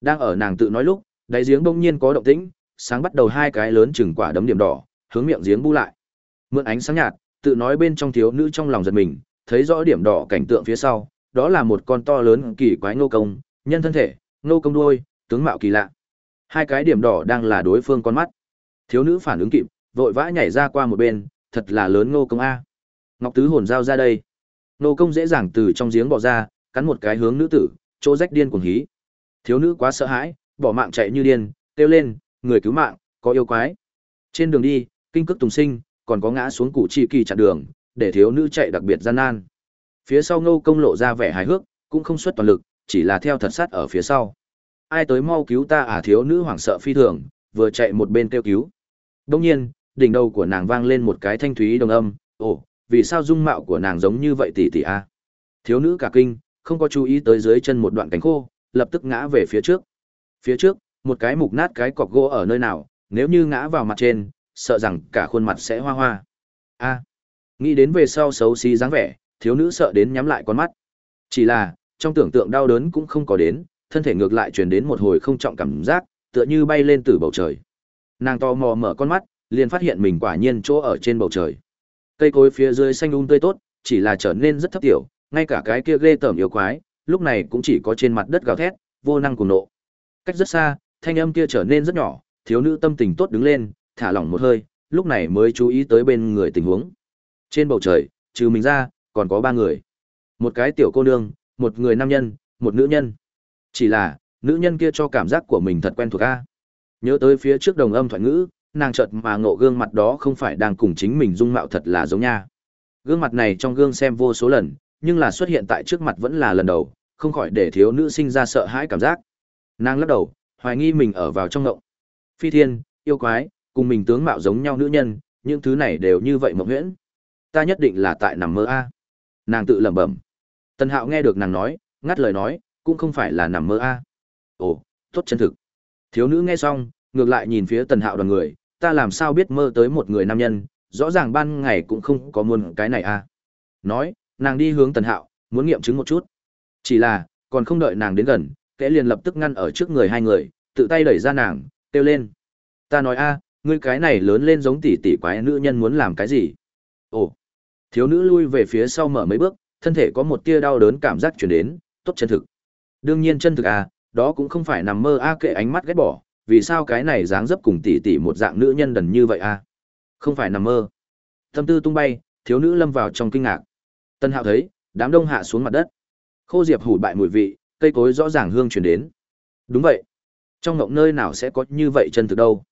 Đang ở nàng tự nói lúc, đáy giếng bỗng nhiên có động tĩnh, sáng bắt đầu hai cái lớn chừng quả đấm điểm đỏ, hướng miệng giếng bu lại. Mượn ánh sáng nhạt, tự nói bên trong thiếu nữ trong lòng giật mình, thấy rõ điểm đỏ cảnh tượng phía sau, đó là một con to lớn kỳ quái nô công, nhân thân thể, nô công đuôi, tướng mạo kỳ lạ. Hai cái điểm đỏ đang là đối phương con mắt. Thiếu nữ phản ứng kịp, vội vã nhảy ra qua một bên, thật là lớn nô công a. Ngọc Tứ hồn giao ra đây. Nô công dễ dàng từ trong giếng bỏ ra, cắn một cái hướng nữ tử, chỗ rách điên cuồng hí. Thiếu nữ quá sợ hãi, bỏ mạng chạy như điên, kêu lên, người cứu mạng, có yêu quái. Trên đường đi, kinh cức tùng sinh, còn có ngã xuống củ chi kỳ chặn đường, để thiếu nữ chạy đặc biệt gian nan. Phía sau Ngô Công lộ ra vẻ hài hước, cũng không xuất toàn lực, chỉ là theo thật sát ở phía sau. Ai tới mau cứu ta à thiếu nữ hoảng sợ phi thường, vừa chạy một bên kêu cứu. Đông nhiên, đỉnh đầu của nàng vang lên một cái thanh thúy đồng âm, ồ, vì sao dung mạo của nàng giống như vậy tỷ tỷ a? À? Thiếu nữ cả kinh, không có chú ý tới dưới chân một đoạn cánh khô, lập tức ngã về phía trước. Phía trước, một cái mục nát cái cọc gỗ ở nơi nào, nếu như ngã vào mặt trên, sợ rằng cả khuôn mặt sẽ hoa hoa. A. nghĩ đến về sau xấu xí dáng vẻ, thiếu nữ sợ đến nhắm lại con mắt. Chỉ là, trong tưởng tượng đau đớn cũng không có đến, thân thể ngược lại truyền đến một hồi không trọng cảm giác, tựa như bay lên từ bầu trời. Nàng to mò mở con mắt, liền phát hiện mình quả nhiên chỗ ở trên bầu trời. Cây cối phía dưới xanh um tươi tốt, chỉ là trở nên rất thấp tiểu, ngay cả cái kia ghê tởm yêu quái, lúc này cũng chỉ có trên mặt đất gào thét, vô năng cùng nộ. Cách rất xa, thanh âm kia trở nên rất nhỏ, thiếu nữ tâm tình tốt đứng lên, thả lỏng một hơi, lúc này mới chú ý tới bên người tình huống. Trên bầu trời, trừ mình ra, còn có ba người. Một cái tiểu cô nương, một người nam nhân, một nữ nhân. Chỉ là, nữ nhân kia cho cảm giác của mình thật quen thuộc a. Nhớ tới phía trước đồng âm thoại ngữ, nàng chợt mà ngộ gương mặt đó không phải đang cùng chính mình dung mạo thật là giống nha. Gương mặt này trong gương xem vô số lần, nhưng là xuất hiện tại trước mặt vẫn là lần đầu, không khỏi để thiếu nữ sinh ra sợ hãi cảm giác. Nàng lắc đầu, hoài nghi mình ở vào trong ngộng. Phi thiên, yêu quái, cùng mình tướng mạo giống nhau nữ nhân, những thứ này đều như vậy mộng huyễn. Ta nhất định là tại nằm mơ a. Nàng tự lẩm bẩm. Tần Hạo nghe được nàng nói, ngắt lời nói, cũng không phải là nằm mơ a. Ồ, tốt chân thực. Thiếu nữ nghe xong, ngược lại nhìn phía Tần Hạo đoàn người, ta làm sao biết mơ tới một người nam nhân, rõ ràng ban ngày cũng không có muôn cái này a. Nói, nàng đi hướng Tần Hạo, muốn nghiệm chứng một chút. Chỉ là, còn không đợi nàng đến gần, kẻ liền lập tức ngăn ở trước người hai người, tự tay đẩy ra nàng, kêu lên. Ta nói a, ngươi cái này lớn lên giống tỷ tỷ quái nữ nhân muốn làm cái gì? Ồ. Thiếu nữ lui về phía sau mở mấy bước, thân thể có một tia đau đớn cảm giác truyền đến, tốt chân thực. Đương nhiên chân thực à, đó cũng không phải nằm mơ a kệ ánh mắt ghét bỏ, vì sao cái này dáng dấp cùng tỷ tỷ một dạng nữ nhân đần như vậy a? Không phải nằm mơ. Tâm tư tung bay, thiếu nữ lâm vào trong kinh ngạc. Tân Hạo thấy, đám đông hạ xuống mặt đất. Khô diệp hủ bại mùi vị, cây cối rõ ràng hương truyền đến. Đúng vậy. Trong ngộng nơi nào sẽ có như vậy chân thực đâu?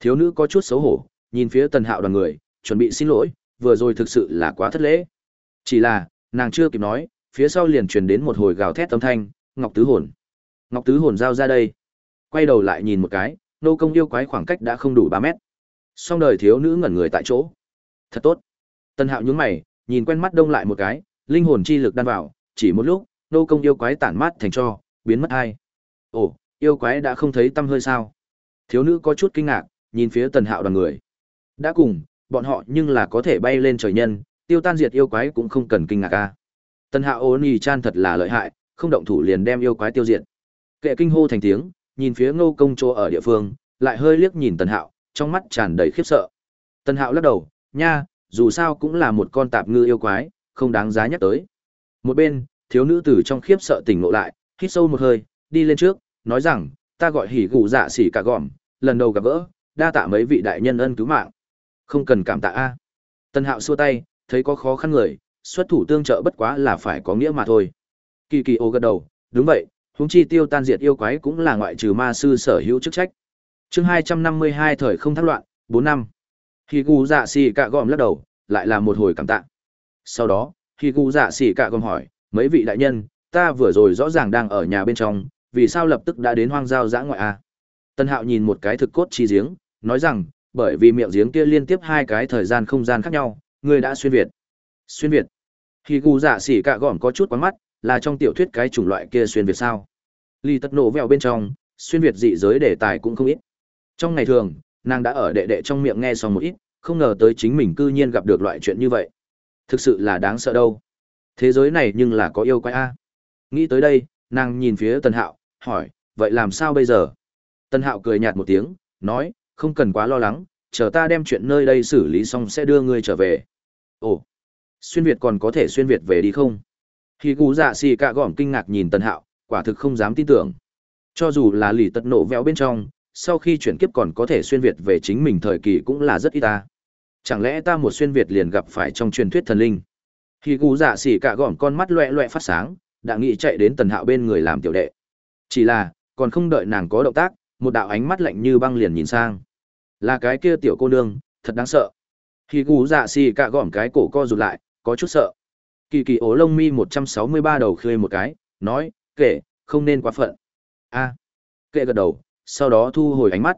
Thiếu nữ có chút xấu hổ, nhìn phía Tần Hạo đoàn người, chuẩn bị xin lỗi, vừa rồi thực sự là quá thất lễ. Chỉ là, nàng chưa kịp nói, phía sau liền truyền đến một hồi gào thét âm thanh, Ngọc Tứ Hồn. Ngọc Tứ Hồn giao ra đây. Quay đầu lại nhìn một cái, nô công yêu quái khoảng cách đã không đủ ba mét. Song đời thiếu nữ ngẩn người tại chỗ. Thật tốt. Tần Hạo nhướng mày, nhìn quen mắt đông lại một cái, linh hồn chi lực đan vào, chỉ một lúc, nô công yêu quái tản mát thành cho, biến mất hai. Ồ, yêu quái đã không thấy tâm hơi sao? Thiếu nữ có chút kinh ngạc, nhìn phía Tần Hạo đoàn người. Đã cùng, bọn họ nhưng là có thể bay lên trời nhân, tiêu tan diệt yêu quái cũng không cần kinh ngạc a. Tần Hạo ôn nhì chan thật là lợi hại, không động thủ liền đem yêu quái tiêu diệt. Kệ kinh hô thành tiếng, nhìn phía Ngô công chỗ ở địa phương, lại hơi liếc nhìn Tần Hạo, trong mắt tràn đầy khiếp sợ. Tần Hạo lắc đầu, nha, dù sao cũng là một con tạp ngư yêu quái, không đáng giá nhắc tới. Một bên, thiếu nữ tử trong khiếp sợ tỉnh ngộ lại, hít sâu một hơi, đi lên trước, nói rằng, ta gọi hỉ gù dạ xỉ cả gòm, lần đầu gặp gỡ, đa tạ mấy vị đại nhân ân cứu mạng. Không cần cảm tạ a. Tân Hạo xua tay, thấy có khó khăn người, xuất thủ tương trợ bất quá là phải có nghĩa mà thôi. Kỳ Kỳ ô gật đầu, đúng vậy, huống chi tiêu tan diệt yêu quái cũng là ngoại trừ ma sư sở hữu chức trách. Chương hai trăm năm mươi hai thời không thác loạn, bốn năm. Khi gu dạ xỉ cả gòm lắc đầu, lại là một hồi cảm tạ. Sau đó, khi gu dạ xỉ cả gòm hỏi, mấy vị đại nhân, ta vừa rồi rõ ràng đang ở nhà bên trong, vì sao lập tức đã đến hoang giao giã ngoại a? Tân Hạo nhìn một cái thực cốt chi giếng, nói rằng, bởi vì miệng giếng kia liên tiếp hai cái thời gian không gian khác nhau, người đã xuyên việt. Xuyên việt. Khi gu dạ xỉ cạ gọn có chút quán mắt, là trong tiểu thuyết cái chủng loại kia xuyên việt sao? Ly tất nổ vẹo bên trong, xuyên việt dị giới đề tài cũng không ít. Trong ngày thường, nàng đã ở đệ đệ trong miệng nghe xong một ít, không ngờ tới chính mình cư nhiên gặp được loại chuyện như vậy. Thực sự là đáng sợ đâu. Thế giới này nhưng là có yêu quái a. Nghĩ tới đây, nàng nhìn phía Tần Hạo, hỏi, vậy làm sao bây giờ? tần Hạo cười nhạt một tiếng, nói, không cần quá lo lắng, chờ ta đem chuyện nơi đây xử lý xong sẽ đưa ngươi trở về. Ồ, xuyên Việt còn có thể xuyên Việt về đi không? Khi cú dạ xì cả gỏm kinh ngạc nhìn tần Hạo, quả thực không dám tin tưởng. Cho dù là lì tật nổ vẹo bên trong, sau khi chuyển kiếp còn có thể xuyên Việt về chính mình thời kỳ cũng là rất ít ta. Chẳng lẽ ta một xuyên Việt liền gặp phải trong truyền thuyết thần linh? Khi cú dạ xì cả gỏm con mắt loẹt loẹt phát sáng, đã nghĩ chạy đến Tần Hạo bên người làm tiểu đệ. Chỉ là, còn không đợi nàng có động tác, một đạo ánh mắt lạnh như băng liền nhìn sang. Là cái kia tiểu cô nương, thật đáng sợ. Khi cú dạ xì cả gỏm cái cổ co rụt lại, có chút sợ. Kỳ kỳ ố lông mi 163 đầu khơi một cái, nói, kệ, không nên quá phận. A. Kệ gật đầu, sau đó thu hồi ánh mắt.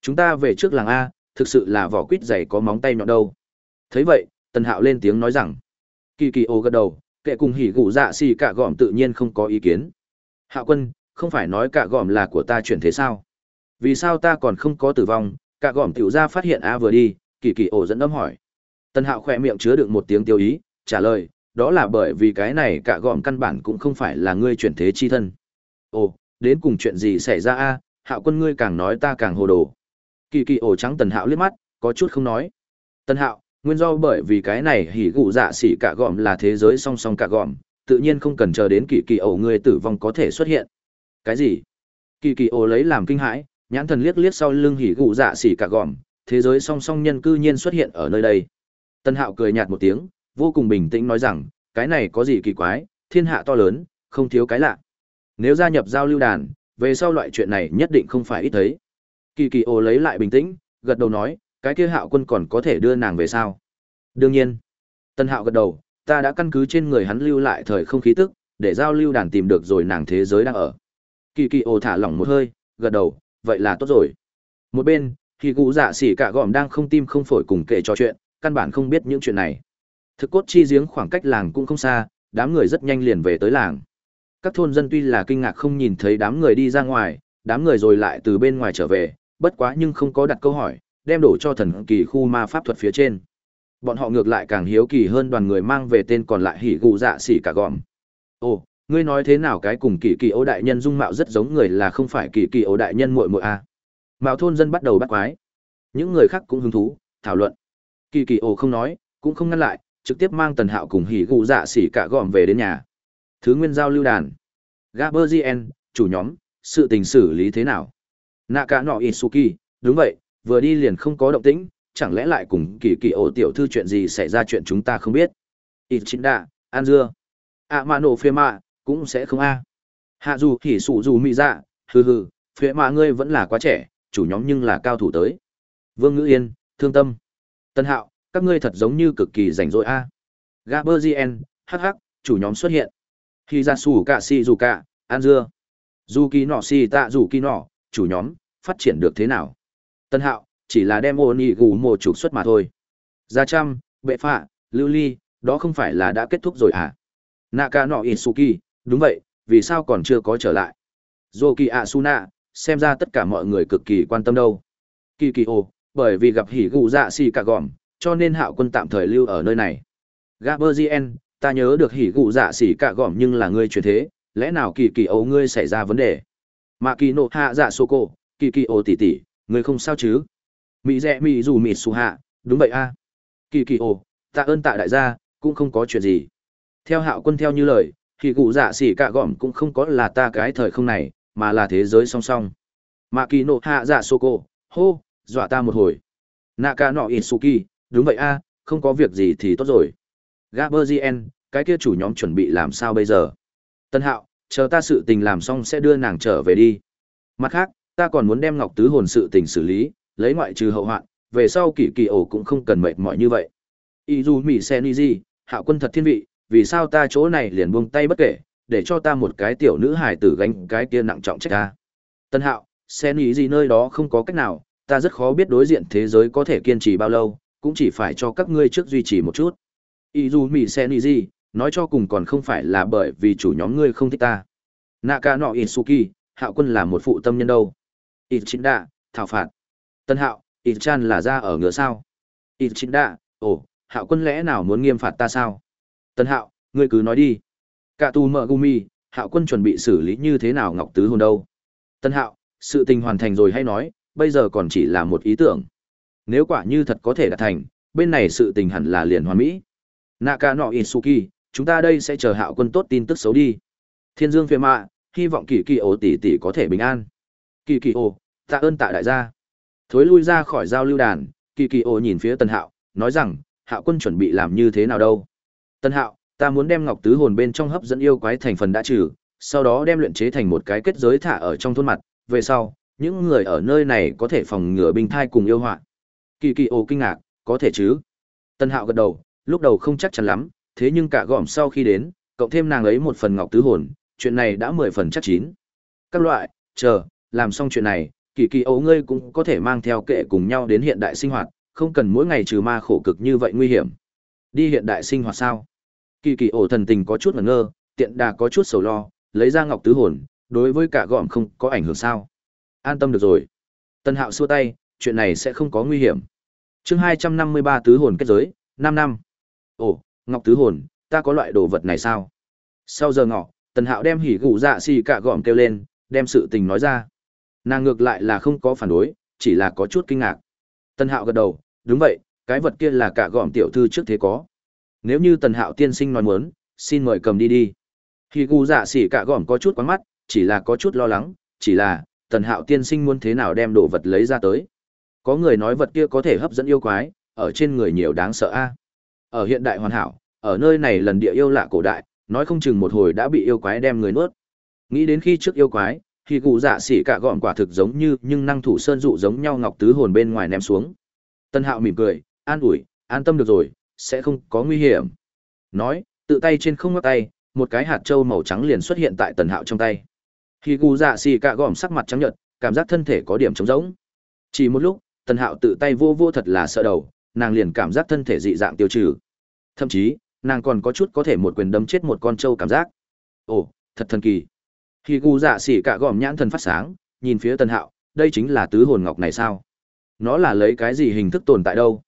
Chúng ta về trước làng A, thực sự là vỏ quýt dày có móng tay nhọn đâu. thấy vậy, Tần Hạo lên tiếng nói rằng. Kỳ kỳ ô gật đầu, kệ cùng hỉ gụ dạ xì cả gòm tự nhiên không có ý kiến. Hạo quân, không phải nói cả gòm là của ta chuyển thế sao? Vì sao ta còn không có tử vong, cả gòm tiểu ra phát hiện A vừa đi, kỳ kỳ ô dẫn âm hỏi. Tần Hạo khỏe miệng chứa đựng một tiếng tiêu ý, trả lời, đó là bởi vì cái này cả gòm căn bản cũng không phải là ngươi chuyển thế chi thân. Ồ, đến cùng chuyện gì xảy ra a? Hạo quân ngươi càng nói ta càng hồ đồ. Kỳ kỳ ổ trắng Tần Hạo liếc mắt, có chút không nói. Tần Hạo, nguyên do bởi vì cái này hỉ gụ dạ xỉ cả gọm là thế giới song song cả gọm tự nhiên không cần chờ đến kỳ kỳ ổ ngươi tử vong có thể xuất hiện. Cái gì? Kỳ kỳ ổ lấy làm kinh hãi, nhãn thần liếc liếc sau lưng hỉ gụ dạ xỉ cả gọm thế giới song song nhân cư nhiên xuất hiện ở nơi đây. Tân Hạo cười nhạt một tiếng, vô cùng bình tĩnh nói rằng, cái này có gì kỳ quái, thiên hạ to lớn, không thiếu cái lạ. Nếu gia nhập giao lưu đàn, về sau loại chuyện này nhất định không phải ít thấy. Kỳ kỳ ô lấy lại bình tĩnh, gật đầu nói, cái kia hạo quân còn có thể đưa nàng về sao? Đương nhiên. Tân Hạo gật đầu, ta đã căn cứ trên người hắn lưu lại thời không khí tức, để giao lưu đàn tìm được rồi nàng thế giới đang ở. Kỳ kỳ ô thả lỏng một hơi, gật đầu, vậy là tốt rồi. Một bên, thì cụ dạ xỉ cả gòm đang không tim không phổi cùng kể trò chuyện, căn bản không biết những chuyện này. Thực cốt chi giếng khoảng cách làng cũng không xa, đám người rất nhanh liền về tới làng. Các thôn dân tuy là kinh ngạc không nhìn thấy đám người đi ra ngoài, đám người rồi lại từ bên ngoài trở về, bất quá nhưng không có đặt câu hỏi, đem đổ cho thần kỳ khu ma pháp thuật phía trên. Bọn họ ngược lại càng hiếu kỳ hơn đoàn người mang về tên còn lại hỉ gù dạ xỉ cả gòm. Ồ, ngươi nói thế nào cái cùng kỳ kỳ ấu đại nhân dung mạo rất giống người là không phải kỳ kỳ ấu đại nhân muội muội a? À? Mạo thôn dân bắt đầu bắt quái. Những người khác cũng hứng thú, thảo luận. Kỳ kỳ ô không nói, cũng không ngăn lại, trực tiếp mang tần hạo cùng hỉ gù dạ xỉ cả gòm về đến nhà. Thứ nguyên giao lưu đàn. Gaberzien, chủ nhóm, sự tình xử lý thế nào? Nạ cả nọ Isuki, đúng vậy, vừa đi liền không có động tĩnh, chẳng lẽ lại cùng kỳ kỳ ổ tiểu thư chuyện gì xảy ra chuyện chúng ta không biết. ít chính đạ, An Dưa, À Mạ Nổ Phê Mạ, cũng sẽ không a. Hạ dù hỉ sụ dù mị dạ, hừ hừ, phê mạ ngươi vẫn là quá trẻ, chủ nhóm nhưng là cao thủ tới. Vương Ngữ Yên, thương tâm. Tân Hạo, các ngươi thật giống như cực kỳ rảnh rỗi a. À. Gaberzien, hắc hắc, chủ nhóm xuất hiện. Khi ra sủ cả si dù cả, an dưa. Dù kỳ nọ si tạ dù kỳ nọ, chủ nhóm, phát triển được thế nào? Tân Hạo, chỉ là đem ôn nhị gù mồ trục xuất mà thôi. Gia Trăm, Bệ Phạ, Lưu Ly, đó không phải là đã kết thúc rồi à? Naka nọ Isuki, đúng vậy, vì sao còn chưa có trở lại? Zoki Asuna, xem ra tất cả mọi người cực kỳ quan tâm đâu. Kỳ kỳ ồ, bởi vì gặp hỉ gù dạ xì cả gòm, cho nên hạo quân tạm thời lưu ở nơi này. Gaberzien, ta nhớ được hỉ gù dạ xì cả gòm nhưng là ngươi chuyển thế, lẽ nào kỳ kỳ ồ ngươi xảy ra vấn đề? Mà kỳ nộ hạ dạ sô cô, kỳ kỳ ồ tỷ tỷ, người không sao chứ? Mỹ rẽ mỹ dù mịt xù hạ, đúng vậy a. Kỳ kỳ ồ, tạ ơn tạ đại gia, cũng không có chuyện gì. Theo hạo quân theo như lời, thì cụ dạ xỉ cả gòm cũng không có là ta cái thời không này, mà là thế giới song song. mà kỳ nộ hạ dạ sô cô, hô, dọa ta một hồi. Nạ ca nọ Itsuki, đúng vậy a, không có việc gì thì tốt rồi. Gaberzien, cái kia chủ nhóm chuẩn bị làm sao bây giờ? Tân Hạo, chờ ta sự tình làm xong sẽ đưa nàng trở về đi. Mặt khác, ta còn muốn đem Ngọc Tứ hồn sự tình xử lý, lấy ngoại trừ hậu hoạn, về sau kỳ kỳ ổ cũng không cần mệt mỏi như vậy. Izu Mỹ Seniji, Hạo quân thật thiên vị, vì sao ta chỗ này liền buông tay bất kể, để cho ta một cái tiểu nữ hài tử gánh cái kia nặng trọng trách ta. Tân Hạo, Seniji nơi đó không có cách nào, ta rất khó biết đối diện thế giới có thể kiên trì bao lâu, cũng chỉ phải cho các ngươi trước duy trì một chút. Izu Mỹ Seniji, nói cho cùng còn không phải là bởi vì chủ nhóm ngươi không thích ta. Naka no Isuki, Hạo quân là một phụ tâm nhân đâu. Ichinda, thảo phạt. Tân Hạo, Ichan là ra ở ngựa sao? Ichinda, ồ, Hạo quân lẽ nào muốn nghiêm phạt ta sao? Tân Hạo, ngươi cứ nói đi. Cả tù mợ gumi, Hạo quân chuẩn bị xử lý như thế nào Ngọc Tứ hồn đâu? Tân hạo, sự tình hoàn thành rồi hay nói, bây giờ còn chỉ là một ý tưởng. Nếu quả như thật có thể đạt thành, bên này sự tình hẳn là liền hoàn mỹ. Naka no Isuki, chúng ta đây sẽ chờ hạo quân tốt tin tức xấu đi. Thiên Dương phê mạ, hy vọng kỳ kỳ ổ tỷ tỷ có thể bình an. Kỳ kỳ ô tạ ơn tạ đại gia. Thối lui ra khỏi giao lưu đàn, kỳ kỳ ô nhìn phía Tân Hạo, nói rằng, Hạo quân chuẩn bị làm như thế nào đâu. Tân Hạo, ta muốn đem ngọc tứ hồn bên trong hấp dẫn yêu quái thành phần đã trừ, sau đó đem luyện chế thành một cái kết giới thả ở trong thôn mặt, về sau, những người ở nơi này có thể phòng ngừa bình thai cùng yêu họa. Kỳ kỳ ô kinh ngạc, có thể chứ? Tân Hạo gật đầu, lúc đầu không chắc chắn lắm, thế nhưng cả gòm sau khi đến, cộng thêm nàng ấy một phần ngọc tứ hồn, chuyện này đã mười phần chắc chín. Các loại, chờ, làm xong chuyện này, kỳ kỳ ấu ngươi cũng có thể mang theo kệ cùng nhau đến hiện đại sinh hoạt, không cần mỗi ngày trừ ma khổ cực như vậy nguy hiểm. Đi hiện đại sinh hoạt sao? Kỳ kỳ ổ thần tình có chút ngẩn ngơ, tiện đà có chút sầu lo, lấy ra ngọc tứ hồn, đối với cả gọm không có ảnh hưởng sao? An tâm được rồi. Tân Hạo xua tay, chuyện này sẽ không có nguy hiểm. Chương hai trăm năm mươi ba tứ hồn kết giới, năm năm. Ồ, ngọc tứ hồn, ta có loại đồ vật này sao? Sau giờ ngọ, Tần Hạo đem hỉ gụ dạ xì cả gọm kêu lên, đem sự tình nói ra. Nàng ngược lại là không có phản đối, chỉ là có chút kinh ngạc. Tần Hạo gật đầu, đúng vậy, cái vật kia là cả gọm tiểu thư trước thế có. Nếu như Tần Hạo tiên sinh nói muốn, xin mời cầm đi đi. khi gu dạ xỉ cả gọm có chút quán mắt, chỉ là có chút lo lắng, chỉ là, Tần Hạo tiên sinh muốn thế nào đem đồ vật lấy ra tới. Có người nói vật kia có thể hấp dẫn yêu quái, ở trên người nhiều đáng sợ a. Ở hiện đại hoàn hảo, ở nơi này lần địa yêu lạ cổ đại, nói không chừng một hồi đã bị yêu quái đem người nuốt. Nghĩ đến khi trước yêu quái, thì cụ dạ xỉ cả gọn quả thực giống như nhưng năng thủ sơn dụ giống nhau ngọc tứ hồn bên ngoài ném xuống. Tân Hạo mỉm cười, an ủi, an tâm được rồi, sẽ không có nguy hiểm. Nói, tự tay trên không ngắt tay, một cái hạt trâu màu trắng liền xuất hiện tại Tần Hạo trong tay. Khi cụ dạ xì cả gọn sắc mặt trắng nhợt, cảm giác thân thể có điểm trống rỗng. Chỉ một lúc, Tần Hạo tự tay vô vô thật là sợ đầu, nàng liền cảm giác thân thể dị dạng tiêu trừ. Thậm chí, nàng còn có chút có thể một quyền đấm chết một con trâu cảm giác ồ thật thần kỳ khi gu dạ xỉ cả gòm nhãn thần phát sáng, nhìn phía tân hạo, đây chính là tứ hồn ngọc này sao? Nó là lấy cái gì hình thức tồn tại đâu?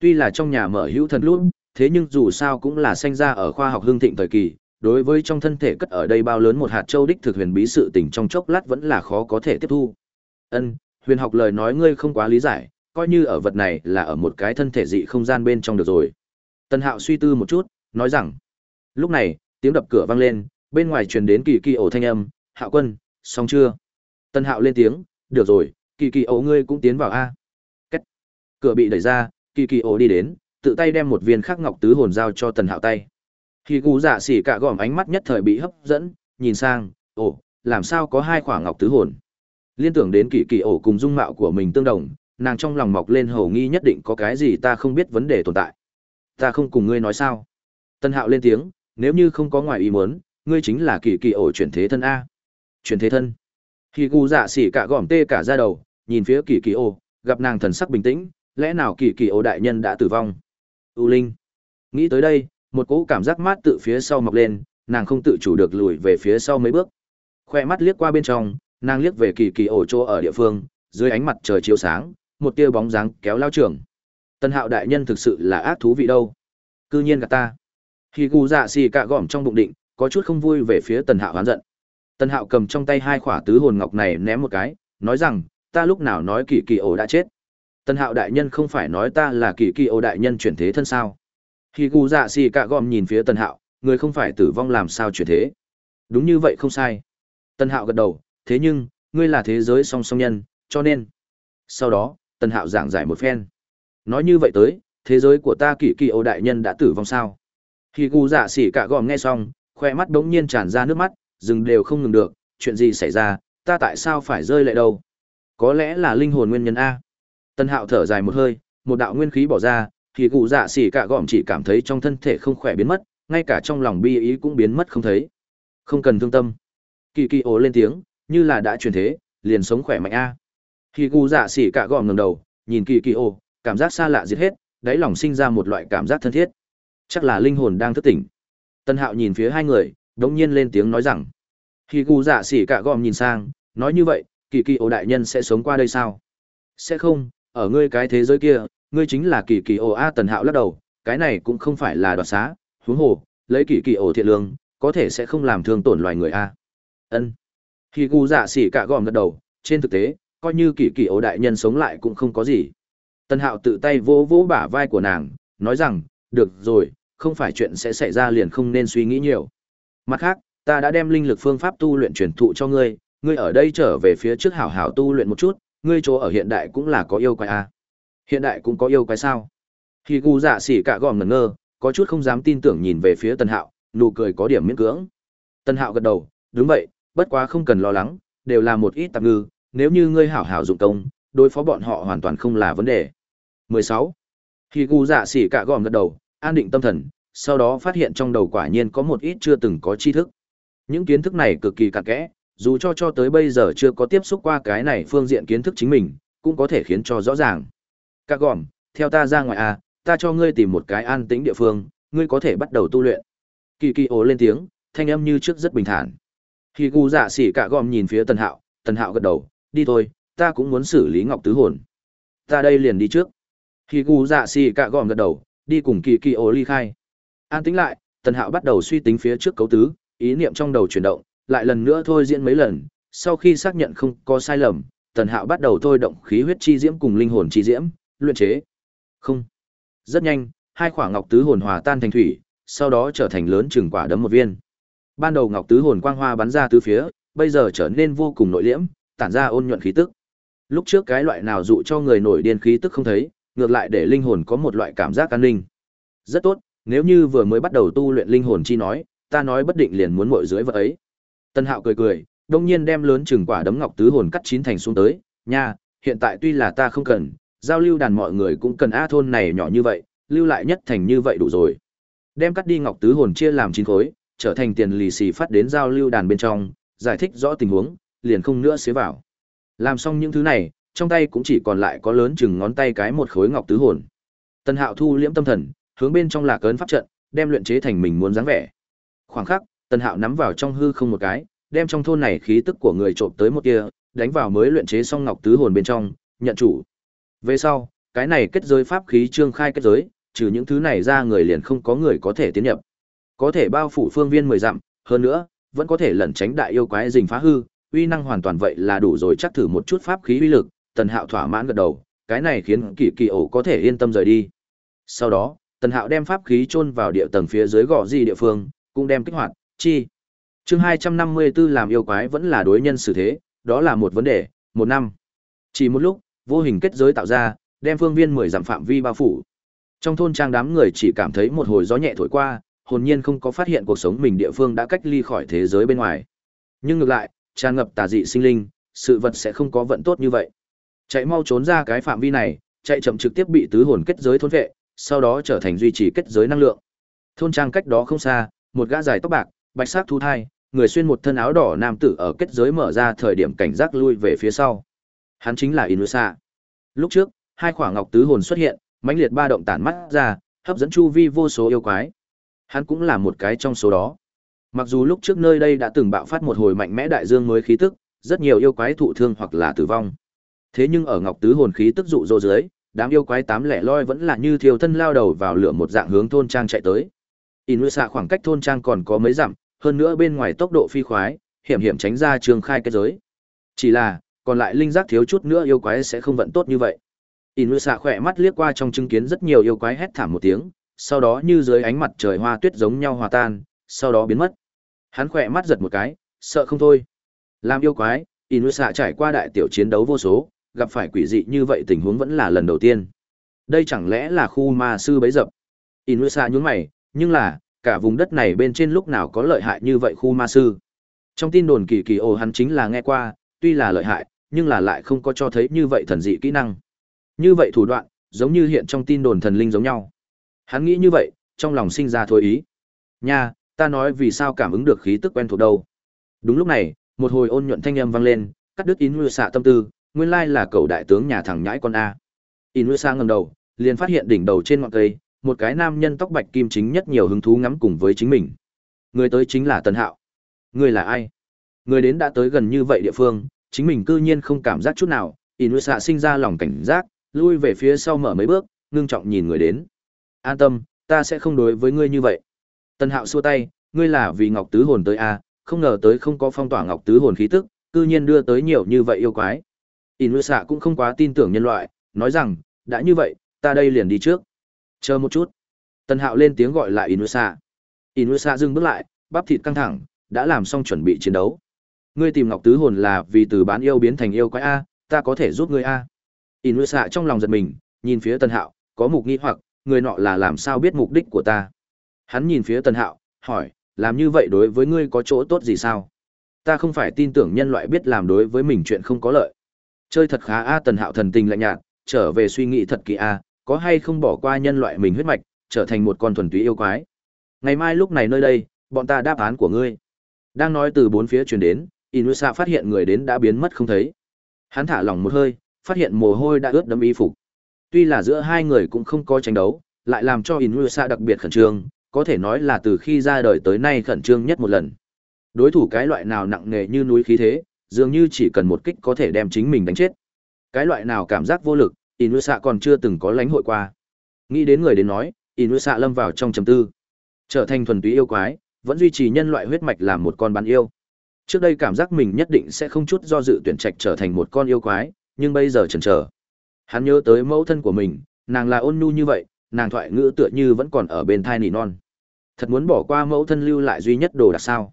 Tuy là trong nhà mở hữu thần luôn thế nhưng dù sao cũng là sanh ra ở khoa học hương thịnh thời kỳ, đối với trong thân thể cất ở đây bao lớn một hạt châu đích thực huyền bí sự tình trong chốc lát vẫn là khó có thể tiếp thu. Ân, huyền học lời nói ngươi không quá lý giải, coi như ở vật này là ở một cái thân thể dị không gian bên trong được rồi. Tân hạo suy tư một chút, nói rằng, lúc này, tiếng đập cửa vang lên, bên ngoài truyền đến kỳ kỳ ổ thanh âm hạo quân xong chưa? Tân hạo lên tiếng được rồi kỳ kỳ ấu ngươi cũng tiến vào a. Cách. cửa bị đẩy ra kỳ kỳ ấu đi đến tự tay đem một viên khắc ngọc tứ hồn giao cho tần hạo tay. Khi cú dạ xỉ cả gòm ánh mắt nhất thời bị hấp dẫn nhìn sang ồ làm sao có hai khoảng ngọc tứ hồn? Liên tưởng đến kỳ kỳ ổ cùng dung mạo của mình tương đồng nàng trong lòng mọc lên hầu nghi nhất định có cái gì ta không biết vấn đề tồn tại. Ta không cùng ngươi nói sao? Tân Hạo lên tiếng, nếu như không có ngoài ý muốn, ngươi chính là kỳ kỳ ổ chuyển thế thân a. Chuyển thế thân. Khi gu dạ xỉ cả gòm tê cả ra đầu, nhìn phía kỳ kỳ ô gặp nàng thần sắc bình tĩnh, lẽ nào kỳ kỳ ô đại nhân đã tử vong? U Linh. Nghĩ tới đây, một cỗ cảm giác mát tự phía sau mọc lên, nàng không tự chủ được lùi về phía sau mấy bước. Khoe mắt liếc qua bên trong, nàng liếc về kỳ kỳ ổ chỗ ở địa phương, dưới ánh mặt trời chiếu sáng, một tia bóng dáng kéo lao trưởng. Tân Hạo đại nhân thực sự là ác thú vị đâu. Cư nhiên gạt ta. Khi gu dạ xì cạ gỏm trong bụng định, có chút không vui về phía tần hạo hán giận. Tần hạo cầm trong tay hai khỏa tứ hồn ngọc này ném một cái, nói rằng, ta lúc nào nói kỳ kỳ ổ đã chết. Tần hạo đại nhân không phải nói ta là kỳ kỳ ổ đại nhân chuyển thế thân sao. Khi gù dạ xì cạ gỏm nhìn phía tần hạo, người không phải tử vong làm sao chuyển thế. Đúng như vậy không sai. Tần hạo gật đầu, thế nhưng, ngươi là thế giới song song nhân, cho nên. Sau đó, tần hạo giảng giải một phen. Nói như vậy tới, thế giới của ta kỳ kỳ ổ đại nhân đã tử vong sao khi gu dạ xỉ cả gòm nghe xong, khoe mắt đống nhiên tràn ra nước mắt, dừng đều không ngừng được, chuyện gì xảy ra, ta tại sao phải rơi lệ đâu? Có lẽ là linh hồn nguyên nhân A. Tân hạo thở dài một hơi, một đạo nguyên khí bỏ ra, thì cụ dạ xỉ cả gọm chỉ cảm thấy trong thân thể không khỏe biến mất, ngay cả trong lòng bi ý cũng biến mất không thấy. Không cần thương tâm. Kỳ kỳ ố lên tiếng, như là đã truyền thế, liền sống khỏe mạnh A. Khi cụ dạ xỉ cả gọm ngẩng đầu, nhìn kỳ kỳ ố, cảm giác xa lạ giết hết, đáy lòng sinh ra một loại cảm giác thân thiết. Chắc là linh hồn đang thức tỉnh. Tân Hạo nhìn phía hai người, đống nhiên lên tiếng nói rằng. Khi gu dạ xỉ cả gom nhìn sang, nói như vậy, kỳ kỳ ổ đại nhân sẽ sống qua đây sao? Sẽ không, ở ngươi cái thế giới kia, ngươi chính là kỳ kỳ ổ A Tần Hạo lắc đầu, cái này cũng không phải là đoạt xá, huống hồ, lấy kỳ kỳ ổ thiện lương, có thể sẽ không làm thương tổn loài người A. Ân. Khi gu dạ xỉ cả gòm gật đầu, trên thực tế, coi như kỳ kỳ ổ đại nhân sống lại cũng không có gì. tần hạo tự tay vỗ vỗ bả vai của nàng, nói rằng, được rồi, không phải chuyện sẽ xảy ra liền không nên suy nghĩ nhiều. Mặt khác, ta đã đem linh lực phương pháp tu luyện truyền thụ cho ngươi, ngươi ở đây trở về phía trước hảo hảo tu luyện một chút, ngươi chỗ ở hiện đại cũng là có yêu quái à. Hiện đại cũng có yêu quái sao? Khi gu dạ xỉ cả gòm ngẩn ngơ, có chút không dám tin tưởng nhìn về phía Tân Hạo, nụ cười có điểm miễn cưỡng. Tân Hạo gật đầu, đúng vậy, bất quá không cần lo lắng, đều là một ít tạp ngư, nếu như ngươi hảo hảo dụng công, đối phó bọn họ hoàn toàn không là vấn đề. 16. Khi gu dạ xỉ cả gòm gật đầu, an định tâm thần, sau đó phát hiện trong đầu quả nhiên có một ít chưa từng có tri thức. Những kiến thức này cực kỳ cặn kẽ, dù cho cho tới bây giờ chưa có tiếp xúc qua cái này phương diện kiến thức chính mình, cũng có thể khiến cho rõ ràng. Các gòm, theo ta ra ngoài à, ta cho ngươi tìm một cái an tĩnh địa phương, ngươi có thể bắt đầu tu luyện. Kỳ kỳ ồ lên tiếng, thanh âm như trước rất bình thản. Khi gu dạ xỉ cả gòm nhìn phía tần hạo, tần hạo gật đầu, đi thôi, ta cũng muốn xử lý ngọc tứ hồn. Ta đây liền đi trước. Khi gu dạ xỉ cả gòm gật đầu, đi cùng kỳ kỳ ồ ly khai. An tĩnh lại, tần hạo bắt đầu suy tính phía trước cấu tứ, ý niệm trong đầu chuyển động, lại lần nữa thôi diễn mấy lần, sau khi xác nhận không có sai lầm, tần hạo bắt đầu thôi động khí huyết chi diễm cùng linh hồn chi diễm, luyện chế. Không. Rất nhanh, hai quả ngọc tứ hồn hòa tan thành thủy, sau đó trở thành lớn chừng quả đấm một viên. Ban đầu ngọc tứ hồn quang hoa bắn ra tứ phía, bây giờ trở nên vô cùng nội liễm, tản ra ôn nhuận khí tức. Lúc trước cái loại nào dụ cho người nổi điên khí tức không thấy, ngược lại để linh hồn có một loại cảm giác an ninh. Rất tốt, nếu như vừa mới bắt đầu tu luyện linh hồn chi nói, ta nói bất định liền muốn muội dưới vật ấy. Tân Hạo cười cười, đông nhiên đem lớn chừng quả đấm ngọc tứ hồn cắt chín thành xuống tới, nha, hiện tại tuy là ta không cần, giao lưu đàn mọi người cũng cần a thôn này nhỏ như vậy, lưu lại nhất thành như vậy đủ rồi. Đem cắt đi ngọc tứ hồn chia làm chín khối, trở thành tiền lì xì phát đến giao lưu đàn bên trong, giải thích rõ tình huống, liền không nữa xế vào. Làm xong những thứ này, trong tay cũng chỉ còn lại có lớn chừng ngón tay cái một khối ngọc tứ hồn. Tân Hạo thu liễm tâm thần, hướng bên trong lạc ấn pháp trận, đem luyện chế thành mình muốn dáng vẻ. Khoảng khắc, tần Hạo nắm vào trong hư không một cái, đem trong thôn này khí tức của người trộm tới một kia, đánh vào mới luyện chế xong ngọc tứ hồn bên trong, nhận chủ. Về sau, cái này kết giới pháp khí trương khai kết giới, trừ những thứ này ra người liền không có người có thể tiến nhập. Có thể bao phủ phương viên mười dặm, hơn nữa, vẫn có thể lẩn tránh đại yêu quái rình phá hư, uy năng hoàn toàn vậy là đủ rồi chắc thử một chút pháp khí uy lực, Tần Hạo thỏa mãn gật đầu, cái này khiến Kỷ Kỳ ổ có thể yên tâm rời đi. Sau đó, Tần Hạo đem pháp khí chôn vào địa tầng phía dưới gò gì địa phương, cũng đem kích hoạt, chi. Chương 254 làm yêu quái vẫn là đối nhân xử thế, đó là một vấn đề, một năm. Chỉ một lúc, vô hình kết giới tạo ra, đem phương viên mười dặm phạm vi bao phủ. Trong thôn trang đám người chỉ cảm thấy một hồi gió nhẹ thổi qua, hồn nhiên không có phát hiện cuộc sống mình địa phương đã cách ly khỏi thế giới bên ngoài. Nhưng ngược lại, tràn ngập tà dị sinh linh, sự vật sẽ không có vận tốt như vậy. Chạy mau trốn ra cái phạm vi này, chạy chậm trực tiếp bị tứ hồn kết giới thôn vệ, sau đó trở thành duy trì kết giới năng lượng. Thôn trang cách đó không xa, một gã dài tóc bạc, bạch sắc thu thai, người xuyên một thân áo đỏ nam tử ở kết giới mở ra thời điểm cảnh giác lui về phía sau. Hắn chính là Inusa. Lúc trước, hai khoảng ngọc tứ hồn xuất hiện, mãnh liệt ba động tản mắt ra, hấp dẫn chu vi vô số yêu quái. Hắn cũng là một cái trong số đó. Mặc dù lúc trước nơi đây đã từng bạo phát một hồi mạnh mẽ đại dương mới khí tức, rất nhiều yêu quái thụ thương hoặc là tử vong. Thế nhưng ở Ngọc Tứ hồn khí tức dụ dỗ dưới, đám yêu quái tám lẻ loi vẫn là như thiêu thân lao đầu vào lửa một dạng hướng thôn trang chạy tới. Inusa khoảng cách thôn trang còn có mấy dặm, hơn nữa bên ngoài tốc độ phi khoái, hiểm hiểm tránh ra trường khai kết giới. Chỉ là, còn lại linh giác thiếu chút nữa yêu quái sẽ không vận tốt như vậy. Inusa khỏe mắt liếc qua trong chứng kiến rất nhiều yêu quái hét thảm một tiếng, sau đó như dưới ánh mặt trời hoa tuyết giống nhau hòa tan, sau đó biến mất. Hắn khỏe mắt giật một cái, sợ không thôi. Làm yêu quái, Inusa trải qua đại tiểu chiến đấu vô số, gặp phải quỷ dị như vậy tình huống vẫn là lần đầu tiên. Đây chẳng lẽ là khu ma sư bấy dập? Inusa nhướng mày, nhưng là, cả vùng đất này bên trên lúc nào có lợi hại như vậy khu ma sư. Trong tin đồn kỳ kỳ ồ hắn chính là nghe qua, tuy là lợi hại, nhưng là lại không có cho thấy như vậy thần dị kỹ năng. Như vậy thủ đoạn, giống như hiện trong tin đồn thần linh giống nhau. Hắn nghĩ như vậy, trong lòng sinh ra thôi ý. Nha, ta nói vì sao cảm ứng được khí tức quen thuộc đâu. Đúng lúc này, một hồi ôn nhuận thanh âm vang lên, cắt đứt Inu xạ tâm tư, nguyên lai là cậu đại tướng nhà thằng nhãi con a. Inu xạ ngẩng đầu, liền phát hiện đỉnh đầu trên ngọn cây, một cái nam nhân tóc bạch kim chính nhất nhiều hứng thú ngắm cùng với chính mình. Người tới chính là Tần Hạo. Người là ai? Người đến đã tới gần như vậy địa phương, chính mình cư nhiên không cảm giác chút nào, Inusa sinh ra lòng cảnh giác, lui về phía sau mở mấy bước, ngưng trọng nhìn người đến. An tâm, ta sẽ không đối với ngươi như vậy. Tần Hạo xua tay, ngươi là vì Ngọc Tứ Hồn tới a, à, không ngờ tới không có phong tỏa Ngọc Tứ Hồn khí tức, cư nhiên đưa tới nhiều như vậy yêu quái. Inusa cũng không quá tin tưởng nhân loại, nói rằng, đã như vậy, ta đây liền đi trước. Chờ một chút. Tần Hạo lên tiếng gọi lại Inusa. Inusa dừng bước lại, bắp thịt căng thẳng, đã làm xong chuẩn bị chiến đấu. Ngươi tìm Ngọc Tứ Hồn là vì từ bán yêu biến thành yêu quái a, ta có thể giúp ngươi a. Inusa trong lòng giật mình, nhìn phía Tần Hạo, có mục nghi hoặc, người nọ là làm sao biết mục đích của ta. Hắn nhìn phía Tần Hạo, hỏi, làm như vậy đối với ngươi có chỗ tốt gì sao? Ta không phải tin tưởng nhân loại biết làm đối với mình chuyện không có lợi. Chơi thật khá a Tần Hạo thần tình lạnh nhạt, trở về suy nghĩ thật kỹ a, có hay không bỏ qua nhân loại mình huyết mạch, trở thành một con thuần túy yêu quái. Ngày mai lúc này nơi đây, bọn ta đáp án của ngươi. Đang nói từ bốn phía truyền đến, Inusa phát hiện người đến đã biến mất không thấy. Hắn thả lỏng một hơi, phát hiện mồ hôi đã ướt đẫm y phục. Tuy là giữa hai người cũng không có tranh đấu, lại làm cho Inusa đặc biệt khẩn trương, có thể nói là từ khi ra đời tới nay khẩn trương nhất một lần. Đối thủ cái loại nào nặng nề như núi khí thế, dường như chỉ cần một kích có thể đem chính mình đánh chết. Cái loại nào cảm giác vô lực, Inusa còn chưa từng có lãnh hội qua. Nghĩ đến người đến nói, Inusa lâm vào trong trầm tư. Trở thành thuần túy yêu quái, vẫn duy trì nhân loại huyết mạch làm một con bán yêu. Trước đây cảm giác mình nhất định sẽ không chút do dự tuyển trạch trở thành một con yêu quái, nhưng bây giờ chần chờ. Hắn nhớ tới mẫu thân của mình, nàng là ôn nhu như vậy, nàng thoại ngữ tựa như vẫn còn ở bên thai nỉ non. Thật muốn bỏ qua mẫu thân lưu lại duy nhất đồ đặc sao.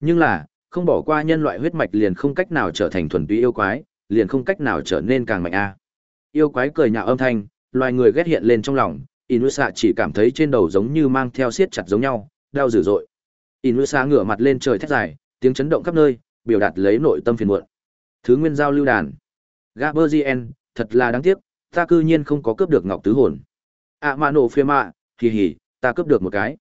Nhưng là, không bỏ qua nhân loại huyết mạch liền không cách nào trở thành thuần túy yêu quái, liền không cách nào trở nên càng mạnh a. Yêu quái cười nhạo âm thanh, loài người ghét hiện lên trong lòng, Inusa chỉ cảm thấy trên đầu giống như mang theo siết chặt giống nhau, đau dữ dội. Inusa ngửa mặt lên trời thét dài, tiếng chấn động khắp nơi, biểu đạt lấy nội tâm phiền muộn. Thứ nguyên giao lưu đàn. Gaberzien, thật là đáng tiếc, ta cư nhiên không có cướp được ngọc tứ hồn. À mà nổ phê mạ, hì hì, ta cướp được một cái.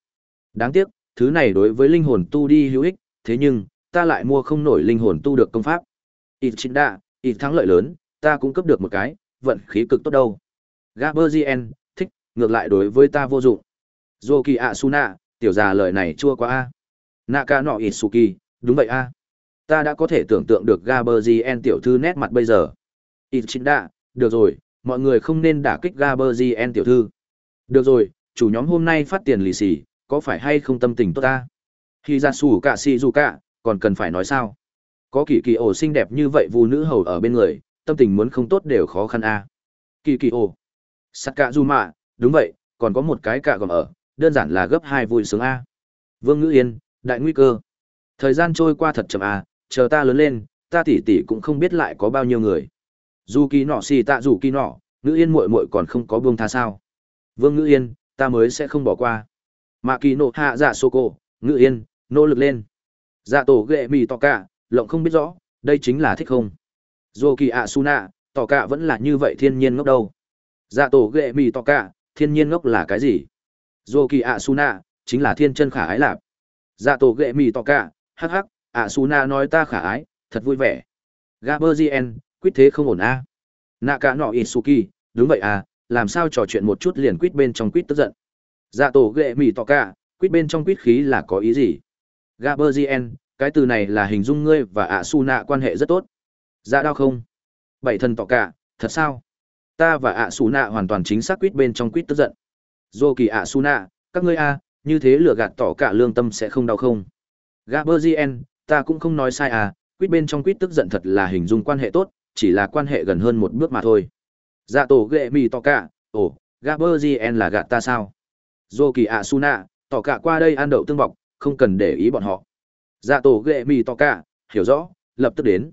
Đáng tiếc, thứ này đối với linh hồn tu đi hữu ích, thế nhưng, ta lại mua không nổi linh hồn tu được công pháp. Ít chính đa, ít thắng lợi lớn, ta cũng cấp được một cái, vận khí cực tốt đâu. Gaberzien, thích, ngược lại đối với ta vô dụng. Zoki Asuna, tiểu già lời này chua quá a. Naka no Itsuki, đúng vậy a. Ta đã có thể tưởng tượng được Gaberzien tiểu thư nét mặt bây giờ. ít chính Ichida, được rồi, mọi người không nên đả kích Gaberzien tiểu thư. Được rồi, chủ nhóm hôm nay phát tiền lì xì, có phải hay không tâm tình tốt ta? Khi ra sủ cả dù cả, còn cần phải nói sao? Có kỳ kỳ ổ xinh đẹp như vậy vu nữ hầu ở bên người, tâm tình muốn không tốt đều khó khăn a. Kỳ kỳ ổ. du mạ, đúng vậy, còn có một cái cạ gồm ở, đơn giản là gấp hai vui sướng a. Vương Ngữ Yên, đại nguy cơ. Thời gian trôi qua thật chậm a, chờ ta lớn lên, ta tỷ tỷ cũng không biết lại có bao nhiêu người. Dù kỳ nọ xì tạ dù kỳ nọ, Ngữ Yên muội muội còn không có buông tha sao? Vương Ngữ Yên, ta mới sẽ không bỏ qua. Mạ kỳ nộ hạ dạ sô cô, Ngữ Yên, nỗ lực lên. Dạ tổ ghệ mì tỏ cả, lộng không biết rõ, đây chính là thích không. Dù kỳ ạ su nạ, tỏ cả vẫn là như vậy thiên nhiên ngốc đâu. Dạ tổ ghệ mì tỏ cả, thiên nhiên ngốc là cái gì? Dù kỳ ạ su nạ, chính là thiên chân khả ái lạp. Dạ tổ ghệ mì tỏ cả, hắc hắc, ạ su nạ nói ta khả ái, thật vui vẻ. Gaberzien, quyết thế không ổn a. À. Nạ cả nọ Isuki, đúng vậy à, làm sao trò chuyện một chút liền quyết bên trong quyết tức giận. Dạ tổ ghệ mì tỏ cả, quyết bên trong quyết khí là có ý gì? Gaberzien, cái từ này là hình dung ngươi và ạ su nạ quan hệ rất tốt. Dạ đau không? Bảy thần tỏ cả, thật sao? Ta và ạ su nạ hoàn toàn chính xác quyết bên trong quyết tức giận. Dô kỳ ạ su nạ, các ngươi a, như thế lừa gạt tỏ cả lương tâm sẽ không đau không? Gaberzien, ta cũng không nói sai à, quyết bên trong quyết tức giận thật là hình dung quan hệ tốt, chỉ là quan hệ gần hơn một bước mà thôi. Dạ tổ ghệ mì tỏ cả, ồ, Gaberzien là gạt ta sao? Dô kỳ ạ su nạ, tỏ cả qua đây ăn đậu tương bọc, không cần để ý bọn họ. Dạ tổ ghệ mì to cả, hiểu rõ, lập tức đến.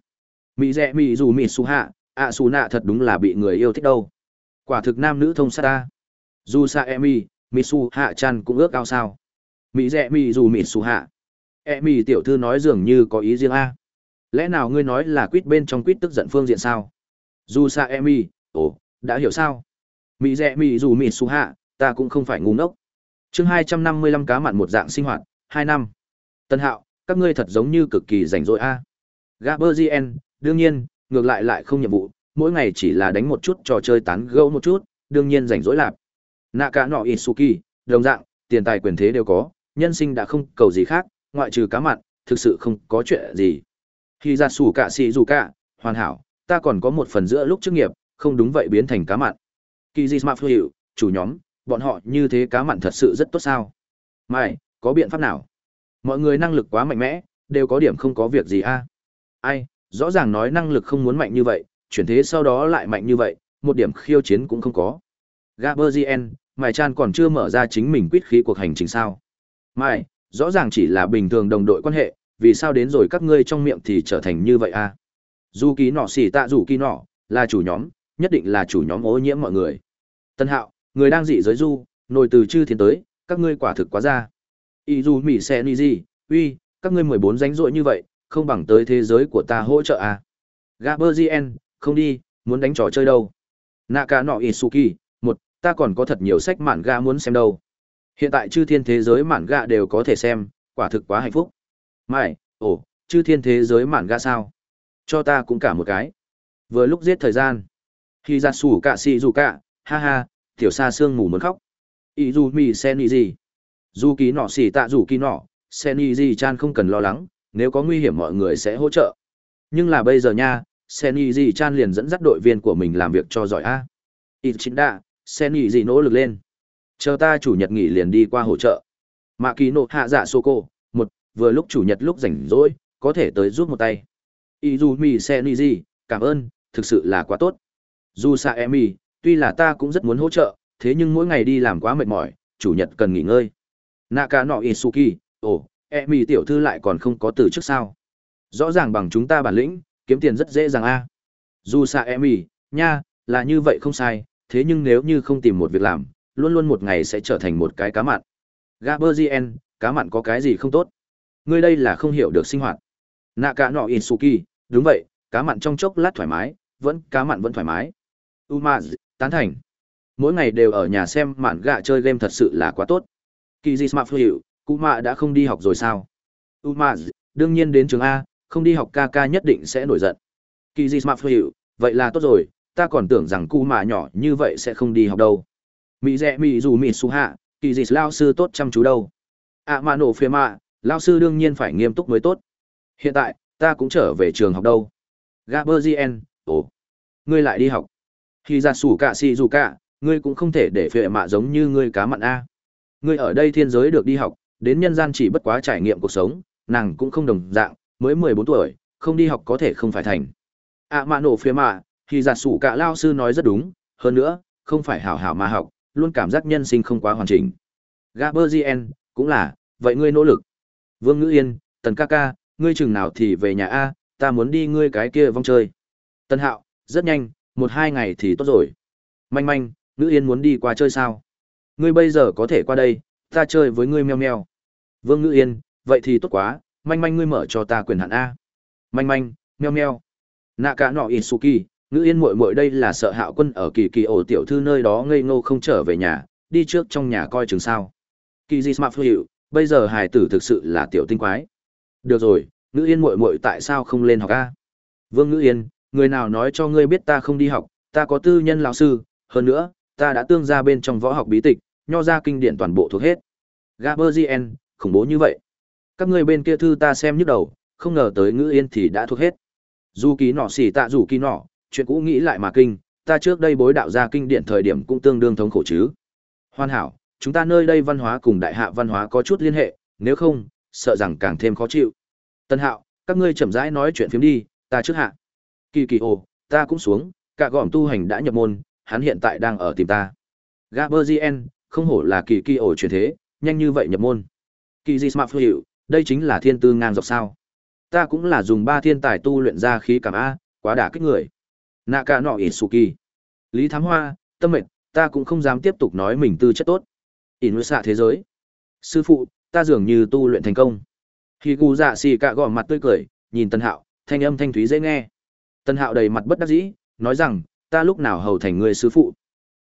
Mì rẽ mì dù mì su hạ, ạ su nạ thật đúng là bị người yêu thích đâu. Quả thực nam nữ thông sát ta. Dù sa emi, mì su hạ chăn cũng ước ao sao. Mì rẽ mì dù mì su hạ. E tiểu thư nói dường như có ý riêng a. Lẽ nào ngươi nói là quýt bên trong quýt tức giận phương diện sao? Dù sa emi, ồ, đã hiểu sao? Mì rẽ mì dù mì su hạ, ta cũng không phải ngu ngốc chương hai trăm năm mươi lăm cá mặn một dạng sinh hoạt hai năm. Tân hạo, các ngươi thật giống như cực kỳ rảnh rỗi a. À. gaberzien đương nhiên, ngược lại lại không nhiệm vụ, mỗi ngày chỉ là đánh một chút trò chơi tán gẫu một chút, đương nhiên rảnh rỗi lạp. Nạ cả nọ isuki, đồng dạng, tiền tài quyền thế đều có, nhân sinh đã không cầu gì khác, ngoại trừ cá mặn, thực sự không có chuyện gì. Khi ra sủ cả xì dù cả hoàn hảo, ta còn có một phần giữa lúc chức nghiệp, không đúng vậy biến thành cá mặn. Kỳ di smart chủ nhóm, bọn họ như thế cá mặn thật sự rất tốt sao? Mai có biện pháp nào mọi người năng lực quá mạnh mẽ đều có điểm không có việc gì a ai rõ ràng nói năng lực không muốn mạnh như vậy, chuyển thế sau đó lại mạnh như vậy, một điểm khiêu chiến cũng không có. Gaberzien, Mai Chan còn chưa mở ra chính mình quyết khí cuộc hành trình sao. Mai, rõ ràng chỉ là bình thường đồng đội quan hệ, vì sao đến rồi các ngươi trong miệng thì trở thành như vậy a? À? Dù ký nọ xỉ tạ dù ký nọ, là chủ nhóm, nhất định là chủ nhóm ô nhiễm mọi người. Tân hạo, người đang dị giới du, nổi từ chư thiên tới, các ngươi quả thực quá ra. Y dù mỉ xe ni gì, uy, các ngươi mười bốn ránh rỗi như vậy, không bằng tới thế giới của ta hỗ trợ à. Gaberzien, không đi, muốn đánh trò chơi đâu. Naka nọ Isuki, một, ta còn có thật nhiều sách mạn ga muốn xem đâu. Hiện tại chư thiên thế giới mạn ga đều có thể xem, quả thực quá hạnh phúc. Mai, ồ, chư thiên thế giới mạn ga sao? Cho ta cũng cả một cái. Vừa lúc giết thời gian. Khi ra sủ cả xì dù cả, ha ha, tiểu xa xương ngủ muốn khóc. Ý dù mì sen ý gì? Dù kỳ nọ xỉ tạ dù kỳ nọ, sen y di chan không cần lo lắng, nếu có nguy hiểm mọi người sẽ hỗ trợ. Nhưng là bây giờ nha, sen gì chan liền dẫn dắt đội viên của mình làm việc cho giỏi a. Ít chính đạ sen gì nỗ lực lên. Chờ ta chủ nhật nghỉ liền đi qua hỗ trợ. Mạ kỳ nộ hạ dạ sô cô một vừa lúc chủ nhật lúc rảnh rỗi có thể tới giúp một tay. Y dù mi sen gì cảm ơn thực sự là quá tốt. Dù sa em y tuy là ta cũng rất muốn hỗ trợ thế nhưng mỗi ngày đi làm quá mệt mỏi chủ nhật cần nghỉ ngơi naka no isuki, ồ e mi tiểu thư lại còn không có từ trước sao? Rõ ràng bằng chúng ta bản lĩnh, kiếm tiền rất dễ dàng a. Dù xa e mi, nha, là như vậy không sai, thế nhưng nếu như không tìm một việc làm, luôn luôn một ngày sẽ trở thành một cái cá mặn. Gaberzien cá mặn có cái gì không tốt? Ngươi đây là không hiểu được sinh hoạt. Nạ cả nọ isuki, đúng vậy, cá mặn trong chốc lát thoải mái, vẫn, cá mặn vẫn thoải mái. Umaz, tán thành. Mỗi ngày đều ở nhà xem mạn gạ chơi game thật sự là quá tốt kỳ di smart hiệu cụ mạ đã không đi học rồi sao umaz đương nhiên đến trường a không đi học ca ca nhất định sẽ nổi giận. Kỳ gì Smart hiểu, vậy là tốt rồi, ta còn tưởng rằng cụ mạ nhỏ như vậy sẽ không đi học đâu. Mỹ rẽ mỹ dù mỹ su hạ, kỳ gì lao sư tốt chăm chú đâu. À Mạ nổ phía mạ, lao sư đương nhiên phải nghiêm túc mới tốt. Hiện tại, ta cũng trở về trường học đâu. Gaberzien, ồ, ngươi lại đi học. Khi ra sủ cả si dù cả, ngươi cũng không thể để phệ mạ giống như ngươi cá mặn A. Ngươi ở đây thiên giới được đi học, đến nhân gian chỉ bất quá trải nghiệm cuộc sống, nàng cũng không đồng dạng, mới mười bốn tuổi không đi học có thể không phải thành. À, Ạ mạ nổ phía mạ thì giả sủ cả lao sư nói rất đúng hơn nữa không phải hảo hảo mà học luôn cảm giác nhân sinh không quá hoàn chỉnh. Gaberzien cũng là vậy ngươi nỗ lực. Vương ngữ yên tần ca ca ngươi chừng nào thì về nhà a ta muốn đi ngươi cái kia vong chơi. Tần hạo rất nhanh một hai ngày thì tốt rồi. Manh manh ngữ yên muốn đi qua chơi sao? Ngươi bây giờ có thể qua đây, ta chơi với ngươi meo meo. Vương ngữ yên, vậy thì tốt quá, manh manh ngươi mở cho ta quyền hạn a. Manh manh, meo meo. Nạ cả nọ isuki, ngữ yên mội mội đây là sợ hạo quân ở kỳ kỳ ổ tiểu thư nơi đó ngây ngô không trở về nhà, đi trước trong nhà coi chừng sao. Kỳ di smart hiệu bây giờ hài tử thực sự là tiểu tinh quái. Được rồi, ngữ yên mội mội tại sao không lên học a? Vương ngữ yên, người nào nói cho ngươi biết ta không đi học, ta có tư nhân lão sư, hơn nữa, ta đã tương ra bên trong võ học bí tịch nho ra kinh điển toàn bộ thuộc hết. Gaberzien khủng bố như vậy. Các ngươi bên kia thư ta xem nhức đầu, không ngờ tới ngữ yên thì đã thuộc hết. Dù ký nọ xỉ tạ dù ký nọ, chuyện cũ nghĩ lại mà kinh, ta trước đây bối đạo ra kinh điển thời điểm cũng tương đương thống khổ chứ. Hoàn hảo, chúng ta nơi đây văn hóa cùng đại hạ văn hóa có chút liên hệ, nếu không, sợ rằng càng thêm khó chịu. Tân hạo, các ngươi chậm rãi nói chuyện phiếm đi, ta trước hạ. Kỳ kỳ ồ, ta cũng xuống, cả gòm tu hành đã nhập môn, hắn hiện tại đang ở tìm ta. Gaberzien không hổ là kỳ kỳ ổ truyền thế nhanh như vậy nhập môn. Kỳ di smart hiệu đây chính là thiên tư ngang dọc sao? Ta cũng là dùng ba thiên tài tu luyện ra khí cảm a quá đả kích người. Nạ cả nọ ỉ lý thám hoa tâm Mệt, ta cũng không dám tiếp tục nói mình tư chất tốt. Ỉ xạ thế giới. Sư phụ ta dường như tu luyện thành công. Khi gu dạ xì cạ gò mặt tươi cười nhìn tân hạo thanh âm thanh thúy dễ nghe. Tân hạo đầy mặt bất đắc dĩ nói rằng ta lúc nào hầu thành người sư phụ?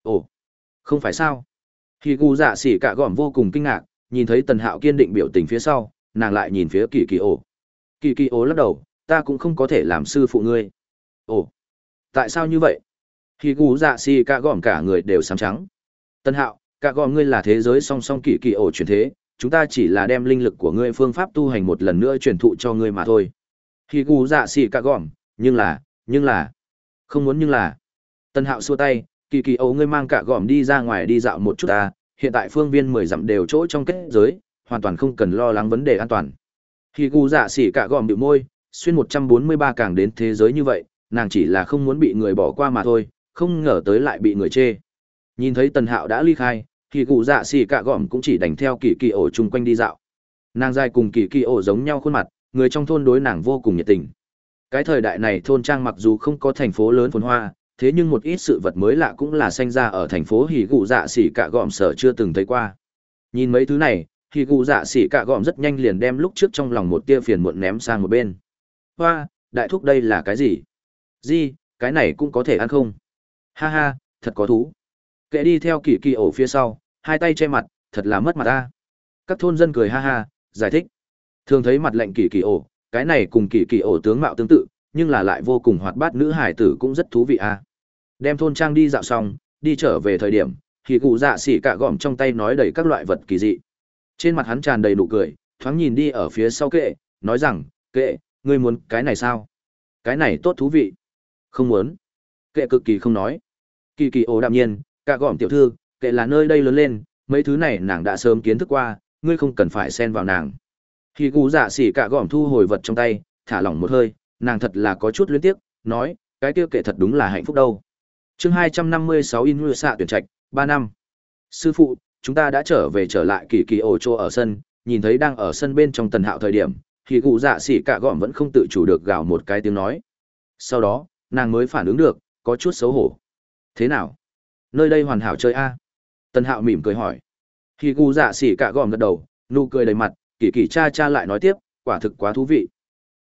Ồ không phải sao? Khi Cụ dạ Sĩ Cả gòm vô cùng kinh ngạc, nhìn thấy tần hạo kiên định biểu tình phía sau, nàng lại nhìn phía kỳ kỳ ổ. Kỳ kỳ ổ lắc đầu, ta cũng không có thể làm sư phụ ngươi. Ồ, tại sao như vậy? Khi Cụ dạ Sĩ Cả gòm cả người đều sám trắng. Tần hạo, cả gòm ngươi là thế giới song song kỳ kỳ ổ truyền thế, chúng ta chỉ là đem linh lực của ngươi phương pháp tu hành một lần nữa truyền thụ cho ngươi mà thôi. Khi gù dạ xì Cả gòm nhưng là nhưng là, không muốn nhưng là. Tân hạo xua tay kỳ kỳ ấu ngươi mang cả gòm đi ra ngoài đi dạo một chút ta hiện tại phương viên mười dặm đều chỗ trong kết giới hoàn toàn không cần lo lắng vấn đề an toàn khi gu dạ xỉ cả gòm bị môi Xuyên 143 càng đến thế giới như vậy, nàng chỉ là không muốn bị người bỏ qua mà thôi, không ngờ tới lại bị người chê. Nhìn thấy Tần Hạo đã ly khai, thì cụ dạ xỉ cả gọm cũng chỉ đánh theo kỳ kỳ ổ chung quanh đi dạo. Nàng dài cùng kỳ kỳ ổ giống nhau khuôn mặt, người trong thôn đối nàng vô cùng nhiệt tình. Cái thời đại này thôn trang mặc dù không có thành phố lớn phồn hoa, thế nhưng một ít sự vật mới lạ cũng là sinh ra ở thành phố hỉ cụ dạ xỉ cả gọm sở chưa từng thấy qua. Nhìn mấy thứ này, hỉ cụ dạ xỉ cả gọm rất nhanh liền đem lúc trước trong lòng một tia phiền muộn ném sang một bên. Hoa, đại thúc đây là cái gì? Gì, cái này cũng có thể ăn không? Ha ha, thật có thú. Kệ đi theo kỳ kỳ ổ phía sau, hai tay che mặt, thật là mất mặt ta. Các thôn dân cười ha ha, giải thích. Thường thấy mặt lệnh kỳ kỳ ổ, cái này cùng kỳ kỳ ổ tướng mạo tương tự, nhưng là lại vô cùng hoạt bát nữ hải tử cũng rất thú vị a. Đem thôn trang đi dạo xong, đi trở về thời điểm, thì cụ dạ xỉ cạ gọm trong tay nói đầy các loại vật kỳ dị. Trên mặt hắn tràn đầy nụ cười, thoáng nhìn đi ở phía sau kệ, nói rằng, kệ, ngươi muốn cái này sao? Cái này tốt thú vị. Không muốn. Kệ cực kỳ không nói. Kỳ kỳ ồ đạm nhiên, cạ gọm tiểu thư, kệ là nơi đây lớn lên, mấy thứ này nàng đã sớm kiến thức qua, ngươi không cần phải xen vào nàng. Khi cụ dạ xỉ cạ gọm thu hồi vật trong tay, thả lỏng một hơi, nàng thật là có chút luyến tiếc, nói, cái kia kệ thật đúng là hạnh phúc đâu. Chương 256 In Mưa xạ tuyển trạch, 3 năm. Sư phụ, chúng ta đã trở về trở lại kỳ kỳ ổ chỗ ở sân, nhìn thấy đang ở sân bên trong tần hạo thời điểm, thì cụ dạ xỉ cả gọn vẫn không tự chủ được gào một cái tiếng nói. Sau đó, nàng mới phản ứng được, có chút xấu hổ. Thế nào? Nơi đây hoàn hảo chơi a Tần hạo mỉm cười hỏi. khi cụ dạ xỉ cả gọn gật đầu, nụ cười đầy mặt, kỳ kỳ cha cha lại nói tiếp, quả thực quá thú vị.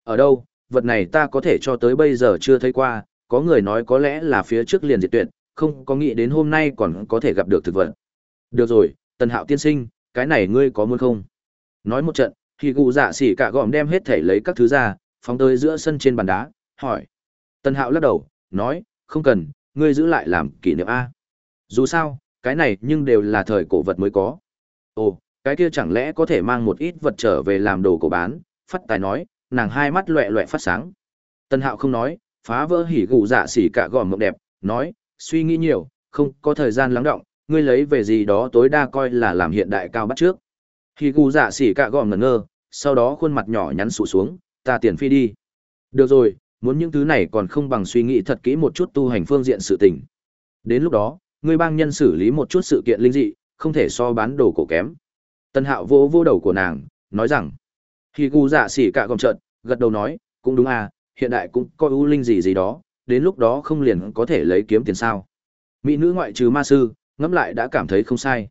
Ở đâu, vật này ta có thể cho tới bây giờ chưa thấy qua, có người nói có lẽ là phía trước liền diệt tuyệt, không có nghĩ đến hôm nay còn có thể gặp được thực vật. Được rồi, Tần Hạo tiên sinh, cái này ngươi có muốn không? Nói một trận, thì cụ dạ xỉ cả gọm đem hết thể lấy các thứ ra, phóng tới giữa sân trên bàn đá, hỏi. Tần Hạo lắc đầu, nói, không cần, ngươi giữ lại làm kỷ niệm A. Dù sao, cái này nhưng đều là thời cổ vật mới có. Ồ, cái kia chẳng lẽ có thể mang một ít vật trở về làm đồ cổ bán, phát tài nói, nàng hai mắt loẹ loẹ phát sáng. Tần Hạo không nói, phá vỡ hỉ gù dạ xỉ cả gòm mộng đẹp, nói, suy nghĩ nhiều, không có thời gian lắng động, ngươi lấy về gì đó tối đa coi là làm hiện đại cao bắt trước. Hỉ gù dạ xỉ cả gòm ngẩn ngơ, sau đó khuôn mặt nhỏ nhắn sụ xuống, ta tiền phi đi. Được rồi, muốn những thứ này còn không bằng suy nghĩ thật kỹ một chút tu hành phương diện sự tình. Đến lúc đó, ngươi bang nhân xử lý một chút sự kiện linh dị, không thể so bán đồ cổ kém. Tân hạo vô vô đầu của nàng, nói rằng, khi gu dạ xỉ cả gom trận, gật đầu nói, cũng đúng à, hiện đại cũng có ưu linh gì gì đó, đến lúc đó không liền có thể lấy kiếm tiền sao. Mỹ nữ ngoại trừ ma sư, ngẫm lại đã cảm thấy không sai.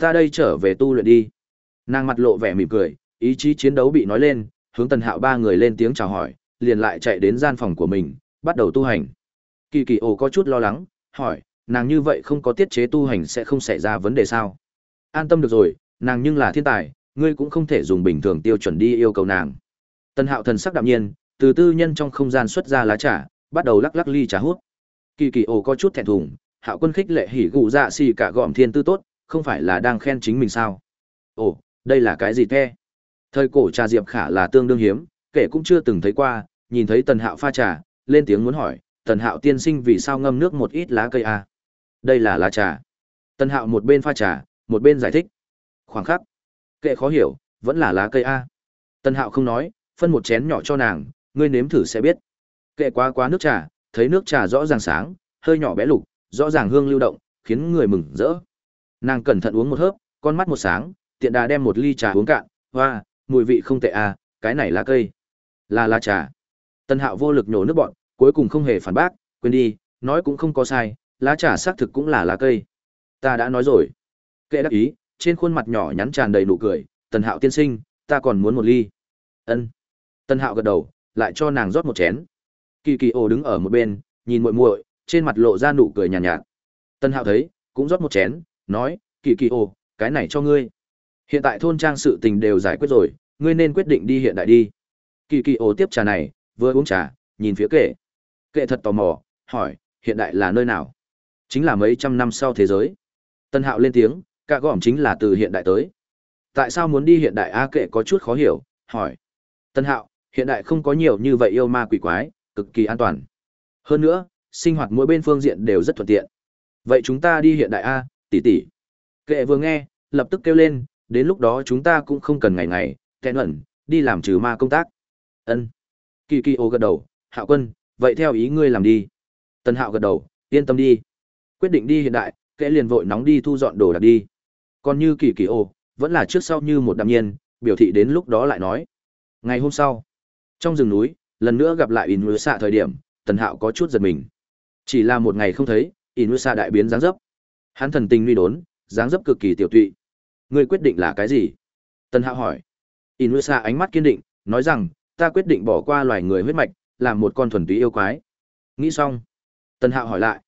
Ta đây trở về tu luyện đi. Nàng mặt lộ vẻ mỉm cười, ý chí chiến đấu bị nói lên, hướng tần hạo ba người lên tiếng chào hỏi, liền lại chạy đến gian phòng của mình, bắt đầu tu hành. Kỳ kỳ ồ có chút lo lắng, hỏi, nàng như vậy không có tiết chế tu hành sẽ không xảy ra vấn đề sao? An tâm được rồi, nàng nhưng là thiên tài, ngươi cũng không thể dùng bình thường tiêu chuẩn đi yêu cầu nàng. Tần Hạo thần sắc đạm nhiên, từ tư nhân trong không gian xuất ra lá trà, bắt đầu lắc lắc ly trà hút. Kỳ Kỳ ồ có chút thẹn thùng, Hạo Quân khích lệ hỉ gụ dạ xì cả gọm thiên tư tốt, không phải là đang khen chính mình sao? Ồ, đây là cái gì thế? Thời cổ trà diệp khả là tương đương hiếm, kể cũng chưa từng thấy qua, nhìn thấy Tần Hạo pha trà, lên tiếng muốn hỏi, Tần Hạo tiên sinh vì sao ngâm nước một ít lá cây a? À? Đây là lá trà. Tần Hạo một bên pha trà, một bên giải thích. Khoảng khắc. Kệ khó hiểu, vẫn là lá cây a. Tần Hạo không nói, phân một chén nhỏ cho nàng, ngươi nếm thử sẽ biết. Kệ quá quá nước trà, thấy nước trà rõ ràng sáng, hơi nhỏ bé lục, rõ ràng hương lưu động, khiến người mừng rỡ. Nàng cẩn thận uống một hớp, con mắt một sáng, tiện đà đem một ly trà uống cạn, hoa, mùi vị không tệ à, cái này là cây. Là lá trà. Tân Hạo vô lực nhổ nước bọn, cuối cùng không hề phản bác, quên đi, nói cũng không có sai, lá trà xác thực cũng là lá cây. Ta đã nói rồi. Kệ đắc ý, trên khuôn mặt nhỏ nhắn tràn đầy nụ cười, Tần Hạo tiên sinh, ta còn muốn một ly. Ân. Tần Hạo gật đầu, lại cho nàng rót một chén. Kỳ Kỳ Ồ đứng ở một bên, nhìn muội muội, trên mặt lộ ra nụ cười nhàn nhạt, nhạt. tân Hạo thấy, cũng rót một chén, nói, Kỳ Kỳ Ồ, cái này cho ngươi. Hiện tại thôn trang sự tình đều giải quyết rồi, ngươi nên quyết định đi hiện đại đi. Kỳ Kỳ Ồ tiếp trà này, vừa uống trà, nhìn phía kệ. Kệ thật tò mò, hỏi, hiện đại là nơi nào? Chính là mấy trăm năm sau thế giới. Tân Hạo lên tiếng, cả gỏm chính là từ hiện đại tới. Tại sao muốn đi hiện đại A kệ có chút khó hiểu, hỏi. Tân Hạo, hiện đại không có nhiều như vậy yêu ma quỷ quái, cực kỳ an toàn. Hơn nữa, sinh hoạt mỗi bên phương diện đều rất thuận tiện. Vậy chúng ta đi hiện đại A, tỷ tỷ. Kệ vừa nghe, lập tức kêu lên, đến lúc đó chúng ta cũng không cần ngày ngày, tẹn ẩn, đi làm trừ ma công tác. Ân. kỳ kỳ ô gật đầu hạo quân vậy theo ý ngươi làm đi tân hạo gật đầu yên tâm đi quyết định đi hiện đại kệ liền vội nóng đi thu dọn đồ đạc đi còn như kỳ kỳ ô vẫn là trước sau như một đạm nhiên biểu thị đến lúc đó lại nói ngày hôm sau trong rừng núi, lần nữa gặp lại in xạ thời điểm, tần hạo có chút giật mình. Chỉ là một ngày không thấy in xạ đại biến dáng dấp. Hắn thần tình nguy đốn, dáng dấp cực kỳ tiểu tụy. Ngươi quyết định là cái gì? Tần hạo hỏi. In xạ ánh mắt kiên định, nói rằng, ta quyết định bỏ qua loài người huyết mạch, làm một con thuần túy yêu quái. Nghĩ xong, tần hạo hỏi lại.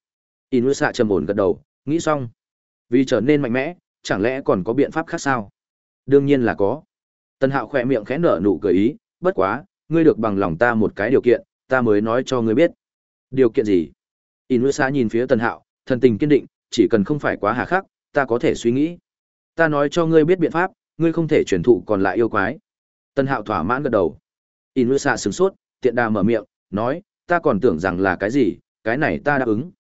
In xạ trầm ổn gật đầu, nghĩ xong. Vì trở nên mạnh mẽ, chẳng lẽ còn có biện pháp khác sao? Đương nhiên là có. Tần hạo khỏe miệng khẽ nở nụ cười ý, bất quá ngươi được bằng lòng ta một cái điều kiện, ta mới nói cho ngươi biết. Điều kiện gì? Inusa nhìn phía tần hạo, thần tình kiên định, chỉ cần không phải quá hà khắc, ta có thể suy nghĩ. Ta nói cho ngươi biết biện pháp, ngươi không thể truyền thụ còn lại yêu quái. Tần hạo thỏa mãn gật đầu. Inusa sửng sốt, tiện đà mở miệng, nói, ta còn tưởng rằng là cái gì, cái này ta đáp ứng.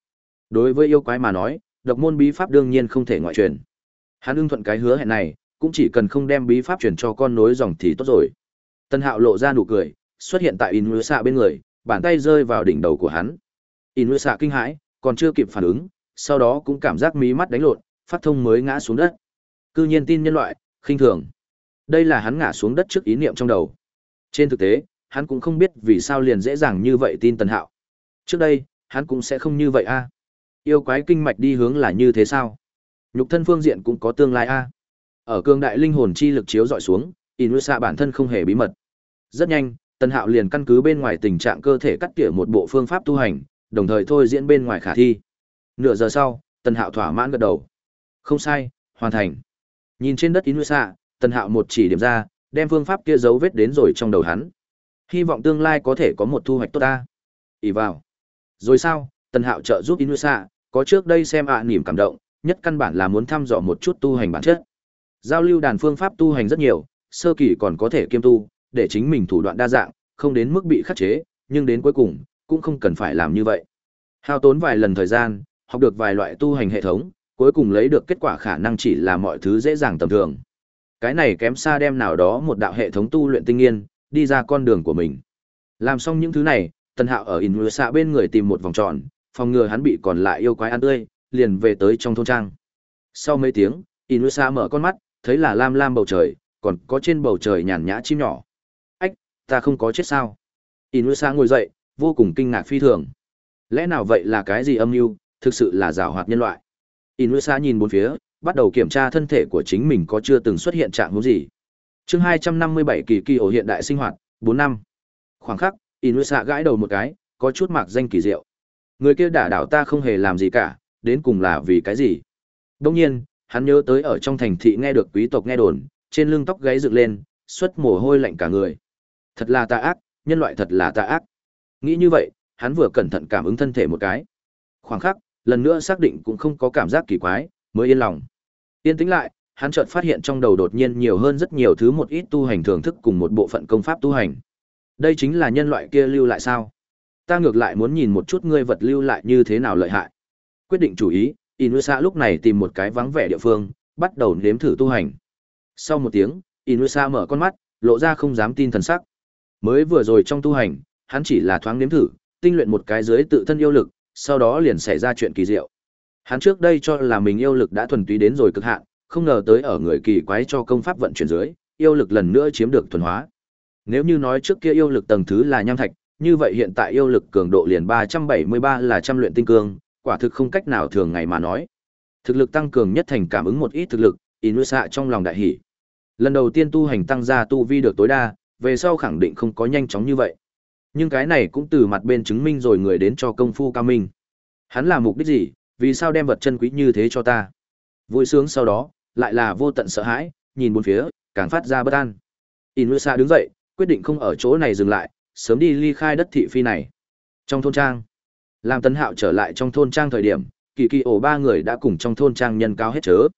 Đối với yêu quái mà nói, độc môn bí pháp đương nhiên không thể ngoại truyền. Hắn ưng thuận cái hứa hẹn này, cũng chỉ cần không đem bí pháp truyền cho con nối dòng thì tốt rồi. Tân hạo lộ ra nụ cười xuất hiện tại inusa bên người, bàn tay rơi vào đỉnh đầu của hắn. Inusa kinh hãi, còn chưa kịp phản ứng, sau đó cũng cảm giác mí mắt đánh lộn, phát thông mới ngã xuống đất. Cư nhiên tin nhân loại, khinh thường. Đây là hắn ngã xuống đất trước ý niệm trong đầu. Trên thực tế, hắn cũng không biết vì sao liền dễ dàng như vậy tin tần hạo. Trước đây, hắn cũng sẽ không như vậy a. Yêu quái kinh mạch đi hướng là như thế sao? Nhục thân phương diện cũng có tương lai a. Ở cương đại linh hồn chi lực chiếu dọi xuống, inusa bản thân không hề bí mật. Rất nhanh tần hạo liền căn cứ bên ngoài tình trạng cơ thể cắt tỉa một bộ phương pháp tu hành, đồng thời thôi diễn bên ngoài khả thi. Nửa giờ sau, tần hạo thỏa mãn gật đầu. Không sai, hoàn thành. Nhìn trên đất inusa tần hạo một chỉ điểm ra, đem phương pháp kia dấu vết đến rồi trong đầu hắn. Hy vọng tương lai có thể có một thu hoạch tốt ta. Ỉ vào. Rồi sao, tần hạo trợ giúp inusa có trước đây xem ạ à cảm động, nhất căn bản là muốn thăm dò một chút tu hành bản chất. Giao lưu đàn phương pháp tu hành rất nhiều, sơ kỳ còn có thể kiêm tu để chính mình thủ đoạn đa dạng, không đến mức bị khắc chế, nhưng đến cuối cùng, cũng không cần phải làm như vậy. Hao tốn vài lần thời gian, học được vài loại tu hành hệ thống, cuối cùng lấy được kết quả khả năng chỉ là mọi thứ dễ dàng tầm thường. Cái này kém xa đem nào đó một đạo hệ thống tu luyện tinh nghiên, đi ra con đường của mình. Làm xong những thứ này, tần hạo ở in bên người tìm một vòng tròn, phòng ngừa hắn bị còn lại yêu quái ăn tươi, liền về tới trong thôn trang. Sau mấy tiếng, in mở con mắt, thấy là lam lam bầu trời, còn có trên bầu trời nhàn nhã chim nhỏ ta không có chết sao? Inusa ngồi dậy, vô cùng kinh ngạc phi thường. Lẽ nào vậy là cái gì âm mưu, thực sự là giảo hoạt nhân loại? Inusa nhìn bốn phía, bắt đầu kiểm tra thân thể của chính mình có chưa từng xuất hiện trạng huống gì. Chương hai trăm năm mươi bảy kỳ kỳ ổ hiện đại sinh hoạt, bốn năm. Khoảng khắc, inusa gãi đầu một cái, có chút mạc danh kỳ diệu. Người kia đả đảo ta không hề làm gì cả, đến cùng là vì cái gì? Đông nhiên, hắn nhớ tới ở trong thành thị nghe được quý tộc nghe đồn, trên lưng tóc gáy dựng lên, xuất mồ hôi lạnh cả người thật là tà ác nhân loại thật là tà ác nghĩ như vậy hắn vừa cẩn thận cảm ứng thân thể một cái khoảng khắc lần nữa xác định cũng không có cảm giác kỳ quái mới yên lòng yên tĩnh lại hắn chợt phát hiện trong đầu đột nhiên nhiều hơn rất nhiều thứ một ít tu hành thưởng thức cùng một bộ phận công pháp tu hành. Đây chính là nhân loại kia lưu lại sao? Ta ngược lại muốn nhìn một chút ngươi vật lưu lại như thế nào lợi hại. Quyết định chủ ý, Inusa lúc này tìm một cái vắng vẻ địa phương, bắt đầu nếm thử tu hành. Sau một tiếng, Inusa mở con mắt, lộ ra không dám tin thần sắc. Mới vừa rồi trong tu hành, hắn chỉ là thoáng nếm thử, tinh luyện một cái dưới tự thân yêu lực, sau đó liền xảy ra chuyện kỳ diệu. Hắn trước đây cho là mình yêu lực đã thuần túy đến rồi cực hạn, không ngờ tới ở người kỳ quái cho công pháp vận chuyển dưới, yêu lực lần nữa chiếm được thuần hóa. Nếu như nói trước kia yêu lực tầng thứ là nham thạch, như vậy hiện tại yêu lực cường độ liền 373 là trăm luyện tinh cương, quả thực không cách nào thường ngày mà nói. Thực lực tăng cường nhất thành cảm ứng một ít thực lực, Inusa trong lòng đại hỉ. Lần đầu tiên tu hành tăng gia tu vi được tối đa, về sau khẳng định không có nhanh chóng như vậy. Nhưng cái này cũng từ mặt bên chứng minh rồi người đến cho công phu cao minh. Hắn là mục đích gì, vì sao đem vật chân quý như thế cho ta? Vui sướng sau đó, lại là vô tận sợ hãi, nhìn bốn phía, càng phát ra bất an. Inusa đứng dậy, quyết định không ở chỗ này dừng lại, sớm đi ly khai đất thị phi này. Trong thôn trang, làm Tấn Hạo trở lại trong thôn trang thời điểm, kỳ kỳ ổ ba người đã cùng trong thôn trang nhân cao hết chớ.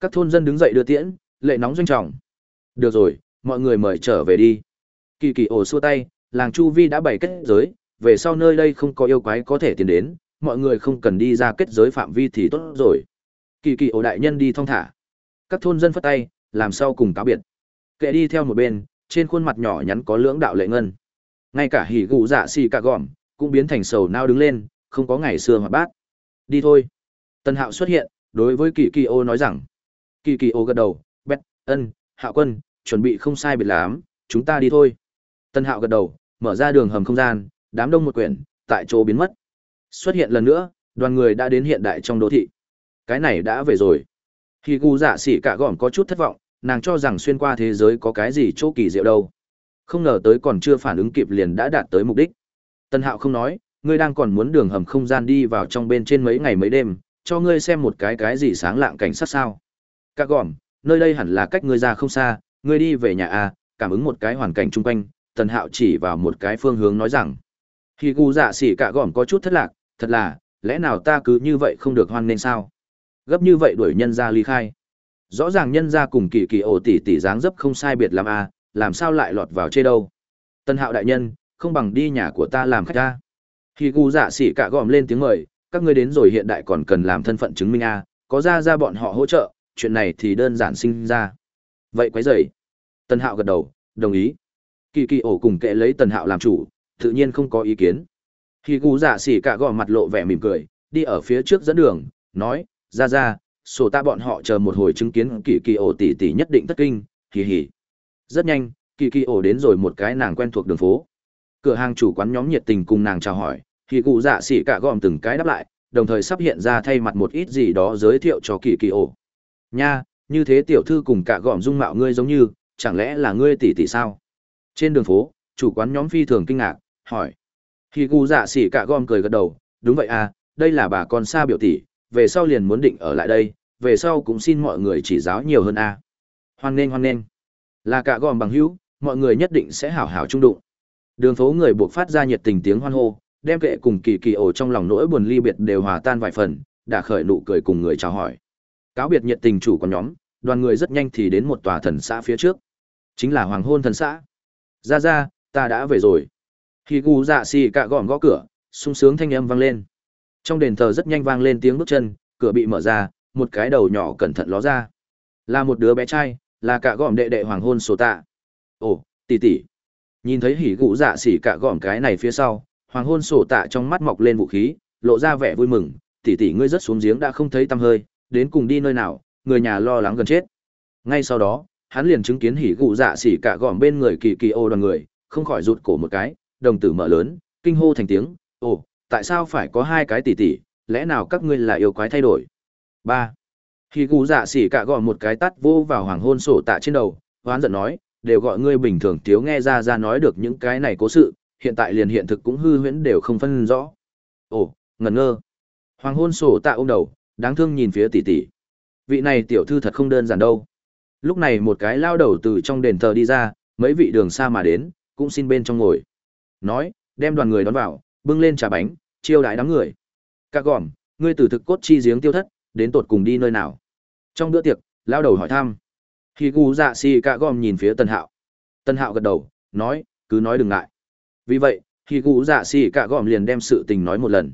Các thôn dân đứng dậy đưa tiễn, lệ nóng doanh trọng. Được rồi, mọi người mời trở về đi. Kỳ kỳ ổ xua tay, làng Chu Vi đã bày kết giới, về sau nơi đây không có yêu quái có thể tiến đến, mọi người không cần đi ra kết giới phạm vi thì tốt rồi. Kỳ kỳ ổ đại nhân đi thong thả. Các thôn dân phất tay làm sao cùng cáo biệt. Kệ đi theo một bên trên khuôn mặt nhỏ nhắn có lưỡng đạo lệ ngân. Ngay cả hỉ gù dạ xì cả gỏm cũng biến thành sầu nao đứng lên không có ngày xưa hoạt bát. Đi thôi. Tân hạo xuất hiện đối với kỳ kỳ ô nói rằng. Kỳ kỳ ô gật đầu bét ân hạo quân chuẩn bị không sai biệt lắm, chúng ta đi thôi. Tân hạo gật đầu, mở ra đường hầm không gian, đám đông một quyển, tại chỗ biến mất. Xuất hiện lần nữa, đoàn người đã đến hiện đại trong đô thị. Cái này đã về rồi. Khi gu dạ xỉ cả gỏm có chút thất vọng, nàng cho rằng xuyên qua thế giới có cái gì chỗ kỳ diệu đâu. Không ngờ tới còn chưa phản ứng kịp liền đã đạt tới mục đích. Tân hạo không nói, ngươi đang còn muốn đường hầm không gian đi vào trong bên trên mấy ngày mấy đêm, cho ngươi xem một cái cái gì sáng lạng cảnh sát sao? Cả gỏm, nơi đây hẳn là cách ngươi ra không xa ngươi đi về nhà a, cảm ứng một cái hoàn cảnh chung quanh, tần hạo chỉ vào một cái phương hướng nói rằng khi gu dạ xỉ cả gỏm có chút thất lạc, thật là, lẽ nào ta cứ như vậy không được hoan nên sao? Gấp như vậy đuổi nhân ra ly khai. Rõ ràng nhân ra cùng kỳ kỳ ổ tỷ tỷ dáng dấp không sai biệt làm a, làm sao lại lọt vào chê đâu? Tân hạo đại nhân, không bằng đi nhà của ta làm khách ta. Khi gu dạ xỉ cả gòm lên tiếng mời, các ngươi đến rồi hiện đại còn cần làm thân phận chứng minh a, có ra ra bọn họ hỗ trợ, chuyện này thì đơn giản sinh ra vậy quấy dày tần hạo gật đầu, đồng ý. Kỳ kỳ ổ cùng kệ lấy tần hạo làm chủ, tự nhiên không có ý kiến. Khi cụ dạ xỉ cả gò mặt lộ vẻ mỉm cười, đi ở phía trước dẫn đường, nói, ra ra, sổ ta bọn họ chờ một hồi chứng kiến kỳ kỳ ổ tỷ tỷ nhất định thất kinh. Hì hì. Rất nhanh, kỳ kỳ ổ đến rồi một cái nàng quen thuộc đường phố. Cửa hàng chủ quán nhóm nhiệt tình cùng nàng chào hỏi khi cụ dạ xỉ cả gòm từng cái đáp lại, đồng thời sắp hiện ra thay mặt một ít gì đó giới thiệu cho kỳ kỳ ổ. Nha như thế tiểu thư cùng cả gọm dung mạo ngươi giống như, chẳng lẽ là ngươi tỷ tỷ sao? Trên đường phố, chủ quán nhóm phi thường kinh ngạc, hỏi. Khi gu dạ xỉ cả gom cười gật đầu, đúng vậy à đây là bà con xa biểu tỷ, về sau liền muốn định ở lại đây, về sau cũng xin mọi người chỉ giáo nhiều hơn a à. hoan nghênh hoan nghênh. Là cả gom bằng hữu, mọi người nhất định sẽ hảo hảo trung đụng. Đường phố người buộc phát ra nhiệt tình tiếng hoan hô, đem kệ cùng kỳ kỳ ổ trong lòng nỗi buồn ly biệt đều hòa tan vài phần, đã khởi nụ cười cùng người chào hỏi cáo biệt nhiệt tình chủ của nhóm, đoàn người rất nhanh thì đến một tòa thần xã phía trước. Chính là hoàng hôn thần xã. Ra ra, ta đã về rồi. Khi gu dạ xì cạ gõ gõ cửa, sung sướng thanh âm vang lên. Trong đền thờ rất nhanh vang lên tiếng bước chân, cửa bị mở ra, một cái đầu nhỏ cẩn thận ló ra. Là một đứa bé trai, là cả gòm đệ đệ hoàng hôn sổ tạ. Ồ tỉ tỉ nhìn thấy hỉ Gu dạ xỉ cả gòm cái này phía sau, hoàng hôn sổ tạ trong mắt mọc lên vũ khí, lộ ra vẻ vui mừng. Tỉ tỉ ngươi rất xuống giếng đã không thấy tăm hơi đến cùng đi nơi nào người nhà lo lắng gần chết ngay sau đó hắn liền chứng kiến hỉ gụ dạ xỉ cả gòm bên người kỳ kỳ ô đoàn người không khỏi rụt cổ một cái đồng tử mở lớn kinh hô thành tiếng ồ tại sao phải có hai cái tỉ tỉ lẽ nào các ngươi là yêu quái thay đổi ba Hỉ gụ dạ xỉ cả gòm một cái tắt vô vào hoàng hôn sổ tạ trên đầu, hoán giận nói, đều gọi ngươi bình thường thiếu nghe ra ra nói được những cái này cố sự, hiện tại liền hiện thực cũng hư huyễn đều không phân rõ. Ồ, ngẩn ngơ. Hoàng hôn sổ tạ ôm đầu, đáng thương nhìn phía tỷ tỷ. Vị này tiểu thư thật không đơn giản đâu. Lúc này một cái lao đầu từ trong đền thờ đi ra, mấy vị đường xa mà đến, cũng xin bên trong ngồi. Nói, đem đoàn người đón vào, bưng lên trà bánh, chiêu đãi đám người. Các gòm, ngươi từ thực cốt chi giếng tiêu thất, đến tột cùng đi nơi nào trong bữa tiệc lao đầu hỏi thăm khi gu dạ xì cạ gom nhìn phía tân hạo tân hạo gật đầu nói cứ nói đừng ngại vì vậy khi gu dạ xì cạ gom liền đem sự tình nói một lần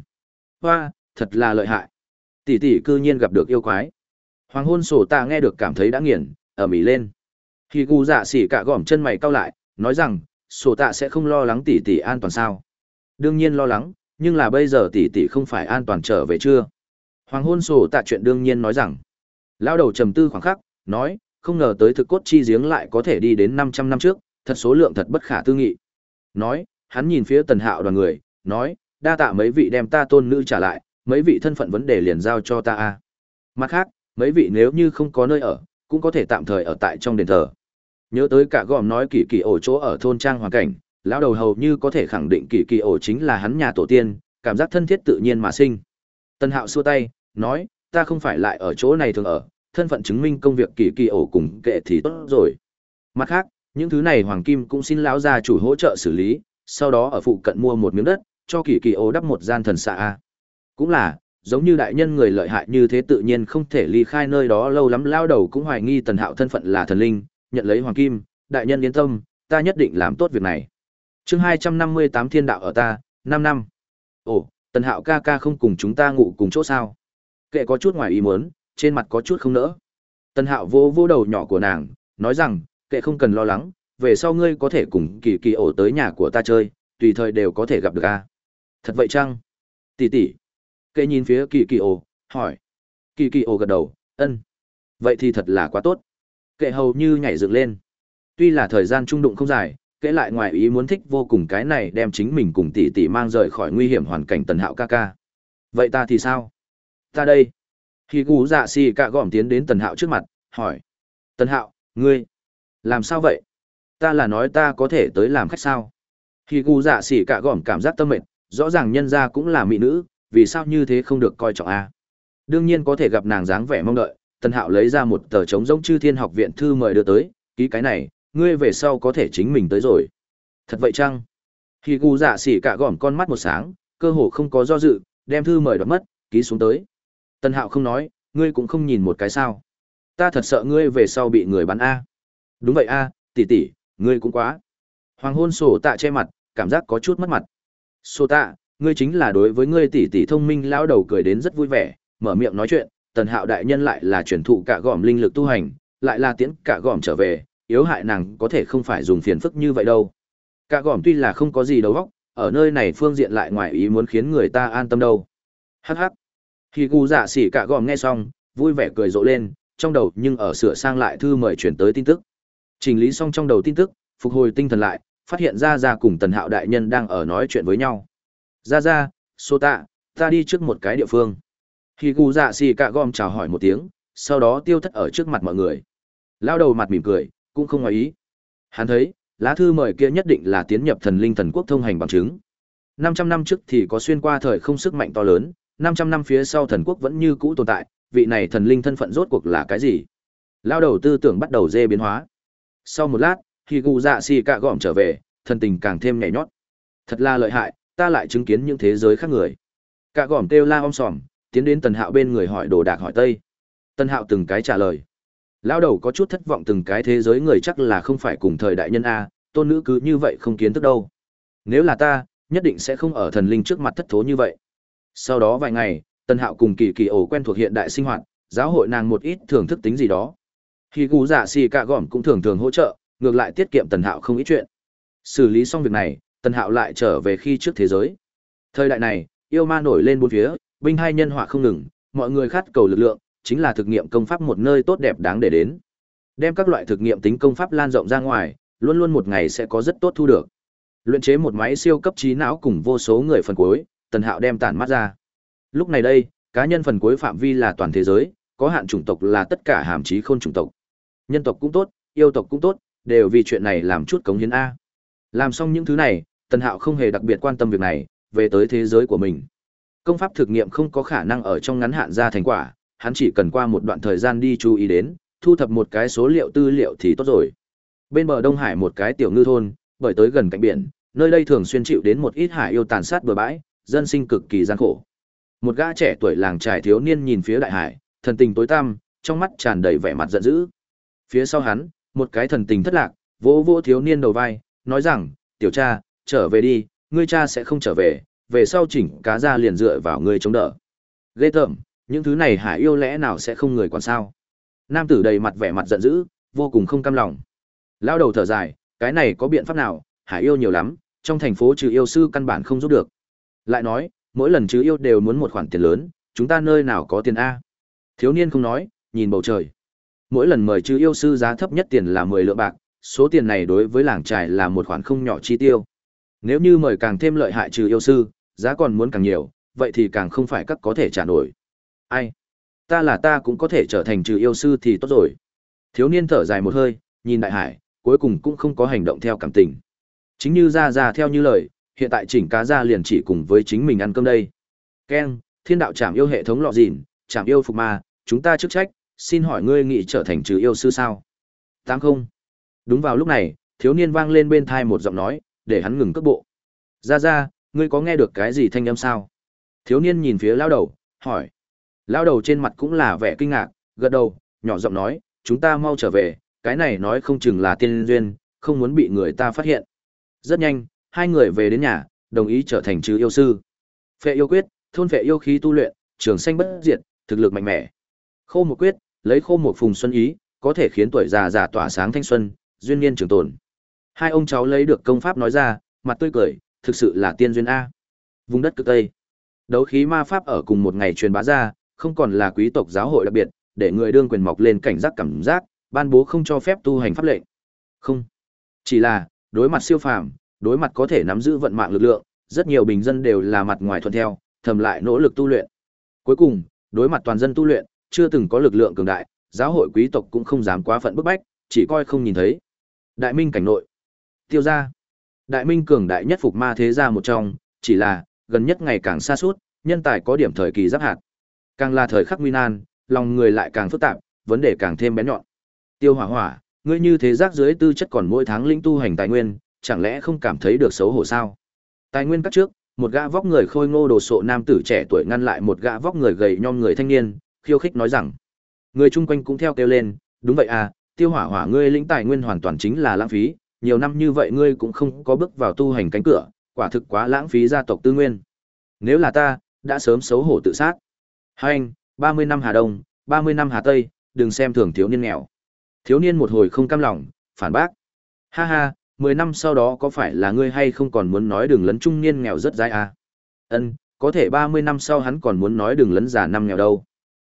hoa thật là lợi hại tỷ tỷ cư nhiên gặp được yêu quái. Hoàng hôn sổ tạ nghe được cảm thấy đã nghiền ở mỹ lên. Khi gu dạ xỉ cả gỏm chân mày cau lại nói rằng sổ tạ sẽ không lo lắng tỷ tỷ an toàn sao? Đương nhiên lo lắng nhưng là bây giờ tỷ tỷ không phải an toàn trở về chưa? Hoàng hôn sổ tạ chuyện đương nhiên nói rằng, lao đầu trầm tư khoảng khắc, nói, không ngờ tới thực cốt chi giếng lại có thể đi đến 500 năm trước, thật số lượng thật bất khả tư nghị. Nói, hắn nhìn phía tần hạo đoàn người, nói, đa tạ mấy vị đem ta tôn nữ trả lại, mấy vị thân phận vấn đề liền giao cho ta a. Mặt khác, mấy vị nếu như không có nơi ở, cũng có thể tạm thời ở tại trong đền thờ. Nhớ tới cả gòm nói kỳ kỳ ổ chỗ ở thôn trang hoàn cảnh, lão đầu hầu như có thể khẳng định kỳ kỳ ổ chính là hắn nhà tổ tiên, cảm giác thân thiết tự nhiên mà sinh. tân Hạo xua tay, nói, ta không phải lại ở chỗ này thường ở, thân phận chứng minh công việc kỳ kỳ ổ cùng kệ thì tốt rồi. Mặt khác, những thứ này Hoàng Kim cũng xin lão gia chủ hỗ trợ xử lý, sau đó ở phụ cận mua một miếng đất, cho kỳ kỳ ổ đắp một gian thần xạ. Cũng là, giống như đại nhân người lợi hại như thế tự nhiên không thể ly khai nơi đó lâu lắm lao đầu cũng hoài nghi tần hạo thân phận là thần linh, nhận lấy Hoàng Kim, đại nhân yên tâm, ta nhất định làm tốt việc này. chương hai trăm năm mươi tám thiên đạo ở ta, năm năm. Ồ, tần hạo ca ca không cùng chúng ta ngủ cùng chỗ sao? Kệ có chút ngoài ý muốn, trên mặt có chút không nỡ. tần Hạo vô vô đầu nhỏ của nàng, nói rằng, kệ không cần lo lắng, về sau ngươi có thể cùng kỳ kỳ ổ tới nhà của ta chơi, tùy thời đều có thể gặp được a thật vậy chăng tỷ tỷ kệ nhìn phía kỳ kỳ ồ, hỏi. Kỳ kỳ ồ gật đầu, ân, vậy thì thật là quá tốt. Kệ hầu như nhảy dựng lên. Tuy là thời gian trung đụng không dài, kệ lại ngoài ý muốn thích vô cùng cái này đem chính mình cùng tỷ tỷ mang rời khỏi nguy hiểm hoàn cảnh tần hạo ca ca. Vậy ta thì sao? Ta đây. Khi gù dạ xì cạ gòm tiến đến tần hạo trước mặt, hỏi. Tần hạo, ngươi làm sao vậy? Ta là nói ta có thể tới làm khách sao? Khi gù dạ xì cạ gòm cảm giác tâm mệnh rõ ràng nhân ra cũng là mỹ nữ vì sao như thế không được coi trọng a? Đương nhiên có thể gặp nàng dáng vẻ mong đợi, tần hạo lấy ra một tờ trống giống chư thiên học viện thư mời đưa tới, ký cái này, ngươi về sau có thể chính mình tới rồi. Thật vậy chăng? Khi gu dạ xỉ cả gỏm con mắt một sáng, cơ hồ không có do dự, đem thư mời đoạt mất, ký xuống tới. Tần hạo không nói, ngươi cũng không nhìn một cái sao? Ta thật sợ ngươi về sau bị người bắn a. Đúng vậy a, tỷ tỷ, ngươi cũng quá. Hoàng hôn sổ tạ che mặt, cảm giác có chút mất mặt. Sổ tạ ngươi chính là đối với ngươi tỷ tỷ thông minh lão đầu cười đến rất vui vẻ mở miệng nói chuyện tần hạo đại nhân lại là truyền thụ cả gòm linh lực tu hành lại là tiễn cả gòm trở về yếu hại nàng có thể không phải dùng phiền phức như vậy đâu. Cả gòm tuy là không có gì đầu óc ở nơi này phương diện lại ngoài ý muốn khiến người ta an tâm đâu. Hắc hắc, khi gu dạ sĩ cả gòm nghe xong vui vẻ cười rộ lên trong đầu nhưng ở sửa sang lại thư mời chuyển tới tin tức. Trình lý xong trong đầu tin tức phục hồi tinh thần lại phát hiện ra ra cùng tần hạo đại nhân đang ở nói chuyện với nhau ra ra xô tạ, ta đi trước một cái địa phương. Khi gu dạ xì cạ gom chào hỏi một tiếng, sau đó tiêu thất ở trước mặt mọi người. Lao đầu mặt mỉm cười, cũng không ngoài ý. Hắn thấy, lá thư mời kia nhất định là tiến nhập thần linh thần quốc thông hành bằng chứng. Năm trăm năm trước thì có xuyên qua thời không sức mạnh to lớn, năm trăm năm phía sau thần quốc vẫn như cũ tồn tại, vị này thần linh thân phận rốt cuộc là cái gì? Lao đầu tư tưởng bắt đầu dê biến hóa. Sau một lát khi gu dạ xì cạ gom trở về, thần tình càng thêm nhảy nhót. Thật là lợi hại ta lại chứng kiến những thế giới khác người. Cạ gòm kêu la om sòm, tiến đến tần hạo bên người hỏi đồ đạc hỏi tây. Tần hạo từng cái trả lời. Lão đầu có chút thất vọng từng cái thế giới người chắc là không phải cùng thời đại nhân a, tôn nữ cứ như vậy không kiến thức đâu. Nếu là ta, nhất định sẽ không ở thần linh trước mặt thất thố như vậy. Sau đó vài ngày, tần hạo cùng kỳ kỳ ổ quen thuộc hiện đại sinh hoạt, giáo hội nàng một ít thưởng thức tính gì đó. Khi gù giả xì cạ gỏm cũng thường thường hỗ trợ, ngược lại tiết kiệm tần hạo không ít chuyện. Xử lý xong việc này tần hạo lại trở về khi trước thế giới thời đại này yêu ma nổi lên bốn phía binh hai nhân họa không ngừng, mọi người khát cầu lực lượng, chính là thực nghiệm công pháp một nơi tốt đẹp đáng để đến. Đem các loại thực nghiệm tính công pháp lan rộng ra ngoài, luôn luôn một ngày sẽ có rất tốt thu được. Luyện chế một máy siêu cấp trí não cùng vô số người phần cuối, Tần Hạo đem tản mắt ra. Lúc này đây, cá nhân phần cuối phạm vi là toàn thế giới, có hạn chủng tộc là tất cả hàm chí khôn chủng tộc. Nhân tộc cũng tốt, yêu tộc cũng tốt, đều vì chuyện này làm chút cống hiến a. Làm xong những thứ này, Tần Hạo không hề đặc biệt quan tâm việc này, về tới thế giới của mình. Công pháp thực nghiệm không có khả năng ở trong ngắn hạn ra thành quả, hắn chỉ cần qua một đoạn thời gian đi chú ý đến, thu thập một cái số liệu tư liệu thì tốt rồi. Bên bờ Đông Hải một cái tiểu ngư thôn, bởi tới gần cạnh biển, nơi đây thường xuyên chịu đến một ít hải yêu tàn sát bờ bãi, dân sinh cực kỳ gian khổ. Một gã trẻ tuổi làng trải thiếu niên nhìn phía đại hải, thần tình tối tăm, trong mắt tràn đầy vẻ mặt giận dữ. Phía sau hắn, một cái thần tình thất lạc, vỗ vỗ thiếu niên đầu vai, nói rằng, tiểu cha, trở về đi, ngươi cha sẽ không trở về, về sau chỉnh cá ra liền dựa vào ngươi chống đỡ. Ghê tởm, những thứ này hải yêu lẽ nào sẽ không người còn sao? Nam tử đầy mặt vẻ mặt giận dữ, vô cùng không cam lòng. Lao đầu thở dài, cái này có biện pháp nào, hải yêu nhiều lắm, trong thành phố trừ yêu sư căn bản không giúp được. Lại nói, mỗi lần trừ yêu đều muốn một khoản tiền lớn, chúng ta nơi nào có tiền A. Thiếu niên không nói, nhìn bầu trời. Mỗi lần mời trừ yêu sư giá thấp nhất tiền là 10 lượng bạc, số tiền này đối với làng trài là một khoản không nhỏ chi tiêu. Nếu như mời càng thêm lợi hại trừ yêu sư, giá còn muốn càng nhiều, vậy thì càng không phải các có thể trả nổi. Ai? Ta là ta cũng có thể trở thành trừ yêu sư thì tốt rồi. Thiếu niên thở dài một hơi, nhìn đại hải, cuối cùng cũng không có hành động theo cảm tình. Chính như ra ra theo như lời, hiện tại chỉnh cá ra liền chỉ cùng với chính mình ăn cơm đây. Ken, thiên đạo trảm yêu hệ thống lọ dịn, trảm yêu phục ma, chúng ta chức trách, xin hỏi ngươi nghĩ trở thành trừ yêu sư sao? Tám không. Đúng vào lúc này, thiếu niên vang lên bên thai một giọng nói, để hắn ngừng cước bộ. Ra ra, ngươi có nghe được cái gì thanh âm sao? Thiếu niên nhìn phía lao đầu, hỏi. Lao đầu trên mặt cũng là vẻ kinh ngạc, gật đầu, nhỏ giọng nói, chúng ta mau trở về, cái này nói không chừng là tiên duyên, không muốn bị người ta phát hiện. Rất nhanh, hai người về đến nhà, đồng ý trở thành trừ yêu sư. Phệ yêu quyết, thôn phệ yêu khí tu luyện, trường xanh bất diệt, thực lực mạnh mẽ. Khô một quyết, lấy khô một phùng xuân ý, có thể khiến tuổi già già tỏa sáng thanh xuân, duyên niên trường tồn. Hai ông cháu lấy được công pháp nói ra, mặt tươi cười, thực sự là tiên duyên A. Vùng đất cực Tây. Đấu khí ma pháp ở cùng một ngày truyền bá ra, không còn là quý tộc giáo hội đặc biệt, để người đương quyền mọc lên cảnh giác cảm giác, ban bố không cho phép tu hành pháp lệnh. Không. Chỉ là, đối mặt siêu phàm, đối mặt có thể nắm giữ vận mạng lực lượng, rất nhiều bình dân đều là mặt ngoài thuận theo, thầm lại nỗ lực tu luyện. Cuối cùng, đối mặt toàn dân tu luyện, chưa từng có lực lượng cường đại, giáo hội quý tộc cũng không dám quá phận bức bách, chỉ coi không nhìn thấy. Đại Minh cảnh nội. Tiêu gia. Đại Minh cường đại nhất phục ma thế gia một trong, chỉ là gần nhất ngày càng xa suốt, nhân tài có điểm thời kỳ giáp hạt. Càng là thời khắc nguy nan, lòng người lại càng phức tạp, vấn đề càng thêm bén nhọn. Tiêu Hỏa Hỏa, ngươi như thế giác dưới tư chất còn mỗi tháng linh tu hành tài nguyên, chẳng lẽ không cảm thấy được xấu hổ sao? Tài nguyên các trước, một gã vóc người khôi ngô đồ sộ nam tử trẻ tuổi ngăn lại một gã vóc người gầy nhom người thanh niên, khiêu khích nói rằng: Người chung quanh cũng theo kêu lên, đúng vậy à, Tiêu Hỏa Hỏa ngươi lĩnh tài nguyên hoàn toàn chính là lãng phí, nhiều năm như vậy ngươi cũng không có bước vào tu hành cánh cửa, quả thực quá lãng phí gia tộc tư nguyên. Nếu là ta, đã sớm xấu hổ tự sát. Hành, anh, 30 năm Hà Đông, 30 năm Hà Tây, đừng xem thường thiếu niên nghèo. Thiếu niên một hồi không cam lòng, phản bác. Ha ha, 10 năm sau đó có phải là ngươi hay không còn muốn nói đường lấn trung niên nghèo rất dai à? Ân, có thể 30 năm sau hắn còn muốn nói đường lấn già năm nghèo đâu.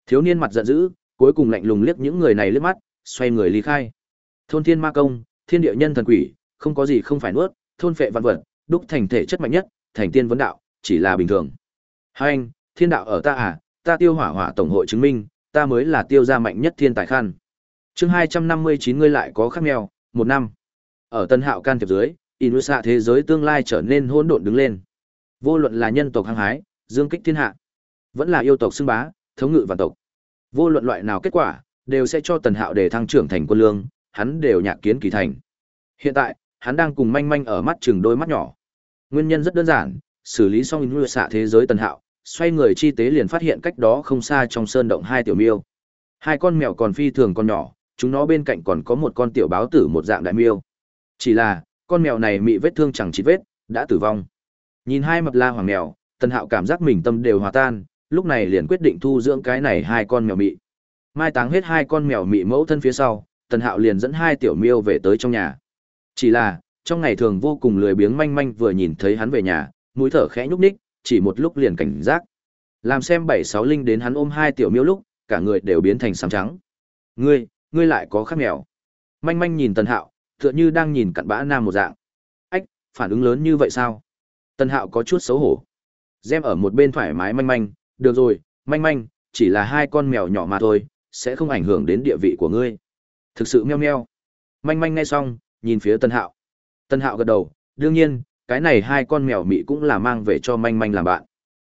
Thiếu niên mặt giận dữ, cuối cùng lạnh lùng liếc những người này liếc mắt, xoay người ly khai. Thôn Thiên Ma Công, thiên địa nhân thần quỷ, không có gì không phải nuốt, thôn phệ vạn vật, đúc thành thể chất mạnh nhất, thành tiên vấn đạo, chỉ là bình thường. Hai anh, thiên đạo ở ta à, ta tiêu hỏa hỏa tổng hội chứng minh, ta mới là tiêu gia mạnh nhất thiên tài khan. Chương hai trăm năm mươi chín ngươi lại có khác mèo, một năm. Ở Tân Hạo can thiệp dưới, Inusa thế giới tương lai trở nên hỗn độn đứng lên. Vô luận là nhân tộc hăng hái, dương kích thiên hạ, vẫn là yêu tộc xưng bá, thống ngự vạn tộc. Vô luận loại nào kết quả, đều sẽ cho Tần Hạo để thăng trưởng thành quân lương, hắn đều nhạc kiến kỳ thành. Hiện tại, hắn đang cùng manh manh ở mắt chừng đôi mắt nhỏ. Nguyên nhân rất đơn giản, xử lý xong nuôi xạ thế giới tần hạo, xoay người chi tế liền phát hiện cách đó không xa trong sơn động hai tiểu miêu. Hai con mèo còn phi thường con nhỏ, chúng nó bên cạnh còn có một con tiểu báo tử một dạng đại miêu. Chỉ là, con mèo này bị vết thương chẳng chỉ vết, đã tử vong. Nhìn hai mập la hoàng mèo, tần hạo cảm giác mình tâm đều hòa tan, lúc này liền quyết định thu dưỡng cái này hai con mèo mị. Mai táng hết hai con mèo mị mẫu thân phía sau, tần hạo liền dẫn hai tiểu miêu về tới trong nhà. Chỉ là, trong ngày thường vô cùng lười biếng manh manh vừa nhìn thấy hắn về nhà, mũi thở khẽ nhúc nhích, chỉ một lúc liền cảnh giác. Làm xem bảy sáu linh đến hắn ôm hai tiểu miêu lúc, cả người đều biến thành sám trắng. Ngươi, ngươi lại có khắc mèo. Manh manh nhìn Tần Hạo, tựa như đang nhìn cặn bã nam một dạng. Ách, phản ứng lớn như vậy sao? Tần Hạo có chút xấu hổ. Gem ở một bên thoải mái manh manh, được rồi, manh manh, chỉ là hai con mèo nhỏ mà thôi, sẽ không ảnh hưởng đến địa vị của ngươi. Thực sự meo meo. Manh manh nghe xong, nhìn phía Tân Hạo. Tân Hạo gật đầu, đương nhiên, cái này hai con mèo mị cũng là mang về cho manh manh làm bạn.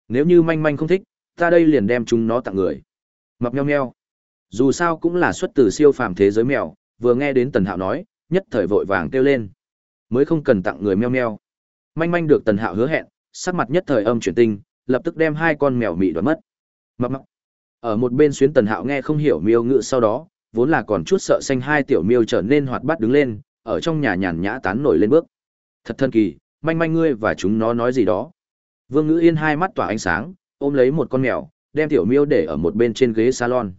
Nếu như manh manh không thích, ta đây liền đem chúng nó tặng người. Mập meo meo, Dù sao cũng là xuất từ siêu phàm thế giới mèo, vừa nghe đến Tần Hạo nói, nhất thời vội vàng kêu lên. Mới không cần tặng người meo meo. Manh manh được Tần Hạo hứa hẹn, sắc mặt nhất thời âm chuyển tinh, lập tức đem hai con mèo mị đoạt mất. Mập mập. Ở một bên xuyến Tần Hạo nghe không hiểu miêu ngữ sau đó, vốn là còn chút sợ xanh hai tiểu miêu trở nên hoạt bát đứng lên, ở trong nhà nhàn nhã tán nổi lên bước. Thật thân kỳ, manh manh ngươi và chúng nó nói gì đó. Vương Ngữ Yên hai mắt tỏa ánh sáng, ôm lấy một con mèo, đem tiểu miêu để ở một bên trên ghế salon.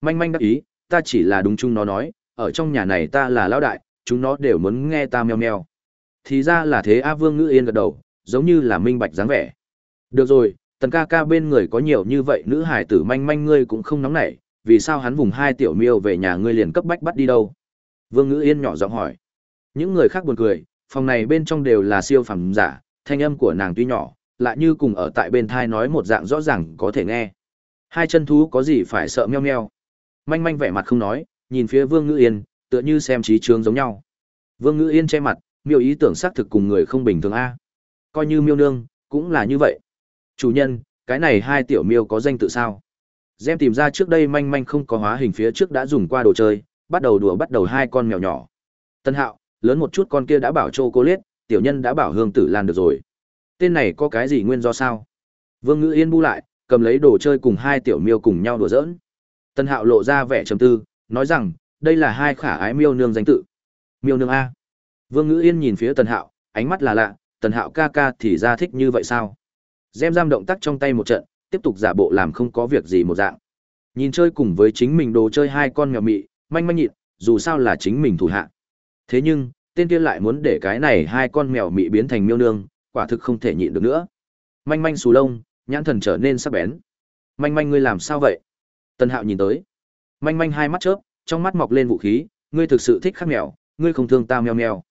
Manh manh đắc ý, ta chỉ là đúng chúng nó nói, ở trong nhà này ta là lão đại, chúng nó đều muốn nghe ta meo meo. Thì ra là thế A Vương Ngữ Yên gật đầu, giống như là minh bạch dáng vẻ. Được rồi, tần ca ca bên người có nhiều như vậy nữ hải tử manh manh ngươi cũng không nóng nảy, vì sao hắn vùng hai tiểu miêu về nhà ngươi liền cấp bách bắt đi đâu? Vương Ngữ Yên nhỏ giọng hỏi. Những người khác buồn cười, phòng này bên trong đều là siêu phẩm giả, thanh âm của nàng tuy nhỏ, lại như cùng ở tại bên thai nói một dạng rõ ràng có thể nghe. Hai chân thú có gì phải sợ meo meo. Manh manh vẻ mặt không nói, nhìn phía Vương Ngữ Yên, tựa như xem trí trương giống nhau. Vương Ngữ Yên che mặt, miêu ý tưởng xác thực cùng người không bình thường a. Coi như miêu nương, cũng là như vậy. Chủ nhân, cái này hai tiểu miêu có danh tự sao? Gem tìm ra trước đây manh manh không có hóa hình phía trước đã dùng qua đồ chơi, bắt đầu đùa bắt đầu hai con mèo nhỏ. Tân Hạo, lớn một chút con kia đã bảo cô liết, tiểu nhân đã bảo hương tử lan được rồi. Tên này có cái gì nguyên do sao? Vương Ngữ Yên bu lại, cầm lấy đồ chơi cùng hai tiểu miêu cùng nhau đùa giỡn. Tân Hạo lộ ra vẻ trầm tư, nói rằng, đây là hai khả ái miêu nương danh tự. Miêu nương a. Vương Ngữ Yên nhìn phía tân Hạo, ánh mắt là lạ, tân Hạo ca ca thì ra thích như vậy sao? Gem giam động tác trong tay một trận, tiếp tục giả bộ làm không có việc gì một dạng. Nhìn chơi cùng với chính mình đồ chơi hai con mèo mị, manh manh nhịn, dù sao là chính mình thủ hạ. Thế nhưng, tên kia lại muốn để cái này hai con mèo mị biến thành miêu nương, quả thực không thể nhịn được nữa. Manh manh xù lông, nhãn thần trở nên sắc bén. Manh manh ngươi làm sao vậy? Tân Hạo nhìn tới. Manh manh hai mắt chớp, trong mắt mọc lên vũ khí, ngươi thực sự thích khắc mèo, ngươi không thương ta mèo mèo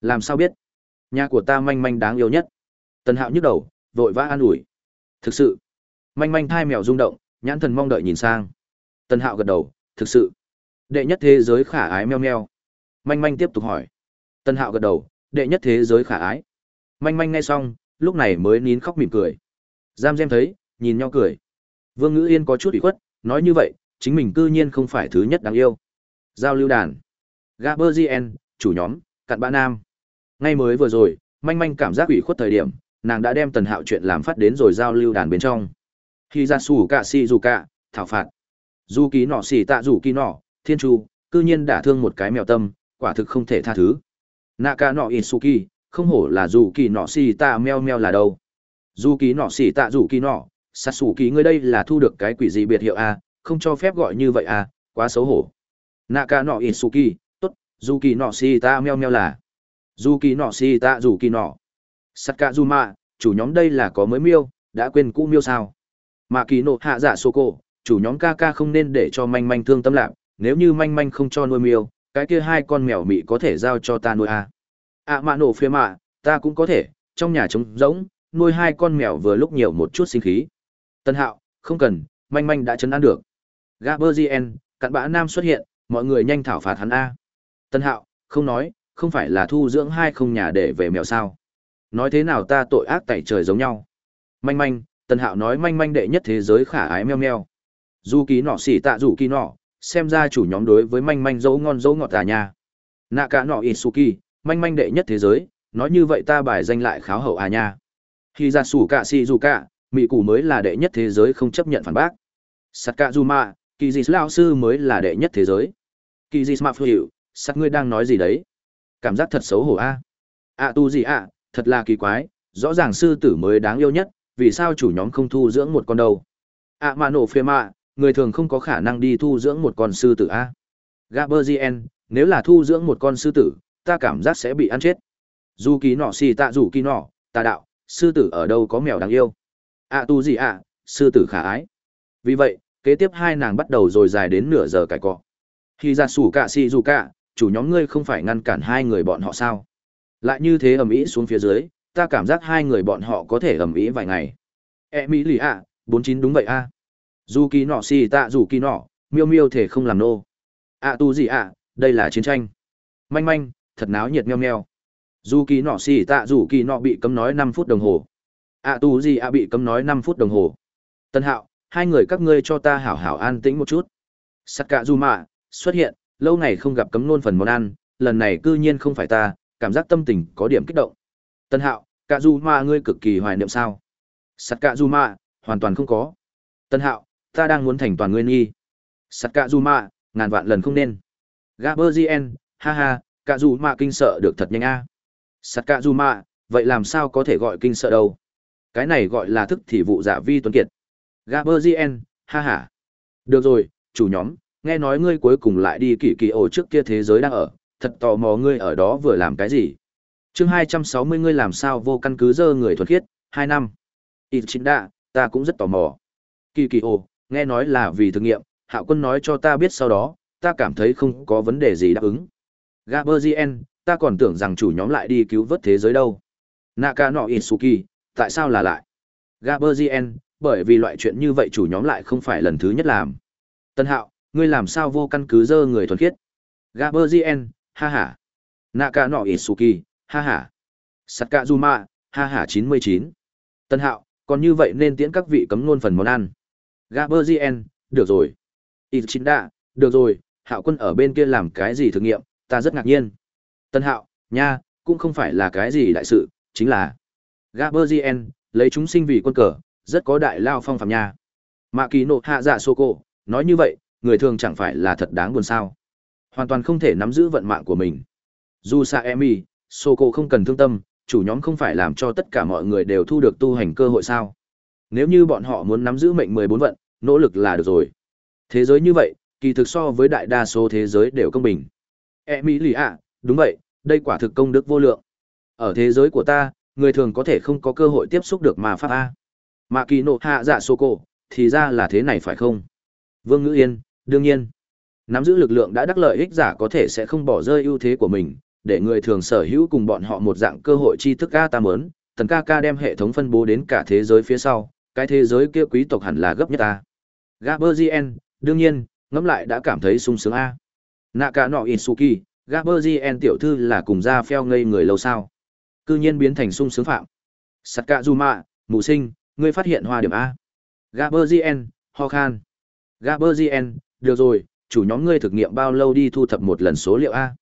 Làm sao biết? Nhà của ta manh manh đáng yêu nhất. Tân Hạo nhức đầu, vội vã an ủi. Thực sự. Manh manh thai mèo rung động, nhãn thần mong đợi nhìn sang. Tân Hạo gật đầu, thực sự. Đệ nhất thế giới khả ái meo meo. Manh manh tiếp tục hỏi. Tân Hạo gật đầu, đệ nhất thế giới khả ái. Manh manh nghe xong, lúc này mới nín khóc mỉm cười. Giam Gem thấy, nhìn nhau cười. Vương Ngữ Yên có chút ủy khuất, nói như vậy, chính mình cư nhiên không phải thứ nhất đáng yêu. Giao lưu đàn. Gaberzien, chủ nhóm, cặn bã nam. Ngay mới vừa rồi, manh manh cảm giác ủy khuất thời điểm, nàng đã đem tần hạo chuyện làm phát đến rồi giao lưu đàn bên trong. Khi ra sủ cả xì dù cả, thảo phạt. Dù ký nọ xì tạ dù ký nọ, thiên chu, cư nhiên đả thương một cái mèo tâm, quả thực không thể tha thứ. Naka nọ Isuki, không hổ là dù kỳ nọ xì tạ meo meo là đâu. Dù ký nọ xì tạ dù ký nọ, sạt sủ ký ngươi đây là thu được cái quỷ gì biệt hiệu a, không cho phép gọi như vậy a, quá xấu hổ. Naka nọ Isuki, tốt, dù kỳ nọ xì tạ meo meo là. Dù kỳ nọ xì tạ dù kỳ nọ. Sakazuma, chủ nhóm đây là có mới miêu, đã quên cũ miêu sao? Mà kỳ nộ hạ dạ sô cô chủ nhóm ca ca không nên để cho manh manh thương tâm lạc, nếu như manh manh không cho nuôi miêu, cái kia hai con mèo mị có thể giao cho ta nuôi à. À mạ nổ phía mạ, ta cũng có thể, trong nhà trống rỗng, nuôi hai con mèo vừa lúc nhiều một chút sinh khí. Tân hạo, không cần, manh manh đã chấn an được. Gaberzien, cặn bã nam xuất hiện, mọi người nhanh thảo phạt hắn A. Tân hạo, không nói, không phải là thu dưỡng hai không nhà để về mèo sao. Nói thế nào ta tội ác tẩy trời giống nhau. Manh manh, Tân hạo nói manh manh đệ nhất thế giới khả ái meo meo. Du ký nọ xỉ tạ rủ ký nọ, xem ra chủ nhóm đối với manh manh dấu ngon dấu ngọt tà nha. Nạ cả nọ Isuki, manh manh đệ nhất thế giới, nói như vậy ta bài danh lại kháo hậu à nha. Khi ra sủ cả xì dù cạ mỹ củ mới là đệ nhất thế giới không chấp nhận phản bác. Sakazuma, kỳ dị lao sư mới là đệ nhất thế giới. Kỳ dị smart hiệu, sắt ngươi đang nói gì đấy? Cảm giác thật xấu hổ a. À. tu gì ạ, thật là kỳ quái, rõ ràng sư tử mới đáng yêu nhất, vì sao chủ nhóm không thu dưỡng một con đâu? À mà nổ phê mạ, người thường không có khả năng đi thu dưỡng một con sư tử a. Gaberzien, nếu là thu dưỡng một con sư tử, ta cảm giác sẽ bị ăn chết. Dù ký nọ xì tạ rủ ký nọ, ta đạo, sư tử ở đâu có mèo đáng yêu. À tu gì ạ, sư tử khả ái. Vì vậy, kế tiếp hai nàng bắt đầu rồi dài đến nửa giờ cải cọ. Khi ra sủ cả si dù cả, chủ nhóm ngươi không phải ngăn cản hai người bọn họ sao? Lại như thế ầm ĩ xuống phía dưới, ta cảm giác hai người bọn họ có thể ầm ĩ vài ngày. E mỹ lì ạ, bốn chín đúng vậy a. Dù kỳ nọ xì tạ dù kỳ nọ, miêu miêu thể không làm nô. À tu gì ạ, đây là chiến tranh. Manh manh, thật náo nhiệt meo meo. Dù kỳ nọ xì tạ dù kỳ nọ bị cấm nói năm phút đồng hồ. ạ tu gì ạ bị cấm nói năm phút đồng hồ. Tân hạo, hai người các ngươi cho ta hảo hảo an tĩnh một chút. Sắc cạ du mạ, xuất hiện, lâu ngày không gặp cấm nôn phần món ăn, lần này cư nhiên không phải ta, cảm giác tâm tình có điểm kích động. Tân hạo, cả dù mà ngươi cực kỳ hoài niệm sao? sắt cả dù mà hoàn toàn không có. Tân hạo, ta đang muốn thành toàn ngươi nghi. Sắt cả dù mà ngàn vạn lần không nên. Gaberzien, ha ha, cả dù mà kinh sợ được thật nhanh a. À. Sắt cả dù mà vậy làm sao có thể gọi kinh sợ đâu? Cái này gọi là thức thì vụ giả vi tuấn kiệt. Gaberzien, ha ha. Được rồi, chủ nhóm, nghe nói ngươi cuối cùng lại đi kỳ kỳ ổ trước kia thế giới đang ở, thật tò mò ngươi ở đó vừa làm cái gì chương hai trăm sáu mươi ngươi làm sao vô căn cứ dơ người thuật khiết, hai năm. Ít chính đạ, ta cũng rất tò mò. Kỳ kỳ ồ nghe nói là vì thực nghiệm, Hạo Quân nói cho ta biết sau đó, ta cảm thấy không có vấn đề gì đáp ứng. Gaberzien, ta còn tưởng rằng chủ nhóm lại đi cứu vớt thế giới đâu. Naka no Itsuki, tại sao là lại? Gaberzien, bởi vì loại chuyện như vậy chủ nhóm lại không phải lần thứ nhất làm. Tân Hạo, ngươi làm sao vô căn cứ dơ người thuần khiết? Gaberzien, ha ha. Naka no Itsuki, ha ha. Sakazuma, ha ha 99. Tân Hạo, còn như vậy nên tiễn các vị cấm luôn phần món ăn. Gaberzien, được rồi. Ichinda, được rồi, Hạo Quân ở bên kia làm cái gì thử nghiệm, ta rất ngạc nhiên. Tân Hạo, nha, cũng không phải là cái gì đại sự, chính là Gaberzien, lấy chúng sinh vì quân cờ, rất có đại lao phong phạm nha. Mạ Kỳ nộ hạ dạ Soko, nói như vậy, người thường chẳng phải là thật đáng buồn sao. Hoàn toàn không thể nắm giữ vận mạng của mình. Dù Sa Emi, Soko không cần thương tâm, chủ nhóm không phải làm cho tất cả mọi người đều thu được tu hành cơ hội sao. Nếu như bọn họ muốn nắm giữ mệnh 14 vận, nỗ lực là được rồi. Thế giới như vậy, kỳ thực so với đại đa số thế giới đều công bình. E mỹ lì ạ, đúng vậy, đây quả thực công đức vô lượng. Ở thế giới của ta, người thường có thể không có cơ hội tiếp xúc được mà pháp a mà kỳ nộ hạ dạ sô cổ thì ra là thế này phải không vương ngữ yên đương nhiên nắm giữ lực lượng đã đắc lợi ích giả có thể sẽ không bỏ rơi ưu thế của mình để người thường sở hữu cùng bọn họ một dạng cơ hội tri thức ca ta mớn tần ca ca đem hệ thống phân bố đến cả thế giới phía sau, cái thế giới kia quý tộc hẳn là gấp nhất ta gaberzien đương nhiên, ngẫm lại đã cảm thấy sung sướng a. Nạ cả nọ isuki gaberzien tiểu thư là cùng ra pheo ngây người lâu sao? Cư nhiên biến thành sung sướng phạm. Sắt cạ du mạ mù sinh, ngươi phát hiện hoa điểm a. Gaberzien ho khan. Gaberzien được rồi, chủ nhóm ngươi thực nghiệm bao lâu đi thu thập một lần số liệu a.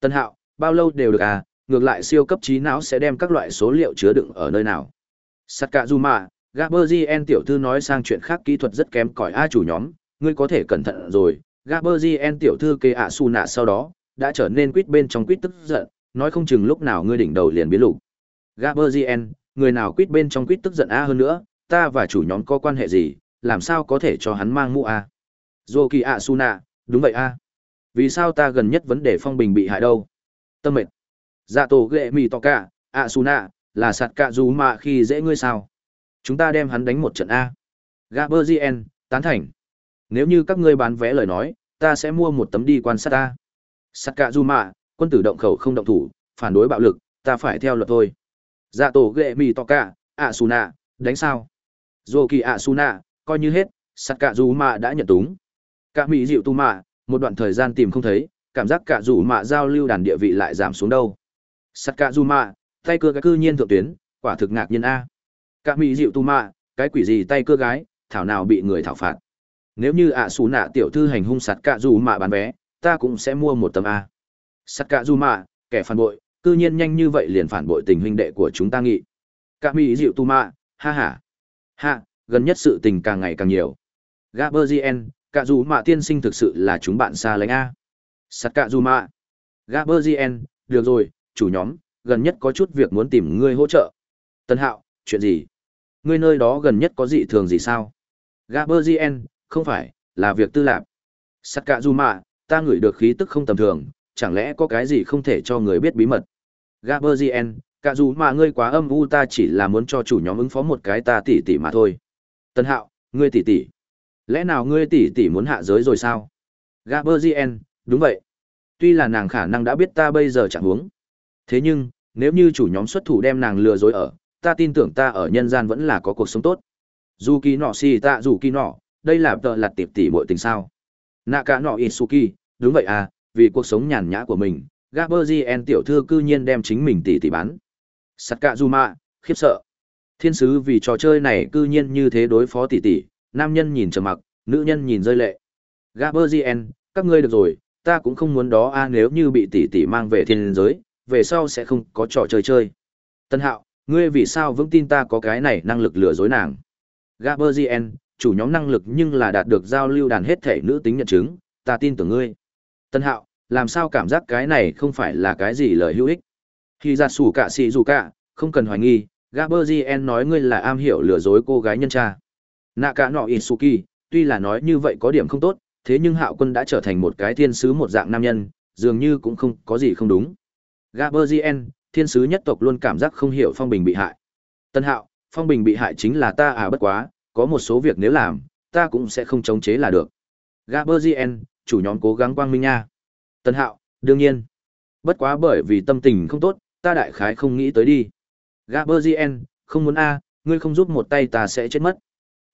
Tân hạo bao lâu đều được à ngược lại siêu cấp trí não sẽ đem các loại số liệu chứa đựng ở nơi nào. Sắt cả du mạ gaberzien tiểu thư nói sang chuyện khác kỹ thuật rất kém cỏi a chủ nhóm, ngươi có thể cẩn thận rồi. Gaberzien tiểu thư kê ạ su nạ sau đó, đã trở nên quýt bên trong quýt tức giận, nói không chừng lúc nào ngươi đỉnh đầu liền biến lục. Gaberzien người nào quýt bên trong quýt tức giận a hơn nữa, ta và chủ nhóm có quan hệ gì, làm sao có thể cho hắn mang mũ a? Dô kỳ ạ su nạ đúng vậy a. Vì sao ta gần nhất vấn đề phong bình bị hại đâu? Tâm mệt. Dạ tổ ghệ mì to cả, ạ xù nạ, là sạt cạ dù mạ khi dễ ngươi sao? Chúng ta đem hắn đánh một trận a. Gaberzien tán thành. Nếu như các ngươi bán vé lời nói, ta sẽ mua một tấm đi quan sát ta sạt cạ dù mạ quân tử động khẩu không động thủ, phản đối bạo lực, ta phải theo luật thôi. Dạ tổ ghệ mì to cả, ạ xù nạ, đánh sao? Dù kỳ ạ xù nạ, coi như hết, sạt cạ dù mạ đã nhận túng. Cả mỹ dịu tu mạ một đoạn thời gian tìm không thấy cảm giác cả dù mạ giao lưu đàn địa vị lại giảm xuống đâu. Sắt cả dù mạ, tay cưa cái cư nhiên thượng tuyến, quả thực ngạc nhiên a. Cả mỹ dịu tu mạ, cái quỷ gì tay cưa gái, thảo nào bị người thảo phạt. Nếu như ạ xù nạ tiểu thư hành hung sắt cả dù mạ bán vé, ta cũng sẽ mua một tấm a. Sắt cả dù mạ, kẻ phản bội, cư nhiên nhanh như vậy liền phản bội tình huynh đệ của chúng ta nghị. Cả mỹ dịu tu mạ, ha ha. Ha, gần nhất sự tình càng ngày càng nhiều. Gaberzien cả dù mạ tiên sinh thực sự là chúng bạn xa lánh a sắt cả dù mạ gaberzien được rồi, chủ nhóm, gần nhất có chút việc muốn tìm ngươi hỗ trợ. Tân hạo, chuyện gì? Ngươi nơi đó gần nhất có dị thường gì sao? Gaberzien không phải, là việc tư lạc sắt cả dù mạ ta ngửi được khí tức không tầm thường, chẳng lẽ có cái gì không thể cho người biết bí mật? Gaberzien cả dù mà ngươi quá âm u ta chỉ là muốn cho chủ nhóm ứng phó một cái ta tỉ tỉ mà thôi. Tân hạo, ngươi tỉ tỉ. Lẽ nào ngươi tỉ tỉ muốn hạ giới rồi sao? Gaberzien đúng vậy. Tuy là nàng khả năng đã biết ta bây giờ chẳng huống. Thế nhưng, nếu như chủ nhóm xuất thủ đem nàng lừa dối ở, ta tin tưởng ta ở nhân gian vẫn là có cuộc sống tốt. Dù kỳ nọ xì tạ dù kỳ nọ đây là tợ lặt tiệp tỉ bội tình sao? Nạ cả nọ isuki, đúng vậy à vì cuộc sống nhàn nhã của mình gaberzien tiểu thư cư nhiên đem chính mình tỉ tỉ bán. Sắt cạ du mạ khiếp sợ. Thiên sứ vì trò chơi này cư nhiên như thế đối phó tỷ tỷ nam nhân nhìn trầm mặc, nữ nhân nhìn rơi lệ. Gaberzien các ngươi được rồi ta cũng không muốn đó a, nếu như bị tỷ tỷ mang về thiên giới, về sau sẽ không có trò chơi chơi. Tân hạo, ngươi vì sao vững tin ta có cái này năng lực lừa dối nàng? Gaberzien chủ nhóm năng lực nhưng là đạt được giao lưu đàn hết thể nữ tính nhận chứng, ta tin tưởng ngươi. Tân hạo, làm sao cảm giác cái này không phải là cái gì lời hữu ích? Khi ra sủ cả xì dù cả không cần hoài nghi gaberzien nói ngươi là am hiểu lừa dối cô gái nhân cha. Nạ cả nọ isuki tuy là nói như vậy có điểm không tốt thế nhưng hạo quân đã trở thành một cái thiên sứ một dạng nam nhân, dường như cũng không có gì không đúng. Gaberzien thiên sứ nhất tộc luôn cảm giác không hiểu phong bình bị hại. Tân hạo, phong bình bị hại chính là ta à bất quá, có một số việc nếu làm, ta cũng sẽ không chống chế là được. Gaberzien chủ nhóm cố gắng quang minh nha. Tân hạo, đương nhiên. Bất quá bởi vì tâm tình không tốt, ta đại khái không nghĩ tới đi. Gaberzien không muốn a, ngươi không giúp một tay ta sẽ chết mất.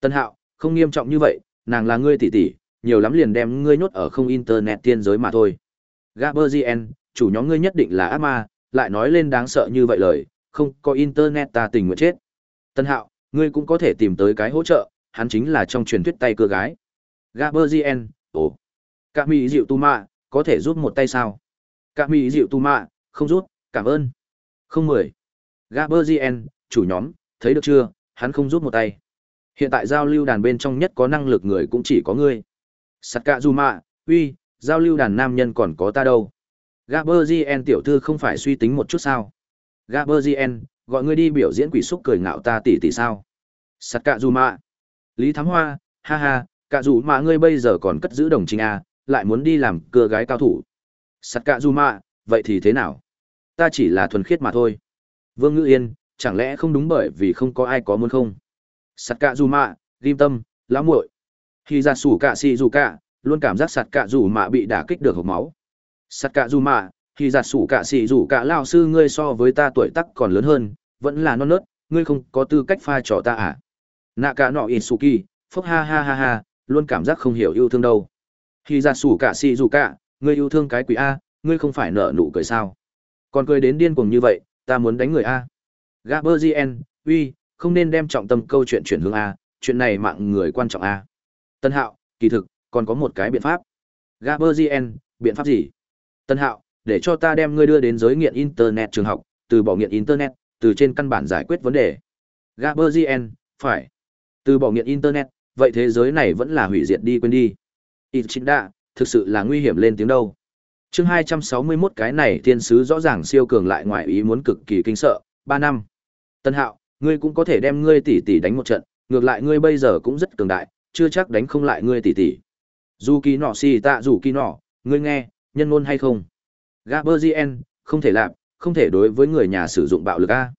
Tân hạo, không nghiêm trọng như vậy, nàng là ngươi tỷ tỷ nhiều lắm liền đem ngươi nhốt ở không internet tiên giới mà thôi. Gaberzien chủ nhóm ngươi nhất định là ác ma, lại nói lên đáng sợ như vậy lời, không có internet ta tình nguyện chết. Tân hạo, ngươi cũng có thể tìm tới cái hỗ trợ, hắn chính là trong truyền thuyết tay cưa gái. Gaberzien ồ, cả mỹ dịu tu mạ có thể giúp một tay sao? Cả mỹ dịu tu mạ không giúp, cảm ơn. Không mười. Gaberzien chủ nhóm, thấy được chưa? Hắn không giúp một tay. Hiện tại giao lưu đàn bên trong nhất có năng lực người cũng chỉ có ngươi sắt cạ dù mạ uy giao lưu đàn nam nhân còn có ta đâu. Gaberzien tiểu thư không phải suy tính một chút sao? Gaberzien gọi ngươi đi biểu diễn quỷ xúc cười ngạo ta tỷ tỷ sao? Sắt cạ dù mạ lý thám hoa ha ha cạ dù mạ ngươi bây giờ còn cất giữ đồng trình à, lại muốn đi làm cưa gái cao thủ. Sắt cạ dù mạ vậy thì thế nào? Ta chỉ là thuần khiết mà thôi. Vương ngữ yên chẳng lẽ không đúng bởi vì không có ai có muốn không? Sạt cạ dù mạ ghim tâm lão muội khi ra sủ cạ xì dù cạ, luôn cảm giác sạt cạ dù mạ bị đả kích được hộp máu. Sạt cạ dù mạ, khi ra sủ cạ xì dù cạ lao sư, ngươi so với ta tuổi tắc còn lớn hơn, vẫn là non nớt, ngươi không có tư cách pha trò ta à? Nạ cả nọ isuki phốc ha ha ha ha, luôn cảm giác không hiểu yêu thương đâu. Khi ra sủ cạ xì dù cạ, ngươi yêu thương cái quỷ a, ngươi không phải nợ nụ cười sao? Còn cười đến điên cuồng như vậy, ta muốn đánh người a. Gaberzien uy, không nên đem trọng tâm câu chuyện chuyển hướng a, chuyện này mạng người quan trọng a tân hạo kỳ thực còn có một cái biện pháp. Gaberzien biện pháp gì? Tân hạo để cho ta đem ngươi đưa đến giới nghiện internet trường học từ bỏ nghiện internet từ trên căn bản giải quyết vấn đề. Gaberzien phải. Từ bỏ nghiện internet vậy thế giới này vẫn là hủy diệt đi quên đi. Ichinda, thực sự là nguy hiểm lên tiếng đâu. Chương 261 cái này thiên sứ rõ ràng siêu cường lại ngoài ý muốn cực kỳ kinh sợ, 3 năm. Tân hạo, ngươi cũng có thể đem ngươi tỷ tỷ đánh một trận, ngược lại ngươi bây giờ cũng rất cường đại, chưa chắc đánh không lại ngươi tỷ tỷ. Dù kỳ nọ xì tạ dù kỳ nọ, ngươi nghe, nhân ngôn hay không? Gaberzien, không thể làm, không thể đối với người nhà sử dụng bạo lực a.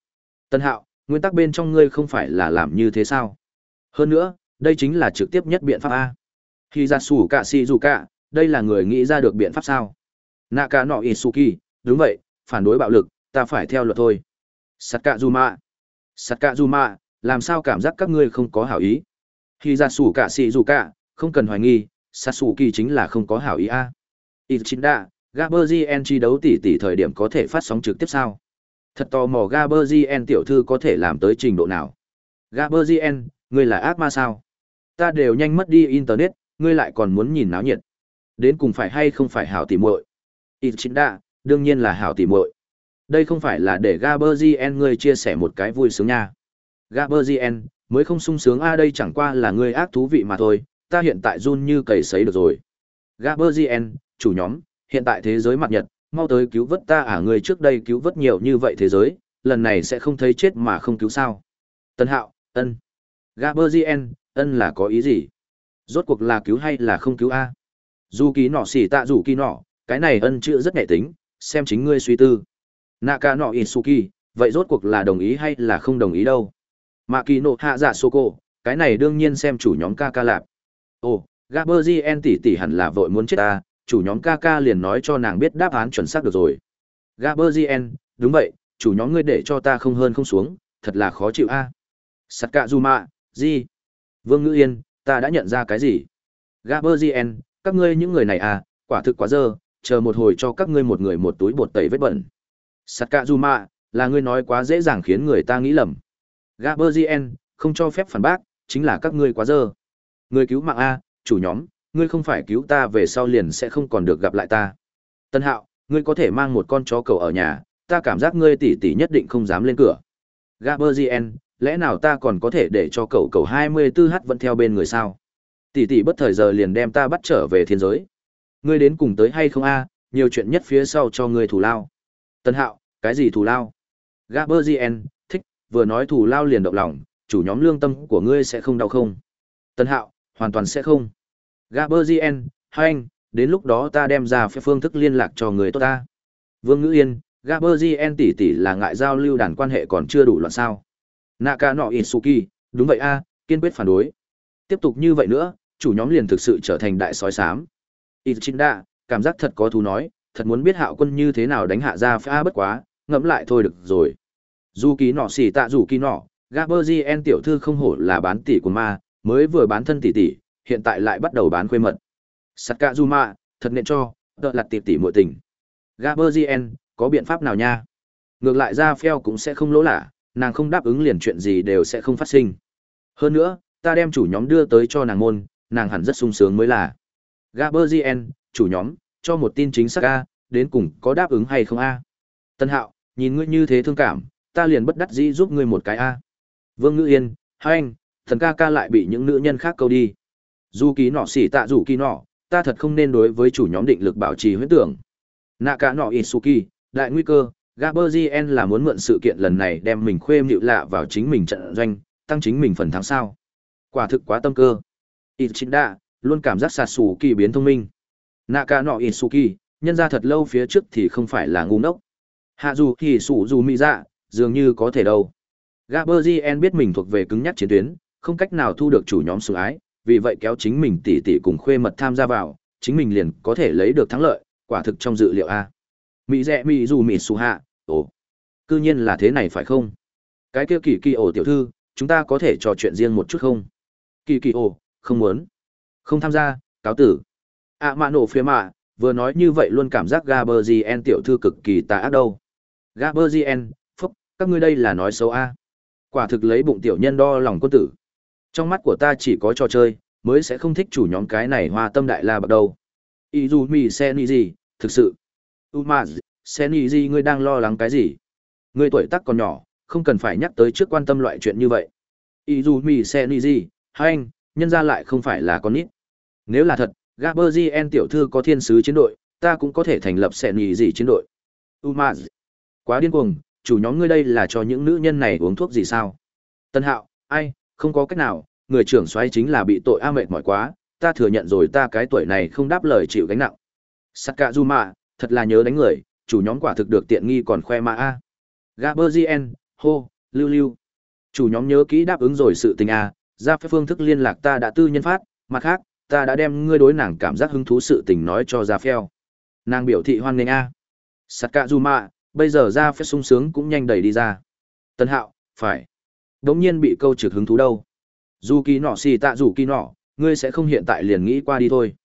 Tân hạo, nguyên tắc bên trong ngươi không phải là làm như thế sao? Hơn nữa, đây chính là trực tiếp nhất biện pháp a. Khi ra sủ cả xì dù cả, đây là người nghĩ ra được biện pháp sao? naka nọ isuki đúng vậy phản đối bạo lực ta phải theo luật thôi sakazuma sakazuma làm sao cảm giác các ngươi không có hảo ý khi ra sủ cả xì dù cả không cần hoài nghi sạt sủ kỳ chính là không có hảo ý a Ichinda, Gaberzien chi đấu tỷ tỷ thời điểm có thể phát sóng trực tiếp sao? Thật tò mò Gaberzien tiểu thư có thể làm tới trình độ nào? Gaberzien, ngươi là ác ma sao? Ta đều nhanh mất đi internet, ngươi lại còn muốn nhìn náo nhiệt. Đến cùng phải hay không phải hảo tỉ muội? Ichinda, đương nhiên là hảo tỉ muội. Đây không phải là để Gaberzien ngươi chia sẻ một cái vui sướng nha. Gaberzien, mới không sung sướng a đây chẳng qua là ngươi ác thú vị mà thôi, ta hiện tại run như cầy sấy được rồi. Gaberzien, chủ nhóm, hiện tại thế giới mặt nhật, mau tới cứu vớt ta à người trước đây cứu vớt nhiều như vậy thế giới, lần này sẽ không thấy chết mà không cứu sao. Tân hạo, ân. Gaberzien, ân là có ý gì? Rốt cuộc là cứu hay là không cứu a? Dù ký nọ xỉ tạ dù ký nọ, cái này ân chữ rất nhẹ tính, xem chính ngươi suy tư. Naka no Isuki, vậy rốt cuộc là đồng ý hay là không đồng ý đâu? Mạ kỳ nộ hạ dạ Soko, cái này đương nhiên xem chủ nhóm ca ca lạp. Ồ, En tỷ tỷ hẳn là vội muốn chết ta, chủ nhóm ca ca liền nói cho nàng biết đáp án chuẩn xác được rồi. Gaberzien, đúng vậy, chủ nhóm ngươi để cho ta không hơn không xuống, thật là khó chịu a. À? mạ gì? Vương Ngữ Yên, ta đã nhận ra cái gì? Gaberzien, các ngươi những người này à, quả thực quá dơ, chờ một hồi cho các ngươi một người một túi bột tẩy vết bẩn. Sakazuma, là ngươi nói quá dễ dàng khiến người ta nghĩ lầm. Gaberzien, không cho phép phản bác, chính là các ngươi quá dơ. Ngươi cứu mạng A, chủ nhóm, ngươi không phải cứu ta về sau liền sẽ không còn được gặp lại ta. Tân hạo, ngươi có thể mang một con chó cầu ở nhà, ta cảm giác ngươi tỷ tỷ nhất định không dám lên cửa. Gaberzien, lẽ nào ta còn có thể để cho cậu cậu 24h vẫn theo bên người sao? Tỷ tỷ bất thời giờ liền đem ta bắt trở về thiên giới. Ngươi đến cùng tới hay không a? nhiều chuyện nhất phía sau cho ngươi thủ lao. Tân hạo, cái gì thủ lao? Gaberzien, vừa nói thủ lao liền động lòng, chủ nhóm lương tâm của ngươi sẽ không đau không? Tân hạo, hoàn toàn sẽ không. Gaberzien, hai anh, đến lúc đó ta đem ra phương thức liên lạc cho người tốt ta. Vương Ngữ Yên, Gaberzien tỷ tỷ là ngại giao lưu đàn quan hệ còn chưa đủ loạn sao. Naka no Isuki, đúng vậy a, kiên quyết phản đối. Tiếp tục như vậy nữa, chủ nhóm liền thực sự trở thành đại sói xám. Ichinda, cảm giác thật có thú nói, thật muốn biết hạo quân như thế nào đánh hạ ra pha bất quá, ngẫm lại thôi được rồi. Dù ký nọ xỉ tạ dù ký nọ, Gaberzien tiểu thư không hổ là bán tỷ của ma, mới vừa bán thân tỷ tỷ, hiện tại lại bắt đầu bán khuê mật. Sakazuma, thật nên cho, tợ lặt tỷ tỷ muội tình. Gaberzien, có biện pháp nào nha? Ngược lại ra phèo cũng sẽ không lỗ lạ, nàng không đáp ứng liền chuyện gì đều sẽ không phát sinh. Hơn nữa, ta đem chủ nhóm đưa tới cho nàng môn, nàng hẳn rất sung sướng mới là. Gaberzien, chủ nhóm, cho một tin chính xác a, đến cùng có đáp ứng hay không a? Tân Hạo, nhìn ngươi như thế thương cảm, ta liền bất đắc dĩ giúp ngươi một cái a. Vương Ngữ Yên, hai anh, thần ca ca lại bị những nữ nhân khác câu đi. Dù ký nọ xỉ tạ dù kỳ nọ, ta thật không nên đối với chủ nhóm định lực bảo trì huyết tưởng. Nạ cả nọ Isuki, đại nguy cơ, Gaberzien là muốn mượn sự kiện lần này đem mình khuê mịu lạ vào chính mình trận doanh, tăng chính mình phần thắng sao. Quả thực quá tâm cơ. Ichinda, luôn cảm giác sạt sủ kỳ biến thông minh. Nạ cả nọ Isuki, nhân ra thật lâu phía trước thì không phải là ngu ngốc. Hạ dù thì sủ dù mỹ dạ, dường như có thể đâu. Gaberzien biết mình thuộc về cứng nhắc chiến tuyến, không cách nào thu được chủ nhóm sủng ái, vì vậy kéo chính mình tỷ tỷ cùng khuê mật tham gia vào, chính mình liền có thể lấy được thắng lợi, quả thực trong dự liệu a. Mỹ rẻ mỹ dù mỹ su hạ, ồ, cư nhiên là thế này phải không? Cái kia kỳ kỳ ổ tiểu thư, chúng ta có thể trò chuyện riêng một chút không? Kỳ kỳ ổ, không muốn. Không tham gia, cáo tử. À mạ nổ phía mạ, vừa nói như vậy luôn cảm giác Gaberzien tiểu thư cực kỳ tà ác đâu. Gaberzien, các ngươi đây là nói xấu a. Quả thực lấy bụng tiểu nhân đo lòng quân tử. Trong mắt của ta chỉ có trò chơi, mới sẽ không thích chủ nhóm cái này hoa tâm đại la bậc đâu. Izumi gì thực sự. Umaz, gì ngươi đang lo lắng cái gì? Ngươi tuổi tác còn nhỏ, không cần phải nhắc tới trước quan tâm loại chuyện như vậy. Izumi gì hai anh, nhân ra lại không phải là con nít. Nếu là thật, Gaberzien tiểu thư có thiên sứ chiến đội, ta cũng có thể thành lập Seniji chiến đội. Umaz, quá điên cuồng, chủ nhóm ngươi đây là cho những nữ nhân này uống thuốc gì sao? Tân Hạo, ai, không có cách nào, người trưởng xoáy chính là bị tội a mệt mỏi quá, ta thừa nhận rồi ta cái tuổi này không đáp lời chịu gánh nặng. Sakazuma, thật là nhớ đánh người, chủ nhóm quả thực được tiện nghi còn khoe mà a. Gaberzien, hô, lưu lưu. Chủ nhóm nhớ kỹ đáp ứng rồi sự tình a, ra phép phương thức liên lạc ta đã tư nhân phát, mặt khác, ta đã đem ngươi đối nàng cảm giác hứng thú sự tình nói cho ra phèo. Nàng biểu thị hoan nghênh a. Sakazuma, bây giờ ra phép sung sướng cũng nhanh đẩy đi ra. Tân Hạo, phải. Đống nhiên bị câu trực hứng thú đâu. Dù kỳ nọ xì tạ dù kỳ nọ, ngươi sẽ không hiện tại liền nghĩ qua đi thôi.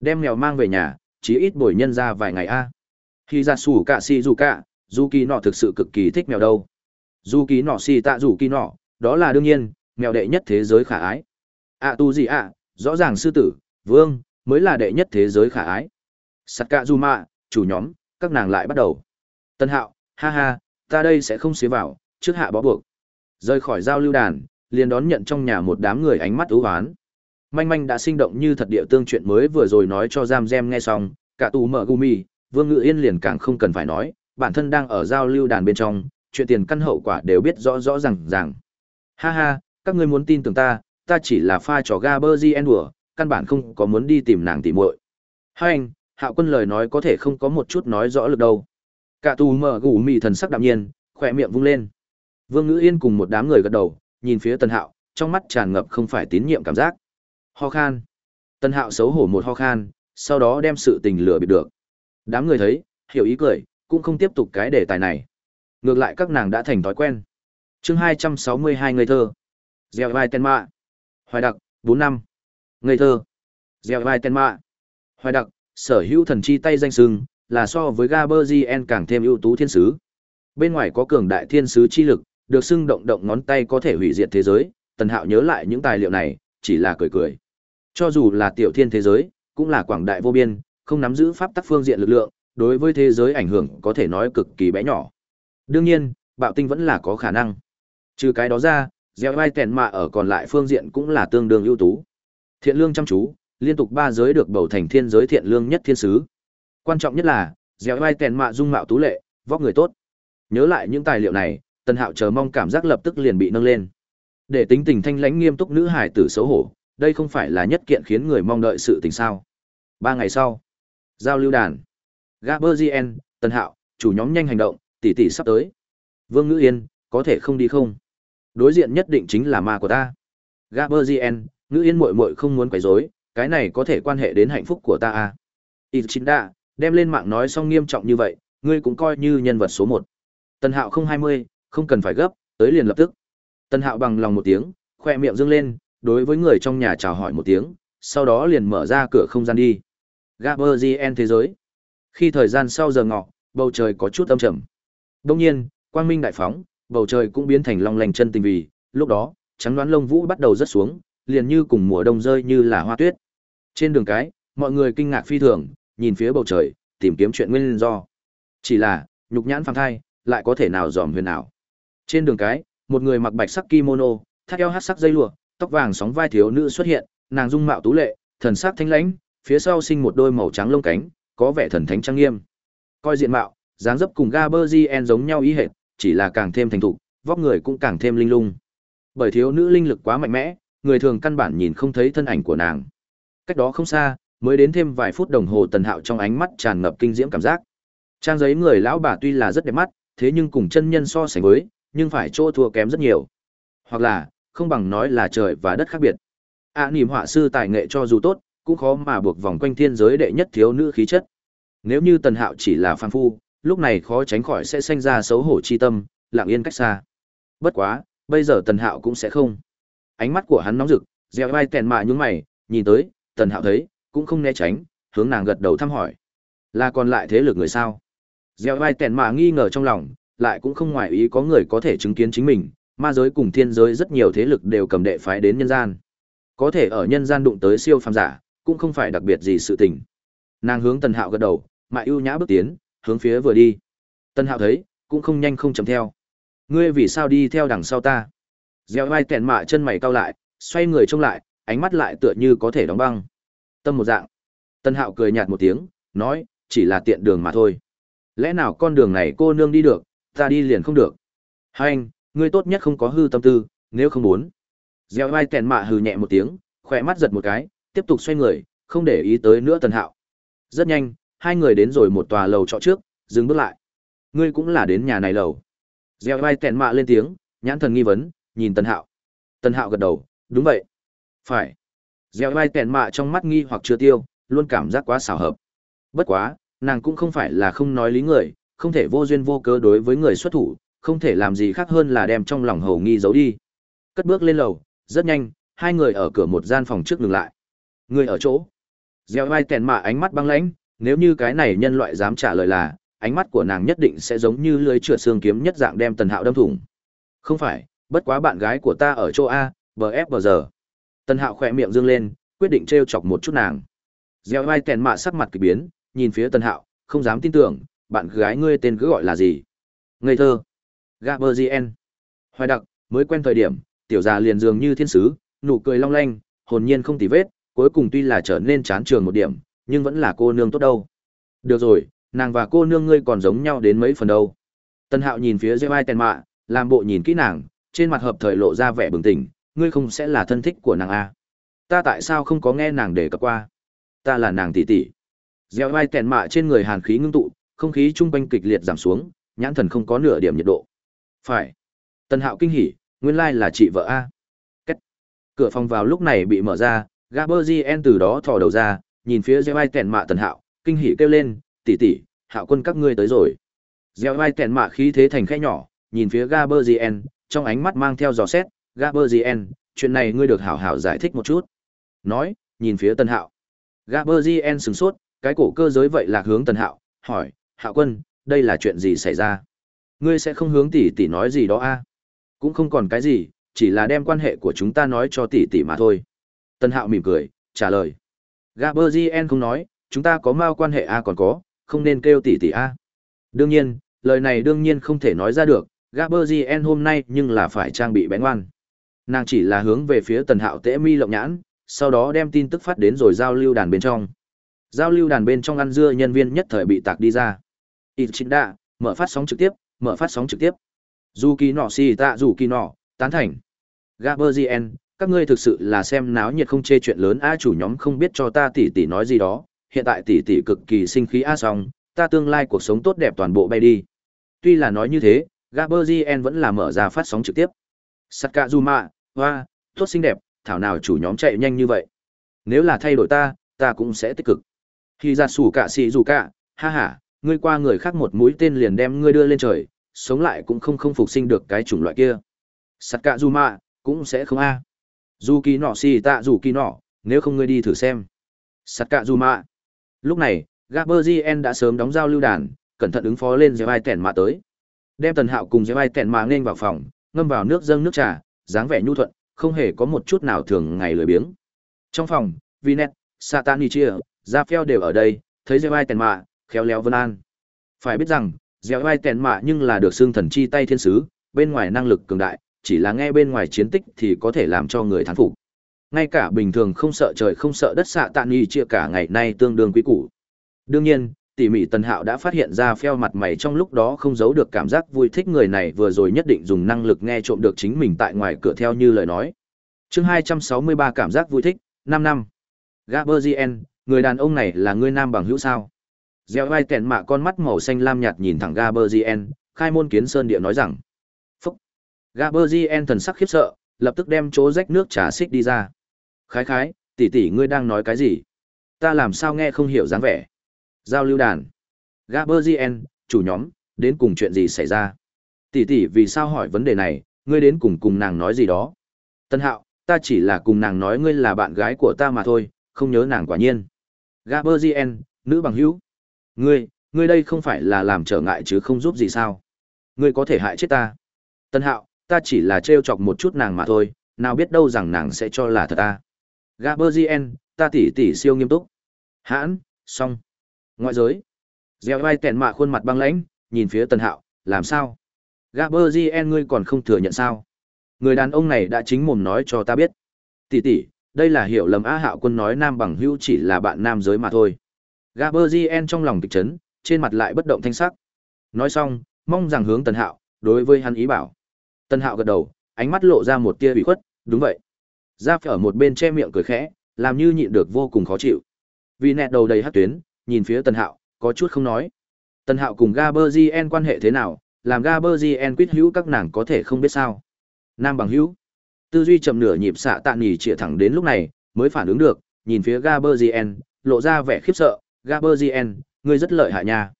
Đem mèo mang về nhà, chí ít bồi nhân ra vài ngày a. Khi ra sủ cả xì dù cả, dù kỳ nọ thực sự cực kỳ thích mèo đâu. Dù kỳ nọ xì tạ dù kỳ nọ, đó là đương nhiên, mèo đệ nhất thế giới khả ái. À tu gì ạ, rõ ràng sư tử, vương, mới là đệ nhất thế giới khả ái. Sakazuma, chủ nhóm, các nàng lại bắt đầu. Tân hạo, ha ha, ta đây sẽ không xế vào, trước hạ bó buộc. Rời khỏi giao lưu đàn, liền đón nhận trong nhà một đám người ánh mắt ưu hoán. Manh manh đã sinh động như thật địa tương chuyện mới vừa rồi nói cho Giam Gem nghe xong, cả tù mở gumi, Vương Ngự Yên liền càng không cần phải nói, bản thân đang ở giao lưu đàn bên trong, chuyện tiền căn hậu quả đều biết rõ rõ ràng ràng. Ha ha, các ngươi muốn tin tưởng ta, ta chỉ là pha trò ga bơ di đùa, căn bản không có muốn đi tìm nàng tỉ muội. Hai anh, hạo quân lời nói có thể không có một chút nói rõ lực đâu. Cả tù mở gù mì thần sắc đạm nhiên, khỏe miệng vung lên. Vương Ngữ Yên cùng một đám người gật đầu, nhìn phía Tần Hạo, trong mắt tràn ngập không phải tín nhiệm cảm giác. Ho khan. Tần Hạo xấu hổ một ho khan, sau đó đem sự tình lừa bịt được. Đám người thấy, hiểu ý cười, cũng không tiếp tục cái đề tài này. Ngược lại các nàng đã thành thói quen. chương 262 ngây thơ. Gieo vai tên mạ. Hoài đặc, 4 năm. Ngây thơ. Gieo vai tên mạ. Hoài đặc, sở hữu thần chi tay danh sưng, là so với Gaberzien càng thêm ưu tú thiên sứ. Bên ngoài có cường đại thiên sứ chi lực, được xưng động động ngón tay có thể hủy diệt thế giới, Tần Hạo nhớ lại những tài liệu này, chỉ là cười cười. Cho dù là tiểu thiên thế giới, cũng là quảng đại vô biên, không nắm giữ pháp tắc phương diện lực lượng, đối với thế giới ảnh hưởng có thể nói cực kỳ bé nhỏ. Đương nhiên, bạo tinh vẫn là có khả năng. Trừ cái đó ra, gieo vai tèn mạ ở còn lại phương diện cũng là tương đương ưu tú. Thiện lương chăm chú, liên tục ba giới được bầu thành thiên giới thiện lương nhất thiên sứ. Quan trọng nhất là, dẻo vai tèn mạ dung mạo tú lệ, vóc người tốt. Nhớ lại những tài liệu này, Tần Hạo chờ mong cảm giác lập tức liền bị nâng lên. Để tính tình thanh lãnh nghiêm túc nữ hải tử xấu hổ, đây không phải là nhất kiện khiến người mong đợi sự tình sao. Ba ngày sau, giao lưu đàn. Gaberzien, Tần Hạo, chủ nhóm nhanh hành động, tỷ tỷ sắp tới. Vương Ngữ Yên, có thể không đi không? Đối diện nhất định chính là ma của ta. Gaberzien, Ngữ Yên muội muội không muốn quấy rối, cái này có thể quan hệ đến hạnh phúc của ta à? ít chính đa đem lên mạng nói xong nghiêm trọng như vậy, ngươi cũng coi như nhân vật số một. Tần Hạo không hai mươi, không cần phải gấp, tới liền lập tức. Tần Hạo bằng lòng một tiếng, khoe miệng dương lên, đối với người trong nhà chào hỏi một tiếng, sau đó liền mở ra cửa không gian đi. Gaberzien thế giới. Khi thời gian sau giờ ngọ, bầu trời có chút âm trầm. Đương nhiên, quang minh đại phóng, bầu trời cũng biến thành long lành chân tình vì, lúc đó, trắng đoán lông vũ bắt đầu rớt xuống, liền như cùng mùa đông rơi như là hoa tuyết. Trên đường cái, mọi người kinh ngạc phi thường, nhìn phía bầu trời, tìm kiếm chuyện nguyên do. Chỉ là, nhục nhãn phàm thai, lại có thể nào dòm huyền ảo. Trên đường cái, một người mặc bạch sắc kimono, thắt eo hát sắc dây lụa, tóc vàng sóng vai thiếu nữ xuất hiện, nàng dung mạo tú lệ, thần sắc thanh lãnh, phía sau sinh một đôi màu trắng lông cánh, có vẻ thần thánh trang nghiêm. Coi diện mạo, dáng dấp cùng Gaberzien giống nhau ý hệt, chỉ là càng thêm thành thục, vóc người cũng càng thêm linh lung. Bởi thiếu nữ linh lực quá mạnh mẽ, người thường căn bản nhìn không thấy thân ảnh của nàng. Cách đó không xa, mới đến thêm vài phút đồng hồ Tần Hạo trong ánh mắt tràn ngập kinh diễm cảm giác. Trang giấy người lão bà tuy là rất đẹp mắt, thế nhưng cùng chân nhân so sánh với, nhưng phải chỗ thua kém rất nhiều. Hoặc là, không bằng nói là trời và đất khác biệt. ạ à, họa sư tài nghệ cho dù tốt, cũng khó mà buộc vòng quanh thiên giới đệ nhất thiếu nữ khí chất. Nếu như Tần Hạo chỉ là phàm phu, lúc này khó tránh khỏi sẽ sinh ra xấu hổ chi tâm, lặng yên cách xa. Bất quá, bây giờ Tần Hạo cũng sẽ không. Ánh mắt của hắn nóng rực, dẻo vai tèn mạ nhún mày, nhìn tới, Tần Hạo thấy, cũng không né tránh, hướng nàng gật đầu thăm hỏi. Là còn lại thế lực người sao? gieo vai tèn mạ nghi ngờ trong lòng, lại cũng không ngoài ý có người có thể chứng kiến chính mình, ma giới cùng thiên giới rất nhiều thế lực đều cầm đệ phái đến nhân gian. Có thể ở nhân gian đụng tới siêu phàm giả, cũng không phải đặc biệt gì sự tình. Nàng hướng Tần Hạo gật đầu, mại ưu nhã bước tiến, hướng phía vừa đi. Tần Hạo thấy, cũng không nhanh không chậm theo. Ngươi vì sao đi theo đằng sau ta? Gieo vai tèn mạ chân mày cau lại, xoay người trông lại, ánh mắt lại tựa như có thể đóng băng. Tâm một dạng. tân Hạo cười nhạt một tiếng, nói, chỉ là tiện đường mà thôi. Lẽ nào con đường này cô nương đi được, ta đi liền không được. Hai anh, ngươi tốt nhất không có hư tâm tư, nếu không muốn. Gieo vai tèn mạ hừ nhẹ một tiếng, khỏe mắt giật một cái, tiếp tục xoay người, không để ý tới nữa tân Hạo. Rất nhanh, hai người đến rồi một tòa lầu trọ trước, dừng bước lại. Ngươi cũng là đến nhà này lầu. Gieo vai tèn mạ lên tiếng, nhãn thần nghi vấn, nhìn tân Hạo. tân Hạo gật đầu, đúng vậy. Phải. Gieo vai Tèn mạ trong mắt nghi hoặc chưa tiêu, luôn cảm giác quá xảo hợp. Bất quá, nàng cũng không phải là không nói lý người, không thể vô duyên vô cớ đối với người xuất thủ, không thể làm gì khác hơn là đem trong lòng hầu nghi giấu đi. Cất bước lên lầu, rất nhanh, hai người ở cửa một gian phòng trước ngừng lại. Người ở chỗ. Gieo vai tèn mạ ánh mắt băng lãnh, nếu như cái này nhân loại dám trả lời là, ánh mắt của nàng nhất định sẽ giống như lưới chửa xương kiếm nhất dạng đem tần hạo đâm thủng. Không phải, bất quá bạn gái của ta ở chỗ A, bờ bờ giờ. Tần hạo khỏe miệng dương lên, quyết định trêu chọc một chút nàng. Gieo vai tèn mạ sắc mặt kỳ biến, nhìn phía tần hạo, không dám tin tưởng, bạn gái ngươi tên cứ gọi là gì? Ngây thơ. Gaberzien. Hoài đặc, mới quen thời điểm, tiểu già liền dường như thiên sứ, nụ cười long lanh, hồn nhiên không tì vết, cuối cùng tuy là trở nên chán trường một điểm, nhưng vẫn là cô nương tốt đâu. Được rồi, nàng và cô nương ngươi còn giống nhau đến mấy phần đâu. Tân Hạo nhìn phía Dê Tèn Mạ, làm bộ nhìn kỹ nàng, trên mặt hợp thời lộ ra vẻ bừng tỉnh, ngươi không sẽ là thân thích của nàng a. Ta tại sao không có nghe nàng để cập qua? Ta là nàng tỷ tỷ. gieo vai tèn mạ trên người hàn khí ngưng tụ, không khí trung quanh kịch liệt giảm xuống, nhãn thần không có nửa điểm nhiệt độ. Phải. Tần Hạo kinh hỉ, nguyên lai là chị vợ a. Cách. Cửa phòng vào lúc này bị mở ra, Gaberzien từ đó thò đầu ra, nhìn phía Gieo Vai Tèn Mạ Tần Hạo, kinh hỉ kêu lên, tỷ tỷ, Hạo quân các ngươi tới rồi. Gieo Vai Tèn Mạ khí thế thành khẽ nhỏ, nhìn phía Gaberzien, trong ánh mắt mang theo dò xét, Gaberzien, chuyện này ngươi được hảo hảo giải thích một chút. Nói, nhìn phía Tần Hạo. Gaberzien sửng sốt, cái cổ cơ giới vậy lạc hướng Tần Hạo, hỏi, Hạo quân, đây là chuyện gì xảy ra? Ngươi sẽ không hướng tỷ tỷ nói gì đó a? Cũng không còn cái gì, chỉ là đem quan hệ của chúng ta nói cho tỷ tỷ mà thôi. Tân Hạo mỉm cười, trả lời. Gaberzien không nói, chúng ta có mao quan hệ a còn có, không nên kêu tỷ tỷ a. Đương nhiên, lời này đương nhiên không thể nói ra được, Gaberzien hôm nay nhưng là phải trang bị bén ngoan. Nàng chỉ là hướng về phía Tần Hạo tễ mi lộng nhãn, sau đó đem tin tức phát đến rồi giao lưu đàn bên trong. Giao lưu đàn bên trong ăn dưa nhân viên nhất thời bị tạc đi ra. Ichida, mở phát sóng trực tiếp, mở phát sóng trực tiếp. Dù kỳ nọ xì tạ dù kỳ nọ, tán thành. Gaberzien, các ngươi thực sự là xem náo nhiệt không chê chuyện lớn a chủ nhóm không biết cho ta tỷ tỷ nói gì đó, hiện tại tỷ tỷ cực kỳ sinh khí a xong, ta tương lai cuộc sống tốt đẹp toàn bộ bay đi. Tuy là nói như thế, Gaberzien vẫn là mở ra phát sóng trực tiếp. Sakazuma, hoa, tốt xinh đẹp, thảo nào chủ nhóm chạy nhanh như vậy. Nếu là thay đổi ta, ta cũng sẽ tích cực. Khi ra sủ cả xì dù cả, ha ha, ngươi qua người khác một mũi tên liền đem ngươi đưa lên trời, sống lại cũng không không phục sinh được cái chủng loại kia. Sakazuma, cũng sẽ không a. Dù kỳ nọ xì tạ dù kỳ nọ, nếu không ngươi đi thử xem. Sakazuma. Lúc này, Gaberzien đã sớm đóng giao lưu đàn, cẩn thận ứng phó lên vai tẻn mạ tới. Đem Tần Hạo cùng vai tẻn mạ nên vào phòng, ngâm vào nước dâng nước trà, dáng vẻ nhu thuận, không hề có một chút nào thường ngày lười biếng. Trong phòng, Vinet, Satanichia, Raphael đều ở đây, thấy vai Tèn mạ, khéo léo vân an. Phải biết rằng, vai Tèn mạ nhưng là được xương thần chi tay thiên sứ, bên ngoài năng lực cường đại, chỉ là nghe bên ngoài chiến tích thì có thể làm cho người thán phục. Ngay cả bình thường không sợ trời không sợ đất xạ tạ nghi chia cả ngày nay tương đương quý củ. Đương nhiên, tỉ mỉ Tần Hạo đã phát hiện ra pheo mặt mày trong lúc đó không giấu được cảm giác vui thích người này vừa rồi nhất định dùng năng lực nghe trộm được chính mình tại ngoài cửa theo như lời nói. chương 263 cảm giác vui thích, 5 năm. Gaberzien, người đàn ông này là người nam bằng hữu sao? Gieo vai kèn mạ con mắt màu xanh lam nhạt nhìn thẳng Gaberzien, khai môn kiến sơn địa nói rằng. Phúc! Gaberzien thần sắc khiếp sợ, lập tức đem chỗ rách nước trà xích đi ra. Khái khái, tỷ tỷ ngươi đang nói cái gì? Ta làm sao nghe không hiểu dáng vẻ? Giao lưu đàn. Gaberzien, chủ nhóm, đến cùng chuyện gì xảy ra? Tỷ tỷ vì sao hỏi vấn đề này, ngươi đến cùng cùng nàng nói gì đó? Tân Hạo, ta chỉ là cùng nàng nói ngươi là bạn gái của ta mà thôi, không nhớ nàng quả nhiên. Gaberzien, nữ bằng hữu. Ngươi, ngươi đây không phải là làm trở ngại chứ không giúp gì sao? Ngươi có thể hại chết ta. Tân Hạo, ta chỉ là trêu chọc một chút nàng mà thôi, nào biết đâu rằng nàng sẽ cho là thật ta. Gaberzien, ta tỉ tỉ siêu nghiêm túc. Hãn, xong. Ngoại giới. Gieo vai tẹn mạ khuôn mặt băng lãnh, nhìn phía tần Hạo, làm sao? Gaberzien ngươi còn không thừa nhận sao? Người đàn ông này đã chính mồm nói cho ta biết. Tỷ tỷ, đây là hiểu lầm Á Hạo Quân nói nam bằng hữu chỉ là bạn nam giới mà thôi. Gaberzien trong lòng kịch chấn, trên mặt lại bất động thanh sắc. Nói xong, mong rằng hướng Tần Hạo, đối với hắn ý bảo. Tần Hạo gật đầu, ánh mắt lộ ra một tia ủy khuất, đúng vậy. Giáp ở một bên che miệng cười khẽ, làm như nhịn được vô cùng khó chịu. Vì nẹt đầu đầy hát tuyến, nhìn phía Tần Hạo, có chút không nói. Tần Hạo cùng Gaberzien quan hệ thế nào, làm Gaberzien quyết hữu các nàng có thể không biết sao. Nam bằng hữu. Tư duy chậm nửa nhịp xạ tạ nhì chĩa thẳng đến lúc này, mới phản ứng được, nhìn phía Gaberzien, lộ ra vẻ khiếp sợ, Gaberzien, ngươi rất lợi hại nha.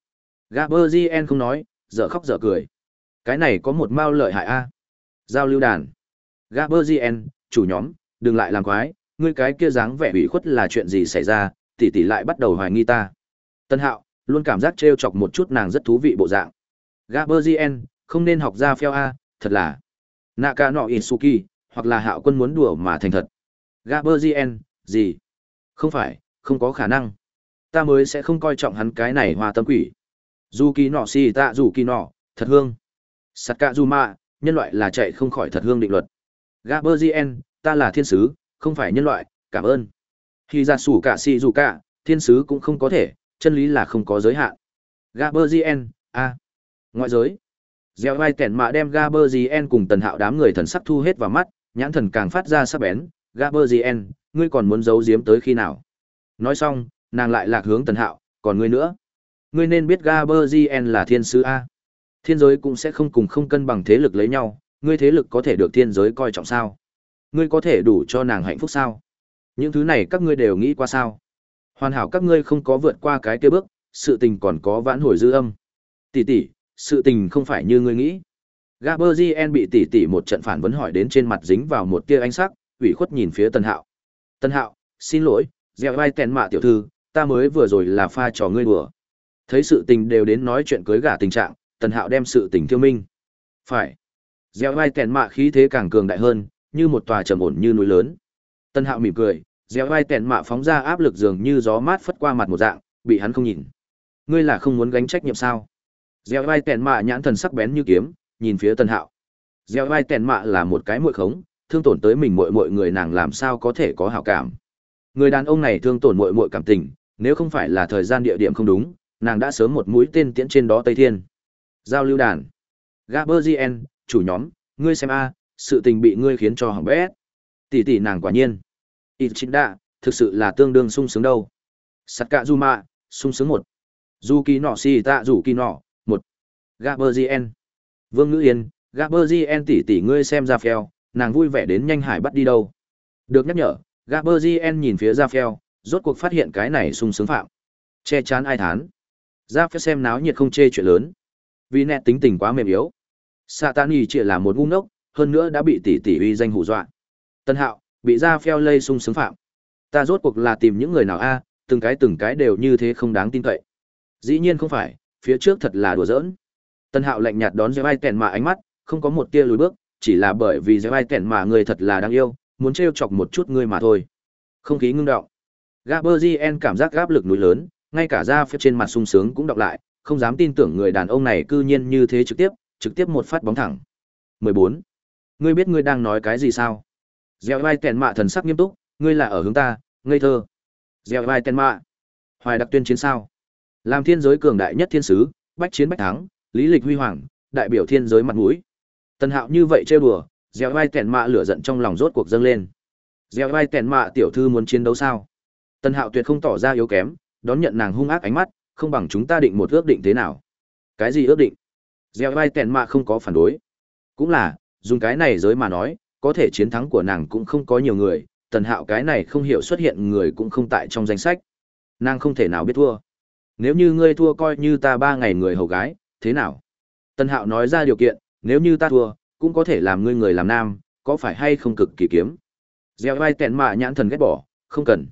Gaberzien không nói, dở khóc dở cười. Cái này có một mao lợi hại a. Giao lưu đàn. Gaberzien, chủ nhóm, đừng lại làm quái, ngươi cái kia dáng vẻ ủy khuất là chuyện gì xảy ra, tỷ tỷ lại bắt đầu hoài nghi ta. Tân Hạo, luôn cảm giác trêu chọc một chút nàng rất thú vị bộ dạng. Gaberzien, không nên học ra phèo a, thật là. Naka no Isuki, hoặc là Hạo Quân muốn đùa mà thành thật. Gaberzien, gì? Không phải, không có khả năng. Ta mới sẽ không coi trọng hắn cái này hoa tâm quỷ. Dù kỳ nọ si tạ dù kỳ nọ, thật hương. Sakazuma, nhân loại là chạy không khỏi thật hương định luật. Gaberzien, ta là thiên sứ, không phải nhân loại, cảm ơn. Khi ra sủ cả si dù cả, thiên sứ cũng không có thể, chân lý là không có giới hạn. Gaberzien, a. Ngoại giới. Gieo vai kẻn mạ đem Gaberzien cùng tần hạo đám người thần sắc thu hết vào mắt, nhãn thần càng phát ra sắc bén. Gaberzien, ngươi còn muốn giấu giếm tới khi nào? Nói xong, nàng lại lạc hướng tần hạo, còn ngươi nữa. Ngươi nên biết Gaberzien là thiên sứ A. Thiên giới cũng sẽ không cùng không cân bằng thế lực lấy nhau, ngươi thế lực có thể được thiên giới coi trọng sao? Ngươi có thể đủ cho nàng hạnh phúc sao? Những thứ này các ngươi đều nghĩ qua sao? Hoàn hảo các ngươi không có vượt qua cái kia bước, sự tình còn có vãn hồi dư âm. Tỷ tỷ, sự tình không phải như ngươi nghĩ. Gaberzien bị tỷ tỷ một trận phản vấn hỏi đến trên mặt dính vào một tia ánh sắc, ủy khuất nhìn phía Tân Hạo. Tân Hạo, xin lỗi, gieo vai tèn mạ tiểu thư, ta mới vừa rồi là pha trò ngươi đùa. Thấy sự tình đều đến nói chuyện cưới gả tình trạng, Tần Hạo đem sự tình thiêu minh. Phải. gieo vai tèn mạ khí thế càng cường đại hơn, như một tòa trầm ổn như núi lớn. Tân Hạo mỉm cười, dẻo vai tèn mạ phóng ra áp lực dường như gió mát phất qua mặt một dạng, bị hắn không nhìn. Ngươi là không muốn gánh trách nhiệm sao? Dẻo vai tèn mạ nhãn thần sắc bén như kiếm, nhìn phía Tân Hạo. Dẻo vai tèn mạ là một cái muội khống, thương tổn tới mình muội muội người nàng làm sao có thể có hảo cảm. Người đàn ông này thương tổn muội muội cảm tình, nếu không phải là thời gian địa điểm không đúng, nàng đã sớm một mũi tên tiễn trên đó Tây Thiên. Giao lưu đàn. Gaberzien, chủ nhóm, ngươi xem a, sự tình bị ngươi khiến cho hỏng bét. Tỷ tỷ nàng quả nhiên. ít chính đạ thực sự là tương đương sung sướng đâu. Sakazuma, sung sướng một. Du kỳ nọ si tạ rủ kỳ nọ, một. Gaberzien. Vương Ngữ Yên, Gaberzien tỷ tỷ ngươi xem ra phèo, nàng vui vẻ đến nhanh hải bắt đi đâu. Được nhắc nhở, Gaberzien nhìn phía ra phèo, rốt cuộc phát hiện cái này sung sướng phạm. Che chán ai thán. Ra phèo xem náo nhiệt không chê chuyện lớn. Vì nẹ tính tình quá mềm yếu. Satani chỉ là một ngu ngốc, hơn nữa đã bị tỷ tỷ uy danh hù dọa. Tân Hạo, bị ra phèo lây sung sướng phạm. Ta rốt cuộc là tìm những người nào a, từng cái từng cái đều như thế không đáng tin cậy. Dĩ nhiên không phải, phía trước thật là đùa giỡn. Tân Hạo lạnh nhạt đón Giai Tèn mà ánh mắt, không có một tia lùi bước, chỉ là bởi vì Giai Tèn mà người thật là đáng yêu, muốn trêu chọc một chút ngươi mà thôi. Không khí ngưng đọng, Gaberzien cảm giác áp lực núi lớn, ngay cả da phía trên mặt sung sướng cũng đọc lại, không dám tin tưởng người đàn ông này cư nhiên như thế trực tiếp, trực tiếp một phát bóng thẳng. 14. Ngươi biết ngươi đang nói cái gì sao? Gieo vai tèn mạ thần sắc nghiêm túc, ngươi là ở hướng ta, ngây thơ. Gieo vai tèn mạ. Hoài đặc tuyên chiến sao? Làm thiên giới cường đại nhất thiên sứ, bách chiến bách thắng, lý lịch huy hoàng, đại biểu thiên giới mặt mũi. Tần Hạo như vậy trêu đùa, gieo vai tèn mạ lửa giận trong lòng rốt cuộc dâng lên. Gieo vai tèn mạ tiểu thư muốn chiến đấu sao? Tần Hạo tuyệt không tỏ ra yếu kém, đón nhận nàng hung ác ánh mắt, không bằng chúng ta định một ước định thế nào? Cái gì ước định? Gieo vai tèn mạ không có phản đối. Cũng là, dùng cái này giới mà nói, có thể chiến thắng của nàng cũng không có nhiều người, tần hạo cái này không hiểu xuất hiện người cũng không tại trong danh sách. Nàng không thể nào biết thua. Nếu như ngươi thua coi như ta ba ngày người hầu gái, thế nào? Tần hạo nói ra điều kiện, nếu như ta thua, cũng có thể làm ngươi người làm nam, có phải hay không cực kỳ kiếm? Gieo vai tẹn mạ nhãn thần ghét bỏ, không cần.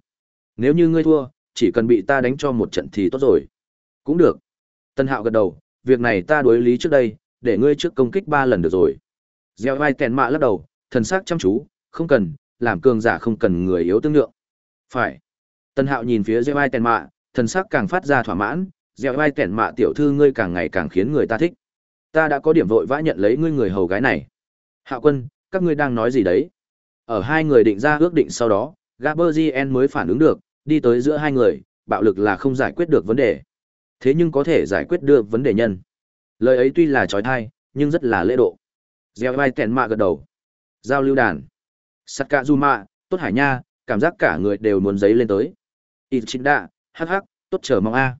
Nếu như ngươi thua, chỉ cần bị ta đánh cho một trận thì tốt rồi. Cũng được. Tân hạo gật đầu, việc này ta đối lý trước đây, để ngươi trước công kích ba lần được rồi. Gieo vai tèn mạ lắc đầu, thần sắc chăm chú, không cần, làm cường giả không cần người yếu tương lượng. Phải. Tân hạo nhìn phía gieo vai tèn mạ, thần sắc càng phát ra thỏa mãn, gieo vai tèn mạ tiểu thư ngươi càng ngày càng khiến người ta thích. Ta đã có điểm vội vã nhận lấy ngươi người hầu gái này. Hạo quân, các ngươi đang nói gì đấy? Ở hai người định ra ước định sau đó, Gaberzien mới phản ứng được, đi tới giữa hai người, bạo lực là không giải quyết được vấn đề. Thế nhưng có thể giải quyết được vấn đề nhân. Lời ấy tuy là trói thai, nhưng rất là lễ độ. Gieo vai Tèn mạ gật đầu. Giao lưu đàn. Sakazuma, tốt hải nha, cảm giác cả người đều muốn giấy lên tới. Ichinda, hắc hắc, tốt chờ mong a.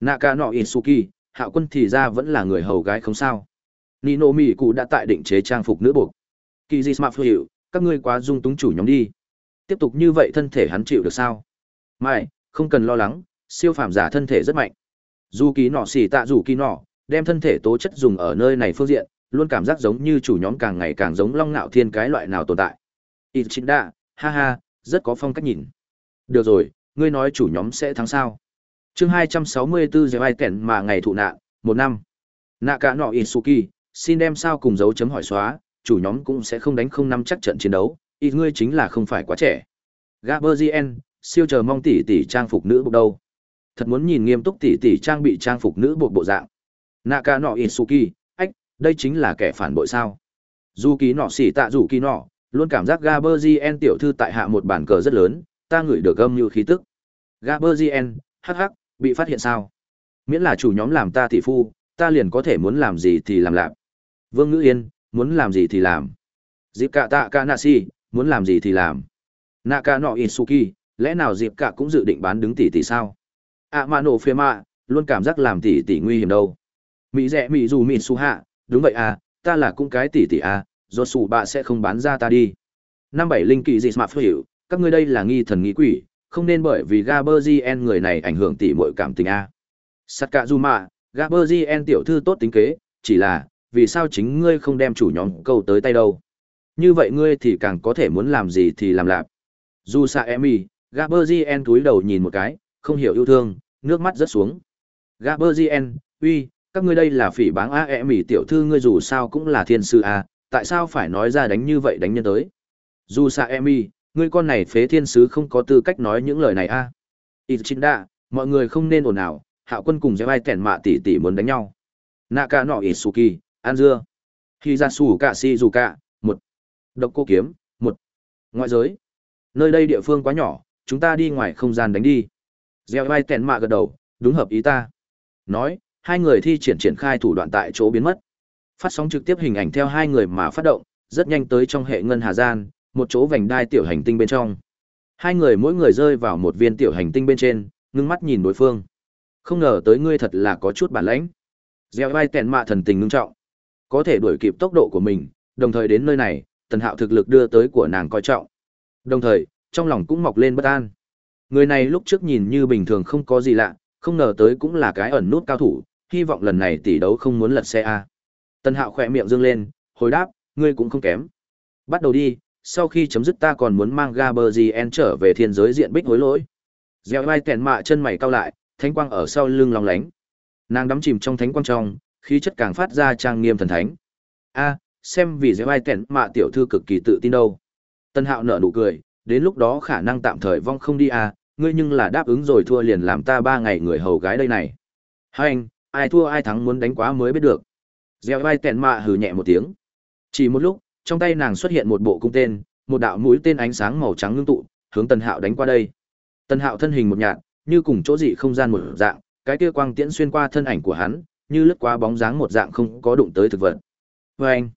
nạ ca nọ ít suki hạo quân thì ra vẫn là người hầu gái không sao. Nino mỹ cụ đã tại định chế trang phục nữ buộc. Kỳ di Smart hiệu, các ngươi quá dung túng chủ nhóm đi. Tiếp tục như vậy thân thể hắn chịu được sao? Mai, không cần lo lắng, siêu phàm giả thân thể rất mạnh. Dù ký nọ xỉ tạ dù ký nọ, đem thân thể tố chất dùng ở nơi này phương diện, luôn cảm giác giống như chủ nhóm càng ngày càng giống long ngạo thiên cái loại nào tồn tại. ít chính đa ha ha, rất có phong cách nhìn. Được rồi, ngươi nói chủ nhóm sẽ thắng sao? Chương 264 giờ ai kẻn mà ngày thụ nạn, một năm. Nạ cả nọ Isuki, xin đem sao cùng dấu chấm hỏi xóa, chủ nhóm cũng sẽ không đánh không năm chắc trận chiến đấu, ít ngươi chính là không phải quá trẻ. Gaberzien, siêu chờ mong tỷ tỷ trang phục nữ bộ đâu. Thật muốn nhìn nghiêm túc tỷ tỷ trang bị trang phục nữ bộ bộ dạng. nạ cả nọ Isuki, suki đây chính là kẻ phản bội sao. Dù ký nọ xỉ tạ dù ký nọ, luôn cảm giác Gaberzien tiểu thư tại hạ một bản cờ rất lớn, ta ngửi được âm như khí tức. Gaberzien, hắc hắc, bị phát hiện sao? Miễn là chủ nhóm làm ta thị phu, ta liền có thể muốn làm gì thì làm lạp Vương Ngữ Yên, muốn làm gì thì làm. Dịp cả tạ cả nạ si, muốn làm gì thì làm. Naka no Isuki, lẽ nào dịp cả cũng dự định bán đứng tỷ tỷ sao? À mà nổ phê mạ, luôn cảm giác làm tỷ tỷ nguy hiểm đâu. Mỹ rẻ mỹ dù mỹ su hạ, đúng vậy à, ta là cũng cái tỷ tỷ à, do sủ bạ sẽ không bán ra ta đi. Năm bảy linh kỳ gì mà hiểu, các ngươi đây là nghi thần nghi quỷ, không nên bởi vì Gaberzien người này ảnh hưởng tỷ mọi cảm tình à. Sắt a. dù Sakazuma, Gaberzien tiểu thư tốt tính kế, chỉ là vì sao chính ngươi không đem chủ nhóm câu tới tay đâu? Như vậy ngươi thì càng có thể muốn làm gì thì làm lạp. Dù xa Emi, Gaberzien túi đầu nhìn một cái, không hiểu yêu thương, nước mắt rớt xuống. Gaberzien, uy, các ngươi đây là phỉ báng A Emi tiểu thư ngươi dù sao cũng là thiên sư A, tại sao phải nói ra đánh như vậy đánh nhân tới? Dù xa Emi, ngươi con này phế thiên sứ không có tư cách nói những lời này A. Ichinda, mọi người không nên ồn ào, hạo quân cùng dễ ai tẻn mạ tỷ tỷ muốn đánh nhau. Naka no Isuki, An dưa. Khi ra sủ cả si dù cả, một. Độc cô kiếm, một. Ngoại giới. Nơi đây địa phương quá nhỏ, chúng ta đi ngoài không gian đánh đi. Gieo ai tèn mạ gật đầu, đúng hợp ý ta. Nói, hai người thi triển triển khai thủ đoạn tại chỗ biến mất. Phát sóng trực tiếp hình ảnh theo hai người mà phát động, rất nhanh tới trong hệ ngân hà gian, một chỗ vành đai tiểu hành tinh bên trong. Hai người mỗi người rơi vào một viên tiểu hành tinh bên trên, ngưng mắt nhìn đối phương. Không ngờ tới ngươi thật là có chút bản lãnh. Gieo vai tèn mạ thần tình ngưng trọng. Có thể đuổi kịp tốc độ của mình, đồng thời đến nơi này, tần hạo thực lực đưa tới của nàng coi trọng. Đồng thời, trong lòng cũng mọc lên bất an. Người này lúc trước nhìn như bình thường không có gì lạ, không ngờ tới cũng là cái ẩn nút cao thủ, hy vọng lần này tỷ đấu không muốn lật xe A. tân hạo khỏe miệng dương lên, hồi đáp, ngươi cũng không kém. Bắt đầu đi, sau khi chấm dứt ta còn muốn mang Gaberzien trở về thiên giới diện bích hối lỗi. Gieo vai tèn mạ chân mày cao lại, thánh quang ở sau lưng lòng lánh. Nàng đắm chìm trong thánh quang trong, khí chất càng phát ra trang nghiêm thần thánh. A, xem vì Gieo vai tẹn mạ tiểu thư cực kỳ tự tin đâu. Tân hạo nở nụ cười, đến lúc đó khả năng tạm thời vong không đi à, ngươi nhưng là đáp ứng rồi thua liền làm ta ba ngày người hầu gái đây này. Hai anh, ai thua ai thắng muốn đánh quá mới biết được. Gieo vai tẹn mạ hừ nhẹ một tiếng. Chỉ một lúc, trong tay nàng xuất hiện một bộ cung tên, một đạo mũi tên ánh sáng màu trắng ngưng tụ, hướng Tân Hạo đánh qua đây. Tân Hạo thân hình một nhạt, như cùng chỗ dị không gian một dạng, cái kia quang tiễn xuyên qua thân ảnh của hắn, như lướt qua bóng dáng một dạng không có đụng tới thực vật. vê anh,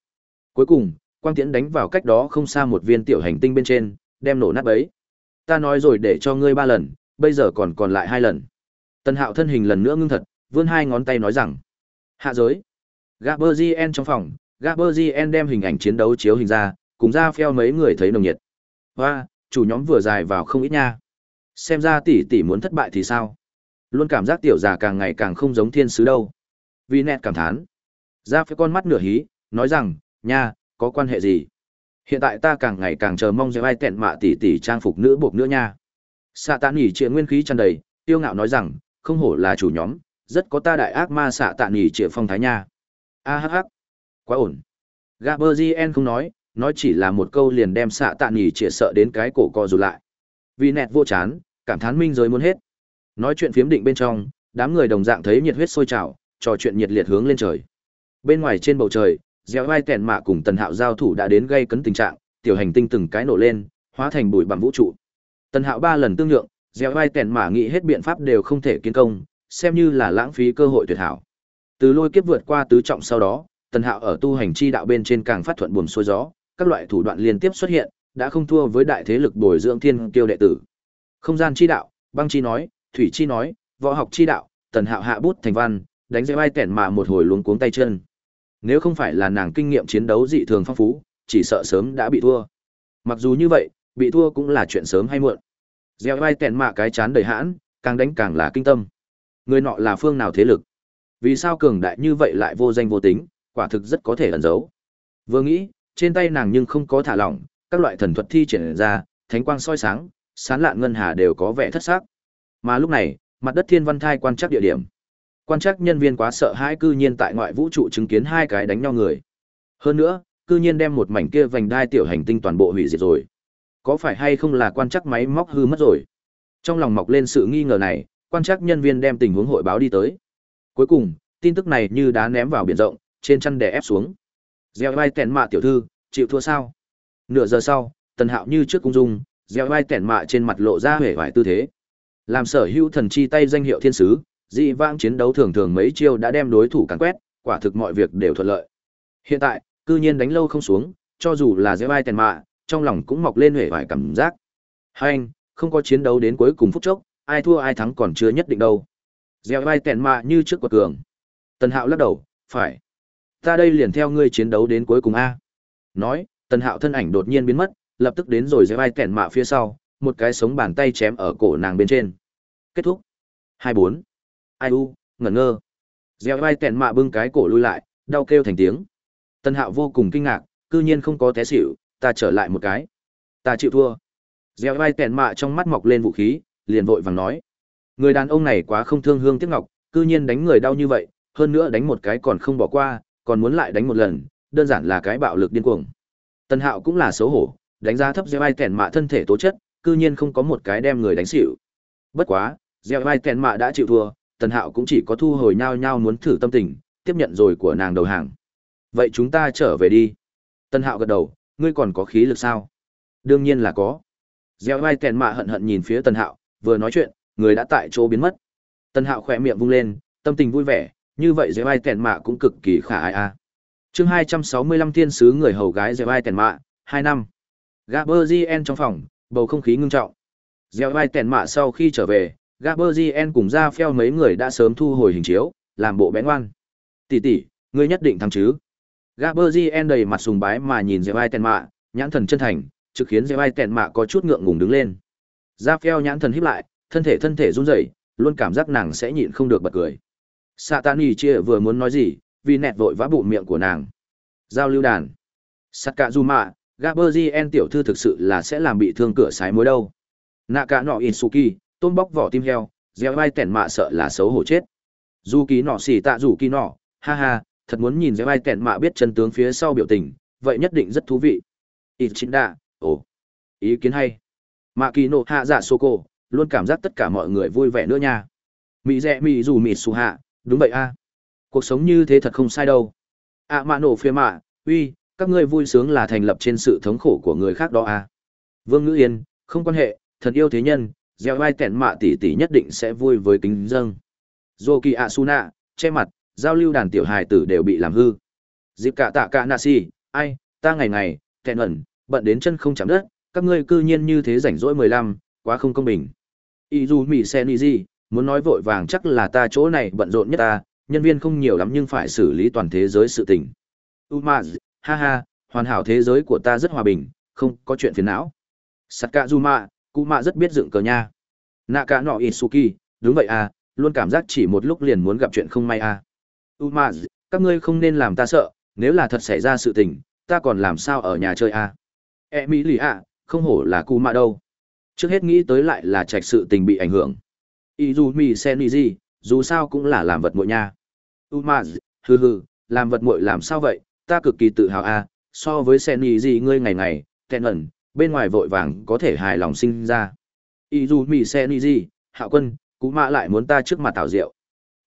cuối cùng, quang tiễn đánh vào cách đó không xa một viên tiểu hành tinh bên trên, đem nổ nát bấy. Ta nói rồi để cho ngươi ba lần, bây giờ còn còn lại hai lần. Tân Hạo thân hình lần nữa ngưng thật, vươn hai ngón tay nói rằng: "Hạ giới." Gaberzien trong phòng, Gaberzien đem hình ảnh chiến đấu chiếu hình ra, cùng ra phèo mấy người thấy nồng nhiệt. Hoa, chủ nhóm vừa dài vào không ít nha. Xem ra tỷ tỷ muốn thất bại thì sao? Luôn cảm giác tiểu già càng ngày càng không giống thiên sứ đâu. Vì nẹt cảm thán. Ra phía con mắt nửa hí, nói rằng, nha, có quan hệ gì? Hiện tại ta càng ngày càng chờ mong sẽ ai tẹn mạ tỷ tỷ trang phục nữ buộc nữa nha. Xạ tạ ỉ trịa nguyên khí tràn đầy, tiêu ngạo nói rằng, không hổ là chủ nhóm, rất có ta đại ác ma xạ tạ nỉ trịa phong thái nha. A hắc hắc, quá ổn. Gaberzien không nói, nói chỉ là một câu liền đem xạ tạ nỉ trịa sợ đến cái cổ co rụt lại. Vì nẹt vô chán, cảm thán minh giới muốn hết. Nói chuyện phiếm định bên trong, đám người đồng dạng thấy nhiệt huyết sôi trào, trò chuyện nhiệt liệt hướng lên trời. Bên ngoài trên bầu trời, Gieo vai tèn mạ cùng Tần Hạo giao thủ đã đến gây cấn tình trạng, tiểu hành tinh từng cái nổ lên, hóa thành bụi bặm vũ trụ. Tần Hạo ba lần tương lượng, Gieo vai tèn mạ nghĩ hết biện pháp đều không thể kiến công, xem như là lãng phí cơ hội tuyệt hảo. Từ lôi kiếp vượt qua tứ trọng sau đó, Tần Hạo ở tu hành chi đạo bên trên càng phát thuận buồm xuôi gió, các loại thủ đoạn liên tiếp xuất hiện, đã không thua với đại thế lực bồi dưỡng thiên kiêu đệ tử. Không gian chi đạo, băng chi nói, thủy chi nói, võ học chi đạo, Tần Hạo hạ bút thành văn, đánh dây vai tẻn mà một hồi luống cuống tay chân. Nếu không phải là nàng kinh nghiệm chiến đấu dị thường phong phú, chỉ sợ sớm đã bị thua. Mặc dù như vậy, bị thua cũng là chuyện sớm hay muộn. Gieo vai tèn mạ cái chán đầy hãn, càng đánh càng là kinh tâm. Người nọ là phương nào thế lực? Vì sao cường đại như vậy lại vô danh vô tính, quả thực rất có thể ẩn giấu. Vừa nghĩ, trên tay nàng nhưng không có thả lỏng, các loại thần thuật thi triển ra, thánh quang soi sáng, sán lạn ngân hà đều có vẻ thất sắc. Mà lúc này, mặt đất thiên văn thai quan trắc địa điểm. Quan trắc nhân viên quá sợ hãi cư nhiên tại ngoại vũ trụ chứng kiến hai cái đánh nhau người. Hơn nữa, cư nhiên đem một mảnh kia vành đai tiểu hành tinh toàn bộ hủy diệt rồi. Có phải hay không là quan trắc máy móc hư mất rồi? Trong lòng mọc lên sự nghi ngờ này, quan trắc nhân viên đem tình huống hội báo đi tới. Cuối cùng, tin tức này như đá ném vào biển rộng, trên chân đè ép xuống. Gieo vai tèn mạ tiểu thư, chịu thua sao? Nửa giờ sau, Tần Hạo như trước cung dung, gieo vai tèn mạ trên mặt lộ ra vẻ vải tư thế. Làm sở hữu thần chi tay danh hiệu thiên sứ, dị vãng chiến đấu thường thường mấy chiêu đã đem đối thủ càn quét, quả thực mọi việc đều thuận lợi. Hiện tại, cư nhiên đánh lâu không xuống, cho dù là gieo vai tèn mạ, trong lòng cũng mọc lên vẻ vải cảm giác. Hai anh, không có chiến đấu đến cuối cùng phút chốc, ai thua ai thắng còn chưa nhất định đâu. Gieo vai tèn mạ như trước quật cường. Tần Hạo lắc đầu, phải. Ta đây liền theo ngươi chiến đấu đến cuối cùng A. Nói, Tần Hạo thân ảnh đột nhiên biến mất, lập tức đến rồi gieo vai tèn mạ phía sau, một cái sống bàn tay chém ở cổ nàng bên trên. Kết thúc. 24 ai u ngẩn ngơ gieo vai Tèn mạ bưng cái cổ lui lại đau kêu thành tiếng Tần hạo vô cùng kinh ngạc cư nhiên không có té xỉu ta trở lại một cái ta chịu thua gieo vai Tèn mạ trong mắt mọc lên vũ khí liền vội vàng nói người đàn ông này quá không thương hương tiếc ngọc cư nhiên đánh người đau như vậy hơn nữa đánh một cái còn không bỏ qua còn muốn lại đánh một lần đơn giản là cái bạo lực điên cuồng tân hạo cũng là xấu hổ đánh giá thấp gieo ai tèn mạ thân thể tố chất cư nhiên không có một cái đem người đánh xỉu bất quá gieo ai tèn mạ đã chịu thua Tần Hạo cũng chỉ có thu hồi nhau nhau muốn thử tâm tình, tiếp nhận rồi của nàng đầu hàng. Vậy chúng ta trở về đi. Tần Hạo gật đầu, ngươi còn có khí lực sao? Đương nhiên là có. Gieo ai tèn mạ hận hận nhìn phía Tần Hạo, vừa nói chuyện, người đã tại chỗ biến mất. tân Hạo khỏe miệng vung lên, tâm tình vui vẻ, như vậy dễ vai tèn mạ cũng cực kỳ khả ai a. À. Chương 265 thiên sứ người hầu gái dễ vai tèn mạ, 2 năm. Gaberzien trong phòng, bầu không khí ngưng trọng. Gieo vai tèn mạ sau khi trở về, Gaberzien cùng ra phèo mấy người đã sớm thu hồi hình chiếu, làm bộ bén ngoan. Tỷ tỷ, ngươi nhất định thắng chứ? Gaberzien đầy mặt sùng bái mà nhìn Zebai Tèn Mạ, nhãn thần chân thành, trực khiến Zebai Tèn Mạ có chút ngượng ngùng đứng lên. Ra phèo nhãn thần híp lại, thân thể thân thể run rẩy, luôn cảm giác nàng sẽ nhịn không được bật cười. Satani chia vừa muốn nói gì, vì nẹt vội vã bụng miệng của nàng. Giao lưu đàn. Sakazuma, Gaberzien tiểu thư thực sự là sẽ làm bị thương cửa sái mối đâu. Naka no Isuki, tôm bóc vỏ tim heo gieo vai tẻn mạ sợ là xấu hổ chết dù ký nọ xỉ tạ dù kỳ nọ ha ha thật muốn nhìn gieo vai tẻn mạ biết chân tướng phía sau biểu tình vậy nhất định rất thú vị Ichinda, chính ồ ý kiến hay mạ kỳ nộ hạ dạ sô cô luôn cảm giác tất cả mọi người vui vẻ nữa nha. Mỹ rẽ mỹ dù mỹ xù hạ đúng vậy a. Cuộc sống như thế thật không sai đâu. Ạ à, mạ nổ phía mạ uy các ngươi vui sướng là thành lập trên sự thống khổ của người khác đó a. Vương ngữ yên không quan hệ thật yêu thế nhân gieo vai tẻn mạ tỷ tỷ nhất định sẽ vui với kính dâng dô kỳ ạ su nạ che mặt giao lưu đàn tiểu hài tử đều bị làm hư. Dịp cả tạ cả nạ si ai ta ngày ngày tẹn ẩn bận đến chân không chạm đất các ngươi cư nhiên như thế rảnh rỗi mười lăm quá không công bình yu dù mỹ sen gì muốn nói vội vàng chắc là ta chỗ này bận rộn nhất ta nhân viên không nhiều lắm nhưng phải xử lý toàn thế giới sự tình Umaz, ha ha, hoàn hảo thế giới của ta rất hòa bình, không có chuyện phiền não. Sakazuma, cụ mạ rất biết dựng cờ nha. Naka no Isuki, đúng vậy à, luôn cảm giác chỉ một lúc liền muốn gặp chuyện không may à. Umaz, các ngươi không nên làm ta sợ, nếu là thật xảy ra sự tình, ta còn làm sao ở nhà chơi à. Emilia, không hổ là cù mạ đâu. Trước hết nghĩ tới lại là trạch sự tình bị ảnh hưởng. Izumi Seniji, dù sao cũng là làm vật mội nha. Umaz, hừ hừ, làm vật mội làm sao vậy, ta cực kỳ tự hào à, so với Seniji ngươi ngày ngày, tẹn ẩn, bên ngoài vội vàng có thể hài lòng sinh ra. Izumi Seniji, hạo quân, cú mạ lại muốn ta trước mặt tảo rượu.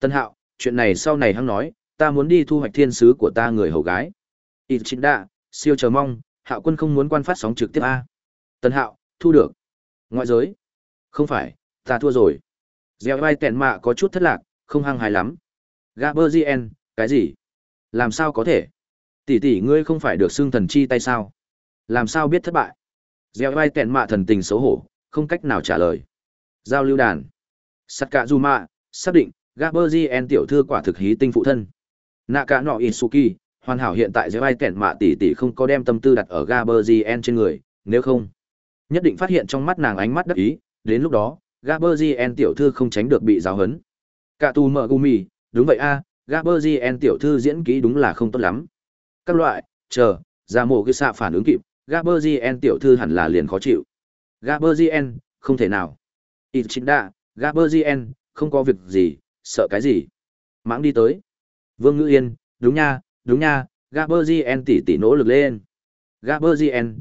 Tân hạo, chuyện này sau này hắn nói, ta muốn đi thu hoạch thiên sứ của ta người hầu gái. ý chính đạ siêu chờ mong, hạo quân không muốn quan phát sóng trực tiếp a. Tân hạo, thu được. Ngoại giới. Không phải, ta thua rồi. Gieo vai tèn mạ có chút thất lạc, không hăng hài lắm. Gaberzien, cái gì? Làm sao có thể? Tỷ tỷ ngươi không phải được xưng thần chi tay sao? Làm sao biết thất bại? Gieo vai tèn mạ thần tình xấu hổ, không cách nào trả lời. Giao lưu đàn. Sakazuma, xác định, Gaberzien tiểu thư quả thực hí tinh phụ thân. Naka no Isuki, hoàn hảo hiện tại gieo vai tèn mạ tỷ tỷ không có đem tâm tư đặt ở Gaberzien trên người, nếu không, nhất định phát hiện trong mắt nàng ánh mắt đắc ý, đến lúc đó, Gaberzien tiểu thư không tránh được bị giáo hấn. Cả tù mở gumi, đúng vậy a, à, Gaberzien tiểu thư diễn kỹ đúng là không tốt lắm. Các loại, chờ, ra mồ cái xạ phản ứng kịp, Gaberzien tiểu thư hẳn là liền khó chịu. Gaberzien, không thể nào. Ichinda, Gaberzien, không có việc gì, sợ cái gì. Mãng đi tới. Vương Ngữ Yên, đúng nha, đúng nha, Gaberzien tỷ tỷ nỗ lực lên. Gaberzien,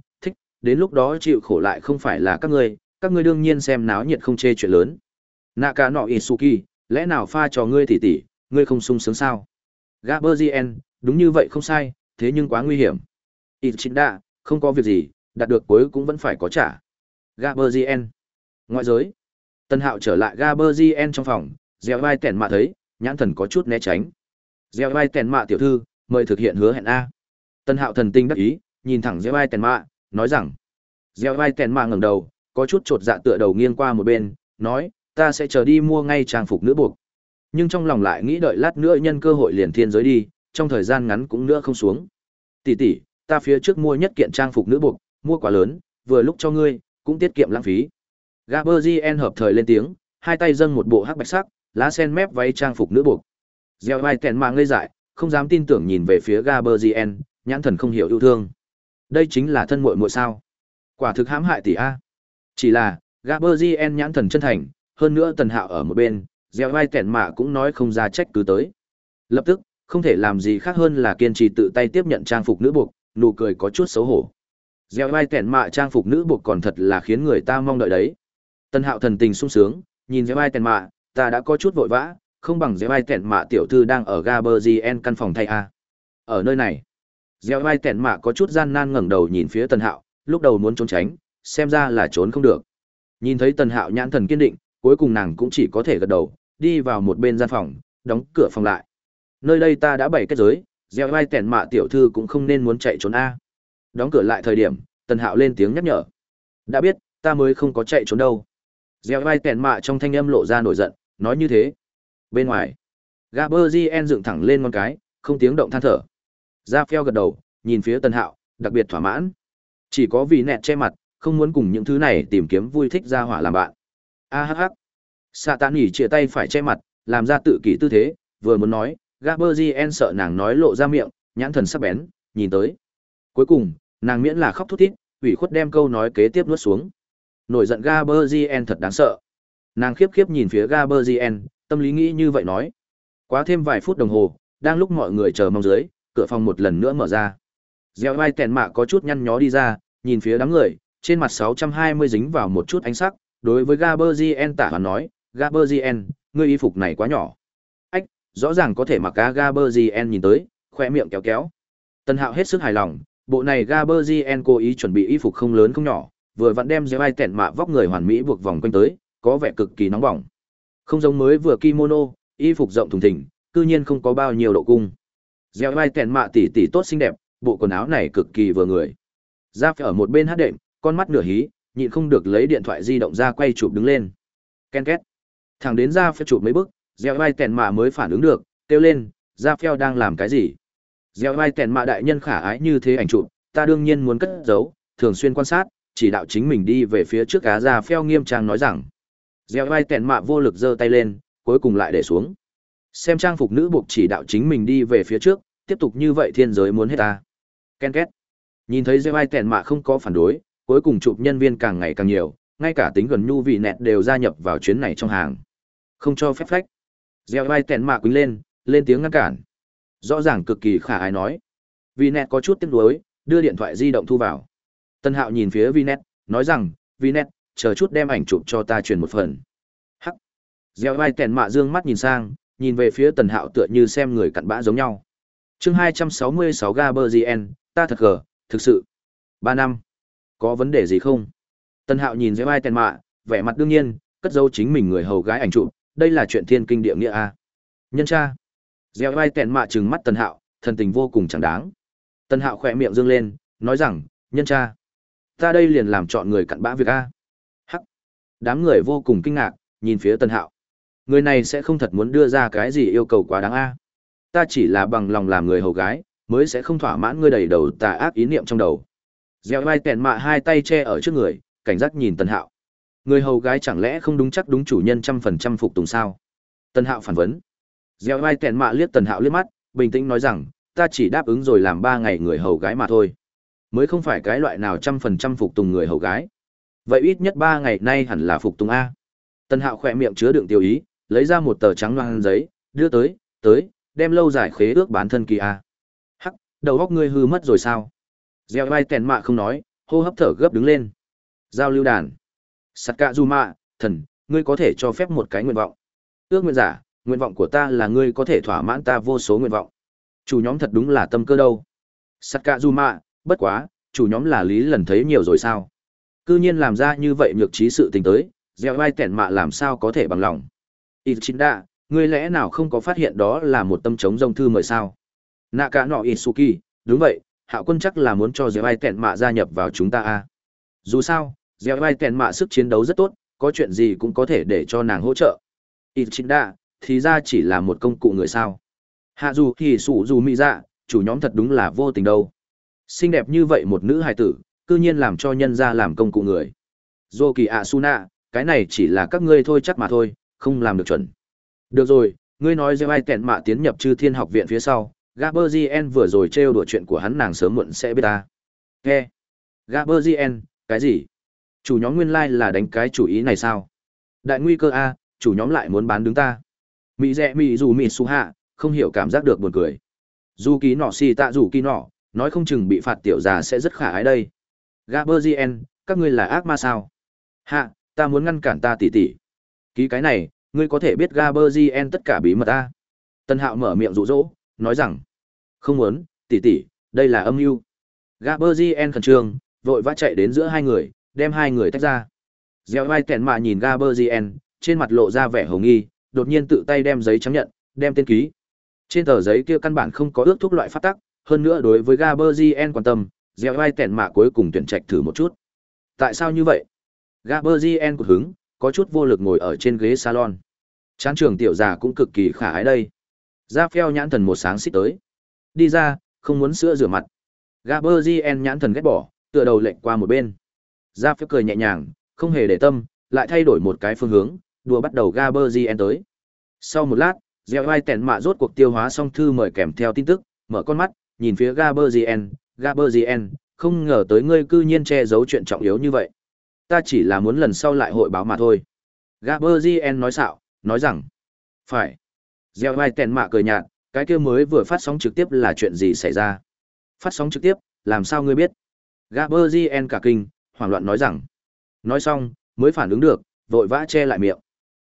đến lúc đó chịu khổ lại không phải là các ngươi, các ngươi đương nhiên xem náo nhiệt không chê chuyện lớn. nã cả nọ Isuki, lẽ nào pha cho ngươi tỷ tỷ, ngươi không sung sướng sao? Gaberzien, đúng như vậy không sai, thế nhưng quá nguy hiểm. Ichinda, không có việc gì, đạt được cuối cũng vẫn phải có trả. Gaberzien. Ngoại giới. Tân Hạo trở lại Gaberzien trong phòng, Gieo vai tèn mạ thấy, nhãn thần có chút né tránh. Gieo vai tèn mạ tiểu thư, mời thực hiện hứa hẹn A. Tân Hạo thần tinh đắc ý, nhìn thẳng Gieo vai tèn mạ, nói rằng. Gieo vai tèn mạ ngẩng đầu, có chút trột dạ tựa đầu nghiêng qua một bên, nói, ta sẽ chờ đi mua ngay trang phục nữ buộc. Nhưng trong lòng lại nghĩ đợi lát nữa nhân cơ hội liền thiên giới đi, trong thời gian ngắn cũng nữa không xuống. tỉ tỉ ta phía trước mua nhất kiện trang phục nữ buộc, mua quá lớn, vừa lúc cho ngươi, cũng tiết kiệm lãng phí. Gaberzien hợp thời lên tiếng, hai tay dâng một bộ hắc bạch sắc, lá sen mép váy trang phục nữ buộc. Gieo vai tèn mạng ngây dại, không dám tin tưởng nhìn về phía Gaberzien, nhãn thần không hiểu yêu thương. Đây chính là thân muội muội sao? Quả thực hãm hại tỷ a. Chỉ là, Gaberzien nhãn thần chân thành, hơn nữa Tần Hạo ở một bên, gieo vai kèn mạ cũng nói không ra trách cứ tới. Lập tức, không thể làm gì khác hơn là kiên trì tự tay tiếp nhận trang phục nữ buộc, nụ cười có chút xấu hổ. Gieo vai kèn mạ trang phục nữ buộc còn thật là khiến người ta mong đợi đấy. Tần Hạo thần tình sung sướng, nhìn gieo vai kèn mạ, ta đã có chút vội vã, không bằng gieo vai kèn mạ tiểu thư đang ở Gaberzien căn phòng thay a. Ở nơi này, gieo vai tẻn mạ có chút gian nan ngẩng đầu nhìn phía Tần Hạo, lúc đầu muốn trốn tránh, xem ra là trốn không được. Nhìn thấy Tần Hạo nhãn thần kiên định, cuối cùng nàng cũng chỉ có thể gật đầu, đi vào một bên gian phòng, đóng cửa phòng lại. Nơi đây ta đã bày kết giới, gieo vai tẻn mạ tiểu thư cũng không nên muốn chạy trốn a. Đóng cửa lại thời điểm, Tần Hạo lên tiếng nhắc nhở. Đã biết, ta mới không có chạy trốn đâu. Gieo vai tẻn mạ trong thanh âm lộ ra nổi giận, nói như thế. Bên ngoài, Gaberzien dựng thẳng lên ngón cái, không tiếng động than thở. Ra phèo gật đầu, nhìn phía Tần Hạo, đặc biệt thỏa mãn. Chỉ có vì nẹt che mặt, không muốn cùng những thứ này tìm kiếm vui thích ra hỏa làm bạn. A hắc hắc. Sạ tạ nỉ chia tay phải che mặt, làm ra tự kỷ tư thế, vừa muốn nói, Gaberzien sợ nàng nói lộ ra miệng, nhãn thần sắc bén, nhìn tới. Cuối cùng, nàng miễn là khóc thút thít, ủy khuất đem câu nói kế tiếp nuốt xuống. Nổi giận Gaberzien thật đáng sợ. Nàng khiếp khiếp nhìn phía Gaberzien, tâm lý nghĩ như vậy nói. Quá thêm vài phút đồng hồ, đang lúc mọi người chờ mong dưới, cửa phòng một lần nữa mở ra. Gieo vai tèn mạ có chút nhăn nhó đi ra, nhìn phía đám người, trên mặt 620 dính vào một chút ánh sắc, đối với Gaberzien tả hoàn nói, Gaberzien, ngươi y phục này quá nhỏ. Ách, rõ ràng có thể mặc cá Gaberzien nhìn tới, khoe miệng kéo kéo. Tân Hạo hết sức hài lòng, bộ này Gaberzien cố ý chuẩn bị y phục không lớn không nhỏ, vừa vặn đem vai tèn mạ vóc người hoàn mỹ buộc vòng quanh tới, có vẻ cực kỳ nóng bỏng. Không giống mới vừa kimono, y phục rộng thùng thình, cư nhiên không có bao nhiêu độ cung. Gieo vai tẹn mạ tỉ tỉ tốt xinh đẹp, bộ quần áo này cực kỳ vừa người. Giáp ở một bên hát đệm, con mắt nửa hí, nhịn không được lấy điện thoại di động ra quay chụp đứng lên. Ken két. Thằng đến ra phải chụp mấy bức, gieo vai tèn mạ mới phản ứng được, kêu lên, ra phèo đang làm cái gì? gieo vai tèn mạ đại nhân khả ái như thế ảnh chụp ta đương nhiên muốn cất giấu thường xuyên quan sát chỉ đạo chính mình đi về phía trước cá ra phèo nghiêm trang nói rằng gieo vai tèn mạ vô lực giơ tay lên cuối cùng lại để xuống xem trang phục nữ buộc chỉ đạo chính mình đi về phía trước, tiếp tục như vậy thiên giới muốn hết ta. Ken két. Nhìn thấy gieo vai tèn mạ không có phản đối, cuối cùng chụp nhân viên càng ngày càng nhiều, ngay cả tính gần nhu vị nẹt đều gia nhập vào chuyến này trong hàng. Không cho phép phách. Gieo vai tèn mạ quýnh lên lên tiếng ngăn cản. Rõ ràng cực kỳ khả ái nói. Vì nẹt có chút tiếc nuối, đưa điện thoại di động thu vào. Tân hạo nhìn phía vinet nói rằng vinet chờ chút đem ảnh chụp cho ta truyền một phần. Hắc. Gieo vai tèn mạ dương mắt nhìn sang nhìn về phía tần hạo tựa như xem người cặn bã giống nhau. Chương hai trăm sáu mươi sáu gaber gn ta thật gờ, thực sự. Ba năm. Có vấn đề gì không? Tần hạo nhìn dễ vai tèn mạ, vẻ mặt đương nhiên, cất dấu chính mình người hầu gái ảnh trụ đây là chuyện thiên kinh địa nghĩa a. Nhân cha. Gieo vai tèn mạ trừng mắt tần hạo, thần tình vô cùng chẳng đáng. Tần hạo khỏe miệng dương lên, nói rằng, nhân cha, ta đây liền làm chọn người cặn bã việc a. Hắc. Đám người vô cùng kinh ngạc, nhìn phía tần hạo người này sẽ không thật muốn đưa ra cái gì yêu cầu quá đáng a. Ta chỉ là bằng lòng làm người hầu gái, mới sẽ không thỏa mãn ngươi đầy đầu tà ác ý niệm trong đầu. Gieo vai tèn mạ hai tay che ở trước người, cảnh giác nhìn tần hạo. Người hầu gái chẳng lẽ không đúng chắc đúng chủ nhân trăm phần trăm phục tùng sao? Tần hạo phản vấn. Gieo vai tèn mạ liếc tần hạo liếc mắt, bình tĩnh nói rằng, ta chỉ đáp ứng rồi làm ba ngày người hầu gái mà thôi. Mới không phải cái loại nào trăm phần trăm phục tùng người hầu gái. Vậy ít nhất ba ngày nay hẳn là phục tùng a. Tần hạo khỏe miệng chứa đựng tiêu ý lấy ra một tờ trắng loang giấy đưa tới tới đem lâu dài khế ước bán thân kỳ a. Hắc đầu óc ngươi hư mất rồi sao? Gieo vai tèn mạ không nói hô hấp thở gấp đứng lên. Giao lưu đàn. Sắt cạ du mạ thần ngươi có thể cho phép một cái nguyện vọng. Ước nguyện giả nguyện vọng của ta là ngươi có thể thỏa mãn ta vô số nguyện vọng. Chủ nhóm thật đúng là tâm cơ đâu. Sắt cạ du mạ bất quá, chủ nhóm là lý lần thấy nhiều rồi sao? Cư nhiên làm ra như vậy nhược trí sự tình tới, gieo vai tèn mạ làm sao có thể bằng lòng. Ít chín đạ, ngươi lẽ nào không có phát hiện đó là một tâm chống rông thư mời sao? Nạ cả nọ Itsuki, đúng vậy, hạo quân chắc là muốn cho dẻo ai tẹn mạ gia nhập vào chúng ta a. À? Dù sao, dẻo ai tẹn mạ sức chiến đấu rất tốt, có chuyện gì cũng có thể để cho nàng hỗ trợ. Ít chín đạ, thì ra chỉ là một công cụ người sao. Hạ dù thì sủ dù mỹ dạ, chủ nhóm thật đúng là vô tình đâu xinh đẹp như vậy một nữ hài tử cư nhiên làm cho nhân ra làm công cụ người dô kỳ ạ su nạ cái này chỉ là các ngươi thôi chắc mà thôi không làm được chuẩn. Được rồi ngươi nói dê vai tẹn mạ tiến nhập chư thiên học viện phía sau gaberzien vừa rồi trêu đùa chuyện của hắn nàng sớm muộn sẽ biết ta. Nghe. Gaberzien cái gì? Chủ nhóm nguyên lai là đánh cái chủ ý này sao? Đại nguy cơ a chủ nhóm lại muốn bán đứng ta. Mỹ rẽ mỹ dù mỹ su hạ không hiểu cảm giác được buồn cười. Dù ký nọ xì tạ dù ký nọ nói không chừng bị phạt tiểu già sẽ rất khả ái đây. Gaberzien, các ngươi là ác ma sao? Hạ, ta muốn ngăn cản ta tỷ tỷ. Ký cái này, ngươi có thể biết Gaberzien tất cả bí mật ta. Tân Hạo mở miệng rụ rỗ, nói rằng, không muốn, tỷ tỷ, đây là âm mưu. Gaberzien khẩn trương, vội vã chạy đến giữa hai người, đem hai người tách ra. Gieo vai kẹn mạ nhìn Gaberzien, trên mặt lộ ra vẻ hồng nghi, đột nhiên tự tay đem giấy chứng nhận, đem tên ký. Trên tờ giấy kia căn bản không có ước thúc loại phát tắc, hơn nữa đối với Gaberzien quan tâm, gieo vai tẹn mạ cuối cùng tuyển trạch thử một chút. Tại sao như vậy? Gaberzien của hứng, có chút vô lực ngồi ở trên ghế salon. Chán trường tiểu già cũng cực kỳ khả ái đây. Ra pheo nhãn thần một sáng xích tới. Đi ra, không muốn sữa rửa mặt. Gaberzien nhãn thần ghét bỏ, tựa đầu lệnh qua một bên. Ra pheo cười nhẹ nhàng, không hề để tâm, lại thay đổi một cái phương hướng, đùa bắt đầu Gaberzien tới. Sau một lát, gieo vai tẹn mạ rốt cuộc tiêu hóa xong thư mời kèm theo tin tức, mở con mắt, nhìn phía Gaberzien, Gaberzien, không ngờ tới ngươi cư nhiên che giấu chuyện trọng yếu như vậy. Ta chỉ là muốn lần sau lại hội báo mà thôi. Gaberzien nói xạo, nói rằng, phải. Gieo vai tèn mạ cười nhạt, cái kia mới vừa phát sóng trực tiếp là chuyện gì xảy ra. Phát sóng trực tiếp, làm sao ngươi biết? Gaberzien cả kinh, hoảng loạn nói rằng. Nói xong, mới phản ứng được, vội vã che lại miệng.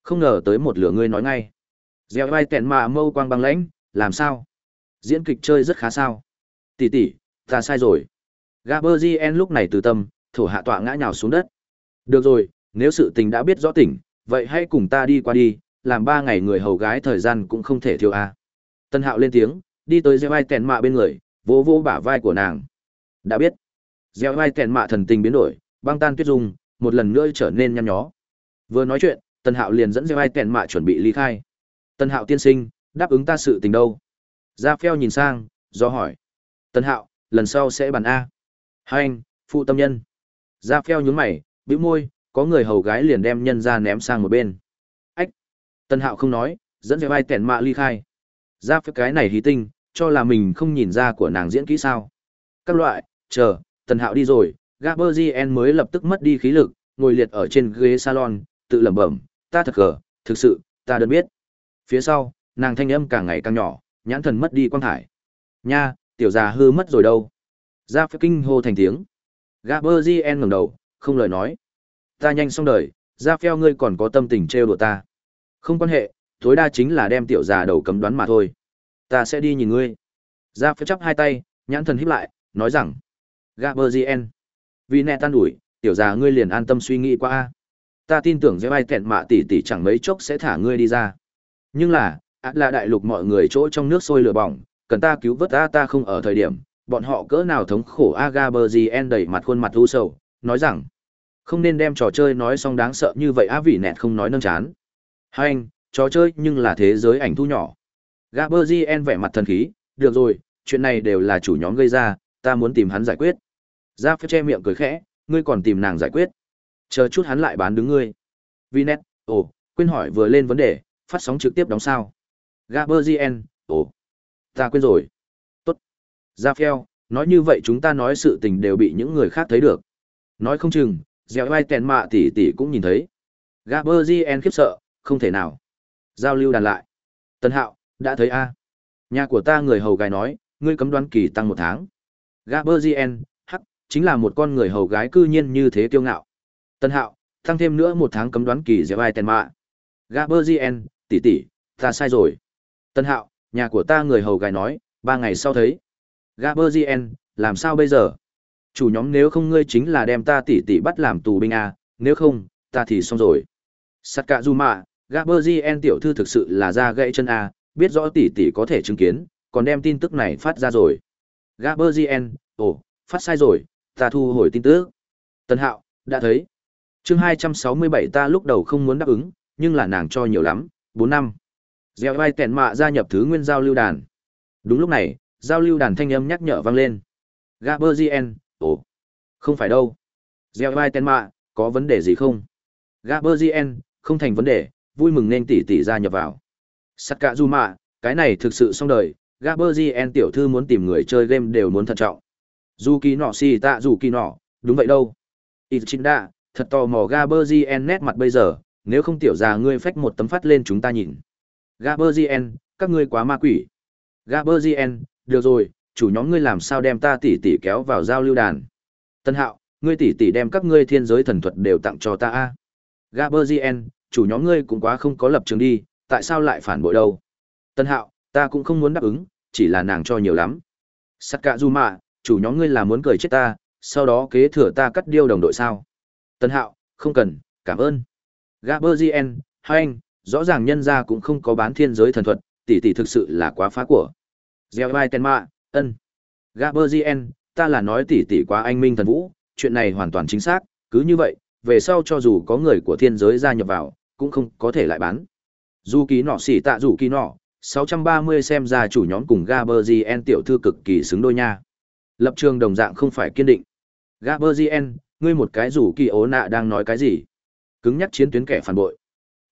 Không ngờ tới một lửa ngươi nói ngay. Gieo vai tèn mạ mâu quang băng lãnh, làm sao? Diễn kịch chơi rất khá sao. Tỷ tỷ, ta sai rồi. Gaberzien lúc này từ tâm, thổ hạ tọa ngã nhào xuống đất. Được rồi, nếu sự tình đã biết rõ tỉnh, vậy hãy cùng ta đi qua đi, làm ba ngày người hầu gái thời gian cũng không thể thiếu a. À. Tân Hạo lên tiếng, đi tới gieo vai tèn mạ bên người, vỗ vỗ bả vai của nàng. Đã biết. Gieo vai tèn mạ thần tình biến đổi, băng tan tuyết dung, một lần nữa trở nên nhăn nhó. Vừa nói chuyện, Tân Hạo liền dẫn gieo vai tèn mạ chuẩn bị ly khai. Tân Hạo tiên sinh, đáp ứng ta sự tình đâu? gia phèo nhìn sang, do hỏi. Tân hạo, lần sau sẽ bàn A. Hai anh, phụ tâm nhân. gia phèo nhún mày, bĩu môi, có người hầu gái liền đem nhân ra ném sang một bên. Ách. Tân hạo không nói, dẫn dẹp ai tẻn mạ ly khai. Ra phép cái này hí tinh, cho là mình không nhìn ra của nàng diễn kỹ sao. Các loại, chờ, Tân hạo đi rồi, Gaberzien mới lập tức mất đi khí lực, ngồi liệt ở trên ghế salon, tự lẩm bẩm, ta thật gờ, thực sự, ta đơn biết. Phía sau, nàng thanh âm càng ngày càng nhỏ, nhãn thần mất đi quang thải. Nha, tiểu già hư mất rồi đâu. Ra phép kinh hô thành tiếng. Gaberzien ngẩng đầu, không lời nói. Ta nhanh xong đời, ra phèo ngươi còn có tâm tình trêu đùa ta. Không quan hệ, tối đa chính là đem tiểu già đầu cấm đoán mà thôi. Ta sẽ đi nhìn ngươi. Ra phép chắp hai tay, nhãn thần híp lại, nói rằng. Gaberzien. Vì nẹ tan đuổi, tiểu già ngươi liền an tâm suy nghĩ qua a. Ta tin tưởng gieo ai tẹn mạ tỷ tỷ chẳng mấy chốc sẽ thả ngươi đi ra. Nhưng là, ác là đại lục mọi người chỗ trong nước sôi lửa bỏng, cần ta cứu vớt ta ta không ở thời điểm, bọn họ cỡ nào thống khổ Agaberzien đẩy mặt khuôn mặt u sầu, nói rằng, không nên đem trò chơi nói xong đáng sợ như vậy á vị nẹt không nói nâng chán. Hai anh, trò chơi nhưng là thế giới ảnh thu nhỏ. Gaberzien vẻ mặt thần khí, được rồi, chuyện này đều là chủ nhóm gây ra, ta muốn tìm hắn giải quyết. Ra phép che miệng cười khẽ, ngươi còn tìm nàng giải quyết. Chờ chút hắn lại bán đứng ngươi. Vinet, ồ, quên hỏi vừa lên vấn đề, phát sóng trực tiếp đóng sao. Gaberzien, ồ, ta quên rồi. Tốt. Ra phèo, nói như vậy chúng ta nói sự tình đều bị những người khác thấy được. Nói không chừng, dẻo vai tèn mạ tỷ tỷ cũng nhìn thấy. Gaberzien khiếp sợ, không thể nào. Giao lưu đàn lại. Tân hạo, đã thấy a Nhà của ta người hầu gái nói, ngươi cấm đoán kỳ tăng một tháng. Gaberzien, hắc, chính là một con người hầu gái cư nhiên như thế kiêu ngạo. Tân hạo, tăng thêm nữa một tháng cấm đoán kỳ dẻo vai tèn mạ. Gaberzien, tỷ tỷ, ta sai rồi. Tân hạo, nhà của ta người hầu gái nói, ba ngày sau thấy. Gaberzien, làm sao bây giờ? Chủ nhóm nếu không ngươi chính là đem ta tỷ tỷ bắt làm tù binh à, nếu không, ta thì xong rồi. Sakazuma, Gaberzien tiểu thư thực sự là ra gãy chân à, biết rõ tỷ tỷ có thể chứng kiến, còn đem tin tức này phát ra rồi. Gaberzien, ồ, phát sai rồi, ta thu hồi tin tức. Tân hạo, đã thấy. chương 267 ta lúc đầu không muốn đáp ứng, nhưng là nàng cho nhiều lắm, 4 năm. Gieo vai tẹn mạ gia nhập thứ nguyên giao lưu đàn. Đúng lúc này, giao lưu đàn thanh âm nhắc nhở vang lên. Gaberzien, ồ, không phải đâu. Gieo vai tèn mạ, có vấn đề gì không? Gaberzien, không thành vấn đề, vui mừng nên tỷ tỷ gia nhập vào. Sakazuma, cái này thực sự xong đời, Gaberzien tiểu thư muốn tìm người chơi game đều muốn thận trọng. Dù kỳ nọ xì tạ dù kỳ nọ, đúng vậy đâu. Ichinda, thật tò mò Gaberzien nét mặt bây giờ, nếu không tiểu già ngươi phách một tấm phát lên chúng ta nhìn. Gaberzien, các ngươi quá ma quỷ. Gaberzien, được rồi, chủ nhóm ngươi làm sao đem ta tỷ tỷ kéo vào giao lưu đàn. Tân hạo, ngươi tỷ tỷ đem các ngươi thiên giới thần thuật đều tặng cho ta a. Gaberzien, chủ nhóm ngươi cũng quá không có lập trường đi, tại sao lại phản bội đâu. Tân hạo, ta cũng không muốn đáp ứng, chỉ là nàng cho nhiều lắm. Sakazuma, chủ nhóm ngươi là muốn cười chết ta, sau đó kế thừa ta cắt điêu đồng đội sao. Tân hạo, không cần, cảm ơn. Gaberzien, hai anh, rõ ràng nhân gia cũng không có bán thiên giới thần thuật, tỷ tỷ thực sự là quá phá của. Gieo vai ân. Gaberzien, ta là nói tỷ tỷ quá anh minh thần vũ, chuyện này hoàn toàn chính xác, cứ như vậy, về sau cho dù có người của thiên giới gia nhập vào, cũng không có thể lại bán. Dù ký nọ xỉ tạ dù ký nọ, 630 xem ra chủ nhóm cùng Gaberzien tiểu thư cực kỳ xứng đôi nha. Lập trường đồng dạng không phải kiên định. Gaberzien, ngươi một cái rủ kỳ ố nạ đang nói cái gì? Cứng nhắc chiến tuyến kẻ phản bội.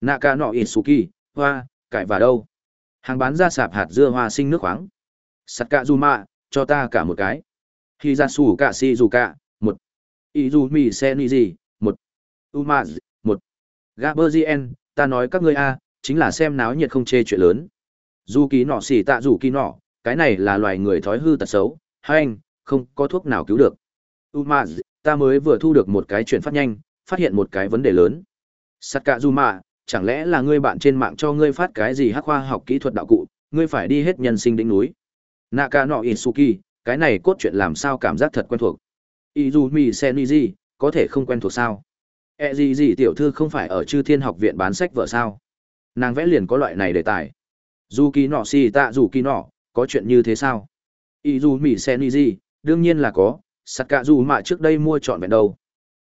nạ ca nọ Isuki, hoa, cải và đâu? Hàng bán ra sạp hạt dưa hoa sinh nước khoáng. Sakazuma, cho ta cả một cái. khi ra xù cả si dù cạ một. Izumi Seniji, một. Umaz, một. Gaberzien, ta nói các ngươi a, chính là xem náo nhiệt không chê chuyện lớn. Dù ký nọ xỉ tạ dù ký nọ, cái này là loài người thói hư tật xấu, hai anh, không có thuốc nào cứu được. Umaz, ta mới vừa thu được một cái chuyện phát nhanh, phát hiện một cái vấn đề lớn. Sakazuma, chẳng lẽ là ngươi bạn trên mạng cho ngươi phát cái gì hắc khoa học kỹ thuật đạo cụ, ngươi phải đi hết nhân sinh đỉnh núi. Naka no Isuki, cái này cốt truyện làm sao cảm giác thật quen thuộc. Izumi Seniji, có thể không quen thuộc sao? E gì gì tiểu thư không phải ở chư thiên học viện bán sách vợ sao? Nàng vẽ liền có loại này đề tài. Dù kỳ nọ si tạ dù kỳ nọ, có chuyện như thế sao? Izumi Seniji, đương nhiên là có, Saka dù mà trước đây mua chọn vẹn đâu.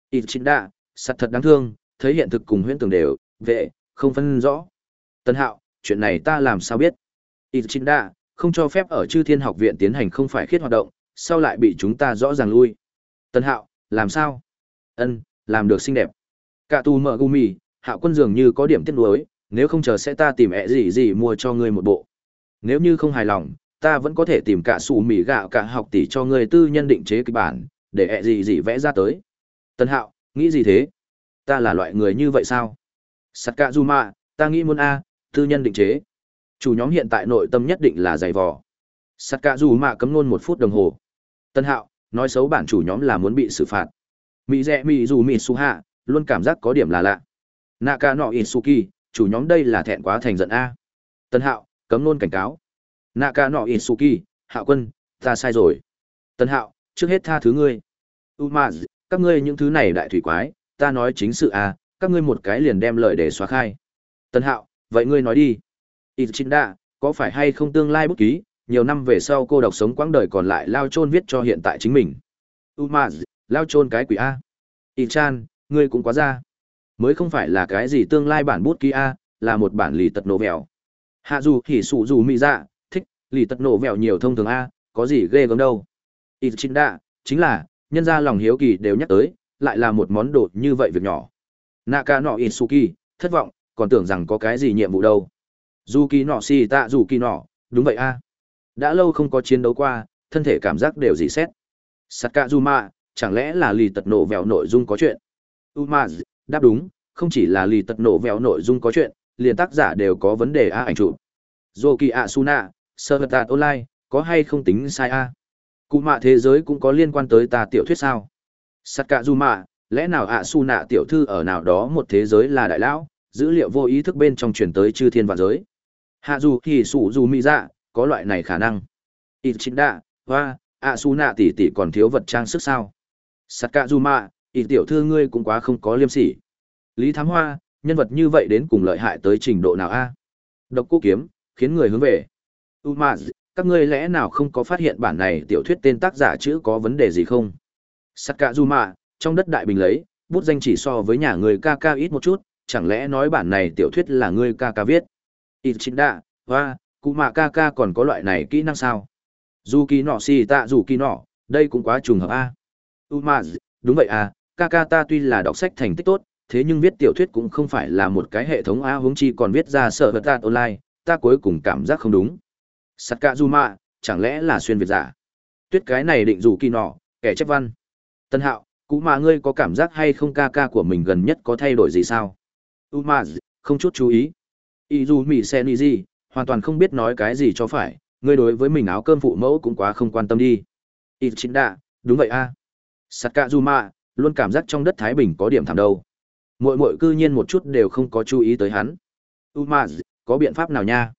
Ichinda, sắt thật đáng thương, thấy hiện thực cùng huyễn tưởng đều, vệ, không phân rõ. Tân hạo, chuyện này ta làm sao biết? Ichinda, không cho phép ở chư thiên học viện tiến hành không phải khiết hoạt động, sau lại bị chúng ta rõ ràng lui. Tân hạo, làm sao? ân làm được xinh đẹp. Cả tù mở gumi, hạo quân dường như có điểm tiếc nuối, nếu không chờ sẽ ta tìm ẹ gì gì mua cho ngươi một bộ. Nếu như không hài lòng, ta vẫn có thể tìm cả sủ mì gạo cả học tỷ cho ngươi tư nhân định chế kịch bản, để ẹ gì gì vẽ ra tới. Tân hạo, nghĩ gì thế? Ta là loại người như vậy sao? Sakazuma, ta nghĩ muốn A, tư nhân định chế. Chủ nhóm hiện tại nội tâm nhất định là dày vò. Sakazuma cấm nôn một phút đồng hồ. Tân hạo, nói xấu bản chủ nhóm là muốn bị xử phạt. Mỹ rẽ Mỹ dù Mỹ su hạ, luôn cảm giác có điểm là lạ. Naka no Isuki, chủ nhóm đây là thẹn quá thành giận A. Tân hạo, cấm nôn cảnh cáo. Naka no Isuki, hạo quân, ta sai rồi. Tân hạo, trước hết tha thứ ngươi. Umaz, các ngươi những thứ này đại thủy quái, ta nói chính sự A, các ngươi một cái liền đem lời để xóa khai. Tân hạo, vậy ngươi nói đi. Ichinda, có phải hay không tương lai bút ký, nhiều năm về sau cô độc sống quãng đời còn lại lao chôn viết cho hiện tại chính mình. Umaz, lao chôn cái quỷ A. Ichan, ngươi cũng quá ra. Mới không phải là cái gì tương lai bản bút ký A, là một bản lì tật nổ vẹo. Hạ dù hỉ sụ dù mị dạ, thích, lì tật nổ vẹo nhiều thông thường A, có gì ghê gớm đâu. Ichinda, chính là, nhân ra lòng hiếu kỳ đều nhắc tới, lại là một món đồ như vậy việc nhỏ. Naka no Itsuki, thất vọng, còn tưởng rằng có cái gì nhiệm vụ đâu. Dù kỳ nọ si tạ dù kỳ nọ, đúng vậy a. Đã lâu không có chiến đấu qua, thân thể cảm giác đều dị xét. Sakazuma, chẳng lẽ là lì tật nổ vẹo nội dung có chuyện? Umaz, đáp đúng, không chỉ là lì tật nổ vẹo nội dung có chuyện, liền tác giả đều có vấn đề a ảnh chụp. Zoki Asuna, Sơ Tạt Online, có hay không tính sai a? Cụ mạ thế giới cũng có liên quan tới ta tiểu thuyết sao? Sakazuma, lẽ nào ạ su nạ tiểu thư ở nào đó một thế giới là đại lão dữ liệu vô ý thức bên trong chuyển tới chư thiên vạn giới hạ dù thì sủ dù mỹ dạ có loại này khả năng. Ít chính đạ hoa ạ su nạ tỉ tỉ còn thiếu vật trang sức sao? Sắt cạ dù mạ ít tiểu thư ngươi cũng quá không có liêm sỉ. Lý thám hoa nhân vật như vậy đến cùng lợi hại tới trình độ nào a? Độc cô kiếm khiến người hướng về. U ma các ngươi lẽ nào không có phát hiện bản này tiểu thuyết tên tác giả chữ có vấn đề gì không? Sắt cạ dù mạ trong đất đại bình lấy, bút danh chỉ so với nhà người ca ca ít một chút, chẳng lẽ nói bản này tiểu thuyết là ngươi ca ca viết. Ít chính đạ, và cụ mạ ca ca còn có loại này kỹ năng sao? Dù kỳ nọ xì tạ dù kỳ nọ, đây cũng quá trùng hợp a. Uma, đúng vậy à, ca ca ta tuy là đọc sách thành tích tốt, thế nhưng viết tiểu thuyết cũng không phải là một cái hệ thống a huống chi còn viết ra sở vật tạt online, ta cuối cùng cảm giác không đúng. Sakazuma, chẳng lẽ là xuyên việt giả? Tuyết cái này định dù kỳ nọ, kẻ chép văn. Tân Hạo, cụ mà ngươi có cảm giác hay không ca ca của mình gần nhất có thay đổi gì sao? Umaz, không chút chú ý. Izumi gì, hoàn toàn không biết nói cái gì cho phải, ngươi đối với mình áo cơm phụ mẫu cũng quá không quan tâm đi. ý chính đạ đúng vậy a. À. mạ luôn cảm giác trong đất Thái Bình có điểm thảm đâu. Muội muội cư nhiên một chút đều không có chú ý tới hắn. Umaz, có biện pháp nào nha?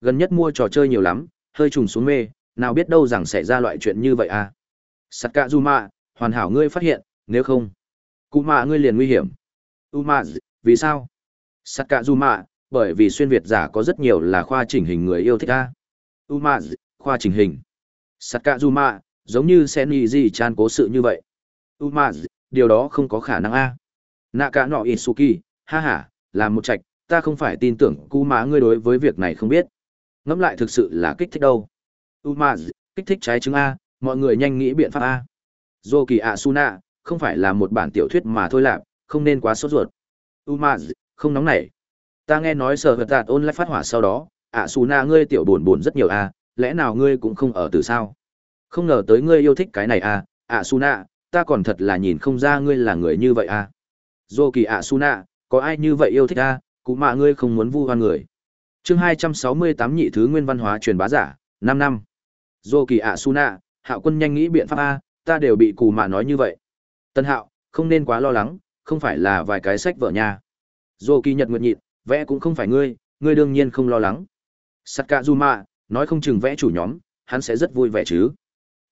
Gần nhất mua trò chơi nhiều lắm, hơi trùng xuống mê, nào biết đâu rằng sẽ ra loại chuyện như vậy a. À? mạ hoàn hảo ngươi phát hiện, nếu không, cụ mạ ngươi liền nguy hiểm. U mạ, vì sao? Sắt cạ du mạ, bởi vì xuyên Việt giả có rất nhiều là khoa chỉnh hình người yêu thích A. Umaz, khoa chỉnh hình. Sakazuma, cạ du giống như Senny gì chan cố sự như vậy. Umaz, điều đó không có khả năng a. Nạ no nọ Isuki, ha ha, làm một trạch, ta không phải tin tưởng cú mạ ngươi đối với việc này không biết. Ngẫm lại thực sự là kích thích đâu. Umaz, kích thích trái trứng a, mọi người nhanh nghĩ biện pháp a. Dô kỳ a Suna, không phải là một bản tiểu thuyết mà thôi lạc, không nên quá sốt ruột. Umaz, không nóng nảy. Ta nghe nói sở hợp tạt ôn lại phát hỏa sau đó, ạ Suna ngươi tiểu buồn buồn rất nhiều à. lẽ nào ngươi cũng không ở từ sao? Không ngờ tới ngươi yêu thích cái này à? ạ Suna, ta còn thật là nhìn không ra ngươi là người như vậy à. Dô kỳ ạ Suna, có ai như vậy yêu thích a, cụ mà ngươi không muốn vu hoan người. Chương hai trăm sáu mươi tám nhị thứ nguyên văn hóa truyền bá giả, năm năm. Dô kỳ ạ Suna, Hạo Quân nhanh nghĩ biện pháp a, ta đều bị cù mạ nói như vậy. Tân Hạo, không nên quá lo lắng, không phải là vài cái sách vở nhà. Dô kỳ nhật nguyệt nhịn, vẽ cũng không phải ngươi, ngươi đương nhiên không lo lắng. Sakazuma, nói không chừng vẽ chủ nhóm, hắn sẽ rất vui vẻ chứ.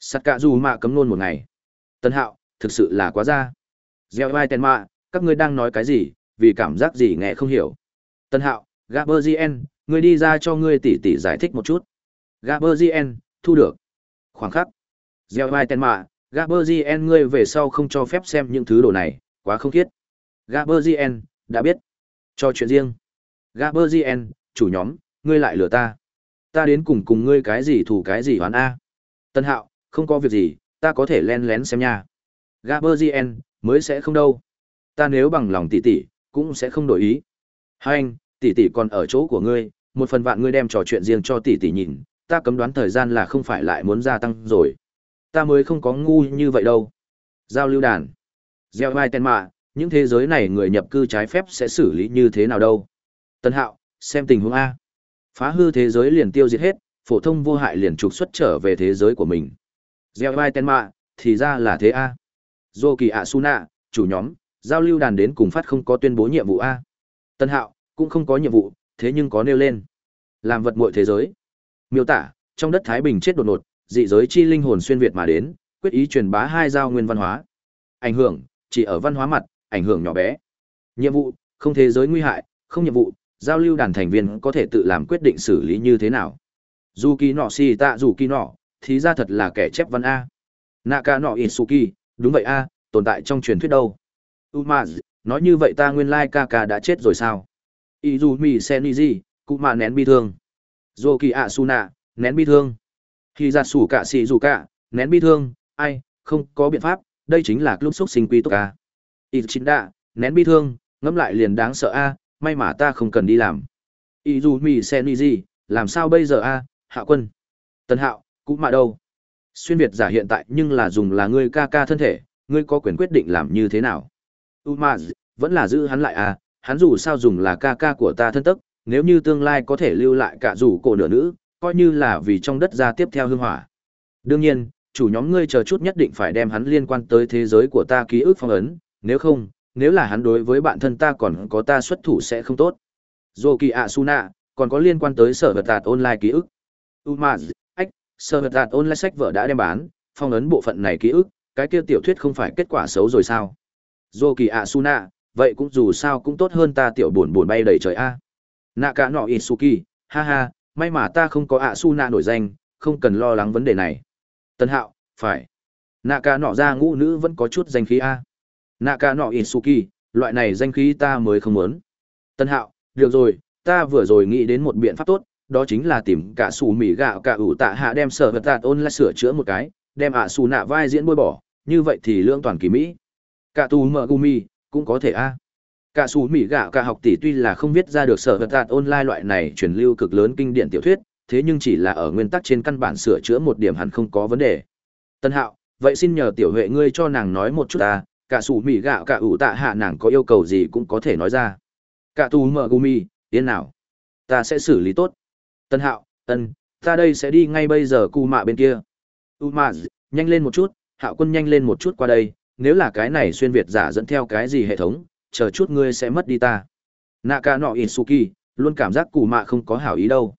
Sakazuma cấm nôn một ngày. Tân Hạo, thực sự là quá ra. Gieo vai tèn mạ, các ngươi đang nói cái gì, vì cảm giác gì nghe không hiểu. Tân Hạo, Gaberzien, ngươi đi ra cho ngươi tỉ tỉ giải thích một chút. Gaberzien, thu được. Khoảng khắc. Gieo vai tèn mạ, Gaberzien ngươi về sau không cho phép xem những thứ đồ này, quá không khiết. gn đã biết. Cho chuyện riêng. Gaberzien, chủ nhóm, ngươi lại lừa ta. Ta đến cùng cùng ngươi cái gì thủ cái gì hoán A. Tân hạo, không có việc gì, ta có thể len lén xem nha. Gaberzien, mới sẽ không đâu. Ta nếu bằng lòng tỷ tỷ, cũng sẽ không đổi ý. Hai anh, tỷ tỷ còn ở chỗ của ngươi, một phần vạn ngươi đem trò chuyện riêng cho tỷ tỷ nhìn, ta cấm đoán thời gian là không phải lại muốn gia tăng rồi. Ta mới không có ngu như vậy đâu. Giao lưu đàn. Gieo vai tên mạ, những thế giới này người nhập cư trái phép sẽ xử lý như thế nào đâu. Tân hạo, xem tình huống A. Phá hư thế giới liền tiêu diệt hết, phổ thông vô hại liền trục xuất trở về thế giới của mình. Gieo vai tên mạ, thì ra là thế A. Dô kỳ ạ Suna, chủ nhóm, giao lưu đàn đến cùng phát không có tuyên bố nhiệm vụ A. Tân hạo, cũng không có nhiệm vụ, thế nhưng có nêu lên. Làm vật muội thế giới. Miêu tả, trong đất Thái Bình chết đột ngột, dị giới chi linh hồn xuyên Việt mà đến, quyết ý truyền bá hai giao nguyên văn hóa. Ảnh hưởng, chỉ ở văn hóa mặt, ảnh hưởng nhỏ bé. Nhiệm vụ, không thế giới nguy hại, không nhiệm vụ, giao lưu đàn thành viên có thể tự làm quyết định xử lý như thế nào. Dù kỳ nọ si tạ dù kỳ nọ, thì ra thật là kẻ chép văn A. Naka nọ Itsuki, đúng vậy A, tồn tại trong truyền thuyết đâu. Umaz, nói như vậy ta nguyên lai ca ca đã chết rồi sao? Izumi Seniji, cũng mà nén bi thương. Zoki Asuna, nén bi thương. Khi ra sủ cả xì dù cả, nén bi thương, ai, không có biện pháp, đây chính là lúc xúc sinh quy tốt ca. Ichinda, nén bi thương, ngẫm lại liền đáng sợ a, may mà ta không cần đi làm. Izumi Seniji, làm sao bây giờ a, hạ quân. Tân hạo, cũng mà đâu. Xuyên Việt giả hiện tại nhưng là dùng là ngươi ca ca thân thể, ngươi có quyền quyết định làm như thế nào. Umaz, vẫn là giữ hắn lại à, hắn dù sao dùng là ca ca của ta thân tức, nếu như tương lai có thể lưu lại cả rủ cổ nửa nữ, coi như là vì trong đất ra tiếp theo hương hỏa. Đương nhiên, chủ nhóm ngươi chờ chút nhất định phải đem hắn liên quan tới thế giới của ta ký ức phong ấn, nếu không, nếu là hắn đối với bạn thân ta còn có ta xuất thủ sẽ không tốt. Dù kỳ ạ su nạ, còn có liên quan tới sở vật tạt online ký ức. Umaz, ách, sở vật tạt online sách vở đã đem bán, phong ấn bộ phận này ký ức, cái kia tiểu thuyết không phải kết quả xấu rồi sao? Dù kỳ ạ su nạ, vậy cũng dù sao cũng tốt hơn ta tiểu buồn buồn bay đầy trời a. Naka nọ Isuki, ha ha, may mà ta không có ạ Suna nổi danh, không cần lo lắng vấn đề này. Tân Hạo, phải. Naka nọ ra ngũ nữ vẫn có chút danh khí a. Naka nọ Isuki, loại này danh khí ta mới không muốn. Tân Hạo, được rồi, ta vừa rồi nghĩ đến một biện pháp tốt, đó chính là tìm cả sủ mì gạo cả ủ tạ hạ đem sở vật tạt ôn lại sửa chữa một cái, đem ạ xù nạ vai diễn bôi bỏ, như vậy thì lương toàn kỳ mỹ. Cả tù mở gumi, cũng có thể a. Cả sủ mì gạo cả học tỷ tuy là không viết ra được sở vật tạt online loại này truyền lưu cực lớn kinh điển tiểu thuyết, thế nhưng chỉ là ở nguyên tắc trên căn bản sửa chữa một điểm hẳn không có vấn đề. Tân Hạo, vậy xin nhờ tiểu huệ ngươi cho nàng nói một chút ta, cả sủ mì gạo cả ủ tạ hạ nàng có yêu cầu gì cũng có thể nói ra. Cả tù mở gumi, yên nào. Ta sẽ xử lý tốt. Tân Hạo, ân, ta đây sẽ đi ngay bây giờ cu mạ bên kia. U mạ, nhanh lên một chút, Hạo quân nhanh lên một chút qua đây, nếu là cái này xuyên Việt giả dẫn theo cái gì hệ thống, chờ chút ngươi sẽ mất đi ta. Naka nọ Isuki, luôn cảm giác cụ mạ không có hảo ý đâu.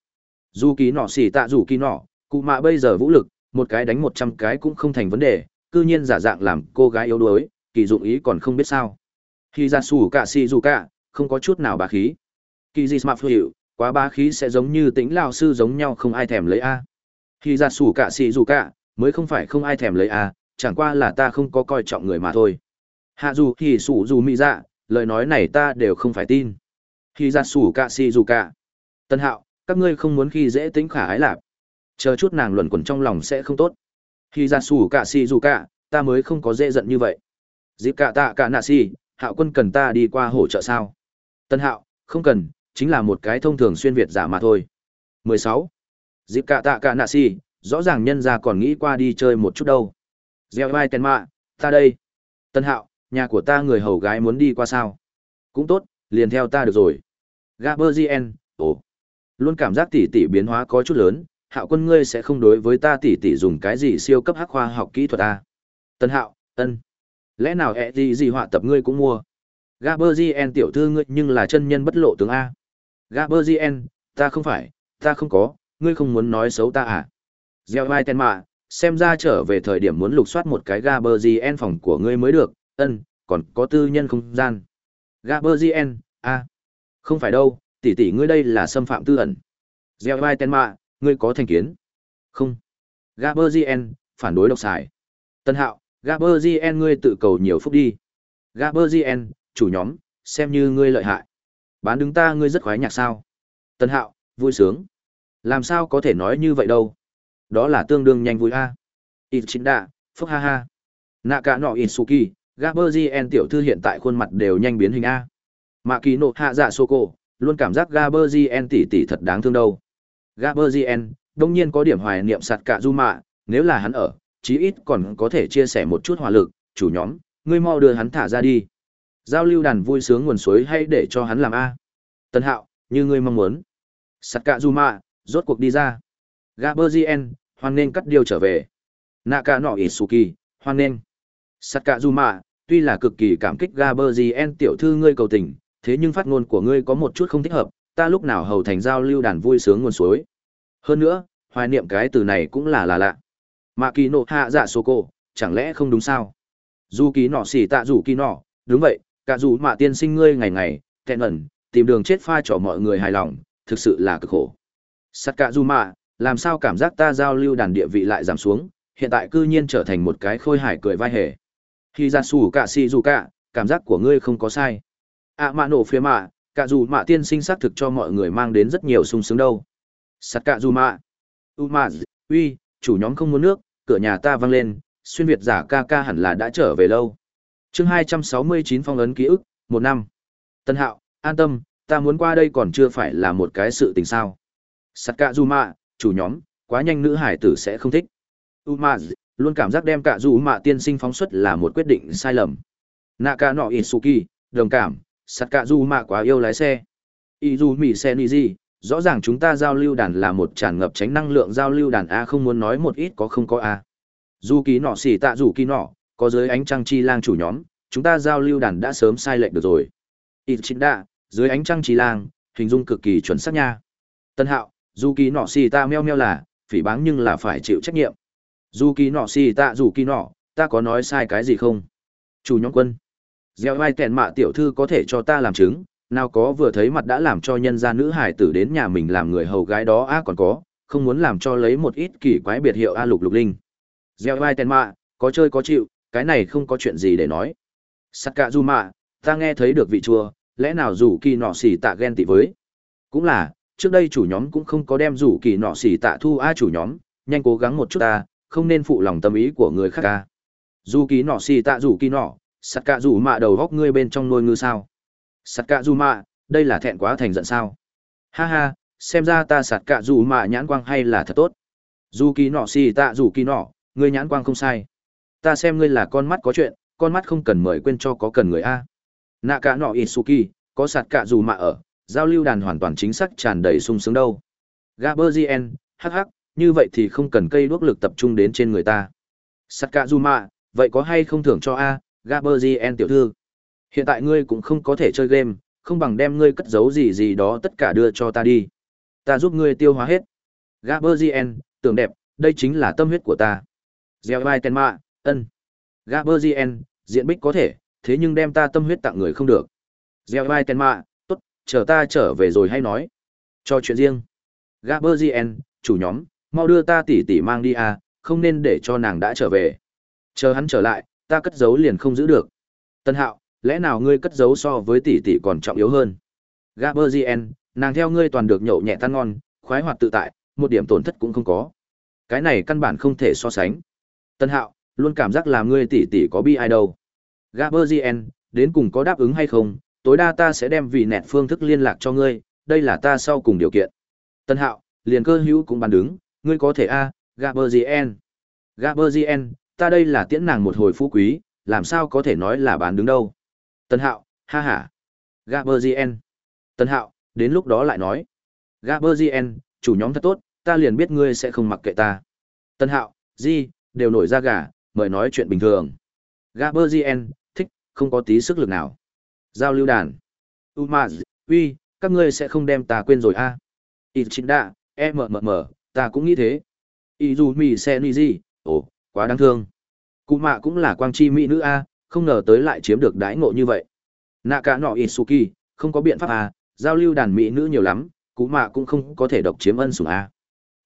Dù kỳ nọ xỉ tạ dù kỳ nọ, cụ mạ bây giờ vũ lực, một cái đánh một trăm cái cũng không thành vấn đề, cư nhiên giả dạng làm cô gái yếu đuối, kỳ dụng ý còn không biết sao. Khi ra sủ cả si dù cả, không có chút nào bá khí. Kỳ gì smart hiệu, quá bá khí sẽ giống như tính lao sư giống nhau không ai thèm lấy A. Khi ra sủ cả si dù cả, mới không phải không ai thèm lấy A, chẳng qua là ta không có coi trọng người mà thôi. Hạ dù thì sủ dù mỹ dạ, lời nói này ta đều không phải tin. Khi ra sủ cả si dù cả. Tân hạo, các ngươi không muốn khi dễ tính khả ái lạp chờ chút nàng luẩn quẩn trong lòng sẽ không tốt khi ra xù cả si dù cả ta mới không có dễ giận như vậy dịp cả tạ cả nạ si hạo quân cần ta đi qua hỗ trợ sao? Tân hạo không cần chính là một cái thông thường xuyên việt giả mà thôi. 16. dịp cả tạ cả nạ si rõ ràng nhân ra còn nghĩ qua đi chơi một chút đâu. Gieo vai tên mạ ta đây. Tân hạo nhà của ta người hầu gái muốn đi qua sao? Cũng tốt liền theo ta được rồi. Gaberzien ồ. Luôn cảm giác tỷ tỷ biến hóa có chút lớn, hạo quân ngươi sẽ không đối với ta tỷ tỷ dùng cái gì siêu cấp hắc khoa học kỹ thuật ta. Tân hạo, ân. Lẽ nào ẹ gì gì họa tập ngươi cũng mua? Gaberzien tiểu thư ngươi nhưng là chân nhân bất lộ tướng A. Gaberzien, ta không phải, ta không có, ngươi không muốn nói xấu ta à? Gieo vai tên mạ, xem ra trở về thời điểm muốn lục soát một cái Gaberzien phòng của ngươi mới được, ân, còn có tư nhân không gian. Gaberzien, a, không phải đâu, tỷ tỷ ngươi đây là xâm phạm tư ẩn. Gieo vai tên mạ, ngươi có thành kiến. Không. Gaberzien, phản đối độc xài. Tân hạo, Gaberzien ngươi tự cầu nhiều phúc đi. Gaberzien, chủ nhóm, xem như ngươi lợi hại. Bán đứng ta ngươi rất khoái nhạc sao. Tân hạo, vui sướng. Làm sao có thể nói như vậy đâu? Đó là tương đương nhanh vui a. Ichinda, phúc ha ha. Nạ cả nọ Itsuki, Gaberzien tiểu thư hiện tại khuôn mặt đều nhanh biến hình a. Mạ kỳ nộ hạ dạ Soko, luôn cảm giác Gaberzien tỷ tỷ thật đáng thương đâu. Gaberzien, đông nhiên có điểm hoài niệm sạt cả du mạ, nếu là hắn ở, chí ít còn có thể chia sẻ một chút hỏa lực, chủ nhóm, ngươi mau đưa hắn thả ra đi. Giao lưu đàn vui sướng nguồn suối hay để cho hắn làm A. Tân hạo, như ngươi mong muốn. Sạt cả du mạ, rốt cuộc đi ra. Gaberzien, hoan nên cắt điều trở về. Naka nọ Isuki, hoan nên. Sạt cả du mạ, tuy là cực kỳ cảm kích Gaberzien tiểu thư ngươi cầu tình, thế nhưng phát ngôn của ngươi có một chút không thích hợp, ta lúc nào hầu thành giao lưu đàn vui sướng nguồn suối. Hơn nữa, hoài niệm cái từ này cũng là là lạ mà kỳ nộ hạ dạ số cổ, chẳng lẽ không đúng sao? Dù kỳ nọ xỉ tạ dù kỳ nọ, đúng vậy, cả dù mạ tiên sinh ngươi ngày ngày, kẹn ẩn, tìm đường chết pha trò mọi người hài lòng, thực sự là cực khổ. Sắt cả dù mạ, làm sao cảm giác ta giao lưu đàn địa vị lại giảm xuống, hiện tại cư nhiên trở thành một cái khôi hài cười vai hề. Khi ra xù cả xì dù cả, cảm giác của ngươi không có sai. À mạ nổ phía mạ, cả dù mạ tiên sinh xác thực cho mọi người mang đến rất nhiều sung sướng đâu. Sắt cả dù mạ. U mạ, uy, chủ nhóm không muốn nước, cửa nhà ta vang lên, xuyên Việt giả ca ca hẳn là đã trở về lâu. chương 269 phong ấn ký ức, một năm. Tân hạo, an tâm, ta muốn qua đây còn chưa phải là một cái sự tình sao. sạt cạ dù mạ, chủ nhóm, quá nhanh nữ hải tử sẽ không thích. Umaz, luôn cảm giác đem cả dù mạ tiên sinh phóng xuất là một quyết định sai lầm. Naka no Isuki, đồng cảm, sạt cạ dù mạ quá yêu lái xe. Izumi mỉ gì, rõ ràng chúng ta giao lưu đàn là một tràn ngập tránh năng lượng giao lưu đàn A không muốn nói một ít có không có A. Dù ký nọ xỉ tạ dù ký nọ, có dưới ánh trăng chi lang chủ nhóm, chúng ta giao lưu đàn đã sớm sai lệch được rồi. đạ dưới ánh trăng chi lang, hình dung cực kỳ chuẩn xác nha. Tân hạo, dù kỳ nọ xì ta meo meo là, phỉ báng nhưng là phải chịu trách nhiệm. Dù kỳ nọ xì ta dù kỳ nọ, ta có nói sai cái gì không? Chủ nhóm quân. Gieo vai tèn mạ tiểu thư có thể cho ta làm chứng, nào có vừa thấy mặt đã làm cho nhân gia nữ hải tử đến nhà mình làm người hầu gái đó a còn có, không muốn làm cho lấy một ít kỳ quái biệt hiệu a lục lục linh. Gieo vai tên mạ, có chơi có chịu, cái này không có chuyện gì để nói. sạt cạ du mạ, ta nghe thấy được vị chua, lẽ nào rủ kỳ nọ xỉ tạ ghen tị với. Cũng là, trước đây chủ nhóm cũng không có đem rủ kỳ nọ xỉ tạ thu a chủ nhóm, nhanh cố gắng một chút ta, không nên phụ lòng tâm ý của người khác ca. Dù kỳ nọ xỉ tạ rủ kỳ nọ, sắt cạ rủ mạ đầu góc ngươi bên trong nôi ngư sao. Sạt cạ dù mạ, đây là thẹn quá thành giận sao. Ha ha, xem ra ta sạt cạ dù mạ nhãn quang hay là thật tốt. Dù kỳ nọ xì tạ dù kỳ nọ, ngươi nhãn quang không sai. Ta xem ngươi là con mắt có chuyện, con mắt không cần mời quên cho có cần người a. Nạ cả nọ Isuki, có sạt cạ dù mạ ở, giao lưu đàn hoàn toàn chính xác tràn đầy sung sướng đâu. Gaberzien, hắc hắc, như vậy thì không cần cây đuốc lực tập trung đến trên người ta. Sạt cạ dù mạ, vậy có hay không thưởng cho a, Gaberzien tiểu thư? Hiện tại ngươi cũng không có thể chơi game, không bằng đem ngươi cất giấu gì gì đó tất cả đưa cho ta đi. Ta giúp ngươi tiêu hóa hết. Gaberzien, tưởng đẹp, đây chính là tâm huyết của ta. Gieo vai Tenma, ân. Gaberzien, diện bích có thể, thế nhưng đem ta tâm huyết tặng người không được. Gieo vai Tenma, tốt, chờ ta trở về rồi hay nói. Cho chuyện riêng. Gaberzien, chủ nhóm, mau đưa ta tỷ tỷ mang đi à, không nên để cho nàng đã trở về. Chờ hắn trở lại, ta cất giấu liền không giữ được. Tân Hạo, lẽ nào ngươi cất giấu so với tỷ tỷ còn trọng yếu hơn? Gaberzien, nàng theo ngươi toàn được nhậu nhẹ tan ngon, khoái hoạt tự tại, một điểm tổn thất cũng không có. Cái này căn bản không thể so sánh. Tân Hạo, luôn cảm giác là ngươi tỷ tỷ có bi ai đâu. Gaberzien, đến cùng có đáp ứng hay không, tối đa ta sẽ đem vị nẹt phương thức liên lạc cho ngươi, đây là ta sau cùng điều kiện. Tân Hạo, liền cơ hữu cũng bàn đứng, ngươi có thể a, à, Gaberzien. Gaberzien, ta đây là tiễn nàng một hồi phú quý, làm sao có thể nói là bán đứng đâu. Tân Hạo, ha ha. Gaberzien. Tân Hạo, đến lúc đó lại nói. Gaberzien, chủ nhóm thật tốt, ta liền biết ngươi sẽ không mặc kệ ta. Tân Hạo, gì, đều nổi ra gà, mời nói chuyện bình thường. Gaberzien, thích, không có tí sức lực nào. Giao lưu đàn. Umaz, uy, các ngươi sẽ không đem ta quên rồi a. À? Ichinda, e mmm, ta cũng nghĩ thế. Izumi Seniji, ồ, quá đáng thương. Cụ mạ cũng là quang chi mỹ nữ a, không ngờ tới lại chiếm được đãi ngộ như vậy. Nạ cả nọ Isuki, không có biện pháp à? giao lưu đàn mỹ nữ nhiều lắm, cụ mạ cũng không có thể độc chiếm ân sủng à.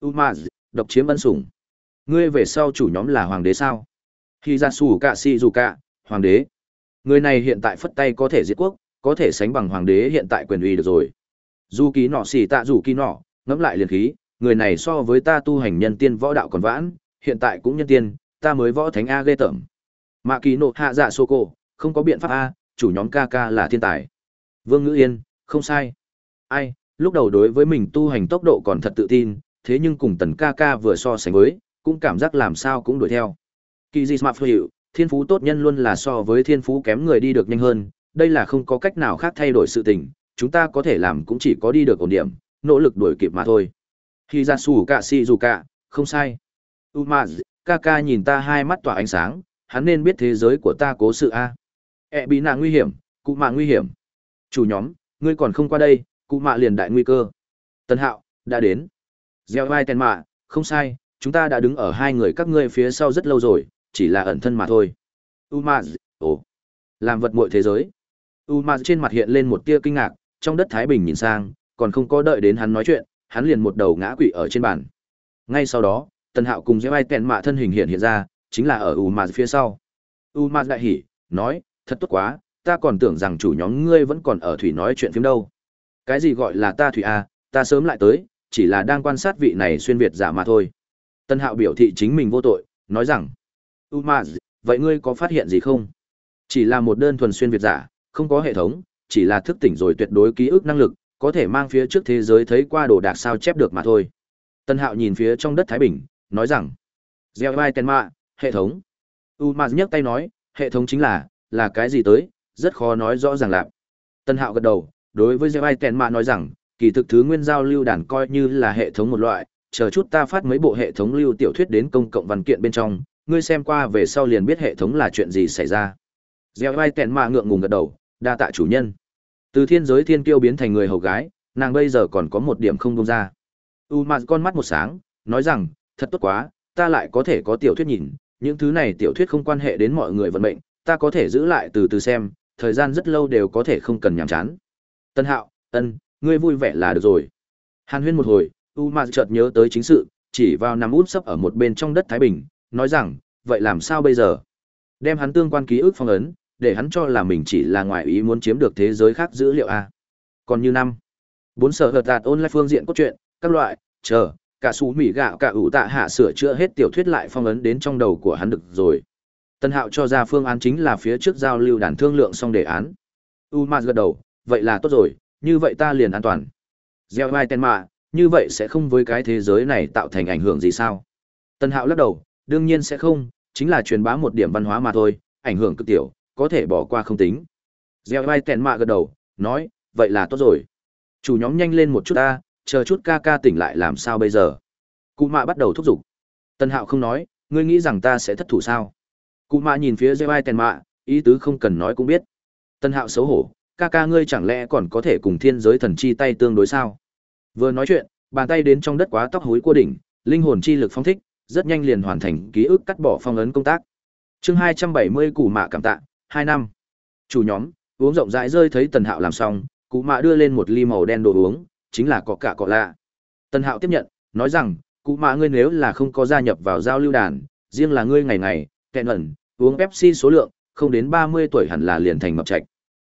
Umaz, độc chiếm ân sủng. Ngươi về sau chủ nhóm là hoàng đế sao? Khi ra sủ cả si dù cả, hoàng đế. Người này hiện tại phất tay có thể diệt quốc, có thể sánh bằng hoàng đế hiện tại quyền uy được rồi. Dù ký nọ xì tạ dù ký nọ, ngẫm lại liền khí, người này so với ta tu hành nhân tiên võ đạo còn vãn, hiện tại cũng nhân tiên, ta mới võ thánh A ghê tởm. Mạ kỳ nộ hạ dạ sô cổ, không có biện pháp A, chủ nhóm ca ca là thiên tài. Vương Ngữ Yên, không sai. Ai, lúc đầu đối với mình tu hành tốc độ còn thật tự tin, thế nhưng cùng tần ca ca vừa so sánh với, cũng cảm giác làm sao cũng đuổi theo. Kỳ di smart hiệu, thiên phú tốt nhân luôn là so với thiên phú kém người đi được nhanh hơn, đây là không có cách nào khác thay đổi sự tình, chúng ta có thể làm cũng chỉ có đi được ổn điểm, nỗ lực đuổi kịp mà thôi. Khi ra sủ cả si dù cả, không sai. Umaz, ca ca nhìn ta hai mắt tỏa ánh sáng, hắn nên biết thế giới của ta cố sự a. E bị nạ nguy hiểm, cụ mạ nguy hiểm. Chủ nhóm, ngươi còn không qua đây, cụ mạ liền đại nguy cơ. Tân Hạo, đã đến. Gieo vai tèn mạ, không sai, chúng ta đã đứng ở hai người các ngươi phía sau rất lâu rồi, chỉ là ẩn thân mà thôi. Umaz, ồ, làm vật mội thế giới. Umaz trên mặt hiện lên một tia kinh ngạc, trong đất Thái Bình nhìn sang, còn không có đợi đến hắn nói chuyện, hắn liền một đầu ngã quỵ ở trên bàn. Ngay sau đó, Tần Hạo cùng Gieo vai tèn mạ thân hình hiện hiện ra, chính là ở Umaz phía sau. Umaz đại hỉ, nói, thật tốt quá, ta còn tưởng rằng chủ nhóm ngươi vẫn còn ở thủy nói chuyện phim đâu. Cái gì gọi là ta thủy a, à, ta sớm lại tới, chỉ là đang quan sát vị này xuyên việt giả mà thôi. Tân Hạo biểu thị chính mình vô tội, nói rằng, Umaz, vậy ngươi có phát hiện gì không? Chỉ là một đơn thuần xuyên việt giả, không có hệ thống, chỉ là thức tỉnh rồi tuyệt đối ký ức năng lực, có thể mang phía trước thế giới thấy qua đồ đạc sao chép được mà thôi. Tân Hạo nhìn phía trong đất Thái Bình, nói rằng, Gieo vai Tenma, hệ thống. Umaz nhấc tay nói, hệ thống chính là, là cái gì tới, rất khó nói rõ ràng lạp Tân Hạo gật đầu, đối với Gieo Tèn Tenma nói rằng, kỳ thực thứ nguyên giao lưu đàn coi như là hệ thống một loại, chờ chút ta phát mấy bộ hệ thống lưu tiểu thuyết đến công cộng văn kiện bên trong, ngươi xem qua về sau liền biết hệ thống là chuyện gì xảy ra. Gieo vai tẹn mạ ngượng ngùng gật đầu, đa tạ chủ nhân. Từ thiên giới thiên kiêu biến thành người hầu gái, nàng bây giờ còn có một điểm không đông ra. U mà con mắt một sáng, nói rằng, thật tốt quá, ta lại có thể có tiểu thuyết nhìn, những thứ này tiểu thuyết không quan hệ đến mọi người vận mệnh, ta có thể giữ lại từ từ xem, thời gian rất lâu đều có thể không cần nhàm chán. Tân Hạo, ân, ngươi vui vẻ là được rồi. Hàn huyên một hồi, U ma chợt nhớ tới chính sự, chỉ vào nằm út sấp ở một bên trong đất Thái Bình, nói rằng, vậy làm sao bây giờ? Đem hắn tương quan ký ức phong ấn, để hắn cho là mình chỉ là ngoại ý muốn chiếm được thế giới khác dữ liệu a. Còn như năm, bốn sở hợp đạt online phương diện cốt truyện, các loại, chờ, cả sú mỉ gạo cả ủ tạ hạ sửa chữa hết tiểu thuyết lại phong ấn đến trong đầu của hắn được rồi. Tân Hạo cho ra phương án chính là phía trước giao lưu đàn thương lượng xong đề án. U Mạt gật đầu, vậy là tốt rồi, như vậy ta liền an toàn. Gieo vai tên mạ, như vậy sẽ không với cái thế giới này tạo thành ảnh hưởng gì sao? Tân Hạo lắc đầu, đương nhiên sẽ không, chính là truyền bá một điểm văn hóa mà thôi, ảnh hưởng cực tiểu, có thể bỏ qua không tính. Gieo vai tên mạ gật đầu, nói, vậy là tốt rồi. Chủ nhóm nhanh lên một chút ta, chờ chút ca ca tỉnh lại làm sao bây giờ? Cụ mạ bắt đầu thúc giục. Tân Hạo không nói, ngươi nghĩ rằng ta sẽ thất thủ sao? Cụ mạ nhìn phía dây vai tèn mạ, ý tứ không cần nói cũng biết. Tân Hạo xấu hổ, ca ca ngươi chẳng lẽ còn có thể cùng thiên giới thần chi tay tương đối sao? Vừa nói chuyện, bàn tay đến trong đất quá tóc hối cua đỉnh, linh hồn chi lực phong thích, rất nhanh liền hoàn thành ký ức cắt bỏ phong ấn công tác. Chương hai trăm bảy mươi Cụ mạ cảm tạ, hai năm. Chủ nhóm, uống rộng rãi rơi thấy Tần Hạo làm xong, cụ mạ đưa lên một ly màu đen đồ uống, chính là có cả cọ lạ. Tần Hạo tiếp nhận, nói rằng, cụ mạ ngươi nếu là không có gia nhập vào giao lưu đàn, riêng là ngươi ngày ngày, kẹn ẩn, uống Pepsi số lượng, không đến 30 tuổi hẳn là liền thành mập trạch.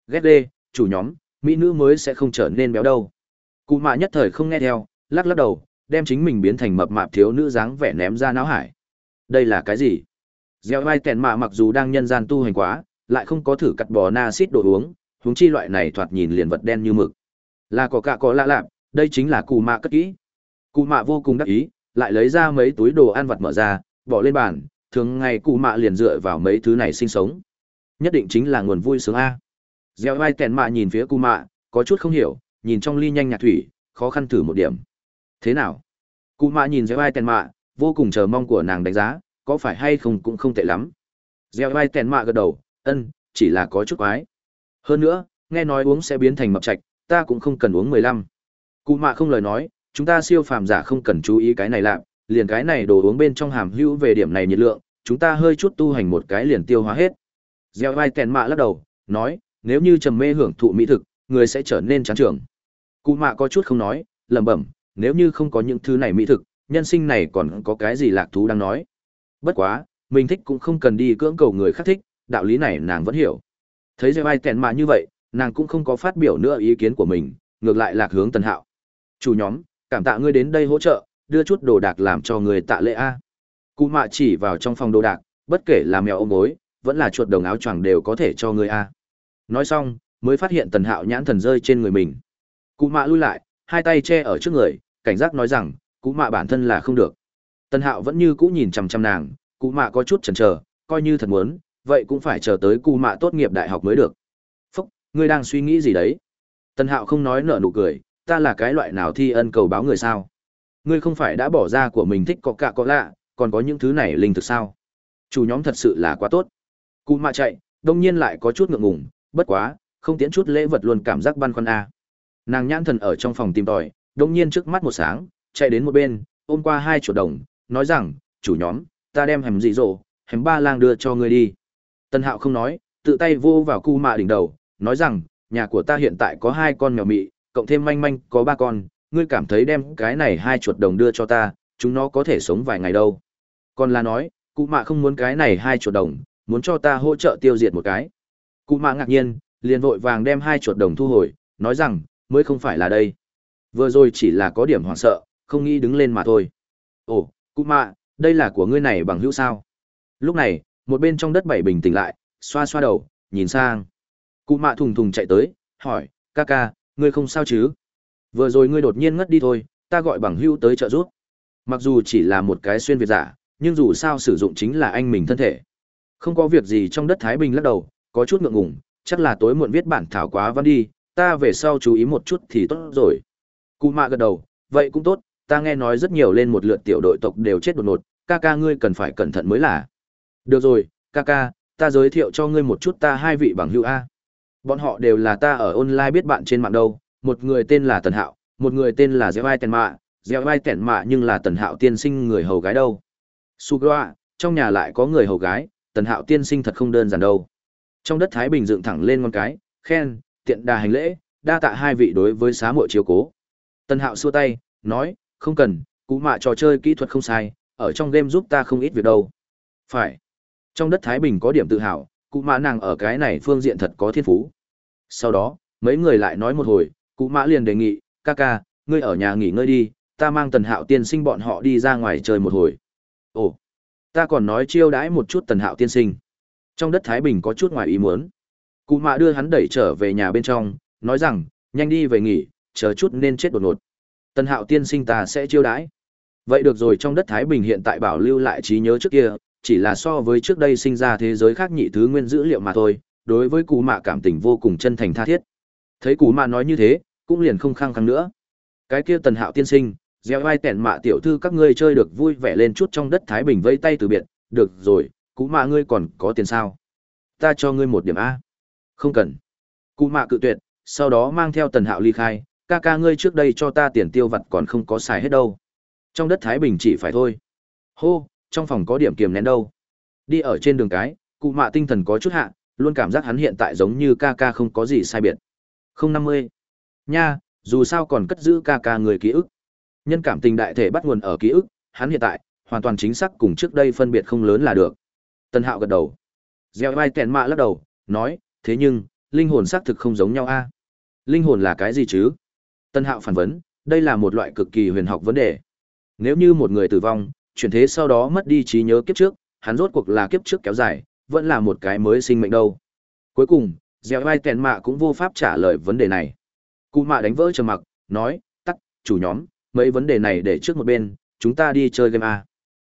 Ghét đê, chủ nhóm, mỹ nữ mới sẽ không trở nên béo đâu. Cụ mạ nhất thời không nghe theo, lắc lắc đầu, đem chính mình biến thành mập mạp thiếu nữ dáng vẻ ném ra não hải. Đây là cái gì? Gieo vai tèn mạ mặc dù đang nhân gian tu hành quá, lại không có thử cắt bò na xít đồ uống, huống chi loại này thoạt nhìn liền vật đen như mực. Là có cả có lạ lạ, đây chính là cù mạ cất kỹ. Cụ mạ vô cùng đắc ý, lại lấy ra mấy túi đồ ăn vặt mở ra, bỏ lên bàn, thường ngày cụ mạ liền dựa vào mấy thứ này sinh sống. Nhất định chính là nguồn vui sướng A. Gieo vai tèn mạ nhìn phía cụ mạ, có chút không hiểu, nhìn trong ly nhanh nhạt thủy, khó khăn thử một điểm. Thế nào? Cụ mạ nhìn Gieo vai tèn mạ, vô cùng chờ mong của nàng đánh giá, có phải hay không cũng không tệ lắm. Gieo vai tèn mạ gật đầu, ân, chỉ là có chút quái. Hơn nữa, nghe nói uống sẽ biến thành mập trạch, ta cũng không cần uống mười lăm. Cụ mạ không lời nói, chúng ta siêu phàm giả không cần chú ý cái này lạ, liền cái này đồ uống bên trong hàm hữu về điểm này nhiệt lượng, chúng ta hơi chút tu hành một cái liền tiêu hóa hết. Gieo vai tèn mạ lắc đầu, nói, nếu như trầm mê hưởng thụ mỹ thực, người sẽ trở nên chán trường. Cụ mạ có chút không nói, lẩm bẩm, nếu như không có những thứ này mỹ thực, nhân sinh này còn có cái gì lạc thú đang nói. Bất quá, mình thích cũng không cần đi cưỡng cầu người khác thích, đạo lý này nàng vẫn hiểu. Thấy gieo Vai tèn mạ như vậy, nàng cũng không có phát biểu nữa ý kiến của mình, ngược lại lạc hướng Tần Hạo. Chủ nhóm, cảm tạ ngươi đến đây hỗ trợ, đưa chút đồ đạc làm cho người tạ lễ a. Cụ mạ chỉ vào trong phòng đồ đạc bất kể là mèo ôm gối vẫn là chuột đồng áo choàng đều có thể cho người a. Nói xong mới phát hiện tần hạo nhãn thần rơi trên người mình. Cụ mạ lui lại hai tay che ở trước người cảnh giác nói rằng cụ mạ bản thân là không được. Tần hạo vẫn như cũ nhìn chằm chằm nàng cụ mạ có chút chần chờ coi như thật muốn vậy cũng phải chờ tới cụ mạ tốt nghiệp đại học mới được ngươi đang suy nghĩ gì đấy? Tần hạo không nói nở nụ cười, ta là cái loại nào thi ân cầu báo người sao? Ngươi không phải đã bỏ ra của mình thích có cả có lạ, còn có những thứ này linh thực sao? Chủ nhóm thật sự là quá tốt. Cụ mạ chạy, đông nhiên lại có chút ngượng ngùng, bất quá, không tiến chút lễ vật luôn cảm giác băn khoăn a. Nàng nhãn thần ở trong phòng tìm tòi, đông nhiên trước mắt một sáng, chạy đến một bên, ôm qua hai chuột đồng, nói rằng, chủ nhóm, ta đem hẻm dị dỗ hẻm ba lang đưa cho ngươi đi. Tân hạo không nói, tự tay vô vào cu mạ đỉnh đầu nói rằng, nhà của ta hiện tại có hai con mèo mị, cộng thêm manh manh có ba con, ngươi cảm thấy đem cái này hai chuột đồng đưa cho ta, chúng nó có thể sống vài ngày đâu. Còn là nói, cụ mạ không muốn cái này hai chuột đồng, muốn cho ta hỗ trợ tiêu diệt một cái. Cụ mạ ngạc nhiên, liền vội vàng đem hai chuột đồng thu hồi, nói rằng, mới không phải là đây. Vừa rồi chỉ là có điểm hoảng sợ, không nghĩ đứng lên mà thôi. Ồ, cụ mạ, đây là của ngươi này bằng hữu sao? Lúc này, một bên trong đất bảy bình tĩnh lại, xoa xoa đầu, nhìn sang cụ mạ thùng thùng chạy tới, hỏi, ca ca, ngươi không sao chứ? Vừa rồi ngươi đột nhiên ngất đi thôi, ta gọi bằng hữu tới trợ giúp. Mặc dù chỉ là một cái xuyên việt giả, nhưng dù sao sử dụng chính là anh mình thân thể. Không có việc gì trong đất thái bình lắc đầu, có chút ngượng ngùng, chắc là tối muộn viết bản thảo quá văn đi, ta về sau chú ý một chút thì tốt rồi. Cụ mạ gật đầu, vậy cũng tốt, ta nghe nói rất nhiều lên một lượt tiểu đội tộc đều chết đột ngột, ca ca ngươi cần phải cẩn thận mới là. Được rồi, ca ca, ta giới thiệu cho ngươi một chút ta hai vị bằng hữu a bọn họ đều là ta ở online biết bạn trên mạng đâu, một người tên là tần hạo, một người tên là gieo Ai tèn mạ gieo Ai tèn mạ nhưng là tần hạo tiên sinh người hầu gái đâu. Suga trong nhà lại có người hầu gái, tần hạo tiên sinh thật không đơn giản đâu. Trong đất thái bình dựng thẳng lên con cái, khen, tiện đà hành lễ, đa tạ hai vị đối với xá muội chiếu cố. Tần hạo xua tay, nói, không cần, cú mạ trò chơi kỹ thuật không sai, ở trong game giúp ta không ít việc đâu. Phải. Trong đất thái bình có điểm tự hào cụ mạ nàng ở cái này phương diện thật có thiên phú. Sau đó, mấy người lại nói một hồi, cụ mã liền đề nghị, ca ca, ngươi ở nhà nghỉ ngơi đi, ta mang tần hạo tiên sinh bọn họ đi ra ngoài chơi một hồi. Ồ, ta còn nói chiêu đãi một chút tần hạo tiên sinh. Trong đất thái bình có chút ngoài ý muốn. Cụ mạ đưa hắn đẩy trở về nhà bên trong, nói rằng, nhanh đi về nghỉ, chờ chút nên chết đột ngột. Tần hạo tiên sinh ta sẽ chiêu đãi. Vậy được rồi, trong đất thái bình hiện tại bảo lưu lại trí nhớ trước kia chỉ là so với trước đây sinh ra thế giới khác nhị thứ nguyên dữ liệu mà thôi, đối với cụ mạ cảm tình vô cùng chân thành tha thiết. Thấy cụ mạ nói như thế, cũng liền không khăng khăng nữa. Cái kia tần hạo tiên sinh, gieo vai tẻn mạ tiểu thư các ngươi chơi được vui vẻ lên chút trong đất thái bình vây tay từ biệt. Được rồi cụ mạ ngươi còn có tiền sao? Ta cho ngươi một điểm a. Không cần. Cụ mạ cự tuyệt, sau đó mang theo tần hạo ly khai. Ca ca ngươi trước đây cho ta tiền tiêu vặt còn không có xài hết đâu. Trong đất thái bình chỉ phải thôi. Hô trong phòng có điểm kiềm nén đâu. Đi ở trên đường cái, cụ mạ tinh thần có chút hạ, luôn cảm giác hắn hiện tại giống như ca ca không có gì sai biệt. Không năm mươi. Nha, dù sao còn cất giữ ca ca người ký ức. Nhân cảm tình đại thể bắt nguồn ở ký ức, hắn hiện tại, hoàn toàn chính xác cùng trước đây phân biệt không lớn là được. Tân hạo gật đầu. Gieo vai tèn mạ lắc đầu, nói, thế nhưng, linh hồn xác thực không giống nhau a. Linh hồn là cái gì chứ? Tân hạo phản vấn, đây là một loại cực kỳ huyền học vấn đề. Nếu như một người tử vong chuyển thế sau đó mất đi trí nhớ kiếp trước hắn rốt cuộc là kiếp trước kéo dài vẫn là một cái mới sinh mệnh đâu. Cuối cùng gieo vai tèn mạ cũng vô pháp trả lời vấn đề này. Cụ mạ đánh vỡ trầm mặc nói tắt, chủ nhóm mấy vấn đề này để trước một bên chúng ta đi chơi game a.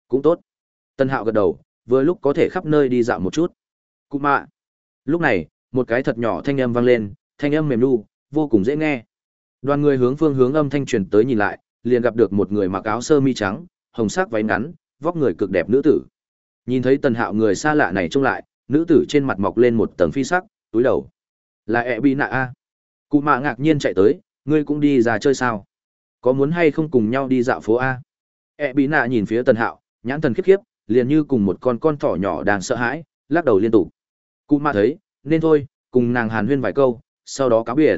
Cũng tốt. Tân hạo gật đầu vừa lúc có thể khắp nơi đi dạo một chút. Cụ mạ. Lúc này một cái thật nhỏ thanh âm vang lên thanh âm mềm nu vô cùng dễ nghe. Đoàn người hướng phương hướng âm thanh truyền tới nhìn lại liền gặp được một người mặc áo sơ mi trắng hồng sắc váy ngắn, vóc người cực đẹp nữ tử. Nhìn thấy tần hạo người xa lạ này trông lại, nữ tử trên mặt mọc lên một tầng phi sắc, túi đầu. Là ẹ bị nạ a. Cụ mạ ngạc nhiên chạy tới, ngươi cũng đi ra chơi sao? Có muốn hay không cùng nhau đi dạo phố a? Ẹ bị nạ nhìn phía tần hạo, nhãn thần khiếp khiếp, liền như cùng một con con thỏ nhỏ đang sợ hãi, lắc đầu liên tục. Cụ mạ thấy, nên thôi, cùng nàng hàn huyên vài câu, sau đó cáo biệt.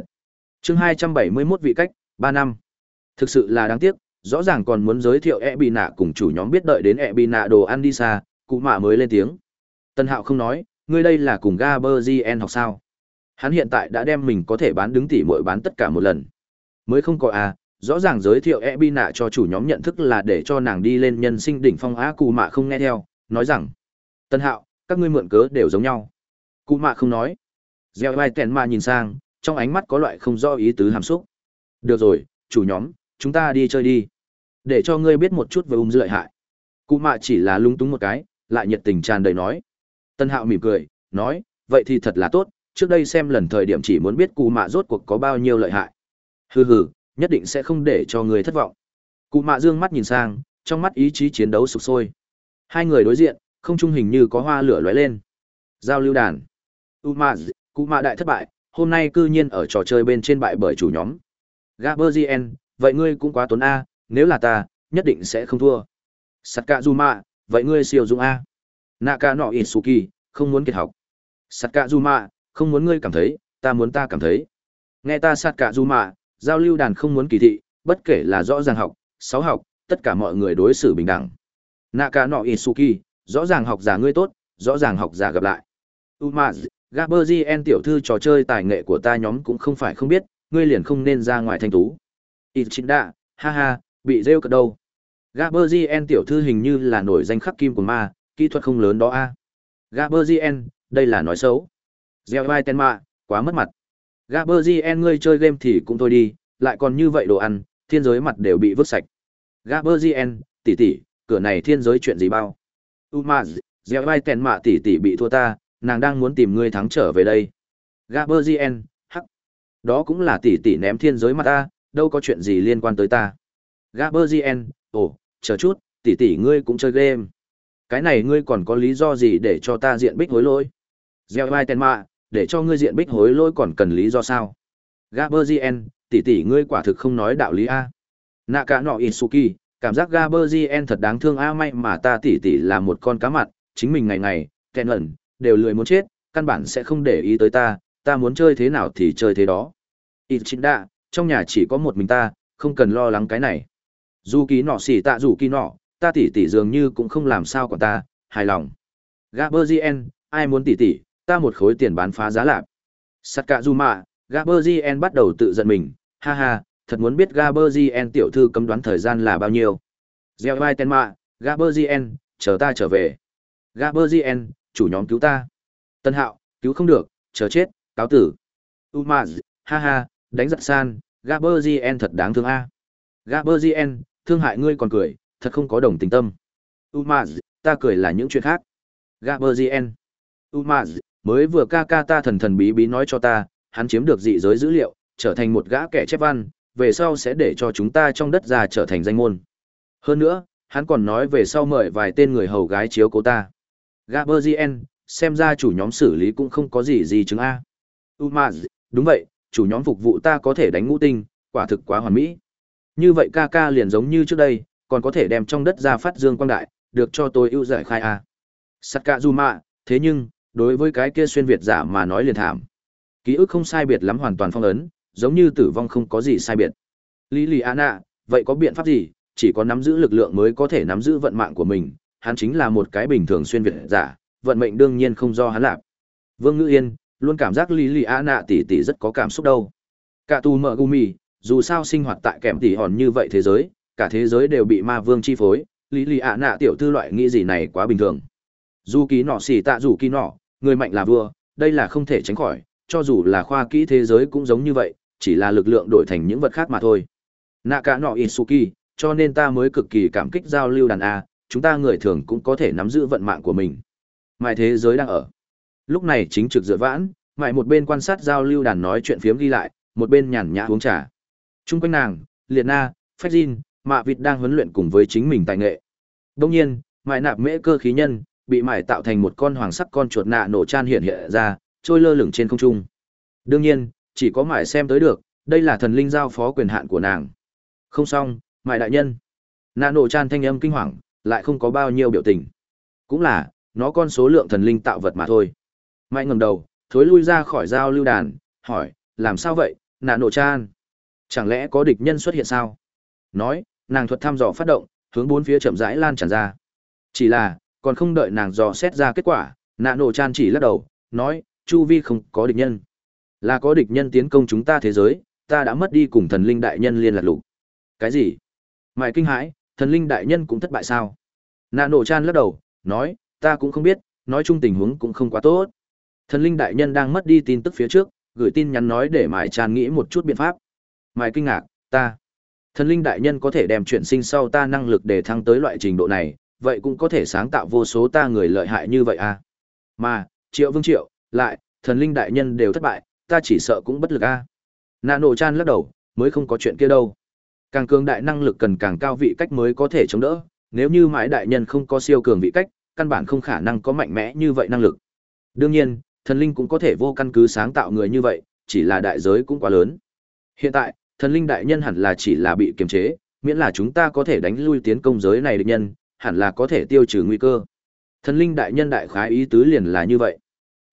Chương hai trăm bảy mươi mốt vị cách, ba năm. Thực sự là đáng tiếc rõ ràng còn muốn giới thiệu e bị nạ cùng chủ nhóm biết đợi đến e bị nạ đồ ăn đi xa, cụ mạ mới lên tiếng. Tân hạo không nói, ngươi đây là cùng gaber gn học sao? Hắn hiện tại đã đem mình có thể bán đứng tỉ mỗi bán tất cả một lần. Mới không có à rõ ràng giới thiệu e bi nạ cho chủ nhóm nhận thức là để cho nàng đi lên nhân sinh đỉnh phong á, cụ mạ không nghe theo, nói rằng, tân hạo, các ngươi mượn cớ đều giống nhau. Cụ mạ không nói. Gieo vai tèn mạ nhìn sang, trong ánh mắt có loại không do ý tứ hàm xúc. Được rồi, chủ nhóm chúng ta đi chơi đi. Để cho ngươi biết một chút về ung dư lợi hại. Cụ mạ chỉ là lung túng một cái, lại nhiệt tình tràn đầy nói. Tân hạo mỉm cười, nói, vậy thì thật là tốt, trước đây xem lần thời điểm chỉ muốn biết cụ mạ rốt cuộc có bao nhiêu lợi hại. Hừ hừ, nhất định sẽ không để cho người thất vọng. Cụ mạ dương mắt nhìn sang, trong mắt ý chí chiến đấu sục sôi. Hai người đối diện, không trung hình như có hoa lửa lóe lên. Giao lưu đàn. U mạ cụ mạ đại thất bại, hôm nay cư nhiên ở trò chơi bên trên bại bởi chủ nhóm. Gaberzien vậy ngươi cũng quá tốn a, nếu là ta, nhất định sẽ không thua. Sắt cạ dù mạ vậy ngươi siêu dung a. Naka nọ ít suki không muốn kết học. Sắt cạ dù mạ không muốn ngươi cảm thấy, ta muốn ta cảm thấy. Nghe ta sắt cạ dù mạ giao lưu đàn không muốn kỳ thị, bất kể là rõ ràng học, sáu học, tất cả mọi người đối xử bình đẳng. Naka nọ ít suki rõ ràng học giả ngươi tốt, rõ ràng học giả gặp lại. Umaz gaberzien tiểu thư trò chơi tài nghệ của ta nhóm cũng không phải không biết, ngươi liền không nên ra ngoài thanh tú ít chính đạ, ha ha, bị rêu cật đâu. Gaberzien tiểu thư hình như là nổi danh khắc kim của ma, kỹ thuật không lớn đó a. À. gaberzien đây là nói xấu. Gieo vai tên mạ quá mất mặt. Gaberzien ngươi chơi game thì cũng thôi đi, lại còn như vậy đồ ăn, thiên giới mặt đều bị vứt sạch. Gaberzien tỷ tỷ, cửa này thiên giới chuyện gì bao? Umaz, gieo vai tên mạ tỷ tỷ bị thua ta, nàng đang muốn tìm ngươi thắng trở về đây. Gaberzien hắc. Đó cũng là tỷ tỷ ném thiên giới mặt ta đâu có chuyện gì liên quan tới ta. Gaberzien ồ, chờ chút, tỷ tỷ ngươi cũng chơi game. Cái này ngươi còn có lý do gì để cho ta diện bích hối lỗi? Gieo vai tên mạ, để cho ngươi diện bích hối lỗi còn cần lý do sao? Gaberzien tỷ tỷ ngươi quả thực không nói đạo lý a. Nạ cả nọ isuki, cảm giác gaberzien thật đáng thương a, may mà ta tỷ tỷ là một con cá mặt chính mình ngày ngày kẹn ẩn, đều lười muốn chết, căn bản sẽ không để ý tới ta ta muốn chơi thế nào thì chơi thế đó. Ít chính đạ trong nhà chỉ có một mình ta, không cần lo lắng cái này. Dù ký nọ xỉ tạ dù ký nọ, ta tỷ tỷ dường như cũng không làm sao còn ta, hài lòng. Gaberzien, ai muốn tỷ tỷ ta một khối tiền bán phá giá lạp. Sắt cạ du mạ gaberzien bắt đầu tự giận mình, ha ha, thật muốn biết gaberzien tiểu thư cấm đoán thời gian là bao nhiêu. Gieo vai tên mạ, gaberzien, chờ ta trở về. Gaberzien, chủ nhóm cứu ta. Tân hạo, cứu không được, chờ chết, cáo tử. Umaz, ha ha đánh giật san gaberzien thật đáng thương a. Gaberzien thương hại ngươi còn cười, thật không có đồng tình tâm. Umaz, ta cười là những chuyện khác. Gaberzien umaz, mới vừa ca ca ta thần thần bí bí nói cho ta, hắn chiếm được dị giới dữ liệu, trở thành một gã kẻ chép văn, về sau sẽ để cho chúng ta trong đất già trở thành danh môn. Hơn nữa, hắn còn nói về sau mời vài tên người hầu gái chiếu cố ta. Gaberzien xem ra chủ nhóm xử lý cũng không có gì gì chứng a. Umaz, đúng vậy chủ nhóm phục vụ ta có thể đánh ngũ tinh, quả thực quá hoàn mỹ. Như vậy ca ca liền giống như trước đây, còn có thể đem trong đất ra phát dương quang đại, được cho tôi ưu giải khai a. Sắt cạ du thế nhưng, đối với cái kia xuyên việt giả mà nói liền thảm. Ký ức không sai biệt lắm hoàn toàn phong ấn, giống như tử vong không có gì sai biệt. Lý lì vậy có biện pháp gì? Chỉ có nắm giữ lực lượng mới có thể nắm giữ vận mạng của mình, hắn chính là một cái bình thường xuyên việt giả, vận mệnh đương nhiên không do hắn làm. vương ngữ yên luôn cảm giác lý lì a nạ tỷ tỷ rất có cảm xúc đâu. Cả tù mợ gumi dù sao sinh hoạt tại kèm tỷ hòn như vậy thế giới, cả thế giới đều bị ma vương chi phối lý lì a nạ tiểu thư loại nghĩ gì này quá bình thường. Dù ký nọ xì tạ dù ký nọ, người mạnh là vua, đây là không thể tránh khỏi, cho dù là khoa kỹ thế giới cũng giống như vậy, chỉ là lực lượng đổi thành những vật khác mà thôi. Nạ cả nọ isuki cho nên ta mới cực kỳ cảm kích giao lưu đàn a, chúng ta người thường cũng có thể nắm giữ vận mạng của mình. Mai thế giới đang ở lúc này chính trực dựa vãn mại một bên quan sát giao lưu đàn nói chuyện phiếm ghi lại, một bên nhàn nhã uống trà. Chung quanh nàng, liệt na, phách diên mạ vịt đang huấn luyện cùng với chính mình tài nghệ. Đông nhiên mại nạp mễ cơ khí nhân, bị mại tạo thành một con hoàng sắc con chuột nạ nổ chan hiện hiện ra, trôi lơ lửng trên không trung. Đương nhiên, chỉ có mại xem tới được, đây là thần linh giao phó quyền hạn của nàng. Không xong mại đại nhân. Nạ nổ chan thanh âm kinh hoàng, lại không có bao nhiêu biểu tình. Cũng là, nó con số lượng thần linh tạo vật mà thôi mãi ngầm đầu, thối lui ra khỏi giao lưu đàn, hỏi, làm sao vậy, nạ nổ chan? Chẳng lẽ có địch nhân xuất hiện sao? Nói, nàng thuật thăm dò phát động, hướng bốn phía chậm rãi lan tràn ra. Chỉ là, còn không đợi nàng dò xét ra kết quả, nạ nổ chan chỉ lắc đầu, nói, chu vi không có địch nhân. Là có địch nhân tiến công chúng ta thế giới, ta đã mất đi cùng thần linh đại nhân liên lạc lục. Cái gì? Mãi kinh hãi, thần linh đại nhân cũng thất bại sao? Nạ nổ chan lắc đầu, nói, ta cũng không biết, nói chung tình huống cũng không quá tốt thần linh đại nhân đang mất đi tin tức phía trước, gửi tin nhắn nói để Mại Tràn nghĩ một chút biện pháp. Mại kinh ngạc, ta, thần linh đại nhân có thể đem chuyện sinh sau ta năng lực để thăng tới loại trình độ này, vậy cũng có thể sáng tạo vô số ta người lợi hại như vậy à? Mà, triệu vương triệu, lại, thần linh đại nhân đều thất bại, ta chỉ sợ cũng bất lực a à. nạ nổ chan lắc đầu, mới không có chuyện kia đâu. Càng cường đại năng lực cần càng cao vị cách mới có thể chống đỡ. Nếu như mãi đại nhân không có siêu cường vị cách, căn bản không khả năng có mạnh mẽ như vậy năng lực. Đương nhiên thần linh cũng có thể vô căn cứ sáng tạo người như vậy, chỉ là đại giới cũng quá lớn. Hiện tại, thần linh đại nhân hẳn là chỉ là bị kiềm chế, miễn là chúng ta có thể đánh lui tiến công giới này địch nhân, hẳn là có thể tiêu trừ nguy cơ. Thần linh đại nhân đại khái ý tứ liền là như vậy.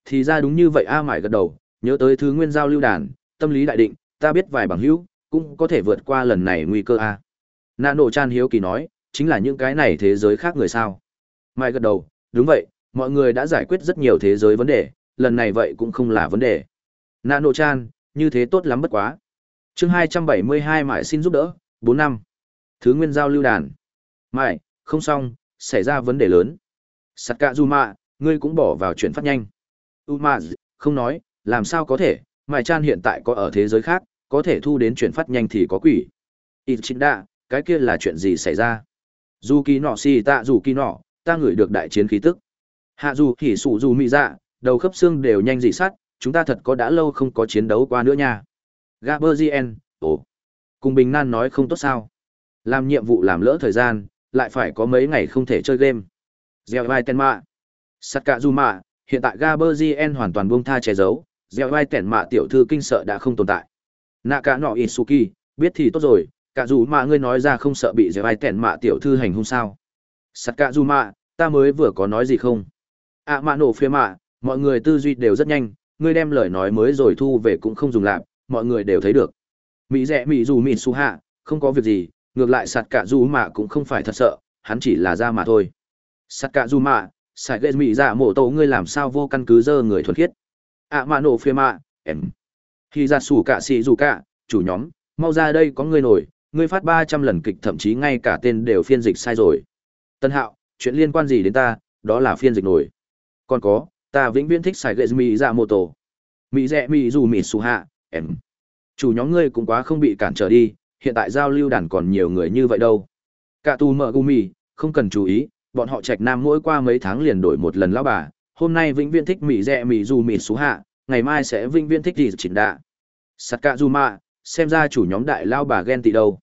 Thì ra đúng như vậy, a mải gật đầu, nhớ tới thứ nguyên giao lưu đàn, tâm lý đại định, ta biết vài bằng hữu, cũng có thể vượt qua lần này nguy cơ a. Nạ nổ chan hiếu kỳ nói, chính là những cái này thế giới khác người sao? Mải gật đầu, đúng vậy, mọi người đã giải quyết rất nhiều thế giới vấn đề lần này vậy cũng không là vấn đề. Nạ chan như thế tốt lắm bất quá. Chương hai trăm bảy mươi hai mãi xin giúp đỡ bốn năm. Thứ nguyên giao lưu đàn. Mãi không xong xảy ra vấn đề lớn. Sắt cạ du mạ ngươi cũng bỏ vào chuyện phát nhanh. U ma không nói làm sao có thể? Mãi chan hiện tại có ở thế giới khác có thể thu đến chuyển phát nhanh thì có quỷ. Ít chính đa, cái kia là chuyện gì xảy ra? Dù kỳ nọ xì tạ dù kỳ nọ, ta ngửi được đại chiến khí tức. Hạ dù hỉ sụ dù mị dạ, đầu khớp xương đều nhanh dị sát, chúng ta thật có đã lâu không có chiến đấu qua nữa nha. Gaberzien, ồ. Cùng Bình Nan nói không tốt sao. Làm nhiệm vụ làm lỡ thời gian, lại phải có mấy ngày không thể chơi game. Gieo vai tên mạ. Sakazuma, hiện tại Gaberzien hoàn toàn buông tha che giấu, gieo vai tẻn mạ tiểu thư kinh sợ đã không tồn tại nạ cả nọ isuki biết thì tốt rồi cả dù mà ngươi nói ra không sợ bị Gieo vai tẻn mạ tiểu thư hành hung sao sắt cả dù mạ ta mới vừa có nói gì không ạ à, mạ nổ phía mạ mọi người tư duy đều rất nhanh ngươi đem lời nói mới rồi thu về cũng không dùng lại mọi người đều thấy được mỹ rẽ mỹ dù mỹ su hạ không có việc gì ngược lại sạt cả dù mạ cũng không phải thật sợ hắn chỉ là ra mà thôi sạt cả dù mạ sài ghê mỹ dạ mổ tổ ngươi làm sao vô căn cứ dơ người thuần khiết ạ à, mạ nổ phía mạ em khi ra sủ cả xì dù cả, chủ nhóm, mau ra đây có người nổi, ngươi phát ba trăm lần kịch thậm chí ngay cả tên đều phiên dịch sai rồi. Tân Hạo, chuyện liên quan gì đến ta, đó là phiên dịch nổi. Còn có, ta vĩnh viễn thích xài gậy mì ra mô tổ. Mì rẻ mì dù mì xù hạ, em. Chủ nhóm ngươi cũng quá không bị cản trở đi, hiện tại giao lưu đàn còn nhiều người như vậy đâu. Cả tu mở gumi, không cần chú ý, bọn họ trạch nam mỗi qua mấy tháng liền đổi một lần lão bà, hôm nay vĩnh viễn thích mì rẻ mì dù mì xù hạ, ngày mai sẽ vĩnh viễn thích gì chỉnh đạ sắt cả dù mạ xem ra chủ nhóm đại lao bà ghen tị đâu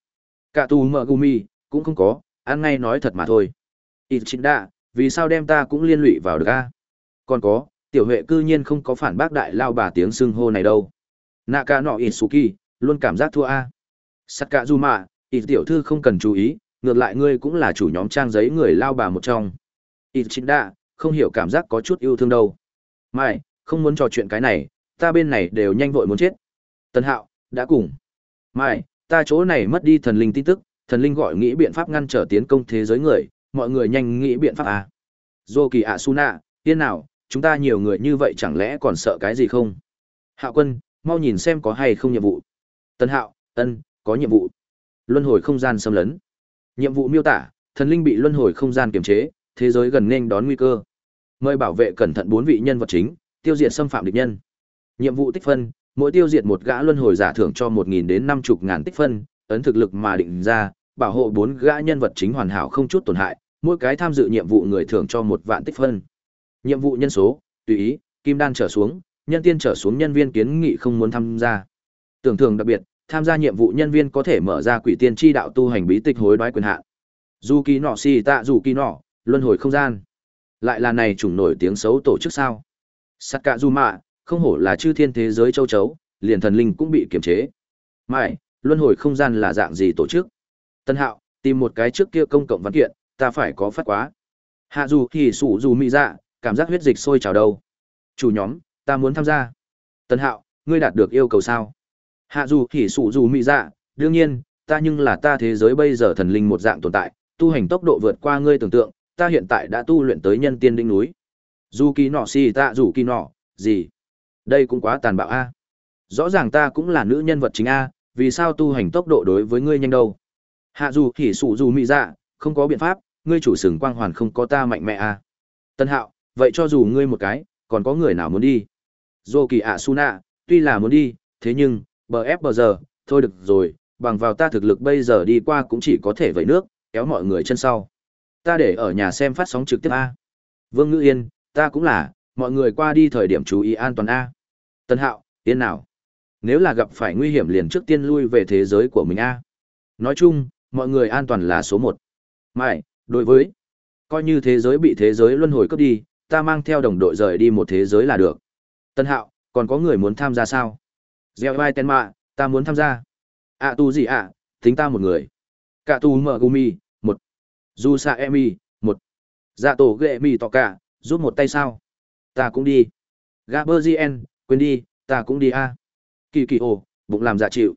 Cả tù mợ gumi cũng không có ăn ngay nói thật mà thôi ít chỉnh đạ vì sao đem ta cũng liên lụy vào được a còn có tiểu huệ cư nhiên không có phản bác đại lao bà tiếng xưng hô này đâu nạ ca nọ ít luôn cảm giác thua a sắt ca du mạ ít tiểu thư không cần chú ý ngược lại ngươi cũng là chủ nhóm trang giấy người lao bà một trong ít chính đa, không hiểu cảm giác có chút yêu thương đâu mai không muốn trò chuyện cái này, ta bên này đều nhanh vội muốn chết. Tân Hạo, đã cùng. Mai, ta chỗ này mất đi thần linh tin tức, thần linh gọi nghĩ biện pháp ngăn trở tiến công thế giới người, mọi người nhanh nghĩ biện pháp à. Dô kỳ ạ Suna, tiên nào, chúng ta nhiều người như vậy chẳng lẽ còn sợ cái gì không? Hạo quân, mau nhìn xem có hay không nhiệm vụ. Tân Hạo, ân, có nhiệm vụ. Luân hồi không gian xâm lấn. Nhiệm vụ miêu tả, thần linh bị luân hồi không gian kiềm chế, thế giới gần nên đón nguy cơ. Mời bảo vệ cẩn thận bốn vị nhân vật chính, tiêu diệt xâm phạm địch nhân. Nhiệm vụ tích phân, mỗi tiêu diệt một gã luân hồi giả thưởng cho 1000 đến 50 ngàn tích phân, ấn thực lực mà định ra, bảo hộ bốn gã nhân vật chính hoàn hảo không chút tổn hại, mỗi cái tham dự nhiệm vụ người thưởng cho một vạn tích phân. Nhiệm vụ nhân số, tùy ý, kim đan trở xuống, nhân tiên trở xuống nhân viên kiến nghị không muốn tham gia. Tưởng thưởng đặc biệt, tham gia nhiệm vụ nhân viên có thể mở ra quỷ tiên chi đạo tu hành bí tịch hối đoái quyền hạn. Dù kỳ nọ xì tạ dù kỳ nọ, luân hồi không gian. Lại là này chủng nổi tiếng xấu tổ chức sao? Sắt cạ dù mạ, không hổ là chư thiên thế giới châu chấu, liền thần linh cũng bị kiềm chế. Mãi, luân hồi không gian là dạng gì tổ chức? Tân hạo, tìm một cái trước kia công cộng văn kiện, ta phải có phát quá. Hạ dù thì sủ dù mỹ dạ, cảm giác huyết dịch sôi trào đâu. Chủ nhóm, ta muốn tham gia. Tân hạo, ngươi đạt được yêu cầu sao? Hạ dù hỉ sụ dù mị dạ, đương nhiên, ta nhưng là ta thế giới bây giờ thần linh một dạng tồn tại, tu hành tốc độ vượt qua ngươi tưởng tượng, ta hiện tại đã tu luyện tới nhân tiên đỉnh núi, dù kỳ nọ xì tạ dù kỳ nọ gì đây cũng quá tàn bạo a rõ ràng ta cũng là nữ nhân vật chính a vì sao tu hành tốc độ đối với ngươi nhanh đâu hạ dù hỉ sụ dù mỹ dạ không có biện pháp ngươi chủ sừng quang hoàn không có ta mạnh mẽ à. tân hạo vậy cho dù ngươi một cái, còn có người nào muốn đi? Dô kỳ ạ su nạ tuy là muốn đi, thế nhưng, bờ ép bờ giờ, thôi được rồi, bằng vào ta thực lực bây giờ đi qua cũng chỉ có thể vẩy nước, kéo mọi người chân sau. Ta để ở nhà xem phát sóng trực tiếp a. Vương ngữ yên, ta cũng là, mọi người qua đi thời điểm chú ý an toàn a. Tân hạo, yên nào? Nếu là gặp phải nguy hiểm liền trước tiên lui về thế giới của mình a. Nói chung, mọi người an toàn là số một. Mãi đối với, coi như thế giới bị thế giới luân hồi cướp đi ta mang theo đồng đội rời đi một thế giới là được. Tân hạo, còn có người muốn tham gia sao? Gieo vai tên mạ ta muốn tham gia. Ạ tu gì ạ tính ta một người. Cả tu mở gumi một. Du sa emi một. Dạ tổ ghệ mi tọ cả rút một tay sao? Ta cũng đi. Gaberzien quên đi, ta cũng đi a. Kỳ kỳ ồ, bụng làm dạ chịu.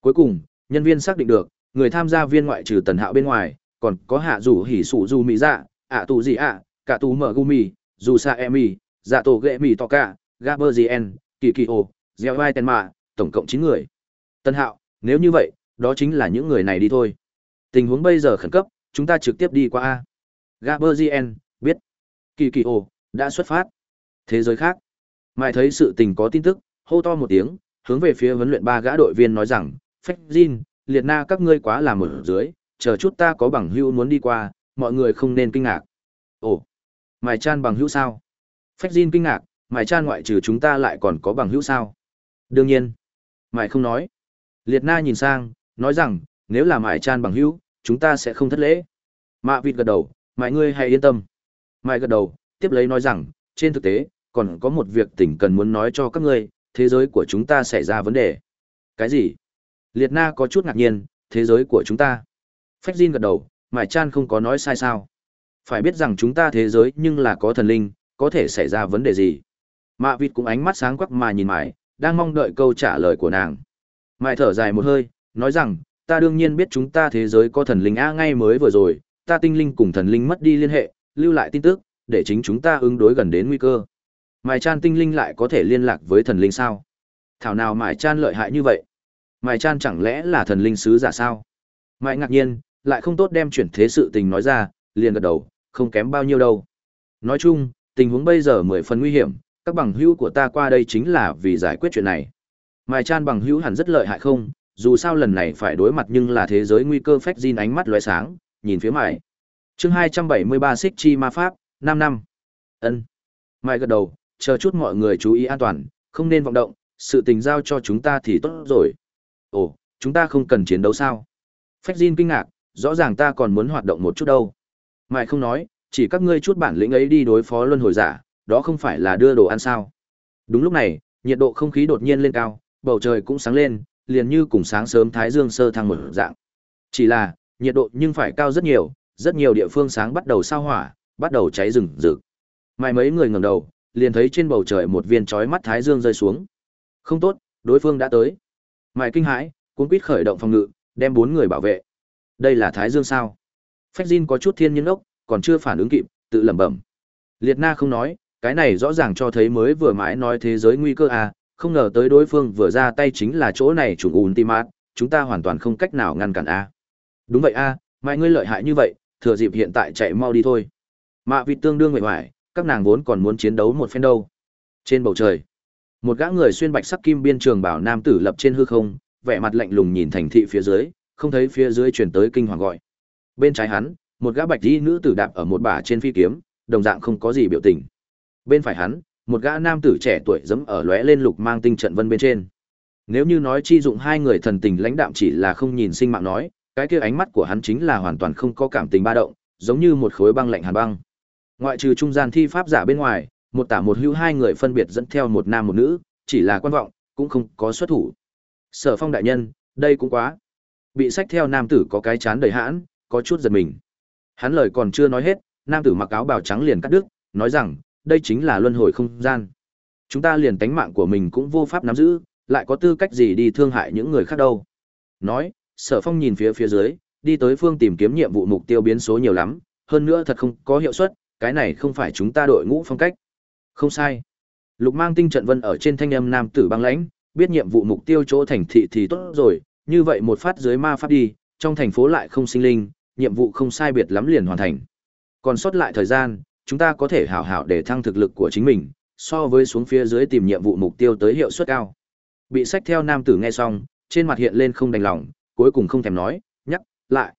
Cuối cùng, nhân viên xác định được, người tham gia viên ngoại trừ tần hạo bên ngoài, còn có hạ rủ hỉ sụ du mỹ dạ ạ tù gì ạ cả tù mở gumi dù sa emi dạ tổ ghệ mi tọ cả gn kỳ kỳ ô gieo vai tên mạ tổng cộng chín người. Tân hạo nếu như vậy đó chính là những người này đi thôi. Tình huống bây giờ khẩn cấp chúng ta trực tiếp đi qua a. Gaberzien biết. Kỳ kỳ ô đã xuất phát. Thế giới khác. Mai thấy sự tình có tin tức hô to một tiếng hướng về phía huấn luyện ba gã đội viên nói rằng phách Jin, liệt na các ngươi quá làm ở dưới chờ chút ta có bằng hưu muốn đi qua mọi người không nên kinh ngạc. Ồ mài chan bằng hữu sao? Phách Jin kinh ngạc, mài chan ngoại trừ chúng ta lại còn có bằng hữu sao? Đương nhiên. Mài không nói. Liệt na nhìn sang, nói rằng, nếu là mài chan bằng hữu, chúng ta sẽ không thất lễ. Mạ vịt gật đầu, mài ngươi hãy yên tâm. Mài gật đầu, tiếp lấy nói rằng, trên thực tế, còn có một việc tỉnh cần muốn nói cho các ngươi, thế giới của chúng ta xảy ra vấn đề. Cái gì? Liệt na có chút ngạc nhiên, thế giới của chúng ta. Phách Jin gật đầu, mài chan không có nói sai sao? Phải biết rằng chúng ta thế giới nhưng là có thần linh, có thể xảy ra vấn đề gì? Mạ vịt cũng ánh mắt sáng quắc mà nhìn mải, đang mong đợi câu trả lời của nàng. Mải thở dài một hơi, nói rằng, ta đương nhiên biết chúng ta thế giới có thần linh a ngay mới vừa rồi, ta tinh linh cùng thần linh mất đi liên hệ, lưu lại tin tức, để chính chúng ta ứng đối gần đến nguy cơ. Mải chan tinh linh lại có thể liên lạc với thần linh sao? Thảo nào mải chan lợi hại như vậy? Mải chan chẳng lẽ là thần linh sứ giả sao? Mải ngạc nhiên, lại không tốt đem chuyển thế sự tình nói ra, liền gật đầu không kém bao nhiêu đâu. Nói chung, tình huống bây giờ mười phần nguy hiểm, các bằng hữu của ta qua đây chính là vì giải quyết chuyện này. Mai chan bằng hữu hẳn rất lợi hại không, dù sao lần này phải đối mặt nhưng là thế giới nguy cơ phách Jin ánh mắt lóe sáng, nhìn phía mai. chương hai trăm bảy mươi ba xích chi ma pháp, năm năm. Ân. Mai gật đầu, chờ chút mọi người chú ý an toàn, không nên vọng động, sự tình giao cho chúng ta thì tốt rồi. Ồ, chúng ta không cần chiến đấu sao? Phách Jin kinh ngạc, rõ ràng ta còn muốn hoạt động một chút đâu mại không nói chỉ các ngươi chút bản lĩnh ấy đi đối phó luân hồi giả đó không phải là đưa đồ ăn sao. Đúng lúc này, nhiệt độ không khí đột nhiên lên cao, bầu trời cũng sáng lên, liền như cùng sáng sớm thái dương sơ thăng một dạng. Chỉ là, nhiệt độ nhưng phải cao rất nhiều, rất nhiều địa phương sáng bắt đầu sao hỏa, bắt đầu cháy rừng rực. mãi mấy người ngẩng đầu, liền thấy trên bầu trời một viên chói mắt thái dương rơi xuống. Không tốt, đối phương đã tới. mãi kinh hãi, cuốn quýt khởi động phòng ngự, đem bốn người bảo vệ. Đây là thái dương sao? Phách Jin có chút thiên nhiên ốc, còn chưa phản ứng kịp, tự lẩm bẩm. Liệt Na không nói, cái này rõ ràng cho thấy mới vừa mãi nói thế giới nguy cơ à, không ngờ tới đối phương vừa ra tay chính là chỗ này chủ ultimate, chúng ta hoàn toàn không cách nào ngăn cản a. À. Đúng vậy a, à, mãi ngươi lợi hại như vậy, thừa dịp hiện tại chạy mau đi thôi. Mạ vịt tương đương người hoài, các nàng vốn còn muốn chiến đấu một phen đâu. Trên bầu trời, một gã người xuyên bạch sắc kim biên trường bảo nam tử lập trên hư không, vẻ mặt lạnh lùng nhìn thành thị phía dưới, không thấy phía dưới truyền tới kinh hoàng gọi. Bên trái hắn, một gã bạch y nữ tử đạp ở một bả trên phi kiếm, đồng dạng không có gì biểu tình. Bên phải hắn, một gã nam tử trẻ tuổi dẫm ở lóe lên lục mang tinh trận vân bên trên. Nếu như nói chi dụng hai người thần tình lãnh đạm chỉ là không nhìn sinh mạng nói, cái kia ánh mắt của hắn chính là hoàn toàn không có cảm tình ba động, giống như một khối băng lạnh hàn băng. Ngoại trừ trung gian thi pháp giả bên ngoài, một tả một hữu hai người phân biệt dẫn theo một nam một nữ, chỉ là quan vọng, cũng không có xuất thủ. Sở Phong đại nhân, đây cũng quá. Bị sách theo nam tử có cái chán đầy hãn, có chút giật mình. Hắn lời còn chưa nói hết, nam tử mặc áo bào trắng liền cắt đứt, nói rằng, đây chính là luân hồi không gian. Chúng ta liền tánh mạng của mình cũng vô pháp nắm giữ, lại có tư cách gì đi thương hại những người khác đâu. Nói, sở phong nhìn phía phía dưới, đi tới phương tìm kiếm nhiệm vụ mục tiêu biến số nhiều lắm, hơn nữa thật không có hiệu suất, cái này không phải chúng ta đội ngũ phong cách. Không sai. Lục mang tinh trận vân ở trên thanh âm nam tử băng lãnh, biết nhiệm vụ mục tiêu chỗ thành thị thì tốt rồi, như vậy một phát dưới ma pháp đi, trong thành phố lại không sinh linh, nhiệm vụ không sai biệt lắm liền hoàn thành. Còn sót lại thời gian, chúng ta có thể hảo hảo để thăng thực lực của chính mình, so với xuống phía dưới tìm nhiệm vụ mục tiêu tới hiệu suất cao. Bị sách theo nam tử nghe xong, trên mặt hiện lên không đành lòng, cuối cùng không thèm nói, nhắc, lại.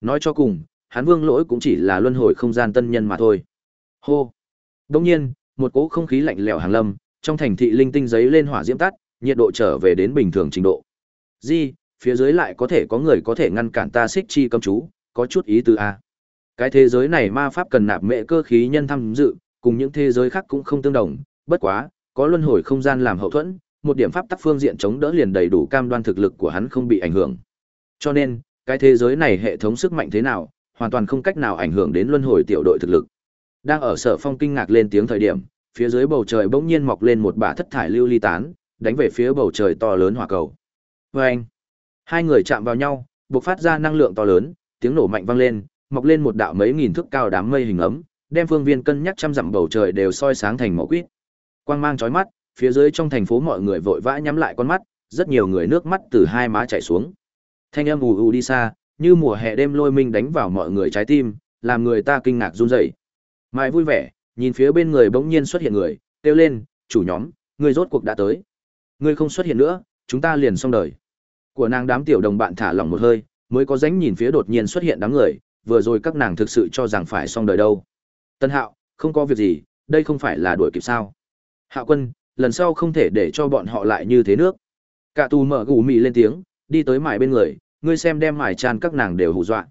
Nói cho cùng, hắn vương lỗi cũng chỉ là luân hồi không gian tân nhân mà thôi. Hô! Đông nhiên, một cỗ không khí lạnh lẽo hàng lâm, trong thành thị linh tinh giấy lên hỏa diễm tắt, nhiệt độ trở về đến bình thường trình độ. Di, phía dưới lại có thể có người có thể ngăn cản ta xích chi cầm chú, có chút ý tứ a. Cái thế giới này ma pháp cần nạp mệ cơ khí nhân tham dự, cùng những thế giới khác cũng không tương đồng, bất quá, có luân hồi không gian làm hậu thuẫn, một điểm pháp tắc phương diện chống đỡ liền đầy đủ cam đoan thực lực của hắn không bị ảnh hưởng. Cho nên, cái thế giới này hệ thống sức mạnh thế nào, hoàn toàn không cách nào ảnh hưởng đến luân hồi tiểu đội thực lực. Đang ở Sở Phong kinh ngạc lên tiếng thời điểm, phía dưới bầu trời bỗng nhiên mọc lên một bả thất thải lưu ly tán, đánh về phía bầu trời to lớn hỏa cầu. Oeng! Hai người chạm vào nhau, bộc phát ra năng lượng to lớn, tiếng nổ mạnh vang lên, mọc lên một đạo mấy nghìn thước cao đám mây hình ấm, đem phương viên cân nhắc trăm dặm bầu trời đều soi sáng thành màu quýt. Quang mang chói mắt, phía dưới trong thành phố mọi người vội vã nhắm lại con mắt, rất nhiều người nước mắt từ hai má chảy xuống. Thanh âm ù ù đi xa, như mùa hè đêm lôi minh đánh vào mọi người trái tim, làm người ta kinh ngạc run rẩy. Mai vui vẻ, nhìn phía bên người bỗng nhiên xuất hiện người, kêu lên, "Chủ nhóm, người rốt cuộc đã tới. Ngươi không xuất hiện nữa, chúng ta liền xong đời." Của nàng đám tiểu đồng bạn thả lỏng một hơi, mới có dánh nhìn phía đột nhiên xuất hiện đám người, vừa rồi các nàng thực sự cho rằng phải xong đời đâu. Tân Hạo, không có việc gì, đây không phải là đuổi kịp sao? Hạo Quân, lần sau không thể để cho bọn họ lại như thế nước. Cả tù mở gù mì lên tiếng, đi tới mải bên người, ngươi xem đem mải tràn các nàng đều hù dọa.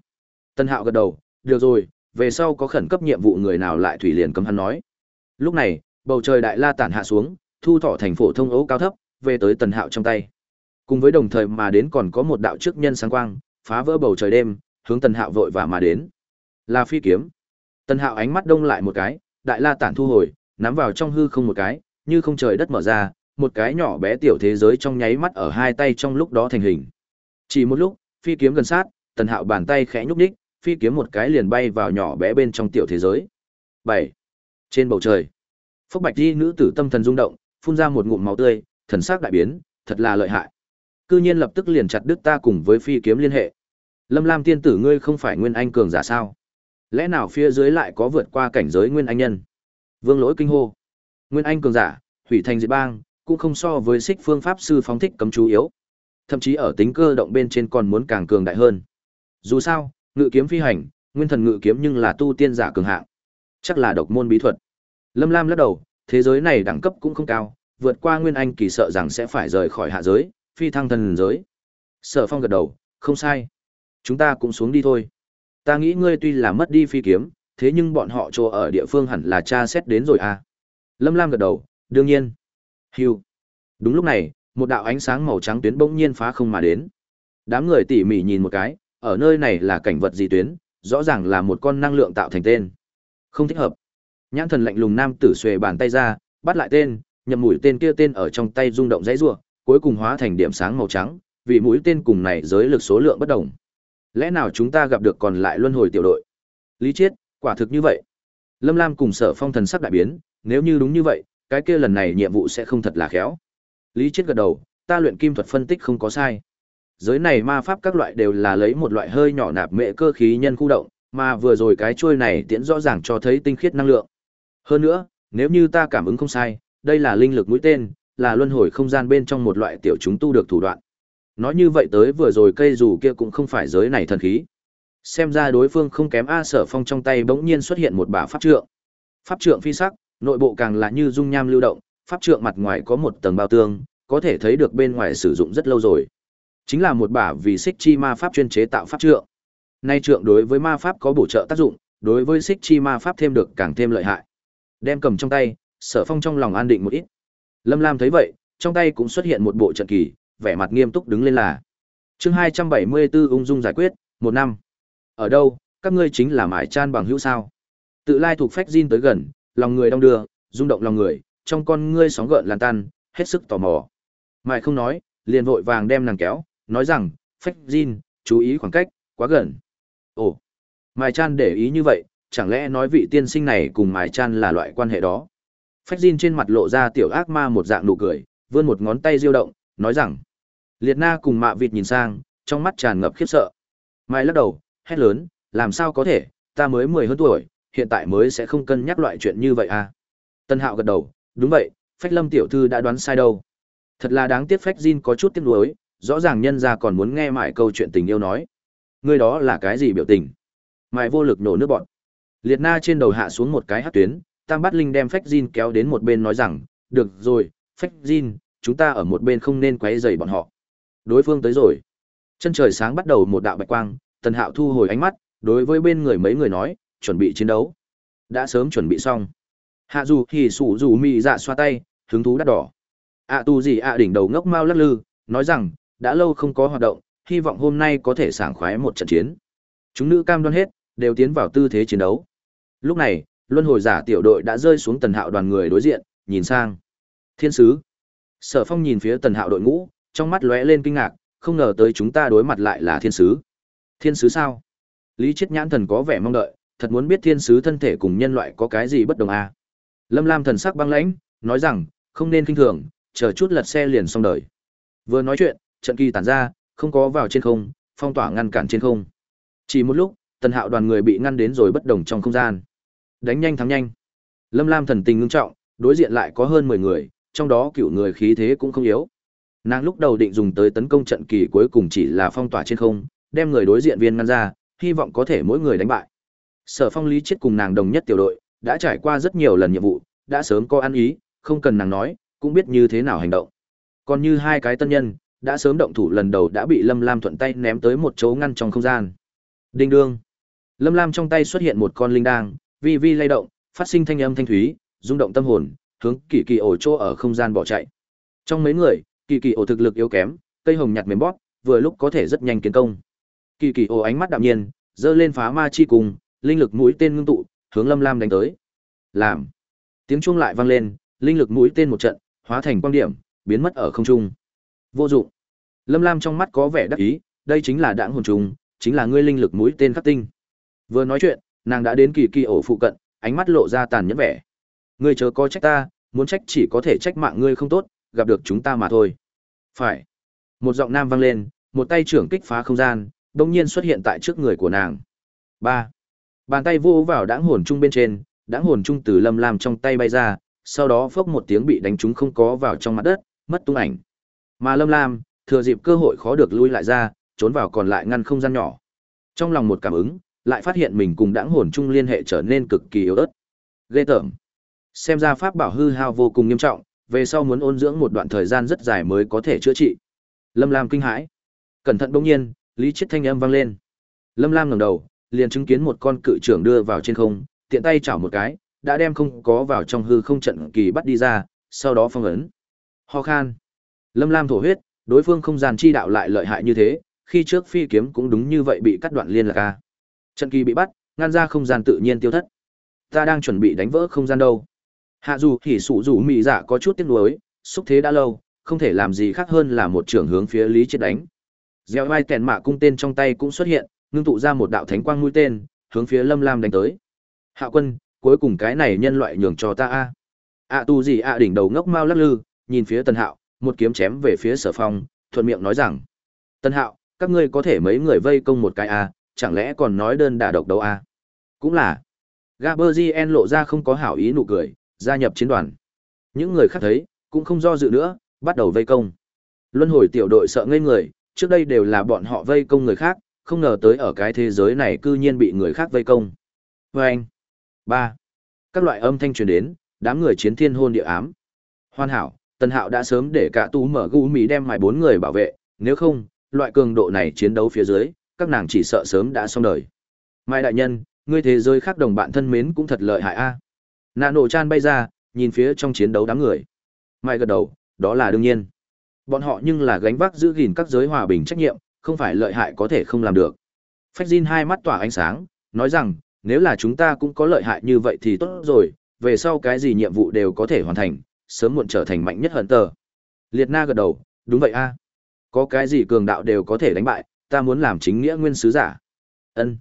Tân Hạo gật đầu, được rồi, về sau có khẩn cấp nhiệm vụ người nào lại thủy liền cấm hắn nói. Lúc này, bầu trời đại la tản hạ xuống, thu thọ thành phổ thông ấu cao thấp, về tới Tần Hạo trong tay. Cùng với đồng thời mà đến còn có một đạo trước nhân sáng quang, phá vỡ bầu trời đêm, hướng Tần Hạo vội vã mà đến. Là phi kiếm. Tần Hạo ánh mắt đông lại một cái, đại la tản thu hồi, nắm vào trong hư không một cái, như không trời đất mở ra, một cái nhỏ bé tiểu thế giới trong nháy mắt ở hai tay trong lúc đó thành hình. Chỉ một lúc, phi kiếm gần sát, Tần Hạo bàn tay khẽ nhúc nhích, phi kiếm một cái liền bay vào nhỏ bé bên trong tiểu thế giới. 7. Trên bầu trời, Phúc Bạch Di nữ tử tâm thần rung động, phun ra một ngụm máu tươi, thần sắc đại biến, thật là lợi hại. Cư nhiên lập tức liền chặt đứt ta cùng với phi kiếm liên hệ. Lâm Lam tiên tử ngươi không phải nguyên anh cường giả sao? Lẽ nào phía dưới lại có vượt qua cảnh giới nguyên anh nhân? Vương Lỗi kinh hô. Nguyên anh cường giả, hủy thành diệt bang, cũng không so với xích phương pháp sư phóng thích cấm chú yếu. Thậm chí ở tính cơ động bên trên còn muốn càng cường đại hơn. Dù sao, ngự kiếm phi hành, nguyên thần ngự kiếm nhưng là tu tiên giả cường hạng. Chắc là độc môn bí thuật. Lâm Lam lắc đầu, thế giới này đẳng cấp cũng không cao, vượt qua nguyên anh kỳ sợ rằng sẽ phải rời khỏi hạ giới, phi thăng thần giới. Sở Phong gật đầu, không sai. Chúng ta cũng xuống đi thôi. Ta nghĩ ngươi tuy là mất đi phi kiếm, thế nhưng bọn họ chỗ ở địa phương hẳn là cha xét đến rồi à. Lâm Lam gật đầu, đương nhiên. hiu Đúng lúc này, một đạo ánh sáng màu trắng tuyến bỗng nhiên phá không mà đến. Đám người tỉ mỉ nhìn một cái, ở nơi này là cảnh vật gì tuyến, rõ ràng là một con năng lượng tạo thành tên. Không thích hợp. Nhãn thần lạnh lùng nam tử xuề bàn tay ra, bắt lại tên, nhầm mũi tên kia tên ở trong tay rung động dãy rủa, cuối cùng hóa thành điểm sáng màu trắng, vì mũi tên cùng này giới lực số lượng bất đồng. Lẽ nào chúng ta gặp được còn lại luân hồi tiểu đội? Lý Chiết, quả thực như vậy. Lâm Lam cùng Sở Phong thần sắc đại biến, nếu như đúng như vậy, cái kia lần này nhiệm vụ sẽ không thật là khéo. Lý Chiết gật đầu, ta luyện kim thuật phân tích không có sai. Giới này ma pháp các loại đều là lấy một loại hơi nhỏ nạp mệ cơ khí nhân khu động, mà vừa rồi cái chuôi này tiễn rõ ràng cho thấy tinh khiết năng lượng. Hơn nữa, nếu như ta cảm ứng không sai, đây là linh lực mũi tên, là luân hồi không gian bên trong một loại tiểu chúng tu được thủ đoạn. Nói như vậy tới vừa rồi cây dù kia cũng không phải giới này thần khí. Xem ra đối phương không kém A Sở Phong trong tay bỗng nhiên xuất hiện một bả pháp trượng. Pháp trượng phi sắc, nội bộ càng là như dung nham lưu động, pháp trượng mặt ngoài có một tầng bao tương, có thể thấy được bên ngoài sử dụng rất lâu rồi. Chính là một bả vì xích chi ma pháp chuyên chế tạo pháp trượng. Nay trượng đối với ma pháp có bổ trợ tác dụng, đối với xích chi ma pháp thêm được càng thêm lợi hại. Đem cầm trong tay, Sở Phong trong lòng an định một ít. Lâm Lam thấy vậy, trong tay cũng xuất hiện một bộ trận kỳ, vẻ mặt nghiêm túc đứng lên là. Chương 274 ung dung giải quyết, một năm. Ở đâu, các ngươi chính là mải chan bằng hữu sao? Tự lai thuộc phách Jin tới gần, lòng người đong đưa, rung động lòng người, trong con ngươi sóng gợn lan tan, hết sức tò mò. Mải không nói, liền vội vàng đem nàng kéo, nói rằng, phách Jin, chú ý khoảng cách, quá gần. Ồ, Mải Chan để ý như vậy, chẳng lẽ nói vị tiên sinh này cùng Mải Chan là loại quan hệ đó? Phách Jin trên mặt lộ ra tiểu ác ma một dạng nụ cười, vươn một ngón tay diêu động, nói rằng, Liệt Na cùng mạ vịt nhìn sang, trong mắt tràn ngập khiếp sợ. Mai lắc đầu, hét lớn, làm sao có thể, ta mới mười hơn tuổi, hiện tại mới sẽ không cân nhắc loại chuyện như vậy à. Tân Hạo gật đầu, đúng vậy, Phách Lâm tiểu thư đã đoán sai đâu. Thật là đáng tiếc Phách Jin có chút tiếc nuối, rõ ràng nhân ra còn muốn nghe mãi câu chuyện tình yêu nói. Ngươi đó là cái gì biểu tình? Mai vô lực nổ nước bọn. Liệt Na trên đầu hạ xuống một cái hắc tuyến, Tam Bát Linh đem Phách Jin kéo đến một bên nói rằng, được rồi, Phách Jin, chúng ta ở một bên không nên quấy rầy bọn họ. Đối phương tới rồi. Chân trời sáng bắt đầu một đạo bạch quang, Tần Hạo thu hồi ánh mắt, đối với bên người mấy người nói, chuẩn bị chiến đấu. Đã sớm chuẩn bị xong. Hạ dù thì sủ dù mị dạ xoa tay, hứng thú đắt đỏ. ạ tu gì ạ đỉnh đầu ngốc mau lắc lư, nói rằng, đã lâu không có hoạt động, hy vọng hôm nay có thể sảng khoái một trận chiến. Chúng nữ cam đoan hết, đều tiến vào tư thế chiến đấu. Lúc này, luân hồi giả tiểu đội đã rơi xuống tần hạo đoàn người đối diện, nhìn sang. Thiên sứ. Sở phong nhìn phía tần hạo đội ngũ, trong mắt lóe lên kinh ngạc, không ngờ tới chúng ta đối mặt lại là thiên sứ. Thiên sứ sao? Lý chết nhãn thần có vẻ mong đợi, thật muốn biết thiên sứ thân thể cùng nhân loại có cái gì bất đồng à. Lâm Lam thần sắc băng lãnh, nói rằng, không nên kinh thường, chờ chút lật xe liền xong đời. Vừa nói chuyện, trận kỳ tản ra, không có vào trên không, phong tỏa ngăn cản trên không. Chỉ một lúc, tần hạo đoàn người bị ngăn đến rồi bất đồng trong không gian. Đánh nhanh thắng nhanh. Lâm Lam thần tình ngưng trọng, đối diện lại có hơn 10 người, trong đó cựu người khí thế cũng không yếu. Nàng lúc đầu định dùng tới tấn công trận kỳ cuối cùng chỉ là phong tỏa trên không, đem người đối diện viên ngăn ra, hy vọng có thể mỗi người đánh bại. Sở Phong Lý chết cùng nàng đồng nhất tiểu đội, đã trải qua rất nhiều lần nhiệm vụ, đã sớm có ăn ý, không cần nàng nói, cũng biết như thế nào hành động. Còn như hai cái tân nhân, đã sớm động thủ lần đầu đã bị Lâm Lam thuận tay ném tới một chỗ ngăn trong không gian. Đinh đương. Lâm Lam trong tay xuất hiện một con linh đang, vi vi lay động, phát sinh thanh âm thanh thúy, rung động tâm hồn, hướng kỳ kỳ ổ chỗ ở không gian bỏ chạy. Trong mấy người, kỳ kỳ ổ thực lực yếu kém, cây hồng nhặt mềm bóp, vừa lúc có thể rất nhanh kiến công. Kỳ kỳ ổ ánh mắt đạm nhiên, giơ lên phá ma chi cùng, linh lực mũi tên ngưng tụ, hướng Lâm Lam đánh tới. Làm. Tiếng chuông lại vang lên, linh lực mũi tên một trận, hóa thành quang điểm, biến mất ở không trung. Vô dụng. Lâm Lam trong mắt có vẻ đắc ý, đây chính là đãng hồn trùng, chính là ngươi linh lực mũi tên khắc tinh. Vừa nói chuyện, nàng đã đến kỳ kỳ ổ phụ cận, ánh mắt lộ ra tàn nhẫn vẻ. Ngươi chớ có trách ta, muốn trách chỉ có thể trách mạng ngươi không tốt, gặp được chúng ta mà thôi. Phải. Một giọng nam vang lên, một tay trưởng kích phá không gian, đột nhiên xuất hiện tại trước người của nàng. Ba. Bàn tay vô vào đáng hồn chung bên trên, đáng hồn chung từ Lâm Lam trong tay bay ra, sau đó phốc một tiếng bị đánh trúng không có vào trong mặt đất, mất tung ảnh. Mà Lâm Lam, thừa dịp cơ hội khó được lui lại ra, trốn vào còn lại ngăn không gian nhỏ. Trong lòng một cảm ứng, lại phát hiện mình cùng đãng hồn chung liên hệ trở nên cực kỳ yếu ớt. Ghê tởm. Xem ra pháp bảo hư hao vô cùng nghiêm trọng, về sau muốn ôn dưỡng một đoạn thời gian rất dài mới có thể chữa trị. Lâm Lam kinh hãi. Cẩn thận bỗng nhiên, Lý Chiết thanh âm vang lên. Lâm Lam ngẩng đầu, liền chứng kiến một con cự trưởng đưa vào trên không, tiện tay chảo một cái, đã đem không có vào trong hư không trận kỳ bắt đi ra, sau đó phong ấn. Ho khan. Lâm Lam thổ huyết, đối phương không gian chi đạo lại lợi hại như thế, khi trước phi kiếm cũng đúng như vậy bị cắt đoạn liên lạc a. Trận kỳ bị bắt, ngăn ra không gian tự nhiên tiêu thất. Ta đang chuẩn bị đánh vỡ không gian đâu. Hạ dù thì sụ dù mị dạ có chút tiếc nuối, xúc thế đã lâu, không thể làm gì khác hơn là một trưởng hướng phía Lý Chết đánh. Gieo vai tèn mạ cung tên trong tay cũng xuất hiện, ngưng tụ ra một đạo thánh quang mũi tên, hướng phía Lâm Lam đánh tới. Hạ quân, cuối cùng cái này nhân loại nhường cho ta a. Ạ tu gì ạ đỉnh đầu ngốc mau lắc lư, nhìn phía Tần Hạo, một kiếm chém về phía Sở Phong, thuận miệng nói rằng: Tần Hạo, các ngươi có thể mấy người vây công một cái a, chẳng lẽ còn nói đơn đả độc đấu à? Cũng là. Gaberzien lộ ra không có hảo ý nụ cười, gia nhập chiến đoàn. Những người khác thấy, cũng không do dự nữa, bắt đầu vây công. Luân hồi tiểu đội sợ ngây người, trước đây đều là bọn họ vây công người khác, không ngờ tới ở cái thế giới này cư nhiên bị người khác vây công. Vâng! ba Các loại âm thanh truyền đến, đám người chiến thiên hôn địa ám. Hoàn hảo, Tần Hạo đã sớm để cả tú mở gu mì đem mài bốn người bảo vệ, nếu không, loại cường độ này chiến đấu phía dưới, các nàng chỉ sợ sớm đã xong đời. Mai đại nhân, ngươi thế giới khác đồng bạn thân mến cũng thật lợi hại a. Nạ nổ chan bay ra, nhìn phía trong chiến đấu đám người. Mai gật đầu, đó là đương nhiên. Bọn họ nhưng là gánh vác giữ gìn các giới hòa bình trách nhiệm, không phải lợi hại có thể không làm được. Phách Jin hai mắt tỏa ánh sáng, nói rằng, nếu là chúng ta cũng có lợi hại như vậy thì tốt rồi, về sau cái gì nhiệm vụ đều có thể hoàn thành, sớm muộn trở thành mạnh nhất hận tờ. Liệt Na gật đầu, đúng vậy a. Có cái gì cường đạo đều có thể đánh bại, ta muốn làm chính nghĩa nguyên sứ giả. Ân.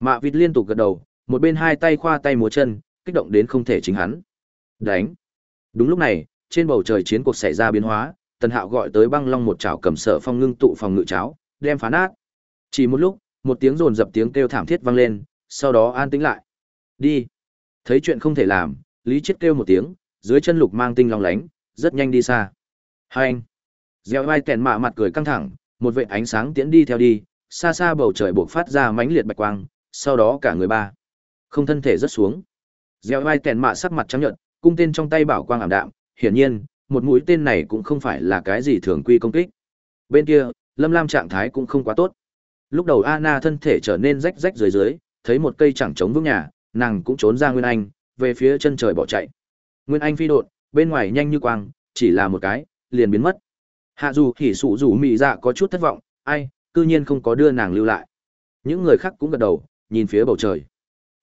Mạ vịt liên tục gật đầu, một bên hai tay khoa tay múa chân, kích động đến không thể chính hắn. Đánh. Đúng lúc này, trên bầu trời chiến cuộc xảy ra biến hóa, Tần Hạo gọi tới băng long một chảo cầm sở phong ngưng tụ phòng ngự cháo, đem phá nát. Chỉ một lúc, một tiếng rồn dập tiếng kêu thảm thiết vang lên, sau đó an tĩnh lại. Đi. Thấy chuyện không thể làm, Lý Chiết kêu một tiếng, dưới chân lục mang tinh long lánh, rất nhanh đi xa. Hai anh. Gieo vai tèn mạ mặt cười căng thẳng, một vệ ánh sáng tiễn đi theo đi, xa xa bầu trời bộc phát ra mãnh liệt bạch quang, sau đó cả người ba. Không thân thể rất xuống. Gieo vai tèn mạ sắc mặt trắng nhợt, cung tên trong tay bảo quang ảm đạm, hiển nhiên, một mũi tên này cũng không phải là cái gì thường quy công kích. Bên kia, Lâm Lam trạng thái cũng không quá tốt. Lúc đầu Anna thân thể trở nên rách rách dưới dưới, thấy một cây chẳng chống vững nhà, nàng cũng trốn ra Nguyên Anh, về phía chân trời bỏ chạy. Nguyên Anh phi đột, bên ngoài nhanh như quang, chỉ là một cái, liền biến mất. Hạ dù hỉ sụ rủ mị dạ có chút thất vọng, ai, cư nhiên không có đưa nàng lưu lại. Những người khác cũng gật đầu, nhìn phía bầu trời.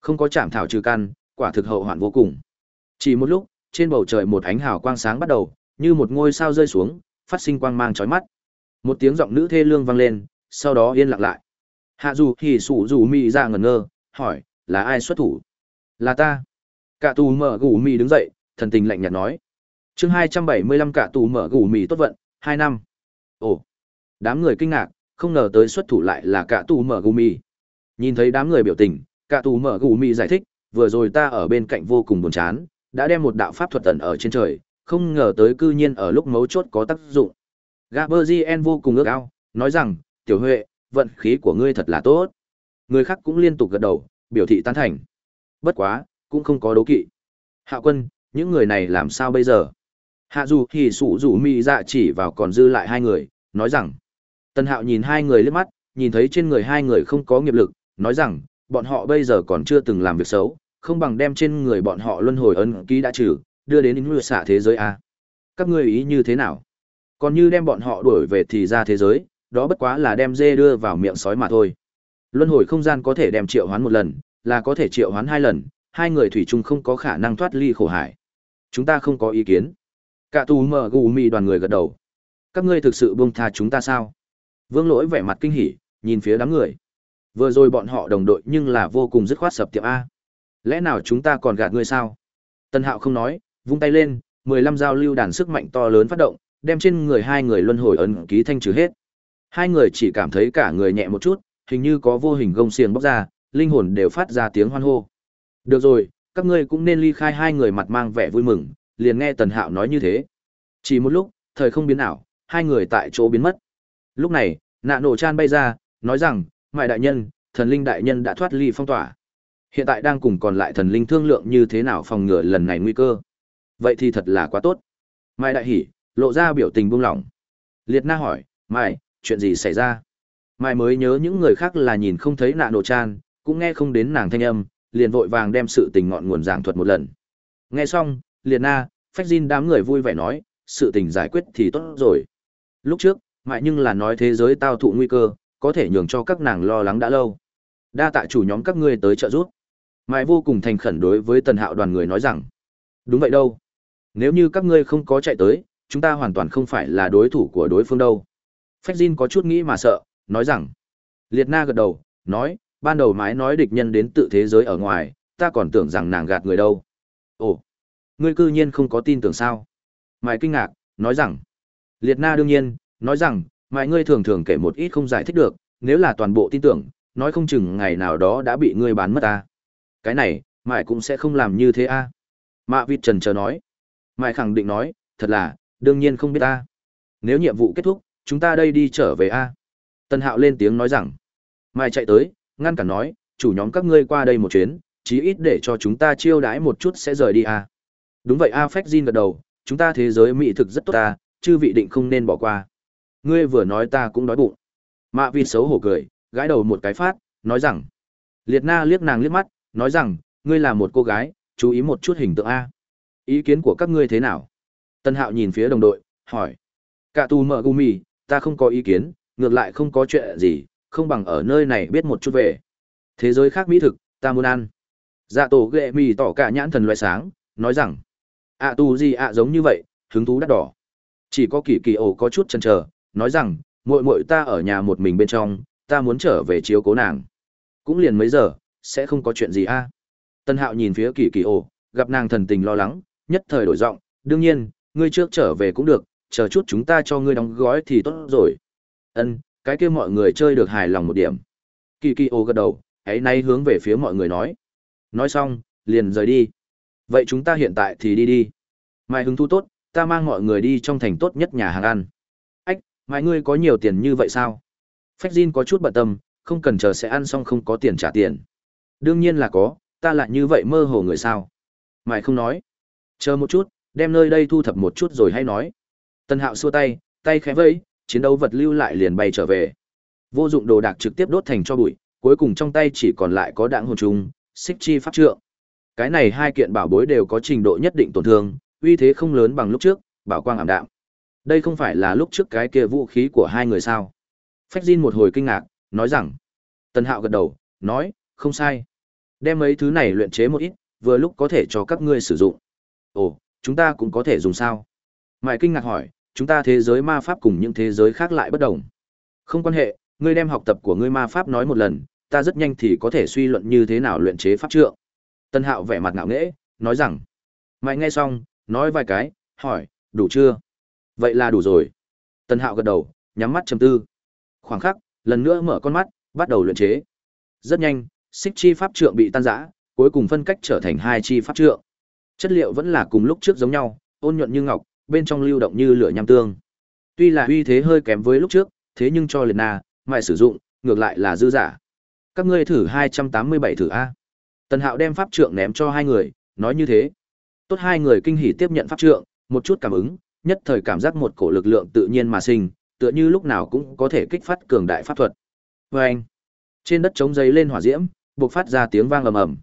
Không có chạm thảo trừ căn, quả thực hậu hoạn vô cùng. Chỉ một lúc, trên bầu trời một ánh hào quang sáng bắt đầu, như một ngôi sao rơi xuống, phát sinh quang mang chói mắt. Một tiếng giọng nữ thê lương vang lên, sau đó yên lặng lại. Hạ dù hỉ sụ rủ mị dạ ngẩn ngơ, hỏi, là ai xuất thủ? Là ta. Cả tù mở gù mì đứng dậy, thần tình lạnh nhạt nói. chương hai trăm bảy mươi lăm cả tù mở gù mì tốt vận, hai năm. Ồ, đám người kinh ngạc, không ngờ tới xuất thủ lại là cả tù mở gù mì. Nhìn thấy đám người biểu tình, cả tù mở gù mì giải thích, vừa rồi ta ở bên cạnh vô cùng buồn chán, đã đem một đạo pháp thuật tẩn ở trên trời, không ngờ tới cư nhiên ở lúc mấu chốt có tác dụng. Gaberzien vô cùng ước ao, nói rằng, tiểu huệ, vận khí của ngươi thật là tốt. Người khác cũng liên tục gật đầu, biểu thị tán thành. Bất quá, cũng không có đấu kỵ. Hạ quân, những người này làm sao bây giờ? Hạ dù thì sủ rủ mị dạ chỉ vào còn dư lại hai người, nói rằng. Tân hạo nhìn hai người liếc mắt, nhìn thấy trên người hai người không có nghiệp lực, nói rằng, bọn họ bây giờ còn chưa từng làm việc xấu, không bằng đem trên người bọn họ luân hồi ân ký đã trừ, đưa đến những xạ thế giới A. Các ngươi ý như thế nào? Còn như đem bọn họ đuổi về thì ra thế giới, đó bất quá là đem dê đưa vào miệng sói mà thôi. Luân hồi không gian có thể đem triệu hoán một lần, là có thể triệu hoán hai lần, hai người thủy chung không có khả năng thoát ly khổ hải. Chúng ta không có ý kiến. Cả tù mở gù mì đoàn người gật đầu. Các ngươi thực sự buông tha chúng ta sao? Vương lỗi vẻ mặt kinh hỉ, nhìn phía đám người. Vừa rồi bọn họ đồng đội nhưng là vô cùng dứt khoát sập tiệm A. Lẽ nào chúng ta còn gạt ngươi sao? Tân hạo không nói, vung tay lên, mười lăm giao lưu đàn sức mạnh to lớn phát động, đem trên người hai người luân hồi ấn ký thanh trừ hết. Hai người chỉ cảm thấy cả người nhẹ một chút, hình như có vô hình gông xiềng bóc ra, linh hồn đều phát ra tiếng hoan hô. Được rồi, các ngươi cũng nên ly khai hai người mặt mang vẻ vui mừng, liền nghe Tần Hạo nói như thế. Chỉ một lúc, thời không biến ảo, hai người tại chỗ biến mất. Lúc này, nạ nổ chan bay ra, nói rằng, ngoại đại nhân, thần linh đại nhân đã thoát ly phong tỏa. Hiện tại đang cùng còn lại thần linh thương lượng như thế nào phòng ngừa lần này nguy cơ. Vậy thì thật là quá tốt. Mai đại hỉ, lộ ra biểu tình buông lỏng. Liệt na hỏi, Mai, chuyện gì xảy ra? Mai mới nhớ những người khác là nhìn không thấy nạ nổ chan, cũng nghe không đến nàng thanh âm, liền vội vàng đem sự tình ngọn nguồn giảng thuật một lần. Nghe xong, liền na, phách Jin đám người vui vẻ nói, sự tình giải quyết thì tốt rồi. Lúc trước, mại nhưng là nói thế giới tao thụ nguy cơ, có thể nhường cho các nàng lo lắng đã lâu. Đa tạ chủ nhóm các ngươi tới trợ giúp. Mại vô cùng thành khẩn đối với tần hạo đoàn người nói rằng, đúng vậy đâu. Nếu như các ngươi không có chạy tới, chúng ta hoàn toàn không phải là đối thủ của đối phương đâu. Phách Jin có chút nghĩ mà sợ, nói rằng, Liệt Na gật đầu, nói, ban đầu mái nói địch nhân đến tự thế giới ở ngoài, ta còn tưởng rằng nàng gạt người đâu. Ồ, ngươi cư nhiên không có tin tưởng sao? Mãi kinh ngạc, nói rằng, liệt na đương nhiên, nói rằng, mãi ngươi thường thường kể một ít không giải thích được, nếu là toàn bộ tin tưởng, nói không chừng ngày nào đó đã bị ngươi bán mất ta. Cái này, mãi cũng sẽ không làm như thế a. Mạ vịt trần chờ nói. Mãi khẳng định nói, thật là, đương nhiên không biết ta. Nếu nhiệm vụ kết thúc, chúng ta đây đi trở về a. Tân hạo lên tiếng nói rằng, Mai chạy tới, ngăn cản nói, chủ nhóm các ngươi qua đây một chuyến, chí ít để cho chúng ta chiêu đãi một chút sẽ rời đi a. Đúng vậy A Phách Jin gật đầu, chúng ta thế giới mỹ thực rất tốt ta, chư vị định không nên bỏ qua. Ngươi vừa nói ta cũng đói bụng. Mạ vi xấu hổ cười, gãi đầu một cái phát, nói rằng. Liệt na liếc nàng liếc mắt, nói rằng, ngươi là một cô gái, chú ý một chút hình tượng A. Ý kiến của các ngươi thế nào? Tân hạo nhìn phía đồng đội, hỏi. Cả tù mở gumi, ta không có ý kiến, ngược lại không có chuyện gì, không bằng ở nơi này biết một chút về. Thế giới khác mỹ thực, ta muốn ăn. Dạ tổ ghệ mì tỏ cả nhãn thần loại sáng, nói rằng, ạ tu gì ạ giống như vậy, hứng thú đắt đỏ. Chỉ có kỳ kỳ ổ có chút chần trở nói rằng, muội muội ta ở nhà một mình bên trong, ta muốn trở về chiếu cố nàng. Cũng liền mấy giờ, sẽ không có chuyện gì a. Tân Hạo nhìn phía kỳ kỳ ổ, gặp nàng thần tình lo lắng, nhất thời đổi giọng, đương nhiên, ngươi trước trở về cũng được, chờ chút chúng ta cho ngươi đóng gói thì tốt rồi. Ân, cái kia mọi người chơi được hài lòng một điểm. Kỳ kỳ ô gật đầu, ấy nay hướng về phía mọi người nói. Nói xong, liền rời đi. Vậy chúng ta hiện tại thì đi đi. Mai hứng thu tốt, ta mang mọi người đi trong thành tốt nhất nhà hàng ăn. Ách, mai ngươi có nhiều tiền như vậy sao? Phách Jin có chút bận tâm, không cần chờ sẽ ăn xong không có tiền trả tiền. Đương nhiên là có, ta lại như vậy mơ hồ người sao? Mai không nói. Chờ một chút, đem nơi đây thu thập một chút rồi hay nói. Tân Hạo xua tay, tay khẽ vẫy, chiến đấu vật lưu lại liền bay trở về. Vô dụng đồ đạc trực tiếp đốt thành cho bụi, cuối cùng trong tay chỉ còn lại có đạn hồn trùng, xích chi pháp trượng. Cái này hai kiện bảo bối đều có trình độ nhất định tổn thương, uy thế không lớn bằng lúc trước, bảo quang ảm đạm. Đây không phải là lúc trước cái kia vũ khí của hai người sao? Phách Jin một hồi kinh ngạc, nói rằng. tần Hạo gật đầu, nói, không sai. Đem mấy thứ này luyện chế một ít, vừa lúc có thể cho các ngươi sử dụng. Ồ, chúng ta cũng có thể dùng sao? Mại kinh ngạc hỏi, chúng ta thế giới ma pháp cùng những thế giới khác lại bất đồng. Không quan hệ, ngươi đem học tập của ngươi ma pháp nói một lần, ta rất nhanh thì có thể suy luận như thế nào luyện chế pháp trượng. Tân Hạo vẻ mặt ngạo nghễ, nói rằng. Mại nghe xong, nói vài cái, hỏi, đủ chưa? Vậy là đủ rồi. Tân Hạo gật đầu, nhắm mắt trầm tư. Khoảng khắc, lần nữa mở con mắt, bắt đầu luyện chế. Rất nhanh, xích chi pháp trượng bị tan rã, cuối cùng phân cách trở thành hai chi pháp trượng. Chất liệu vẫn là cùng lúc trước giống nhau, ôn nhuận như ngọc, bên trong lưu động như lửa nham tương. Tuy là uy thế hơi kém với lúc trước, thế nhưng cho Liệt Na, mại sử dụng, ngược lại là dư giả. Các ngươi thử 287 thử a. Tần Hạo đem pháp trượng ném cho hai người, nói như thế. Tốt hai người kinh hỉ tiếp nhận pháp trượng, một chút cảm ứng, nhất thời cảm giác một cổ lực lượng tự nhiên mà sinh, tựa như lúc nào cũng có thể kích phát cường đại pháp thuật. Oeng! Trên đất trống giấy lên hỏa diễm, bộc phát ra tiếng vang ầm ầm.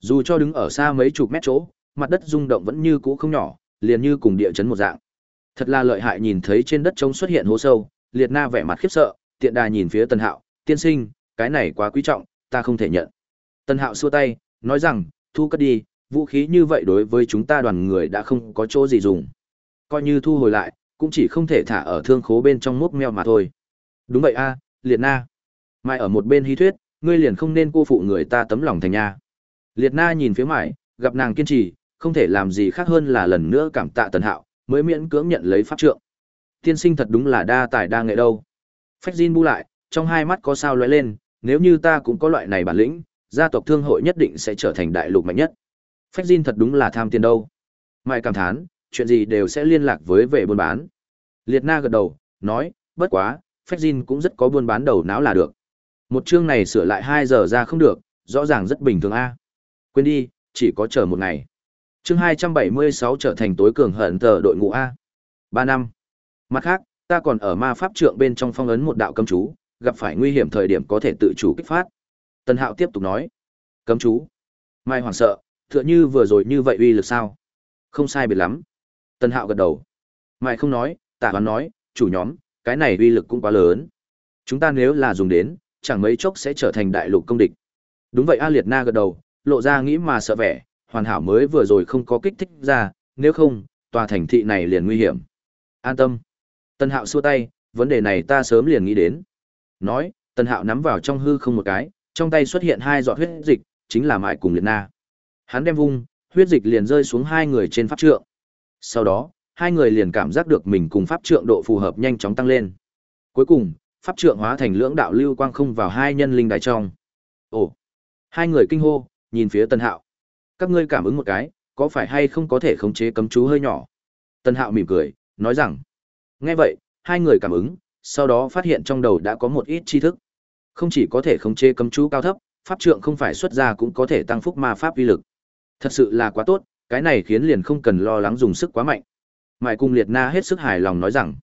Dù cho đứng ở xa mấy chục mét chỗ, mặt đất rung động vẫn như cũ không nhỏ, liền như cùng địa chấn một dạng. Thật là lợi hại nhìn thấy trên đất trống xuất hiện hố sâu, Liệt Na vẻ mặt khiếp sợ, tiện đà nhìn phía Tần Hạo, "Tiên sinh, cái này quá quý trọng, ta không thể nhận." Tân Hạo xua tay, nói rằng, "Thu cất đi, vũ khí như vậy đối với chúng ta đoàn người đã không có chỗ gì dùng. Coi như thu hồi lại, cũng chỉ không thể thả ở thương khố bên trong mốc meo mà thôi." "Đúng vậy a, Liệt Na." Mai ở một bên hí thuyết, ngươi liền không nên cô phụ người ta tấm lòng thành nha. Liệt Na nhìn phía Mại, gặp nàng kiên trì, không thể làm gì khác hơn là lần nữa cảm tạ Tần Hạo, mới miễn cưỡng nhận lấy pháp trượng. Tiên sinh thật đúng là đa tài đa nghệ đâu. Phách Jin bu lại, trong hai mắt có sao lóe lên, nếu như ta cũng có loại này bản lĩnh, gia tộc thương hội nhất định sẽ trở thành đại lục mạnh nhất. Phách Jin thật đúng là tham tiền đâu. Mai cảm thán, chuyện gì đều sẽ liên lạc với về buôn bán. Liệt Na gật đầu, nói, bất quá, Phách Jin cũng rất có buôn bán đầu não là được. Một chương này sửa lại 2 giờ ra không được, rõ ràng rất bình thường a. Quên đi, chỉ có chờ một ngày chương 276 trở thành tối cường hận tờ đội ngũ A. ba năm. Mặt khác, ta còn ở ma pháp trượng bên trong phong ấn một đạo cấm chú, gặp phải nguy hiểm thời điểm có thể tự chủ kích phát. Tần Hạo tiếp tục nói. Cấm chú. Mai hoảng sợ, tựa như vừa rồi như vậy uy lực sao? Không sai biệt lắm. Tần Hạo gật đầu. Mai không nói, tả hoán nói, chủ nhóm, cái này uy lực cũng quá lớn. Chúng ta nếu là dùng đến, chẳng mấy chốc sẽ trở thành đại lục công địch. Đúng vậy A Liệt Na gật đầu, lộ ra nghĩ mà sợ vẻ, hoàn hảo mới vừa rồi không có kích thích ra, nếu không, tòa thành thị này liền nguy hiểm. An tâm. Tân Hạo xua tay, vấn đề này ta sớm liền nghĩ đến. Nói, Tân Hạo nắm vào trong hư không một cái, trong tay xuất hiện hai giọt huyết dịch, chính là mại cùng liệt na. Hắn đem vung, huyết dịch liền rơi xuống hai người trên pháp trượng. Sau đó, hai người liền cảm giác được mình cùng pháp trượng độ phù hợp nhanh chóng tăng lên. Cuối cùng, pháp trượng hóa thành lưỡng đạo lưu quang không vào hai nhân linh đài trong. Ồ! Hai người kinh hô, nhìn phía Tân Hạo. Các ngươi cảm ứng một cái, có phải hay không có thể khống chế cấm chú hơi nhỏ? Tân Hạo mỉm cười, nói rằng. Nghe vậy, hai người cảm ứng, sau đó phát hiện trong đầu đã có một ít tri thức. Không chỉ có thể khống chế cấm chú cao thấp, pháp trượng không phải xuất ra cũng có thể tăng phúc ma pháp uy lực. Thật sự là quá tốt, cái này khiến liền không cần lo lắng dùng sức quá mạnh. Mại cung liệt na hết sức hài lòng nói rằng,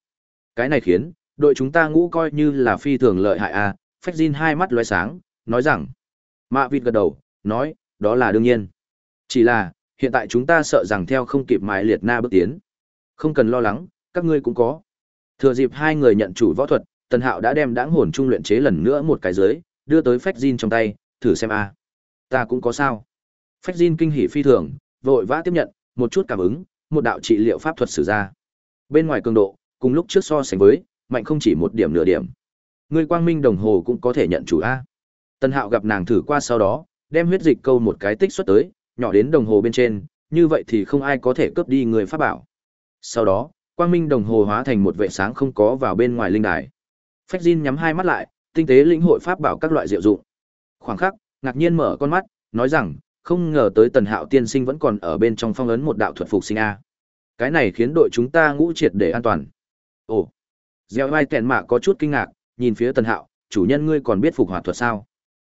cái này khiến đội chúng ta ngũ coi như là phi thường lợi hại a. À. Phách Jin hai mắt lóe sáng, nói rằng, Mạ Vịt gật đầu, nói, đó là đương nhiên. Chỉ là, hiện tại chúng ta sợ rằng theo không kịp mại liệt na bước tiến. Không cần lo lắng, các ngươi cũng có. Thừa dịp hai người nhận chủ võ thuật, Tần Hạo đã đem đãng hồn trung luyện chế lần nữa một cái dưới, đưa tới Phách Jin trong tay, thử xem a. Ta cũng có sao. Phách Jin kinh hỉ phi thường, vội vã tiếp nhận, một chút cảm ứng, một đạo trị liệu pháp thuật sử ra. Bên ngoài cường độ, cùng lúc trước so sánh với, mạnh không chỉ một điểm nửa điểm. Người quang minh đồng hồ cũng có thể nhận chủ a. Tần Hạo gặp nàng thử qua sau đó, đem huyết dịch câu một cái tích xuất tới, nhỏ đến đồng hồ bên trên, như vậy thì không ai có thể cướp đi người pháp bảo. Sau đó, quang minh đồng hồ hóa thành một vệ sáng không có vào bên ngoài linh đài. Phách Jin nhắm hai mắt lại, tinh tế lĩnh hội pháp bảo các loại diệu dụng. Khoảng khắc, ngạc nhiên mở con mắt, nói rằng, không ngờ tới Tần Hạo tiên sinh vẫn còn ở bên trong phong ấn một đạo thuật phục sinh a. Cái này khiến đội chúng ta ngũ triệt để an toàn. Ồ. Gieo vai kèn mạ có chút kinh ngạc, nhìn phía Tần Hạo, chủ nhân ngươi còn biết phục hỏa thuật sao?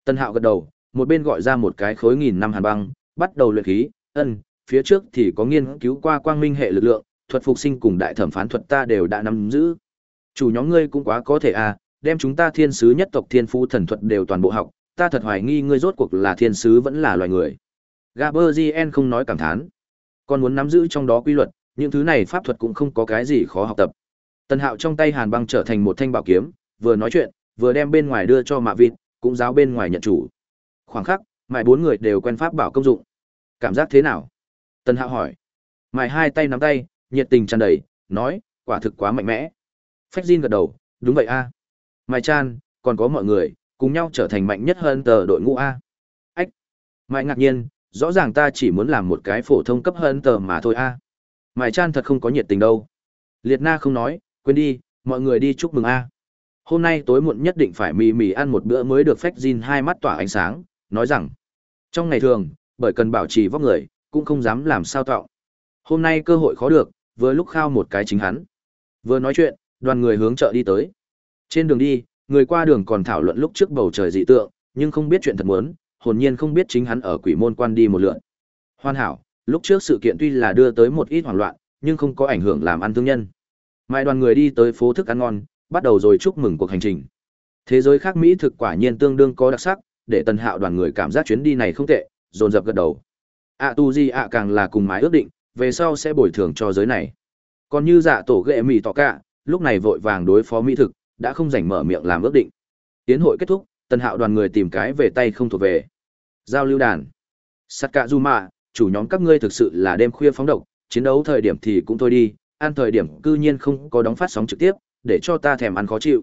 Tần Hạo gật đầu, một bên gọi ra một cái khối nghìn năm hàn băng, bắt đầu luyện khí, ân, phía trước thì có nghiên cứu qua quang minh hệ lực lượng, thuật phục sinh cùng đại thẩm phán thuật ta đều đã nắm giữ. Chủ nhóm ngươi cũng quá có thể à, đem chúng ta thiên sứ nhất tộc thiên phú thần thuật đều toàn bộ học, ta thật hoài nghi ngươi rốt cuộc là thiên sứ vẫn là loài người. Gaberzien không nói cảm thán. Còn muốn nắm giữ trong đó quy luật, những thứ này pháp thuật cũng không có cái gì khó học tập. Tần Hạo trong tay Hàn Băng trở thành một thanh bảo kiếm, vừa nói chuyện, vừa đem bên ngoài đưa cho Mạ Vịt, cũng giáo bên ngoài nhận chủ. Khoảng khắc, mại bốn người đều quen pháp bảo công dụng. Cảm giác thế nào? Tần Hạo hỏi. Mại hai tay nắm tay, nhiệt tình tràn đầy, nói, quả thực quá mạnh mẽ. Phách Jin gật đầu, đúng vậy a. À. Mai Chan, còn có mọi người, cùng nhau trở thành mạnh nhất hơn tờ đội ngũ A. Ách! Mai ngạc nhiên, rõ ràng ta chỉ muốn làm một cái phổ thông cấp hơn tờ mà thôi A. Mai Chan thật không có nhiệt tình đâu. Liệt Na không nói, quên đi, mọi người đi chúc mừng A. Hôm nay tối muộn nhất định phải mì mì ăn một bữa mới được Phách Jin hai mắt tỏa ánh sáng, nói rằng, trong ngày thường, bởi cần bảo trì vóc người, cũng không dám làm sao tạo. Hôm nay cơ hội khó được, vừa lúc khao một cái chính hắn. Vừa nói chuyện, đoàn người hướng chợ đi tới. Trên đường đi, người qua đường còn thảo luận lúc trước bầu trời dị tượng, nhưng không biết chuyện thật muốn, hồn nhiên không biết chính hắn ở quỷ môn quan đi một lượt. Hoàn hảo, lúc trước sự kiện tuy là đưa tới một ít hoảng loạn, nhưng không có ảnh hưởng làm ăn thương nhân. Mai đoàn người đi tới phố thức ăn ngon, bắt đầu rồi chúc mừng cuộc hành trình. Thế giới khác Mỹ thực quả nhiên tương đương có đặc sắc, để tần hạo đoàn người cảm giác chuyến đi này không tệ, dồn dập gật đầu. ạ tu di ạ càng là cùng mái ước định, về sau sẽ bồi thường cho giới này. Còn như dạ tổ ghệ mì tỏ cả, lúc này vội vàng đối phó mỹ thực, đã không rảnh mở miệng làm ước định. Tiến hội kết thúc, tần hạo đoàn người tìm cái về tay không thuộc về. Giao lưu đàn. Sakazuma, chủ nhóm các ngươi thực sự là đêm khuya phóng độc, chiến đấu thời điểm thì cũng thôi đi, ăn thời điểm cư nhiên không có đóng phát sóng trực tiếp, để cho ta thèm ăn khó chịu.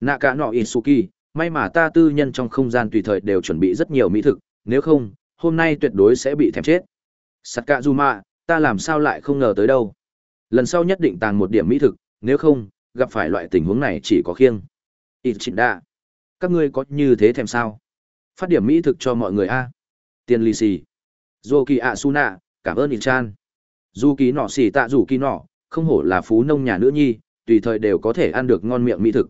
Naka no Isuki, may mà ta tư nhân trong không gian tùy thời đều chuẩn bị rất nhiều mỹ thực, nếu không, hôm nay tuyệt đối sẽ bị thèm chết. Sakazuma, ta làm sao lại không ngờ tới đâu. Lần sau nhất định tàng một điểm mỹ thực, nếu không, gặp phải loại tình huống này chỉ có khiêng. Ít chỉnh đa. Các ngươi có như thế thèm sao? Phát điểm mỹ thực cho mọi người a. Tiền lì xì. Dô kỳ ạ su nạ, cảm ơn Ít Chan. Du ký nọ xì tạ dù kỳ nọ, không hổ là phú nông nhà nữ nhi, tùy thời đều có thể ăn được ngon miệng mỹ thực.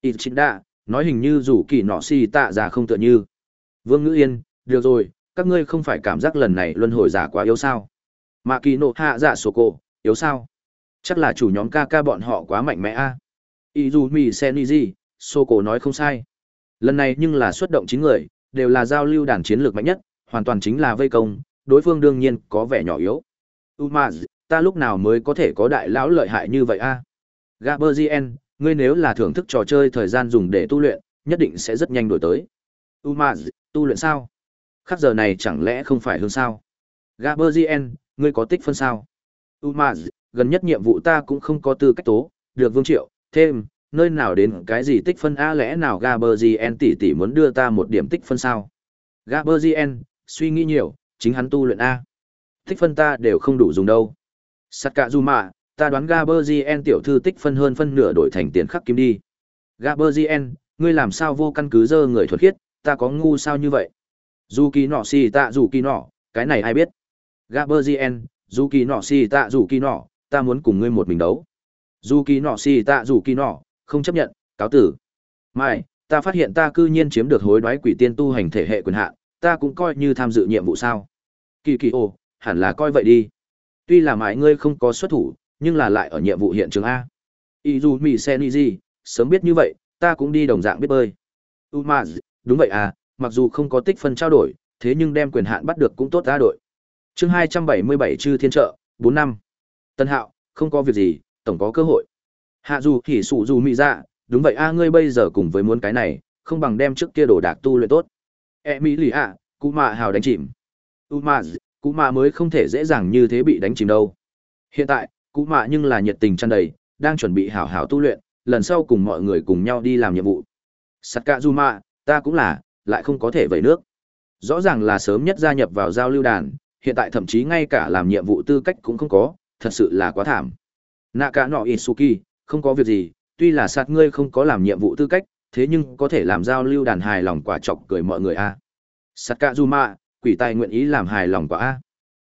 Ít chỉnh đa, nói hình như dù kỳ nọ xì tạ già không tựa như. Vương Ngữ Yên, được rồi, các ngươi không phải cảm giác lần này luân hồi giả quá yếu sao? Mạ kỳ nộ hạ dạ sổ cổ, yếu sao? Chắc là chủ nhóm ca ca bọn họ quá mạnh mẽ a. À? Izumi Seniji, cổ nói không sai. Lần này nhưng là xuất động chín người, đều là giao lưu đàn chiến lược mạnh nhất, hoàn toàn chính là vây công, đối phương đương nhiên có vẻ nhỏ yếu. Umaz, ta lúc nào mới có thể có đại lão lợi hại như vậy a? À? Gaberzien, ngươi nếu là thưởng thức trò chơi thời gian dùng để tu luyện, nhất định sẽ rất nhanh đổi tới. Umaz, tu luyện sao? Khắc giờ này chẳng lẽ không phải hơn sao? Gaberzien, ngươi có tích phân sao? Umaz, gần nhất nhiệm vụ ta cũng không có tư cách tố, được Vương Triệu, thêm, nơi nào đến cái gì tích phân a lẽ nào Gaberzien tỷ tỷ muốn đưa ta một điểm tích phân sao? Gaberzien, suy nghĩ nhiều, chính hắn tu luyện a. Tích phân ta đều không đủ dùng đâu. Sakazuma, ta đoán Gaberzien tiểu thư tích phân hơn phân nửa đổi thành tiền khắc kim đi. Gaberzien, ngươi làm sao vô căn cứ dơ người thuật khiết, ta có ngu sao như vậy? Dù kỳ nọ xì tạ dù kỳ nọ, cái này ai biết? Gaberzien, dù kỳ nọ xì tạ dù kỳ nọ, ta muốn cùng ngươi một mình đấu. Dù kỳ nọ xì tạ dù kỳ nọ, không chấp nhận, cáo tử. Mai, ta phát hiện ta cư nhiên chiếm được hối đoái quỷ tiên tu hành thể hệ quyền hạn, ta cũng coi như tham dự nhiệm vụ sao. Kỳ kỳ ồ, hẳn là coi vậy đi. Tuy là mãi ngươi không có xuất thủ, nhưng là lại ở nhiệm vụ hiện trường a. Y dù mỹ sen y gì sớm biết như vậy, ta cũng đi đồng dạng biết bơi. U ma đúng vậy à mặc dù không có tích phân trao đổi, thế nhưng đem quyền hạn bắt được cũng tốt ra đội. Chương hai trăm bảy mươi bảy chư thiên trợ, bốn năm. Tân Hạo, không có việc gì, tổng có cơ hội. Hạ dù hỉ sụ dù mỹ dạ, đúng vậy a ngươi bây giờ cùng với muốn cái này, không bằng đem trước kia đồ đạc tu luyện tốt. E mỹ lì ạ, cụ mạ hào đánh chìm. U mạ, cụ mạ mới không thể dễ dàng như thế bị đánh chìm đâu. Hiện tại, cụ mạ nhưng là nhiệt tình tràn đầy, đang chuẩn bị hảo hảo tu luyện, lần sau cùng mọi người cùng nhau đi làm nhiệm vụ. Sắt cạ du mạ, ta cũng là, lại không có thể vẩy nước. Rõ ràng là sớm nhất gia nhập vào giao lưu đàn, hiện tại thậm chí ngay cả làm nhiệm vụ tư cách cũng không có, thật sự là quá thảm. Nạ cả nọ Isuki, không có việc gì, tuy là sát ngươi không có làm nhiệm vụ tư cách, thế nhưng có thể làm giao lưu đàn hài lòng quả chọc cười mọi người a. sạt cả dù mạ, quỷ tài nguyện ý làm hài lòng quả a.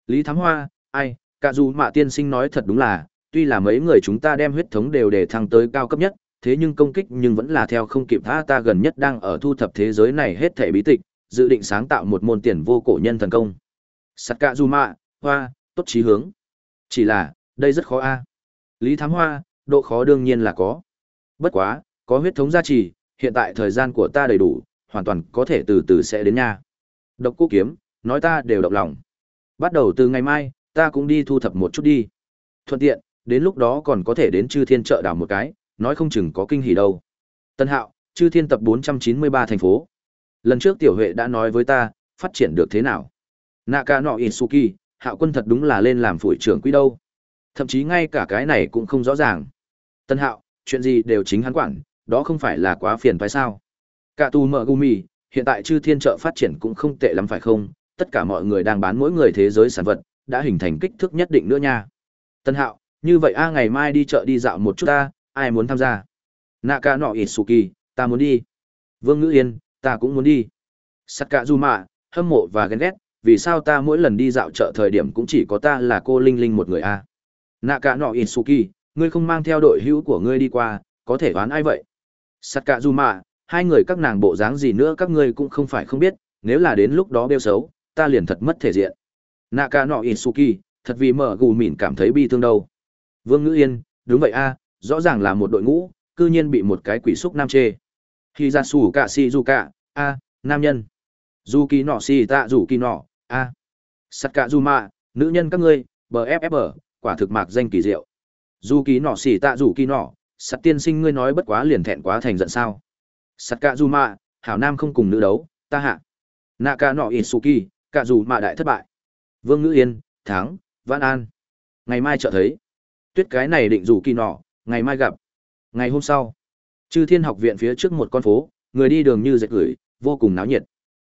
Lý Thám Hoa, ai, cả dù mạ tiên sinh nói thật đúng là, tuy là mấy người chúng ta đem huyết thống đều để thăng tới cao cấp nhất, thế nhưng công kích nhưng vẫn là theo không kịp tha ta gần nhất đang ở thu thập thế giới này hết thể bí tịch, dự định sáng tạo một môn tiền vô cổ nhân thần công. sạt cả dù mạ, hoa, tốt trí hướng. Chỉ là, đây rất khó a. Lý Thám Hoa, độ khó đương nhiên là có. Bất quá, có huyết thống gia trì, hiện tại thời gian của ta đầy đủ, hoàn toàn có thể từ từ sẽ đến nha. Độc cô kiếm, nói ta đều động lòng. Bắt đầu từ ngày mai, ta cũng đi thu thập một chút đi. Thuận tiện, đến lúc đó còn có thể đến chư thiên chợ đảo một cái, nói không chừng có kinh hỉ đâu. Tân Hạo, chư thiên tập 493 thành phố. Lần trước tiểu huệ đã nói với ta, phát triển được thế nào. Naka no Isuki, hạo quân thật đúng là lên làm phủi trưởng quý đâu. Thậm chí ngay cả cái này cũng không rõ ràng. Tân Hạo, chuyện gì đều chính hắn quản, đó không phải là quá phiền phải sao. Cả tù mở gumi, hiện tại chư thiên trợ phát triển cũng không tệ lắm phải không, tất cả mọi người đang bán mỗi người thế giới sản vật, đã hình thành kích thước nhất định nữa nha. Tân Hạo, như vậy a ngày mai đi chợ đi dạo một chút ta, ai muốn tham gia? Naka no kỳ ta muốn đi. Vương Ngữ Yên, ta cũng muốn đi. Sắt Cả Juma, hâm mộ và ghen ghét, vì sao ta mỗi lần đi dạo chợ thời điểm cũng chỉ có ta là cô Linh Linh một người à? a? Naka nọ Itsuki, ngươi không mang theo đội hữu của ngươi đi qua, có thể đoán ai vậy? Sakazuma, hai người các nàng bộ dáng gì nữa các ngươi cũng không phải không biết, nếu là đến lúc đó bêu xấu, ta liền thật mất thể diện. Naka nọ Itsuki, thật vì mở gù mìn cảm thấy bi thương đâu. Vương Ngữ Yên, đúng vậy a, rõ ràng là một đội ngũ, cư nhiên bị một cái quỷ xúc nam chê. Khi ra sủ cả si du cả, a, nam nhân. dù kỳ nọ si tạ dù kỳ nọ, a. Sắt cả du mạ, nữ nhân các ngươi, bff, quả thực mạc danh kỳ diệu. Du kỳ nọ xỉ tạ rủ kỳ nọ, sắt tiên sinh ngươi nói bất quá liền thẹn quá thành giận sao. Sắt cả du mạ, hảo nam không cùng nữ đấu, ta hạ. Naka nọ Isuki, cả dù mạ đại thất bại. Vương Ngữ Yên, thắng, Vãn An. Ngày mai trợ thấy. Tuyết cái này định rủ kỳ nọ, ngày mai gặp. Ngày hôm sau, Chư Thiên học viện phía trước một con phố, người đi đường như dệt gửi, vô cùng náo nhiệt.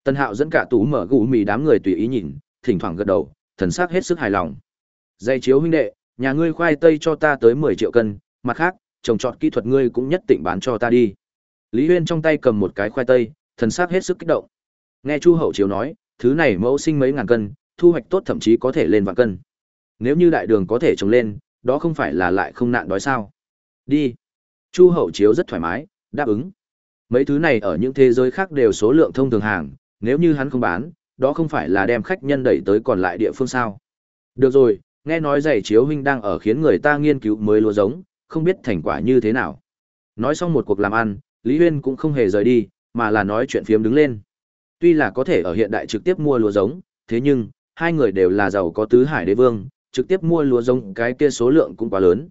Tân Hạo dẫn cả tú mở gù mì đám người tùy ý nhìn, thỉnh thoảng gật đầu, thần sắc hết sức hài lòng. Dây chiếu huynh đệ, nhà ngươi khoai tây cho ta tới 10 triệu cân, mặt khác, trồng trọt kỹ thuật ngươi cũng nhất định bán cho ta đi. Lý Huyên trong tay cầm một cái khoai tây, thần sắc hết sức kích động. Nghe Chu Hậu Chiếu nói, thứ này mẫu sinh mấy ngàn cân, thu hoạch tốt thậm chí có thể lên vạn cân. Nếu như đại đường có thể trồng lên, đó không phải là lại không nạn đói sao? Đi. Chu Hậu Chiếu rất thoải mái, đáp ứng. Mấy thứ này ở những thế giới khác đều số lượng thông thường hàng, nếu như hắn không bán, đó không phải là đem khách nhân đẩy tới còn lại địa phương sao? Được rồi, nghe nói giày chiếu huynh đang ở khiến người ta nghiên cứu mới lúa giống, không biết thành quả như thế nào. Nói xong một cuộc làm ăn, Lý Huyên cũng không hề rời đi, mà là nói chuyện phiếm đứng lên. Tuy là có thể ở hiện đại trực tiếp mua lúa giống, thế nhưng, hai người đều là giàu có tứ hải đế vương, trực tiếp mua lúa giống cái kia số lượng cũng quá lớn.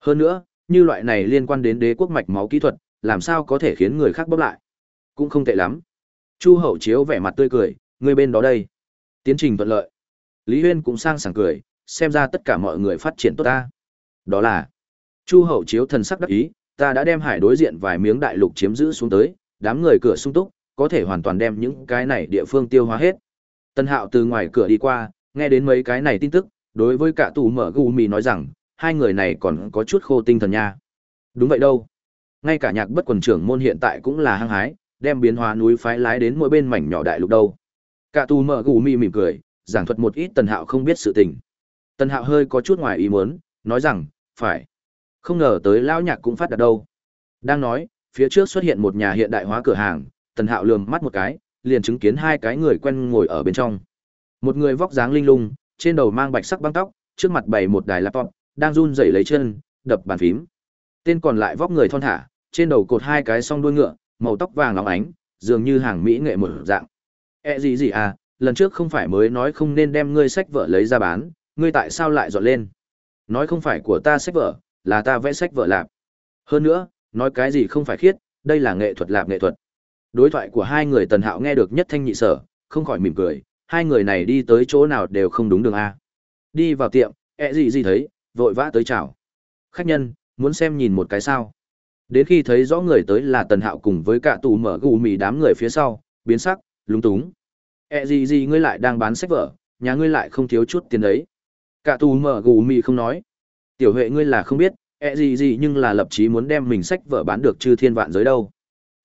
Hơn nữa, như loại này liên quan đến đế quốc mạch máu kỹ thuật, làm sao có thể khiến người khác bóp lại. Cũng không tệ lắm. Chu Hậu Chiếu vẻ mặt tươi cười, người bên đó đây. Tiến trình thuận lợi. Lý Huyên cũng sang sảng cười, xem ra tất cả mọi người phát triển tốt ta. Đó là, Chu Hậu Chiếu thần sắc đắc ý, ta đã đem hải đối diện vài miếng đại lục chiếm giữ xuống tới, đám người cửa sung túc, có thể hoàn toàn đem những cái này địa phương tiêu hóa hết. Tân Hạo từ ngoài cửa đi qua, nghe đến mấy cái này tin tức, đối với cả tù mở gu mì nói rằng, hai người này còn có chút khô tinh thần nha. Đúng vậy đâu. Ngay cả nhạc bất quần trưởng môn hiện tại cũng là hăng hái, đem biến hóa núi phái lái đến mỗi bên mảnh nhỏ đại lục đâu. Cả tù mở gù mì mỉm cười, giảng thuật một ít Tần Hạo không biết sự tình. Tần Hạo hơi có chút ngoài ý muốn, nói rằng, phải. Không ngờ tới lão nhạc cũng phát đạt đâu. Đang nói, phía trước xuất hiện một nhà hiện đại hóa cửa hàng, Tần Hạo lườm mắt một cái, liền chứng kiến hai cái người quen ngồi ở bên trong. Một người vóc dáng linh lung, trên đầu mang bạch sắc băng tóc, trước mặt bày một đài laptop, đang run rẩy lấy chân, đập bàn phím. Tên còn lại vóc người thon thả, trên đầu cột hai cái song đuôi ngựa, màu tóc vàng óng ánh, dường như hàng mỹ nghệ một dạng. "E gì gì à, lần trước không phải mới nói không nên đem ngươi sách vợ lấy ra bán, ngươi tại sao lại dọn lên?" "Nói không phải của ta sách vợ, là ta vẽ sách vợ lạp." Hơn nữa, nói cái gì không phải khiết, đây là nghệ thuật lạp nghệ thuật. Đối thoại của hai người Tần Hạo nghe được nhất thanh nhị sở, không khỏi mỉm cười, hai người này đi tới chỗ nào đều không đúng đường a. Đi vào tiệm, ẹ gì gì thấy, vội vã tới chào. Khách nhân, muốn xem nhìn một cái sao. Đến khi thấy rõ người tới là Tần Hạo cùng với cả tù mở gù mì đám người phía sau, biến sắc, lúng túng. ẹ gì gì ngươi lại đang bán sách vở, nhà ngươi lại không thiếu chút tiền đấy. Cả tù mở gù mì không nói. Tiểu huệ ngươi là không biết, ẹ gì gì nhưng là lập chí muốn đem mình sách vở bán được chư thiên vạn giới đâu.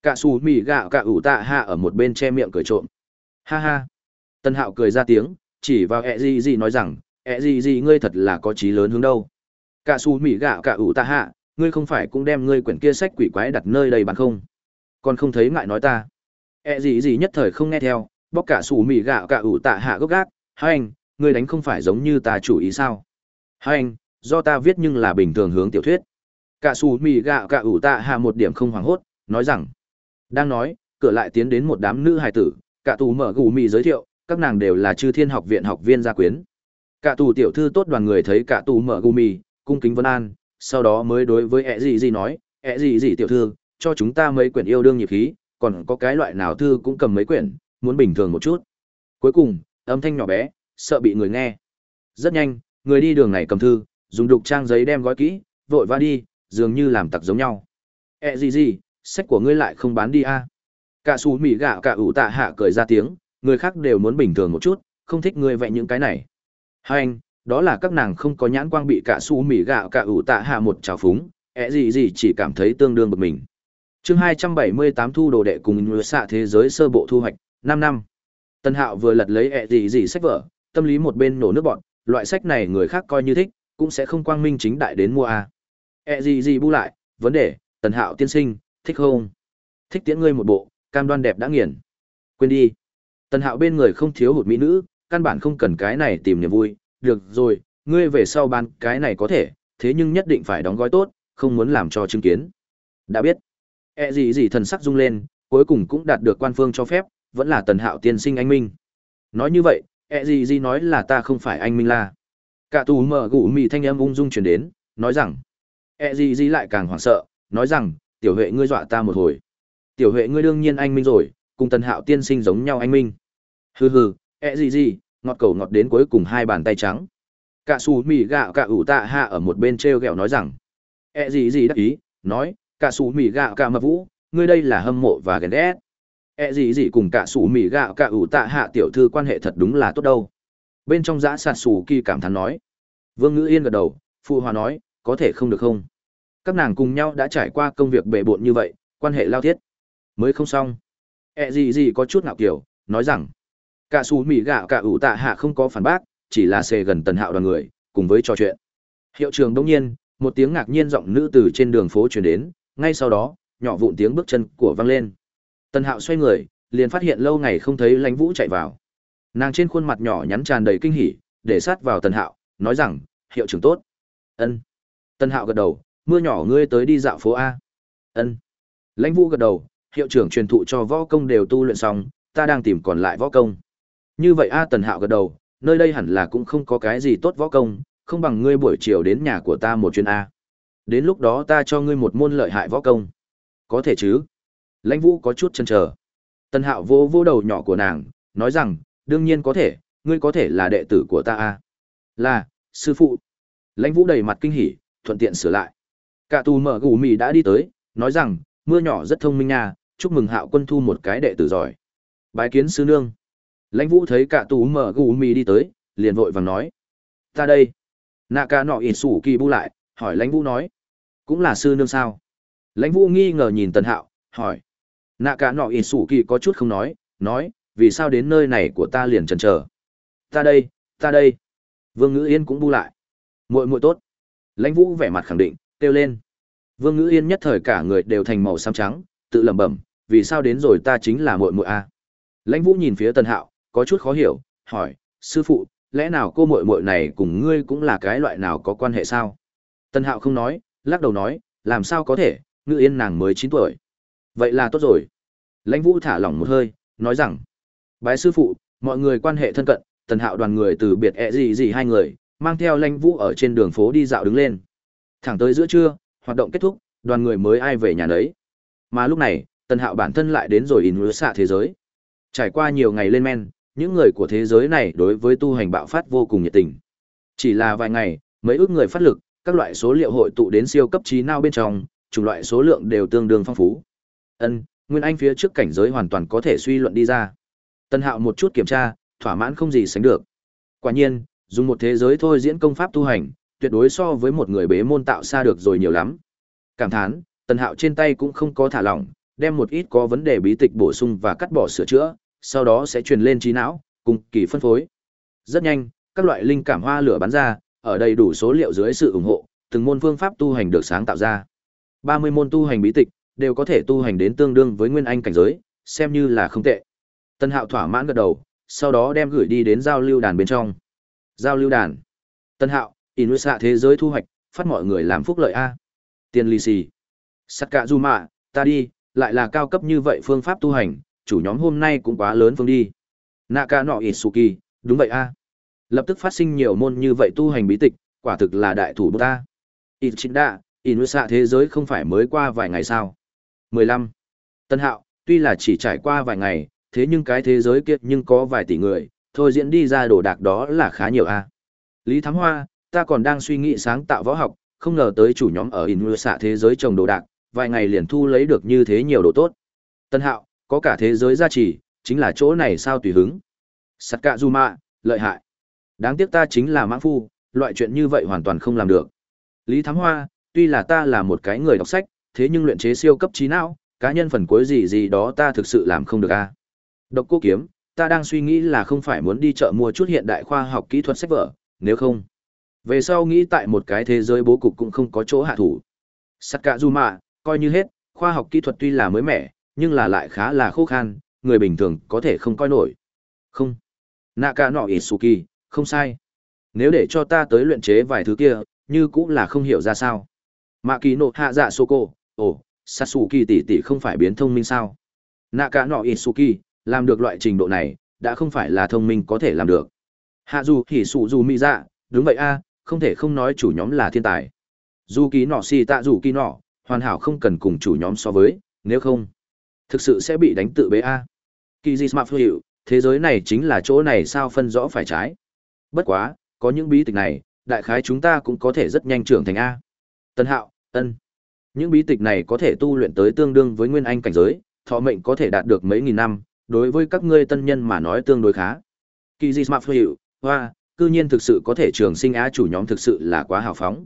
Cả xù mì gạo cả ủ tạ hạ ở một bên che miệng cười trộm. Ha ha. Tần hạo cười ra tiếng, chỉ vào ẹ gì gì nói rằng, ẹ gì gì ngươi thật là có trí lớn hướng đâu. Cả xù mì gạo cả ủ tạ hạ, ngươi không phải cũng đem ngươi quyển kia sách quỷ quái đặt nơi đây bán không? Còn không thấy ngại nói ta. ẹ gì gì nhất thời không nghe theo, bóc cả xù mì gạo cả ủ tạ hạ gốc gác, hai anh, ngươi đánh không phải giống như ta chủ ý sao? Hai anh, do ta viết nhưng là bình thường hướng tiểu thuyết. Cả xù mì gạo cả ủ tạ hạ một điểm không hoảng hốt, nói rằng, đang nói, cửa lại tiến đến một đám nữ hài tử, cả tù mở gù mì giới thiệu, các nàng đều là chư thiên học viện học viên gia quyến. Cả tù tiểu thư tốt đoàn người thấy cả tù mở gù mì, cung kính vân an, sau đó mới đối với ẹ gì gì nói, ẹ gì gì tiểu thư, cho chúng ta mấy quyển yêu đương nhịp khí, còn có cái loại nào thư cũng cầm mấy quyển, muốn bình thường một chút. Cuối cùng, âm thanh nhỏ bé, sợ bị người nghe. Rất nhanh, người đi đường này cầm thư, dùng đục trang giấy đem gói kỹ, vội va đi, dường như làm tặc giống nhau. Ẹ gì gì, sách của ngươi lại không bán đi a à? cả xù mì gạo cả ủ tạ hạ cười ra tiếng người khác đều muốn bình thường một chút không thích ngươi vậy những cái này hai anh đó là các nàng không có nhãn quang bị cả su mì gạo cả ủ tạ hạ một trào phúng ẹ gì gì chỉ cảm thấy tương đương bực mình chương hai trăm bảy mươi tám thu đồ đệ cùng ngựa xạ thế giới sơ bộ thu hoạch năm năm tân hạo vừa lật lấy ẹ gì gì sách vở tâm lý một bên nổ nước bọn loại sách này người khác coi như thích cũng sẽ không quang minh chính đại đến mua a ẹ gì gì bu lại vấn đề tần hạo tiên sinh thích không? Thích tiễn ngươi một bộ, cam đoan đẹp đã nghiền. Quên đi. Tần Hạo bên người không thiếu hụt mỹ nữ, căn bản không cần cái này tìm niềm vui, được rồi, ngươi về sau bán cái này có thể, thế nhưng nhất định phải đóng gói tốt, không muốn làm cho chứng kiến. Đã biết. E gì gì thần sắc rung lên, cuối cùng cũng đạt được quan phương cho phép, vẫn là Tần Hạo tiên sinh anh minh. Nói như vậy, E gì gì nói là ta không phải anh minh là. Cả tù mở gũ mì thanh âm ung dung truyền đến, nói rằng. E gì gì lại càng hoảng sợ, nói rằng, tiểu huệ ngươi dọa ta một hồi tiểu huệ ngươi đương nhiên anh minh rồi cùng tần hạo tiên sinh giống nhau anh minh hừ hừ ẹ gì gì ngọt cầu ngọt đến cuối cùng hai bàn tay trắng. Cả xù mì gạo cả ủ tạ hạ ở một bên t r e o g ẹ o nói rằng, ẹ gì gì đắc ý? Nói, cả xù mì gạo cả mập vũ, ngươi đây là hâm mộ và ghen ghét. Ẹ gì gì cùng cả xù mì gạo cả ủ tạ hạ tiểu thư quan hệ thật đúng là tốt đâu. Bên trong giã sạt xù kỳ cảm thán nói. Vương ngữ yên gật đầu, phụ hòa nói, có thể không được không? Các nàng cùng nhau đã trải qua công việc bề bộn như vậy, quan hệ lao thiết. Mới không xong. Ẹ gì gì có chút ngạo kiểu, nói rằng cả xù mỹ gạo cả ủ tạ hạ không có phản bác, chỉ là xề gần tần hạo đoàn người, cùng với trò chuyện. Hiệu trường đông nhiên, một tiếng ngạc nhiên giọng nữ từ trên đường phố chuyển đến, ngay sau đó, nhỏ vụn tiếng bước chân của văng lên. Tần hạo xoay người, liền phát hiện lâu ngày không thấy lãnh vũ chạy vào. Nàng trên khuôn mặt nhỏ nhắn tràn đầy kinh hỉ, để sát vào tần hạo, nói rằng, hiệu trưởng tốt. Ân. Tần hạo gật đầu, mưa nhỏ ngươi tới đi dạo phố a. Ân. Lãnh vũ gật đầu, hiệu trưởng truyền thụ cho võ công đều tu luyện xong, ta đang tìm còn lại võ công như vậy a tần hạo gật đầu nơi đây hẳn là cũng không có cái gì tốt võ công không bằng ngươi buổi chiều đến nhà của ta một chuyến a. Đến lúc đó ta cho ngươi một môn lợi hại võ công. Có thể chứ? Lãnh vũ có chút chân chờ. Tần hạo vô vô đầu nhỏ của nàng nói rằng đương nhiên có thể ngươi có thể là đệ tử của ta a. Là sư phụ. Lãnh vũ đầy mặt kinh hỉ thuận tiện sửa lại. Cả tù mở gù mì đã đi tới, nói rằng, mưa nhỏ rất thông minh nha, chúc mừng hạo quân thu một cái đệ tử giỏi. Bái kiến sư nương. Lãnh vũ thấy cả tù mở gù mì đi tới, liền vội vàng nói. Ta đây. Nạ ca nọ ỉ sủ kỳ bu lại, hỏi lãnh vũ nói. Cũng là sư nương sao? Lãnh vũ nghi ngờ nhìn tần hạo, hỏi. Nạ ca nọ ỉ sủ kỳ có chút không nói, nói, vì sao đến nơi này của ta liền chần chờ Ta đây, ta đây. Vương ngữ yên cũng bu lại. muội muội tốt. Lãnh vũ vẻ mặt khẳng định, kêu lên. Vương Ngữ Yên nhất thời cả người đều thành màu xám trắng, tự lẩm bẩm, vì sao đến rồi ta chính là muội muội a. Lãnh Vũ nhìn phía Tần Hạo, có chút khó hiểu, hỏi, sư phụ, lẽ nào cô muội muội này cùng ngươi cũng là cái loại nào có quan hệ sao? Tần Hạo không nói, lắc đầu nói, làm sao có thể, ngự Yên nàng mới 9 tuổi. Vậy là tốt rồi. Lãnh Vũ thả lỏng một hơi, nói rằng, bái sư phụ, mọi người quan hệ thân cận, Tần Hạo đoàn người từ biệt ẹ gì gì hai người, mang theo Lãnh Vũ ở trên đường phố đi dạo đứng lên. Thẳng tới giữa trưa, hoạt động kết thúc, đoàn người mới ai về nhà đấy. Mà lúc này, Tần Hạo bản thân lại đến rồi in xạ thế giới. Trải qua nhiều ngày lên men, những người của thế giới này đối với tu hành bạo phát vô cùng nhiệt tình. Chỉ là vài ngày, mấy ước người phát lực, các loại số liệu hội tụ đến siêu cấp trí não bên trong, chủng loại số lượng đều tương đương phong phú. Ân, Nguyên Anh phía trước cảnh giới hoàn toàn có thể suy luận đi ra. Tân Hạo một chút kiểm tra, thỏa mãn không gì sánh được. Quả nhiên, dùng một thế giới thôi diễn công pháp tu hành, tuyệt đối so với một người bế môn tạo xa được rồi nhiều lắm. Cảm thán, Tân Hạo trên tay cũng không có thả lỏng, đem một ít có vấn đề bí tịch bổ sung và cắt bỏ sửa chữa, sau đó sẽ truyền lên trí não, cùng kỳ phân phối. Rất nhanh, các loại linh cảm hoa lửa bắn ra, ở đầy đủ số liệu dưới sự ủng hộ, từng môn phương pháp tu hành được sáng tạo ra. 30 môn tu hành bí tịch đều có thể tu hành đến tương đương với nguyên anh cảnh giới, xem như là không tệ. Tân Hạo thỏa mãn gật đầu, sau đó đem gửi đi đến giao lưu đàn bên trong. Giao lưu đàn. Tân Hạo, Inusa thế giới thu hoạch, phát mọi người làm phúc lợi a. Tiền lì xì. Sắt cả dù mạ, ta đi, lại là cao cấp như vậy phương pháp tu hành, chủ nhóm hôm nay cũng quá lớn phương đi. Naka no Isuki, đúng vậy a. Lập tức phát sinh nhiều môn như vậy tu hành bí tịch, quả thực là đại thủ bút ta. Ichinda, xạ thế giới không phải mới qua vài ngày sao? 15. Tân Hạo, tuy là chỉ trải qua vài ngày, thế nhưng cái thế giới kia nhưng có vài tỷ người, thôi diễn đi ra đồ đạc đó là khá nhiều a. Lý Thám Hoa, ta còn đang suy nghĩ sáng tạo võ học, không ngờ tới chủ nhóm ở Inusa thế giới trồng đồ đạc, vài ngày liền thu lấy được như thế nhiều đồ tốt. Tân Hạo, có cả thế giới gia trì, chính là chỗ này sao tùy hứng. sắt cạ du mạ lợi hại. Đáng tiếc ta chính là mãn phu, loại chuyện như vậy hoàn toàn không làm được. Lý Thám Hoa, tuy là ta là một cái người đọc sách, thế nhưng luyện chế siêu cấp trí não, cá nhân phần cuối gì gì đó ta thực sự làm không được a. Độc Cô Kiếm, ta đang suy nghĩ là không phải muốn đi chợ mua chút hiện đại khoa học kỹ thuật sách vở, nếu không. Về sau nghĩ tại một cái thế giới bố cục cũng không có chỗ hạ thủ. sắt cạ du mạ coi như hết, khoa học kỹ thuật tuy là mới mẻ, nhưng là lại khá là khô khan, người bình thường có thể không coi nổi. Không. Naka su Isuki, không sai. Nếu để cho ta tới luyện chế vài thứ kia, như cũng là không hiểu ra sao. Mạ kỳ nộ hạ dạ Soko, ồ, Sasuke tỷ tỷ không phải biến thông minh sao? Naka su Isuki, làm được loại trình độ này, đã không phải là thông minh có thể làm được. Hạ dù hỉ sụ dù mỹ dạ, đúng vậy a, không thể không nói chủ nhóm là thiên tài. Dù ký nọ si tạ dù ký nọ, hoàn hảo không cần cùng chủ nhóm so với, nếu không, thực sự sẽ bị đánh tự bế a. Kỳ di smart hiệu, thế giới này chính là chỗ này sao phân rõ phải trái. Bất quá, có những bí tịch này, đại khái chúng ta cũng có thể rất nhanh trưởng thành a. Tân Hạo, Ân. Những bí tịch này có thể tu luyện tới tương đương với nguyên anh cảnh giới, thọ mệnh có thể đạt được mấy nghìn năm, đối với các ngươi tân nhân mà nói tương đối khá. Kỳ di smart hiệu, hoa, cư nhiên thực sự có thể trường sinh á chủ nhóm thực sự là quá hào phóng.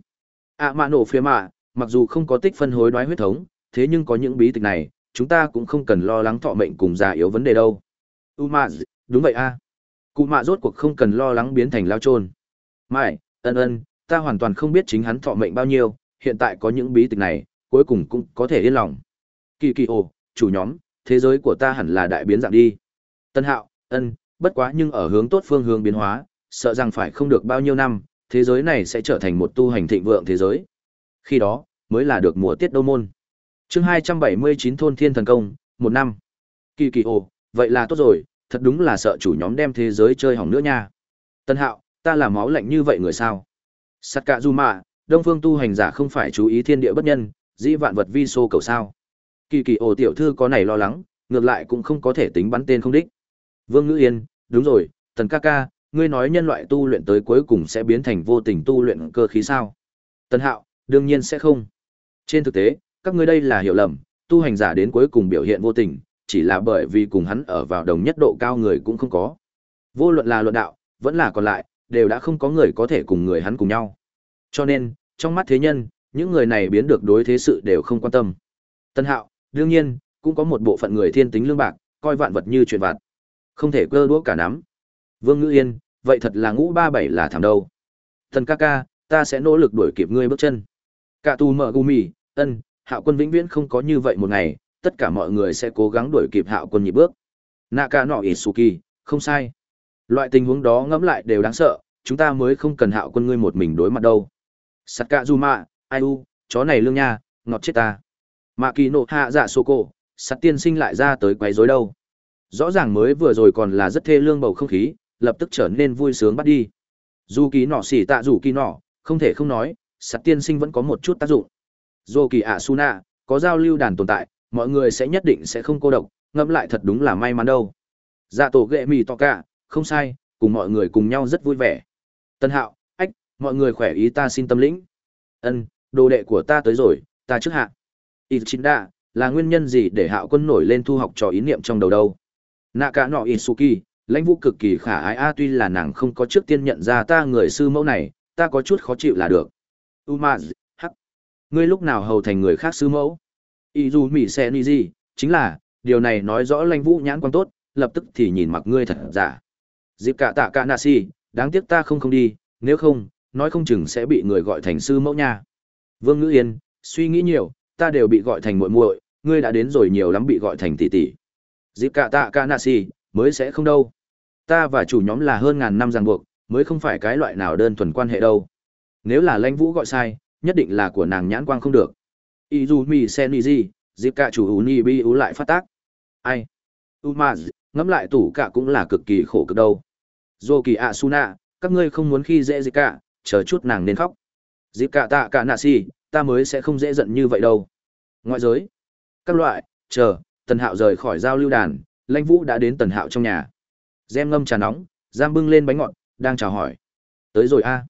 À mạ nổ phía mạ, mặc dù không có tích phân hối đoái huyết thống, thế nhưng có những bí tịch này, chúng ta cũng không cần lo lắng thọ mệnh cùng già yếu vấn đề đâu. U mạ, đúng vậy a. Cụ mạ rốt cuộc không cần lo lắng biến thành lao trôn. Mai, ân ân, ta hoàn toàn không biết chính hắn thọ mệnh bao nhiêu, hiện tại có những bí tịch này, cuối cùng cũng có thể yên lòng. Kỳ kỳ ồ, chủ nhóm, thế giới của ta hẳn là đại biến dạng đi. Tân hạo, ân, bất quá nhưng ở hướng tốt phương hướng biến hóa, sợ rằng phải không được bao nhiêu năm, thế giới này sẽ trở thành một tu hành thịnh vượng thế giới. Khi đó, mới là được mùa tiết đô môn chương 279 thôn thiên thần công, một năm. Kỳ kỳ ồ, vậy là tốt rồi, thật đúng là sợ chủ nhóm đem thế giới chơi hỏng nữa nha. Tân hạo, ta là máu lạnh như vậy người sao? Sakazuma, đông phương tu hành giả không phải chú ý thiên địa bất nhân, dĩ vạn vật vi xô cầu sao. Kỳ kỳ ồ tiểu thư có này lo lắng, ngược lại cũng không có thể tính bắn tên không đích. Vương Ngữ Yên, đúng rồi, tần ca ca, ngươi nói nhân loại tu luyện tới cuối cùng sẽ biến thành vô tình tu luyện cơ khí sao? Tần Hạo, đương nhiên sẽ không. Trên thực tế, các ngươi đây là hiểu lầm, tu hành giả đến cuối cùng biểu hiện vô tình, chỉ là bởi vì cùng hắn ở vào đồng nhất độ cao người cũng không có. Vô luận là luận đạo, vẫn là còn lại, đều đã không có người có thể cùng người hắn cùng nhau. Cho nên, trong mắt thế nhân, những người này biến được đối thế sự đều không quan tâm. Tân Hạo, đương nhiên, cũng có một bộ phận người thiên tính lương bạc, coi vạn vật như chuyện vặt. Không thể cơ đũa cả nắm. Vương Ngữ Yên, vậy thật là ngũ ba bảy là thảm đâu. Thần ca ca, ta sẽ nỗ lực đuổi kịp ngươi bước chân. Cả tu mở gumi, ân, hạo quân vĩnh viễn không có như vậy một ngày, tất cả mọi người sẽ cố gắng đuổi kịp hạo quân nhịp bước. Naka su kỳ không sai. Loại tình huống đó ngẫm lại đều đáng sợ, chúng ta mới không cần hạo quân ngươi một mình đối mặt đâu. Sakazuma, ai u, chó này lương nha, ngọt chết ta. Mạ kỳ nộ hạ dạ sô cổ, sắt tiên sinh lại ra tới quấy rối đâu. Rõ ràng mới vừa rồi còn là rất thê lương bầu không khí, lập tức trở nên vui sướng bắt đi. Dù kỳ nọ xỉ tạ dù kỳ nọ, không thể không nói, sắt tiên sinh vẫn có một chút tác dụng dô kỳ ạ Suna, có giao lưu đàn tồn tại, mọi người sẽ nhất định sẽ không cô độc, ngẫm lại thật đúng là may mắn đâu. Dạ tổ ghệ mì to cả, không sai, cùng mọi người cùng nhau rất vui vẻ. Tân hạo, ách, mọi người khỏe ý ta xin tâm lĩnh. Ân, đồ đệ của ta tới rồi, ta trước hạ. Ichinda, là nguyên nhân gì để hạo quân nổi lên thu học trò ý niệm trong đầu đâu? nạ cả nọ ít suki lãnh vũ cực kỳ khả ái a tuy là nàng không có trước tiên nhận ra ta người sư mẫu này, ta có chút khó chịu là được. Umaz. Ngươi lúc nào hầu thành người khác sư mẫu? ý dù mỉ sẽ ni gì, Chính là, điều này nói rõ Lãnh Vũ nhãn quan tốt, lập tức thì nhìn mặc ngươi thật giả. Dịp cả tạ cả nạ si, đáng tiếc ta không không đi, nếu không, nói không chừng sẽ bị người gọi thành sư mẫu nha. Vương Ngữ Yên, suy nghĩ nhiều, ta đều bị gọi thành muội muội, ngươi đã đến rồi nhiều lắm bị gọi thành tỷ tỷ. Dịp cả tạ cả nạ si, mới sẽ không đâu. Ta và chủ nhóm là hơn ngàn năm ràng buộc, mới không phải cái loại nào đơn thuần quan hệ đâu. Nếu là lãnh vũ gọi sai, nhất định là của nàng nhãn quang không được. Izumi Seniji, dịp cả chủ Uni Bi ú lại phát tác. Ai? Umaz, ngẫm lại tủ cả cũng là cực kỳ khổ cực đâu. Dô kỳ Asuna, các ngươi không muốn khi dễ dịp cả, chờ chút nàng nên khóc. Dịp cả tạ cả nạ si, ta mới sẽ không dễ giận như vậy đâu. Ngoại giới. Các loại, chờ, tần hạo rời khỏi giao lưu đàn, lãnh vũ đã đến tần hạo trong nhà. Gem ngâm trà nóng, giam bưng lên bánh ngọt, đang chào hỏi. Tới rồi a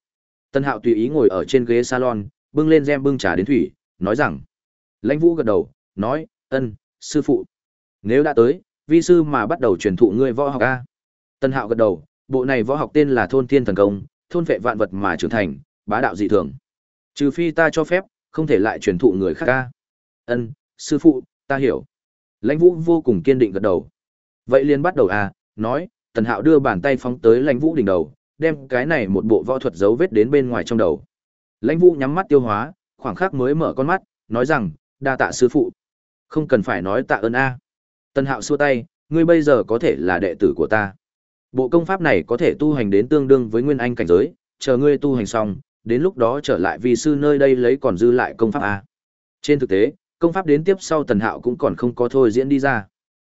Tần hạo tùy ý ngồi ở trên ghế salon, bưng lên gem bưng trà đến thủy, nói rằng. Lãnh vũ gật đầu, nói, ân, sư phụ. Nếu đã tới, vi sư mà bắt đầu truyền thụ ngươi võ học a tân hạo gật đầu, bộ này võ học tên là thôn thiên thần công, thôn vệ vạn vật mà trưởng thành, bá đạo dị thường. Trừ phi ta cho phép, không thể lại truyền thụ người khác a Ân, sư phụ, ta hiểu. Lãnh Vũ vô cùng kiên định gật đầu. Vậy liền bắt đầu à, nói, Tần Hạo đưa bàn tay phóng tới Lãnh Vũ đỉnh đầu, đem cái này một bộ võ thuật dấu vết đến bên ngoài trong đầu. Lãnh Vũ nhắm mắt tiêu hóa, khoảng khắc mới mở con mắt, nói rằng, đa tạ sư phụ. Không cần phải nói tạ ơn a. Tần Hạo xua tay, ngươi bây giờ có thể là đệ tử của ta. Bộ công pháp này có thể tu hành đến tương đương với nguyên anh cảnh giới, chờ ngươi tu hành xong, đến lúc đó trở lại vì sư nơi đây lấy còn dư lại công pháp a. Trên thực tế, công pháp đến tiếp sau Tần Hạo cũng còn không có thôi diễn đi ra.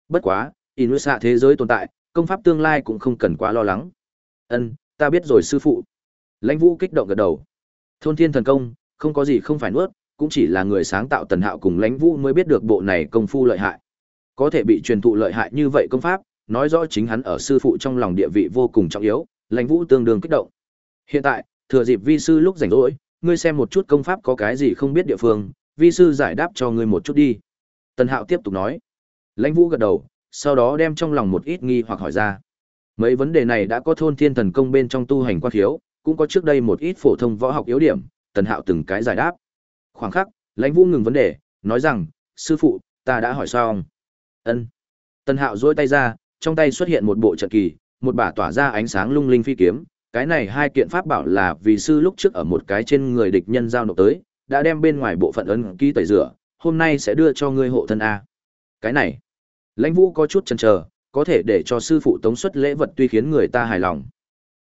Bất quá, Inusa thế giới tồn tại, công pháp tương lai cũng không cần quá lo lắng. Ân, ta biết rồi sư phụ. Lãnh Vũ kích động gật đầu. Thôn Thiên thần công, không có gì không phải nuốt, cũng chỉ là người sáng tạo Tần Hạo cùng Lãnh Vũ mới biết được bộ này công phu lợi hại. Có thể bị truyền thụ lợi hại như vậy công pháp, nói rõ chính hắn ở sư phụ trong lòng địa vị vô cùng trọng yếu, Lãnh Vũ tương đương kích động. Hiện tại, thừa dịp vi sư lúc rảnh rỗi, ngươi xem một chút công pháp có cái gì không biết địa phương, vi sư giải đáp cho ngươi một chút đi. Tần Hạo tiếp tục nói. Lãnh Vũ gật đầu, sau đó đem trong lòng một ít nghi hoặc hỏi ra. Mấy vấn đề này đã có thôn thiên thần công bên trong tu hành quan thiếu, cũng có trước đây một ít phổ thông võ học yếu điểm, Tần Hạo từng cái giải đáp. Khoảng khắc, Lãnh Vũ ngừng vấn đề, nói rằng, sư phụ, ta đã hỏi xong. Ân. Tần Hạo duỗi tay ra, trong tay xuất hiện một bộ trận kỳ, một bả tỏa ra ánh sáng lung linh phi kiếm. Cái này hai kiện pháp bảo là vì sư lúc trước ở một cái trên người địch nhân giao nộp tới, đã đem bên ngoài bộ phận ấn ký tẩy rửa, hôm nay sẽ đưa cho ngươi hộ thân a. Cái này, Lãnh Vũ có chút chần chờ, có thể để cho sư phụ tống xuất lễ vật tuy khiến người ta hài lòng.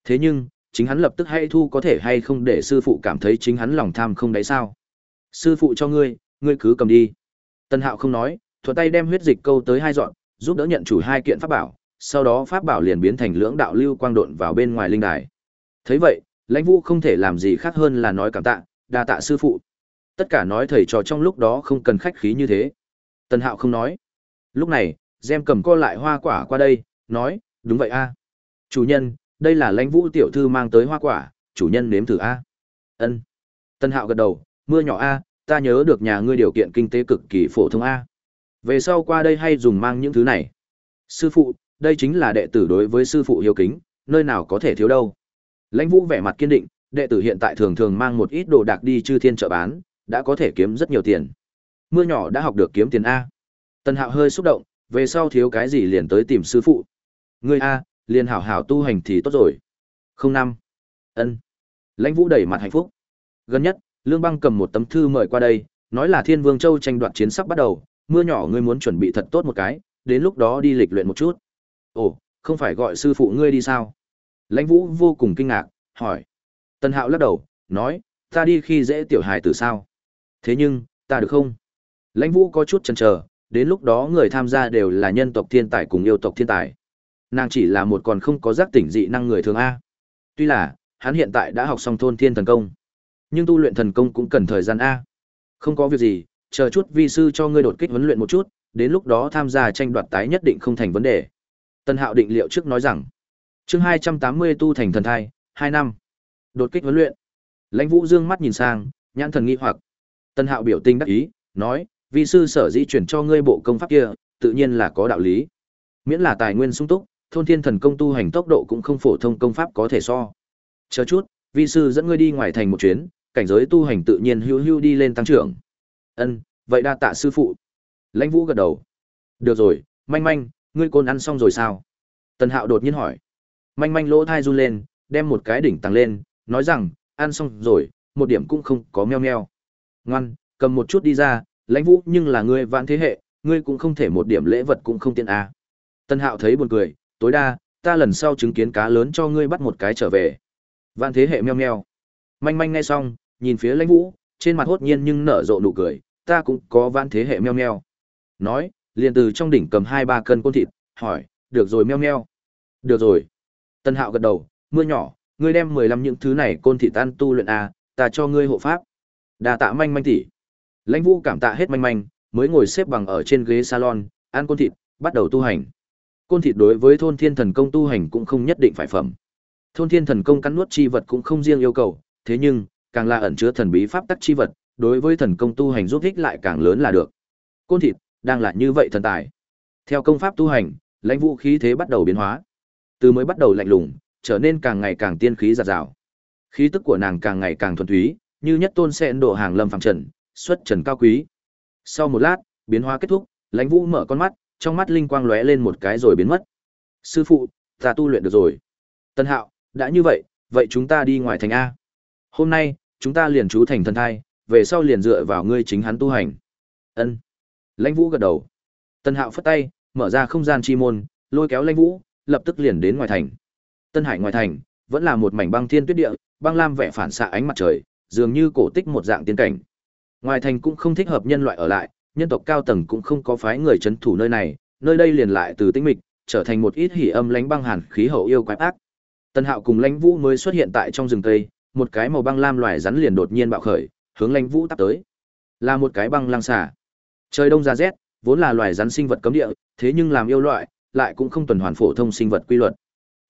Thế nhưng, chính hắn lập tức hay thu có thể hay không để sư phụ cảm thấy chính hắn lòng tham không đấy sao? Sư phụ cho ngươi, ngươi cứ cầm đi. Tân Hạo không nói, thuật tay đem huyết dịch câu tới hai dọn, giúp đỡ nhận chủ hai kiện pháp bảo, sau đó pháp bảo liền biến thành lưỡng đạo lưu quang độn vào bên ngoài linh đài. Thấy vậy, Lãnh Vũ không thể làm gì khác hơn là nói cảm tạ, đa tạ sư phụ. Tất cả nói thầy trò trong lúc đó không cần khách khí như thế. Tần Hạo không nói. Lúc này, Gem cầm co lại hoa quả qua đây, nói, đúng vậy a Chủ nhân, đây là lãnh vũ tiểu thư mang tới hoa quả, chủ nhân nếm thử a ân tân Hạo gật đầu, mưa nhỏ a ta nhớ được nhà ngươi điều kiện kinh tế cực kỳ phổ thông a Về sau qua đây hay dùng mang những thứ này. Sư phụ, đây chính là đệ tử đối với sư phụ hiếu kính, nơi nào có thể thiếu đâu. Lãnh vũ vẻ mặt kiên định, đệ tử hiện tại thường thường mang một ít đồ đạc đi chư thiên chợ bán, đã có thể kiếm rất nhiều tiền. Mưa nhỏ đã học được kiếm tiền A. Tần Hạo hơi xúc động, về sau thiếu cái gì liền tới tìm sư phụ. Ngươi A, liền hảo hảo tu hành thì tốt rồi. Không năm. ân Lãnh Vũ đẩy mặt hạnh phúc. Gần nhất, Lương Băng cầm một tấm thư mời qua đây, nói là Thiên Vương Châu tranh đoạt chiến sắp bắt đầu, mưa nhỏ ngươi muốn chuẩn bị thật tốt một cái, đến lúc đó đi lịch luyện một chút. Ồ, không phải gọi sư phụ ngươi đi sao? Lãnh Vũ vô cùng kinh ngạc, hỏi. Tần Hạo lắc đầu, nói, ta đi khi dễ tiểu hài từ sao? Thế nhưng, ta được không? Lãnh Vũ có chút chần chờ, đến lúc đó người tham gia đều là nhân tộc thiên tài cùng yêu tộc thiên tài. Nàng chỉ là một còn không có giác tỉnh dị năng người thường A. Tuy là, hắn hiện tại đã học xong thôn thiên thần công. Nhưng tu luyện thần công cũng cần thời gian A. Không có việc gì, chờ chút vi sư cho ngươi đột kích huấn luyện một chút, đến lúc đó tham gia tranh đoạt tái nhất định không thành vấn đề. Tân Hạo định liệu trước nói rằng, chương hai trăm tám mươi tu thành thần thai, hai năm. Đột kích huấn luyện. Lãnh Vũ dương mắt nhìn sang, nhãn thần nghi hoặc. Tân Hạo biểu tình đắc ý, nói, vi sư sở dĩ chuyển cho ngươi bộ công pháp kia, tự nhiên là có đạo lý. Miễn là tài nguyên sung túc, thôn thiên thần công tu hành tốc độ cũng không phổ thông công pháp có thể so. Chờ chút, vi sư dẫn ngươi đi ngoài thành một chuyến, cảnh giới tu hành tự nhiên hưu hưu đi lên tăng trưởng. Ân, vậy đa tạ sư phụ. Lãnh Vũ gật đầu. Được rồi, manh manh, ngươi côn ăn xong rồi sao? Tần Hạo đột nhiên hỏi. Manh manh lỗ thai run lên, đem một cái đỉnh tăng lên, nói rằng, ăn xong rồi, một điểm cũng không có meo meo. Ngoan, cầm một chút đi ra, lãnh vũ nhưng là ngươi vạn thế hệ, ngươi cũng không thể một điểm lễ vật cũng không tiện à. Tần Hạo thấy buồn cười, tối đa, ta lần sau chứng kiến cá lớn cho ngươi bắt một cái trở về. Vạn thế hệ meo meo. Manh manh nghe xong, nhìn phía lãnh vũ, trên mặt hốt nhiên nhưng nở rộ nụ cười, ta cũng có vạn thế hệ meo meo. Nói, liền từ trong đỉnh cầm hai ba cân côn thịt, hỏi, được rồi meo meo. Được rồi. Tân hạo gật đầu, mưa nhỏ, ngươi đem mười lăm những thứ này côn thịt tan tu luyện à, ta cho ngươi hộ pháp. Đà tạ manh manh tỷ. Lãnh Vũ cảm tạ hết manh manh, mới ngồi xếp bằng ở trên ghế salon, ăn côn thịt, bắt đầu tu hành. Côn thịt đối với thôn thiên thần công tu hành cũng không nhất định phải phẩm. Thôn thiên thần công cắn nuốt chi vật cũng không riêng yêu cầu, thế nhưng, càng là ẩn chứa thần bí pháp tắc chi vật, đối với thần công tu hành giúp ích lại càng lớn là được. Côn thịt, đang là như vậy thần tài. Theo công pháp tu hành, lãnh vũ khí thế bắt đầu biến hóa. Từ mới bắt đầu lạnh lùng, trở nên càng ngày càng tiên khí giạt rào. Khí tức của nàng càng ngày càng thuần túy, như nhất tôn sẽ độ hàng lâm phẳng trần, xuất trần cao quý. Sau một lát, biến hóa kết thúc, lãnh vũ mở con mắt, trong mắt linh quang lóe lên một cái rồi biến mất. Sư phụ, ta tu luyện được rồi. Tân hạo, đã như vậy, vậy chúng ta đi ngoài thành A. Hôm nay, chúng ta liền trú thành thần thai, về sau liền dựa vào ngươi chính hắn tu hành. Ân. Lãnh Vũ gật đầu. Tân Hạo phất tay, mở ra không gian chi môn, lôi kéo Lãnh Vũ, lập tức liền đến ngoài thành. Tân Hải ngoài thành, vẫn là một mảnh băng thiên tuyết địa, băng lam vẻ phản xạ ánh mặt trời, dường như cổ tích một dạng tiên cảnh. Ngoài thành cũng không thích hợp nhân loại ở lại, nhân tộc cao tầng cũng không có phái người trấn thủ nơi này, nơi đây liền lại từ tĩnh mịch, trở thành một ít hỉ âm lánh băng hàn khí hậu yêu quái ác. Tân Hạo cùng Lãnh Vũ mới xuất hiện tại trong rừng cây, một cái màu băng lam loài rắn liền đột nhiên bạo khởi, hướng Lãnh Vũ tấp tới. Là một cái băng lang xà. Trời đông ra rét, vốn là loài rắn sinh vật cấm địa, thế nhưng làm yêu loại, lại cũng không tuần hoàn phổ thông sinh vật quy luật.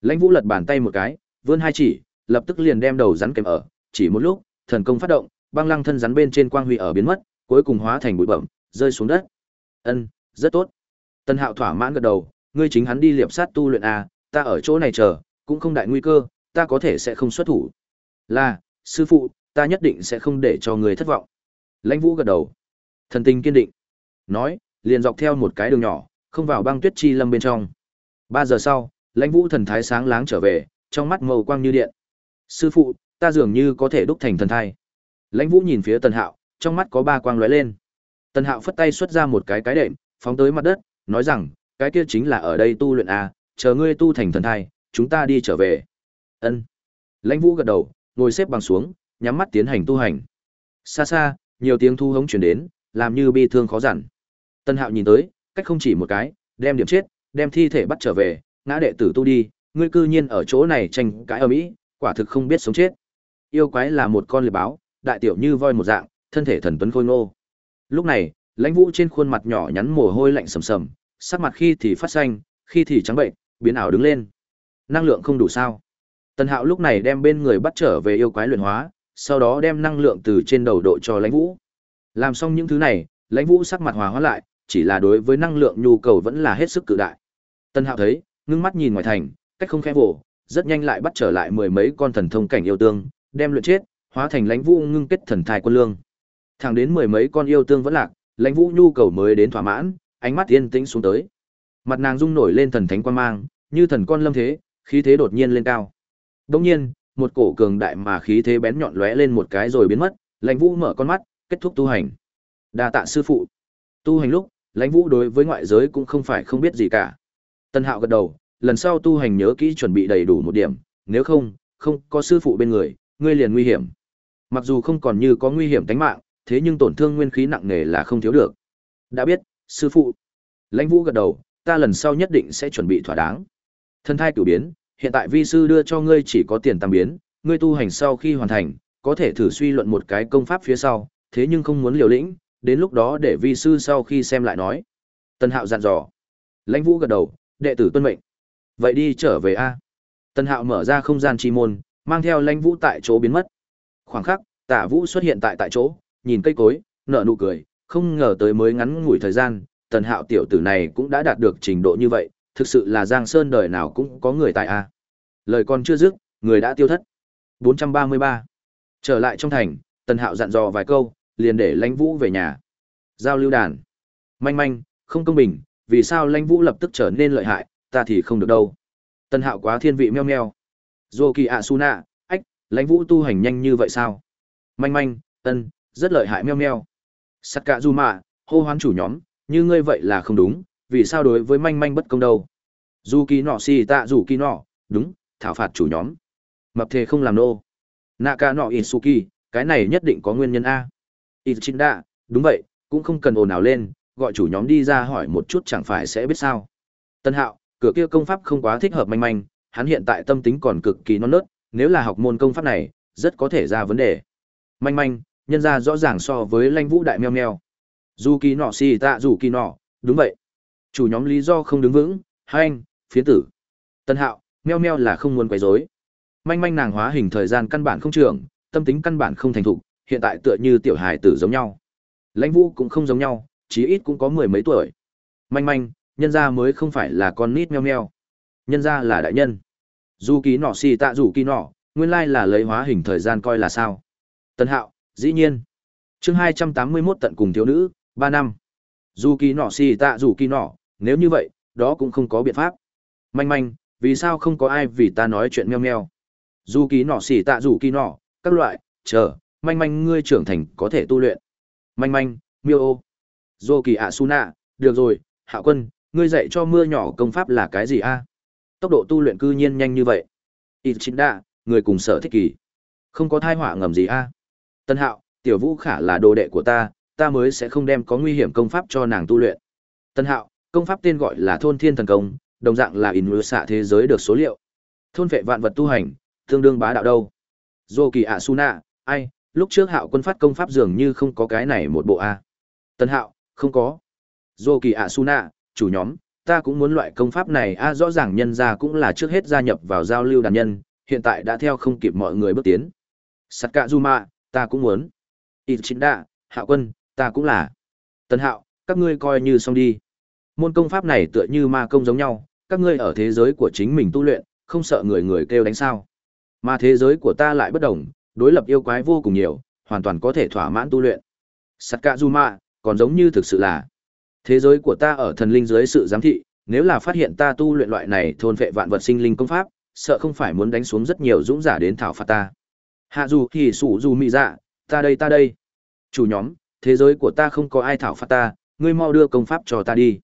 Lãnh Vũ lật bàn tay một cái, vươn hai chỉ, lập tức liền đem đầu rắn kèm ở, chỉ một lúc, thần công phát động, băng lăng thân rắn bên trên quang huy ở biến mất, cuối cùng hóa thành bụi bặm, rơi xuống đất. Ân, rất tốt. Tân Hạo thỏa mãn gật đầu, ngươi chính hắn đi liệp sát tu luyện a, ta ở chỗ này chờ, cũng không đại nguy cơ, ta có thể sẽ không xuất thủ. Là, sư phụ, ta nhất định sẽ không để cho người thất vọng. Lãnh Vũ gật đầu. Thần tình kiên định. Nói, liền dọc theo một cái đường nhỏ, không vào băng tuyết chi lâm bên trong. Ba giờ sau, Lãnh Vũ thần thái sáng láng trở về, trong mắt màu quang như điện. Sư phụ, ta dường như có thể đúc thành thần thai. Lãnh Vũ nhìn phía Tần Hạo, trong mắt có ba quang lóe lên. Tần Hạo phất tay xuất ra một cái cái đệm, phóng tới mặt đất, nói rằng, cái kia chính là ở đây tu luyện a, chờ ngươi tu thành thần thai, chúng ta đi trở về. Ân. Lãnh Vũ gật đầu, ngồi xếp bằng xuống, nhắm mắt tiến hành tu hành. Xa xa, nhiều tiếng thu hống truyền đến, làm như bi thương khó dặn. Tân Hạo nhìn tới, cách không chỉ một cái, đem điểm chết, đem thi thể bắt trở về, ngã đệ tử tu đi, ngươi cư nhiên ở chỗ này tranh cãi ở mỹ, quả thực không biết sống chết. Yêu quái là một con liệp báo, đại tiểu như voi một dạng, thân thể thần tuấn khôi ngô. Lúc này, Lãnh Vũ trên khuôn mặt nhỏ nhắn mồ hôi lạnh sầm sầm, sắc mặt khi thì phát xanh, khi thì trắng bệnh, biến ảo đứng lên. Năng lượng không đủ sao? Tần Hạo lúc này đem bên người bắt trở về yêu quái luyện hóa, sau đó đem năng lượng từ trên đầu độ cho Lãnh Vũ. Làm xong những thứ này, Lãnh Vũ sắc mặt hòa hóa lại, chỉ là đối với năng lượng nhu cầu vẫn là hết sức cự đại. Tần Hạo thấy, ngưng mắt nhìn ngoài thành, cách không khẽ vồ, rất nhanh lại bắt trở lại mười mấy con thần thông cảnh yêu tương, đem luyện chết, hóa thành Lãnh Vũ ngưng kết thần thai quân lương. Thẳng đến mười mấy con yêu tương vẫn lạc, Lãnh Vũ nhu cầu mới đến thỏa mãn, ánh mắt yên tĩnh xuống tới. Mặt nàng rung nổi lên thần thánh quan mang, như thần con lâm thế, khí thế đột nhiên lên cao. Đương nhiên, một cổ cường đại mà khí thế bén nhọn lóe lên một cái rồi biến mất, Lãnh Vũ mở con mắt, kết thúc tu hành. Đa tạ sư phụ. Tu hành lúc, Lãnh Vũ đối với ngoại giới cũng không phải không biết gì cả. Tân Hạo gật đầu, lần sau tu hành nhớ kỹ chuẩn bị đầy đủ một điểm, nếu không, không có sư phụ bên người, ngươi liền nguy hiểm. Mặc dù không còn như có nguy hiểm tính mạng, thế nhưng tổn thương nguyên khí nặng nề là không thiếu được. Đã biết, sư phụ. Lãnh Vũ gật đầu, ta lần sau nhất định sẽ chuẩn bị thỏa đáng. Thân thai cửu biến, hiện tại vi sư đưa cho ngươi chỉ có tiền tam biến, ngươi tu hành sau khi hoàn thành, có thể thử suy luận một cái công pháp phía sau, thế nhưng không muốn liều lĩnh, đến lúc đó để vi sư sau khi xem lại nói. Tân Hạo dặn dò. Lãnh Vũ gật đầu, đệ tử tuân mệnh. Vậy đi trở về a. Tân Hạo mở ra không gian chi môn, mang theo Lãnh Vũ tại chỗ biến mất. Khoảng khắc, Tả Vũ xuất hiện tại tại chỗ, nhìn cây cối, nở nụ cười, không ngờ tới mới ngắn ngủi thời gian, Tần Hạo tiểu tử này cũng đã đạt được trình độ như vậy, thực sự là Giang Sơn đời nào cũng có người tại a. Lời còn chưa dứt, người đã tiêu thất. 433. Trở lại trong thành, Tần Hạo dặn dò vài câu, liền để Lãnh Vũ về nhà. Giao lưu đàn. Manh manh, không công bình, vì sao lãnh vũ lập tức trở nên lợi hại, ta thì không được đâu. tần hạo quá thiên vị meo meo. Dô kỳ ạ su nạ, ách, lãnh vũ tu hành nhanh như vậy sao? Manh manh, ân, rất lợi hại meo meo. sắt cả du mạ, hô hoán chủ nhóm, như ngươi vậy là không đúng, vì sao đối với manh manh bất công đâu? Dù kỳ nọ xì tạ dù kỳ nọ, đúng, thảo phạt chủ nhóm. Mập thề không làm nô. nạ ca nọ Isuki, cái này nhất định có nguyên nhân A. Ichinda, đúng vậy, cũng không cần ồn ào lên, gọi chủ nhóm đi ra hỏi một chút chẳng phải sẽ biết sao. Tân hạo, cửa kia công pháp không quá thích hợp manh manh, hắn hiện tại tâm tính còn cực kỳ non nớt, nếu là học môn công pháp này, rất có thể ra vấn đề. Manh manh, nhân ra rõ ràng so với lanh vũ đại meo meo. Dù kỳ nọ xì tạ dù kỳ nọ, đúng vậy. Chủ nhóm lý do không đứng vững, hai anh, phiến tử. Tân hạo, meo meo là không muốn quấy rối. Manh manh nàng hóa hình thời gian căn bản không trưởng, tâm tính căn bản không thành thục, hiện tại tựa như tiểu hài tử giống nhau. Lãnh Vũ cũng không giống nhau, chí ít cũng có mười mấy tuổi. Manh manh, nhân gia mới không phải là con nít meo meo. Nhân gia là đại nhân. Dù ký nọ xì tạ dù ký nọ, nguyên lai là lấy hóa hình thời gian coi là sao. Tân hạo, dĩ nhiên. chương hai trăm tám mươi mốt tận cùng thiếu nữ, ba năm. Dù ký nọ xì tạ dù ký nọ, nếu như vậy, đó cũng không có biện pháp. Manh manh, vì sao không có ai vì ta nói chuyện meo meo. Dù ký nọ xì tạ dù ký nọ, các loại, chờ, manh manh ngươi trưởng thành có thể tu luyện. Manh manh, miêu ô. Dô kỳ ạ su nạ, được rồi, hạ quân, ngươi dạy cho mưa nhỏ công pháp là cái gì a? Tốc độ tu luyện cư nhiên nhanh như vậy. Ít chính đa, người cùng sở thích kỳ. Không có thai họa ngầm gì a? Tân hạo, tiểu vũ khả là đồ đệ của ta, ta mới sẽ không đem có nguy hiểm công pháp cho nàng tu luyện. Tân hạo, công pháp tên gọi là thôn thiên thần công, đồng dạng là in xạ thế giới được số liệu. Thôn vệ vạn vật tu hành, tương đương bá đạo đâu. Dô kỳ ạ Suna, ai, lúc trước hạo quân phát công pháp dường như không có cái này một bộ a. Tân hạo, không có. Dô kỳ ạ Suna, chủ nhóm, ta cũng muốn loại công pháp này a rõ ràng nhân ra cũng là trước hết gia nhập vào giao lưu đàn nhân, hiện tại đã theo không kịp mọi người bước tiến. Sắt cạ du ta cũng muốn. Ít chính đạ, hạo quân, ta cũng là. Tân hạo, các ngươi coi như xong đi. Môn công pháp này tựa như ma công giống nhau, các ngươi ở thế giới của chính mình tu luyện, không sợ người người kêu đánh sao. Mà thế giới của ta lại bất đồng, đối lập yêu quái vô cùng nhiều, hoàn toàn có thể thỏa mãn tu luyện. Sakazuma, còn giống như thực sự là thế giới của ta ở thần linh dưới sự giám thị, nếu là phát hiện ta tu luyện loại này thôn vệ vạn vật sinh linh công pháp, sợ không phải muốn đánh xuống rất nhiều dũng giả đến thảo phạt ta. Hạ dù thì sủ dù mị dạ, ta đây ta đây. Chủ nhóm, thế giới của ta không có ai thảo phạt ta, ngươi mau đưa công pháp cho ta đi.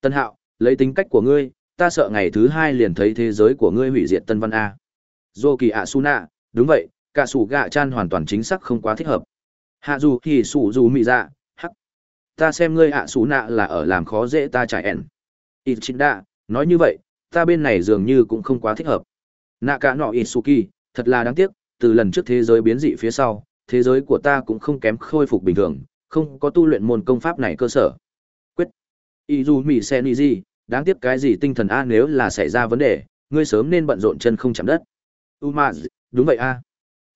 Tân hạo, lấy tính cách của ngươi, ta sợ ngày thứ hai liền thấy thế giới của ngươi hủy diệt tân văn A. Dô kỳ ạ su nạ, đúng vậy, cả sủ gạ chan hoàn toàn chính xác không quá thích hợp. Hạ dù thì sủ dù mị dạ, hắc. Ta xem ngươi ạ su nạ là ở làm khó dễ ta trải ẻn. Ít chính đạ, nói như vậy, ta bên này dường như cũng không quá thích hợp. Nạ cả nọ y su kỳ, thật là đáng tiếc, từ lần trước thế giới biến dị phía sau, thế giới của ta cũng không kém khôi phục bình thường, không có tu luyện môn công pháp này cơ sở. Quyết. Izumi Seniji, đáng tiếc cái gì tinh thần A nếu là xảy ra vấn đề, ngươi sớm nên bận rộn chân không chạm đất. Uma, đúng vậy a.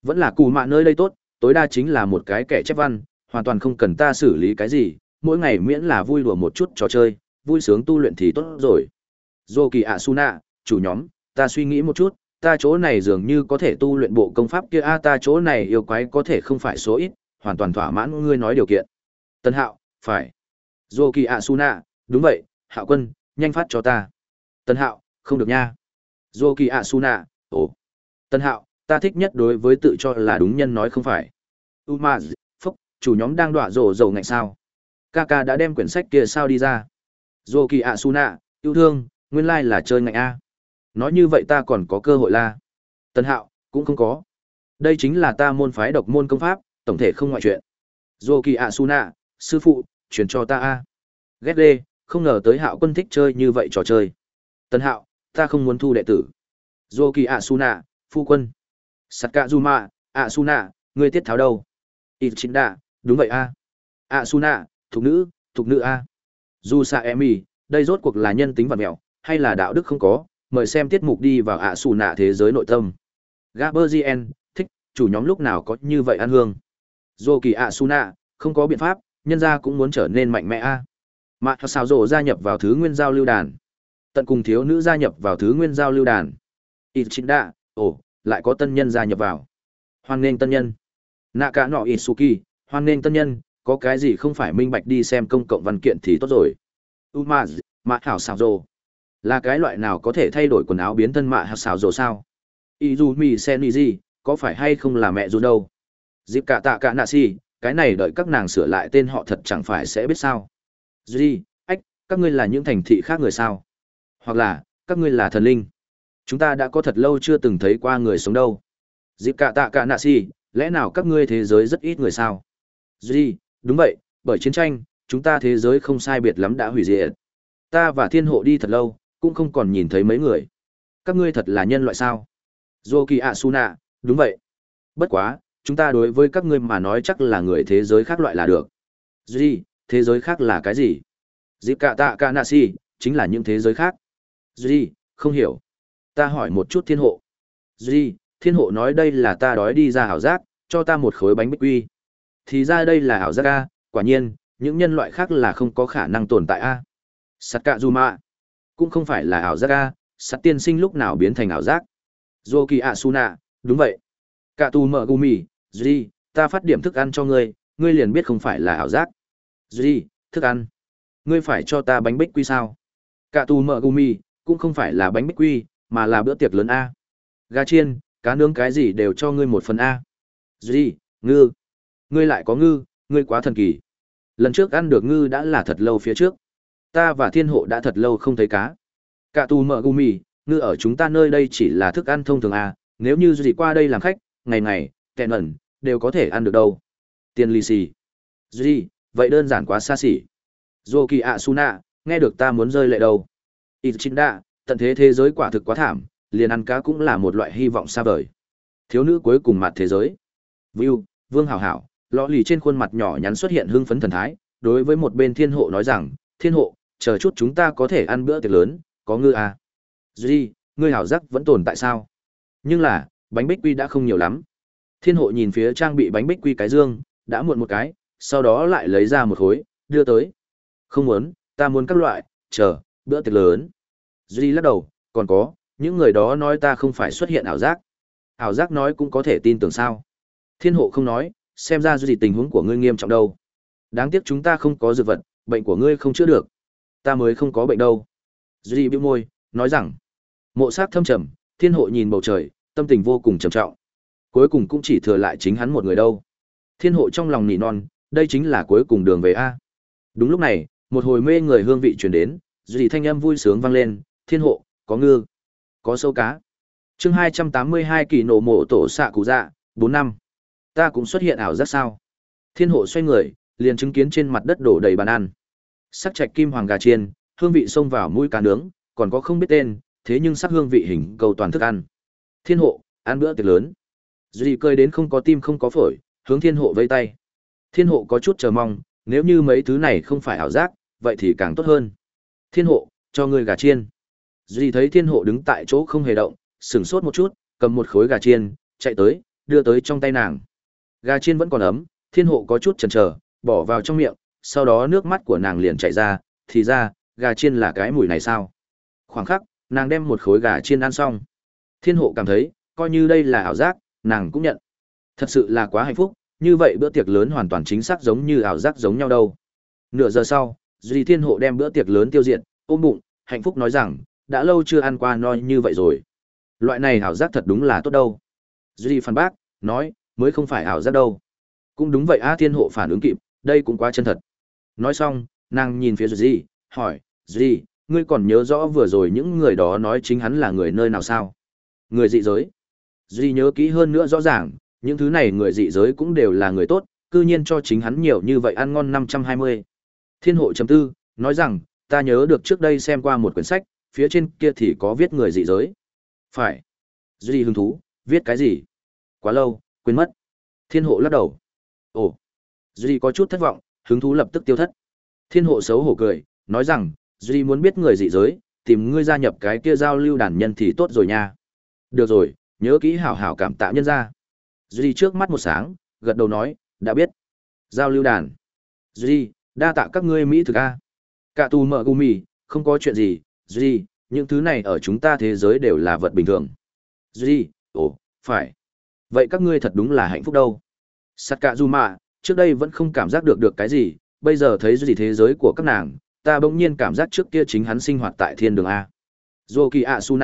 Vẫn là cù mạ nơi đây tốt, tối đa chính là một cái kẻ chép văn, hoàn toàn không cần ta xử lý cái gì, mỗi ngày miễn là vui đùa một chút trò chơi, vui sướng tu luyện thì tốt rồi. Dô kỳ chủ nhóm, ta suy nghĩ một chút, ta chỗ này dường như có thể tu luyện bộ công pháp kia a ta chỗ này yêu quái có thể không phải số ít, hoàn toàn thỏa mãn ngươi nói điều kiện. Tân Hạo, phải. Dô kỳ ạ Suna, đúng vậy, Hạo quân, nhanh phát cho ta. Tân Hạo, không được nha. Dô kỳ ạ Suna, ồ. Tân Hạo, ta thích nhất đối với tự cho là đúng nhân nói không phải. Umaz, phúc, chủ nhóm đang đọa rổ dầu ngạnh sao. Kaka đã đem quyển sách kia sao đi ra. Dô kỳ ạ Suna, yêu thương, nguyên lai là chơi ngạnh A. Nói như vậy ta còn có cơ hội la. tần Hạo, cũng không có. Đây chính là ta môn phái độc môn công pháp, tổng thể không ngoại chuyện. Dô kỳ ạ Suna, sư phụ, truyền cho ta A. Ghét đê, không ngờ tới hạo quân thích chơi như vậy trò chơi. tần Hạo, ta không muốn thu đệ tử. Dô kỳ ạ Suna, phu quân sắt cạ du mạ ạ su nạ ngươi tiết tháo đâu ít chính đạ đúng vậy a ạ su nạ thục nữ thục nữ a dù xạ em y đây rốt cuộc là nhân tính vật mẹo hay là đạo đức không có mời xem tiết mục đi vào ạ xù nạ thế giới nội tâm. Gaberzien thích, chủ nhóm lúc nào có như vậy ăn hương? Dô kỳ ạ xù nạ, không có biện pháp, nhân gia cũng muốn trở nên mạnh mẽ a. Mạ xào rộ gia nhập vào thứ nguyên giao lưu đàn. Tận cùng thiếu nữ gia nhập vào thứ nguyên giao lưu đàn. Ít chính đạ ồ, lại có tân nhân gia nhập vào. Hoan nghênh tân nhân. Nạ cả nọ isuki hoan nghênh tân nhân, có cái gì không phải minh bạch đi xem công cộng văn kiện thì tốt rồi. Umaz mạ hảo xào rộ là cái loại nào có thể thay đổi quần áo biến thân mạ hạt xào rồ sao? Ý dù mi sen ý gì, có phải hay không là mẹ dù đâu? Dịp cả tạ cả nạ si cái này đợi các nàng sửa lại tên họ thật chẳng phải sẽ biết sao? Duy ách, các ngươi là những thành thị khác người sao? Hoặc là, các ngươi là thần linh? Chúng ta đã có thật lâu chưa từng thấy qua người sống đâu. Dịp cả tạ cả nạ si lẽ nào các ngươi thế giới rất ít người sao? Duy đúng vậy, bởi chiến tranh, chúng ta thế giới không sai biệt lắm đã hủy diệt. Ta và thiên hộ đi thật lâu cũng không còn nhìn thấy mấy người. Các ngươi thật là nhân loại sao? Dô kỳ ạ su nạ đúng vậy. Bất quá, chúng ta đối với các ngươi mà nói chắc là người thế giới khác loại là được. Duy thế giới khác là cái gì? Dịp cạ tạ cả nạ si chính là những thế giới khác. Duy không hiểu. Ta hỏi một chút thiên hộ. Duy thiên hộ nói đây là ta đói đi ra ảo giác, cho ta một khối bánh bích quy. Thì ra đây là ảo giác a, quả nhiên, những nhân loại khác là không có khả năng tồn tại a. Sắt cạ dù mạ cũng không phải là ảo giác a, sắt tiên sinh lúc nào biến thành ảo giác? Dô kỳ ạ su nạ đúng vậy. Cả tù mở gumi duy ta phát điểm thức ăn cho ngươi ngươi liền biết không phải là ảo giác. Duy thức ăn. Ngươi phải cho ta bánh bích quy sao? Cả tù mở gumi cũng không phải là bánh bích quy, mà là bữa tiệc lớn a. Gà chiên, cá nướng cái gì đều cho ngươi một phần a. Duy ngư. Ngươi lại có ngư, ngươi quá thần kỳ. Lần trước ăn được ngư đã là thật lâu phía trước ta và thiên hộ đã thật lâu không thấy cá. Cả tù mở gumi ngư ở chúng ta nơi đây chỉ là thức ăn thông thường à? nếu như gì qua đây làm khách, ngày ngày tẹn ẩn đều có thể ăn được đâu. Tiền lì xì. Duy vậy đơn giản quá xa xỉ. Dô kỳ ạ su nạ nghe được ta muốn rơi lệ đâu. Ít chính đạ, tận thế thế giới quả thực quá thảm, liền ăn cá cũng là một loại hy vọng xa vời. Thiếu nữ cuối cùng mặt thế giới. View, vương hảo hảo, lọ lì trên khuôn mặt nhỏ nhắn xuất hiện hưng phấn thần thái, đối với một bên thiên hộ nói rằng, thiên hộ chờ chút chúng ta có thể ăn bữa tiệc lớn, có ngư à. duy, ngươi hảo giác vẫn tồn tại sao? Nhưng là, bánh bích quy đã không nhiều lắm. Thiên hộ nhìn phía trang bị bánh bích quy cái dương, đã muộn một cái, sau đó lại lấy ra một khối, đưa tới. Không muốn, ta muốn các loại, chờ, bữa tiệc lớn. Duy lắc đầu, còn có, những người đó nói ta không phải xuất hiện ảo giác. Ảo giác nói cũng có thể tin tưởng sao? Thiên hộ không nói, xem ra gì tình huống của ngươi nghiêm trọng đâu. Đáng tiếc chúng ta không có dược vật, bệnh của ngươi không chữa được ta mới không có bệnh đâu. Duy bĩu môi, nói rằng, mộ s á c thâm trầm, thiên hộ nhìn bầu trời, tâm tình vô cùng trầm trọng. Cuối cùng cũng chỉ thừa lại chính hắn một người đâu. Thiên hộ trong lòng nỉ non, đây chính là cuối cùng đường về a. Đúng lúc này, một hồi mê người hương vị chuyển đến, duy thanh âm vui sướng vang lên, thiên hộ, có ngư, có sâu cá. Chương hai trăm tám mươi hai kỳ nổ mộ tổ xạ cụ dạ bốn năm. Ta cũng xuất hiện ảo giác sao? Thiên hộ xoay người, liền chứng kiến trên mặt đất đổ đầy bàn ăn sắc trạch kim hoàng gà chiên, hương vị xông vào mũi cá nướng, còn có không biết tên, thế nhưng sắc hương vị hình cầu toàn thức ăn. Thiên hộ, ăn bữa tiệc lớn. Duy cơi đến không có tim không có phổi, hướng thiên hộ vây tay. Thiên hộ có chút chờ mong, nếu như mấy thứ này không phải ảo giác, vậy thì càng tốt hơn. Thiên hộ, cho ngươi gà chiên. Duy thấy thiên hộ đứng tại chỗ không hề động, sửng sốt một chút, cầm một khối gà chiên, chạy tới, đưa tới trong tay nàng. Gà chiên vẫn còn ấm, thiên hộ có chút chần chờ, bỏ vào trong miệng sau đó nước mắt của nàng liền chảy ra, thì ra, gà chiên là cái mùi này sao? Khoảng khắc, nàng đem một khối gà chiên ăn xong. Thiên hộ cảm thấy, coi như đây là ảo giác, nàng cũng nhận. Thật sự là quá hạnh phúc, như vậy bữa tiệc lớn hoàn toàn chính xác giống như ảo giác giống nhau đâu. Nửa giờ sau, duy thiên hộ đem bữa tiệc lớn tiêu diệt, ôm bụng, hạnh phúc nói rằng, đã lâu chưa ăn qua no như vậy rồi. Loại này ảo giác thật đúng là tốt đâu. Duy phản bác, nói, mới không phải ảo giác đâu. Cũng đúng vậy a thiên hộ phản ứng kịp, đây cũng quá chân thật nói xong, nàng nhìn phía duy, hỏi, duy, ngươi còn nhớ rõ vừa rồi những người đó nói chính hắn là người nơi nào sao? Người dị giới. Duy nhớ kỹ hơn nữa rõ ràng, những thứ này người dị giới cũng đều là người tốt, cư nhiên cho chính hắn nhiều như vậy ăn ngon năm trăm hai mươi. Thiên hộ chấm tư nói rằng, ta nhớ được trước đây xem qua một quyển sách, phía trên kia thì có viết người dị giới. Phải. Duy hứng thú, viết cái gì? Quá lâu, quên mất. Thiên hộ lắc đầu. Ồ. Duy có chút thất vọng hứng thú lập tức tiêu thất. Thiên hộ xấu hổ cười, nói rằng, duy muốn biết người dị giới, tìm ngươi gia nhập cái kia giao lưu đàn nhân thì tốt rồi nha. Được rồi, nhớ kỹ hảo hảo cảm tạ nhân ra duy trước mắt một sáng, gật đầu nói, đã biết. Giao lưu đàn. Duy, đa tạ các ngươi mỹ thực a. Cả tù mở gumi không có chuyện gì. Duy, những thứ này ở chúng ta thế giới đều là vật bình thường. Duy, ồ, phải. Vậy các ngươi thật đúng là hạnh phúc đâu. Sát cạ du mà trước đây vẫn không cảm giác được được cái gì bây giờ thấy gì thế giới của các nàng ta bỗng nhiên cảm giác trước kia chính hắn sinh hoạt tại thiên đường a. Dô kỳ ạ su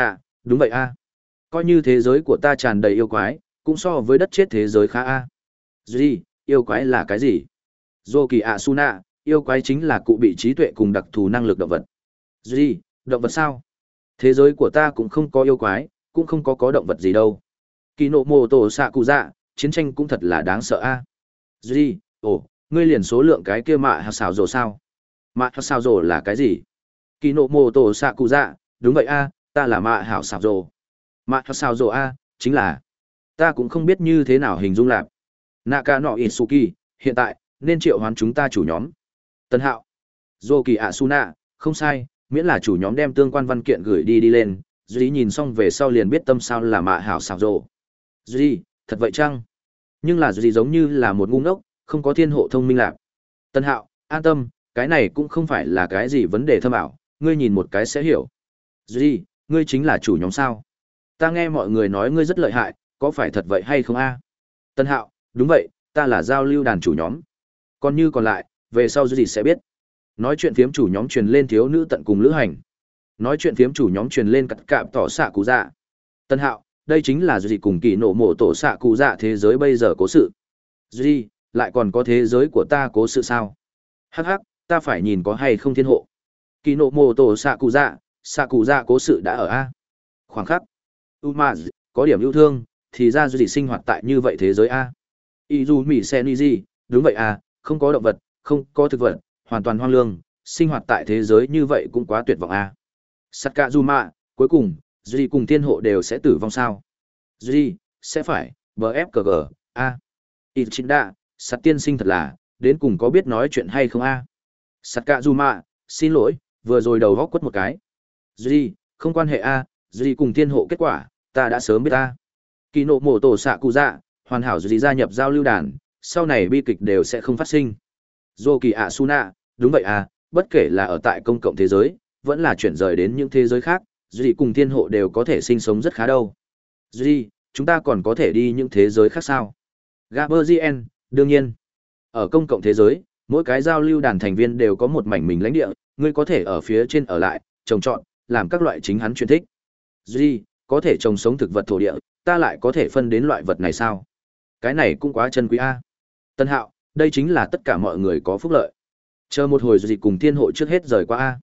đúng vậy a. Coi như thế giới của ta tràn đầy yêu quái cũng so với đất chết thế giới khá a. Gì, yêu quái là cái gì? Dô kỳ ạ su yêu quái chính là cụ bị trí tuệ cùng đặc thù năng lực động vật. Gì, động vật sao? Thế giới của ta cũng không có yêu quái cũng không có có động vật gì đâu. Kỳ nộ mô tổ xạ cụ dạ chiến tranh cũng thật là đáng sợ a duy, ồ, ngươi liền số lượng cái kia mạ hạt xào rồ sao? Mạ hạt xào rồ là cái gì? Kỳ nộ mô tổ xạ cụ dạ đúng vậy a, ta là mạ hảo xào rồ mạ hạt xào rồ a, chính là, ta cũng không biết như thế nào hình dung lạp. Naka nọ isuki hiện tại, nên triệu hoán chúng ta chủ nhóm. Tân hạo dô kỳ ạ su nạ không sai, miễn là chủ nhóm đem tương quan văn kiện gửi đi đi lên. Duy nhìn xong về sau liền biết tâm sao là mạ hảo xào rồ duy, thật vậy chăng? Nhưng là gì giống như là một ngu ngốc, không có thiên hộ thông minh lạc. Tân hạo, an tâm, cái này cũng không phải là cái gì vấn đề thâm ảo, ngươi nhìn một cái sẽ hiểu. Gì, ngươi chính là chủ nhóm sao? Ta nghe mọi người nói ngươi rất lợi hại, có phải thật vậy hay không a? Tân hạo, đúng vậy, ta là giao lưu đàn chủ nhóm. Còn như còn lại, về sau gì sẽ biết. Nói chuyện phiếm chủ nhóm truyền lên thiếu nữ tận cùng lữ hành. Nói chuyện phiếm chủ nhóm truyền lên cắt cạm tỏ xạ cụ dạ. Tân hạo đây chính là gì cùng kỳ nộ mộ tổ xạ cụ dạ thế giới bây giờ cố sự. Gì, lại còn có thế giới của ta cố sự sao? Hắc hắc, ta phải nhìn có hay không thiên hộ. Kỳ nộ mộ tổ xạ cụ dạ xạ cụ dạ cố sự đã ở a. Khoảng khắc. U ma có điểm yêu thương, thì ra duy sinh hoạt tại như vậy thế giới a. Y dù mỹ sen y gì, đúng vậy a, không có động vật, không có thực vật, hoàn toàn hoang lương, sinh hoạt tại thế giới như vậy cũng quá tuyệt vọng a. Sakazuma cuối cùng duy cùng thiên hộ đều sẽ tử vong sao duy sẽ phải bfgg a ít chính đa sắt tiên sinh thật là, đến cùng có biết nói chuyện hay không a? À? mạ, xin lỗi, vừa rồi đầu góc quất một cái. Duy, không quan hệ a, Duy cùng thiên hộ kết quả, ta đã sớm biết a. Kỳ nộ mổ tổ xạ cụ dạ, hoàn hảo Duy gia nhập giao lưu đàn, sau này bi kịch đều sẽ không phát sinh. Dô kỳ ạ Suna, đúng vậy à, bất kể là ở tại công cộng thế giới, vẫn là chuyển rời đến những thế giới khác, Duy cùng thiên hộ đều có thể sinh sống rất khá đâu. Duy, chúng ta còn có thể đi những thế giới khác sao? Gaberzien, đương nhiên. Ở công cộng thế giới, mỗi cái giao lưu đàn thành viên đều có một mảnh mình lãnh địa, ngươi có thể ở phía trên ở lại, trồng trọt, làm các loại chính hắn chuyên thích. Duy, có thể trồng sống thực vật thổ địa, ta lại có thể phân đến loại vật này sao? Cái này cũng quá chân quý a. Tân Hạo, đây chính là tất cả mọi người có phúc lợi. Chờ một hồi gì cùng thiên hộ trước hết rời qua a.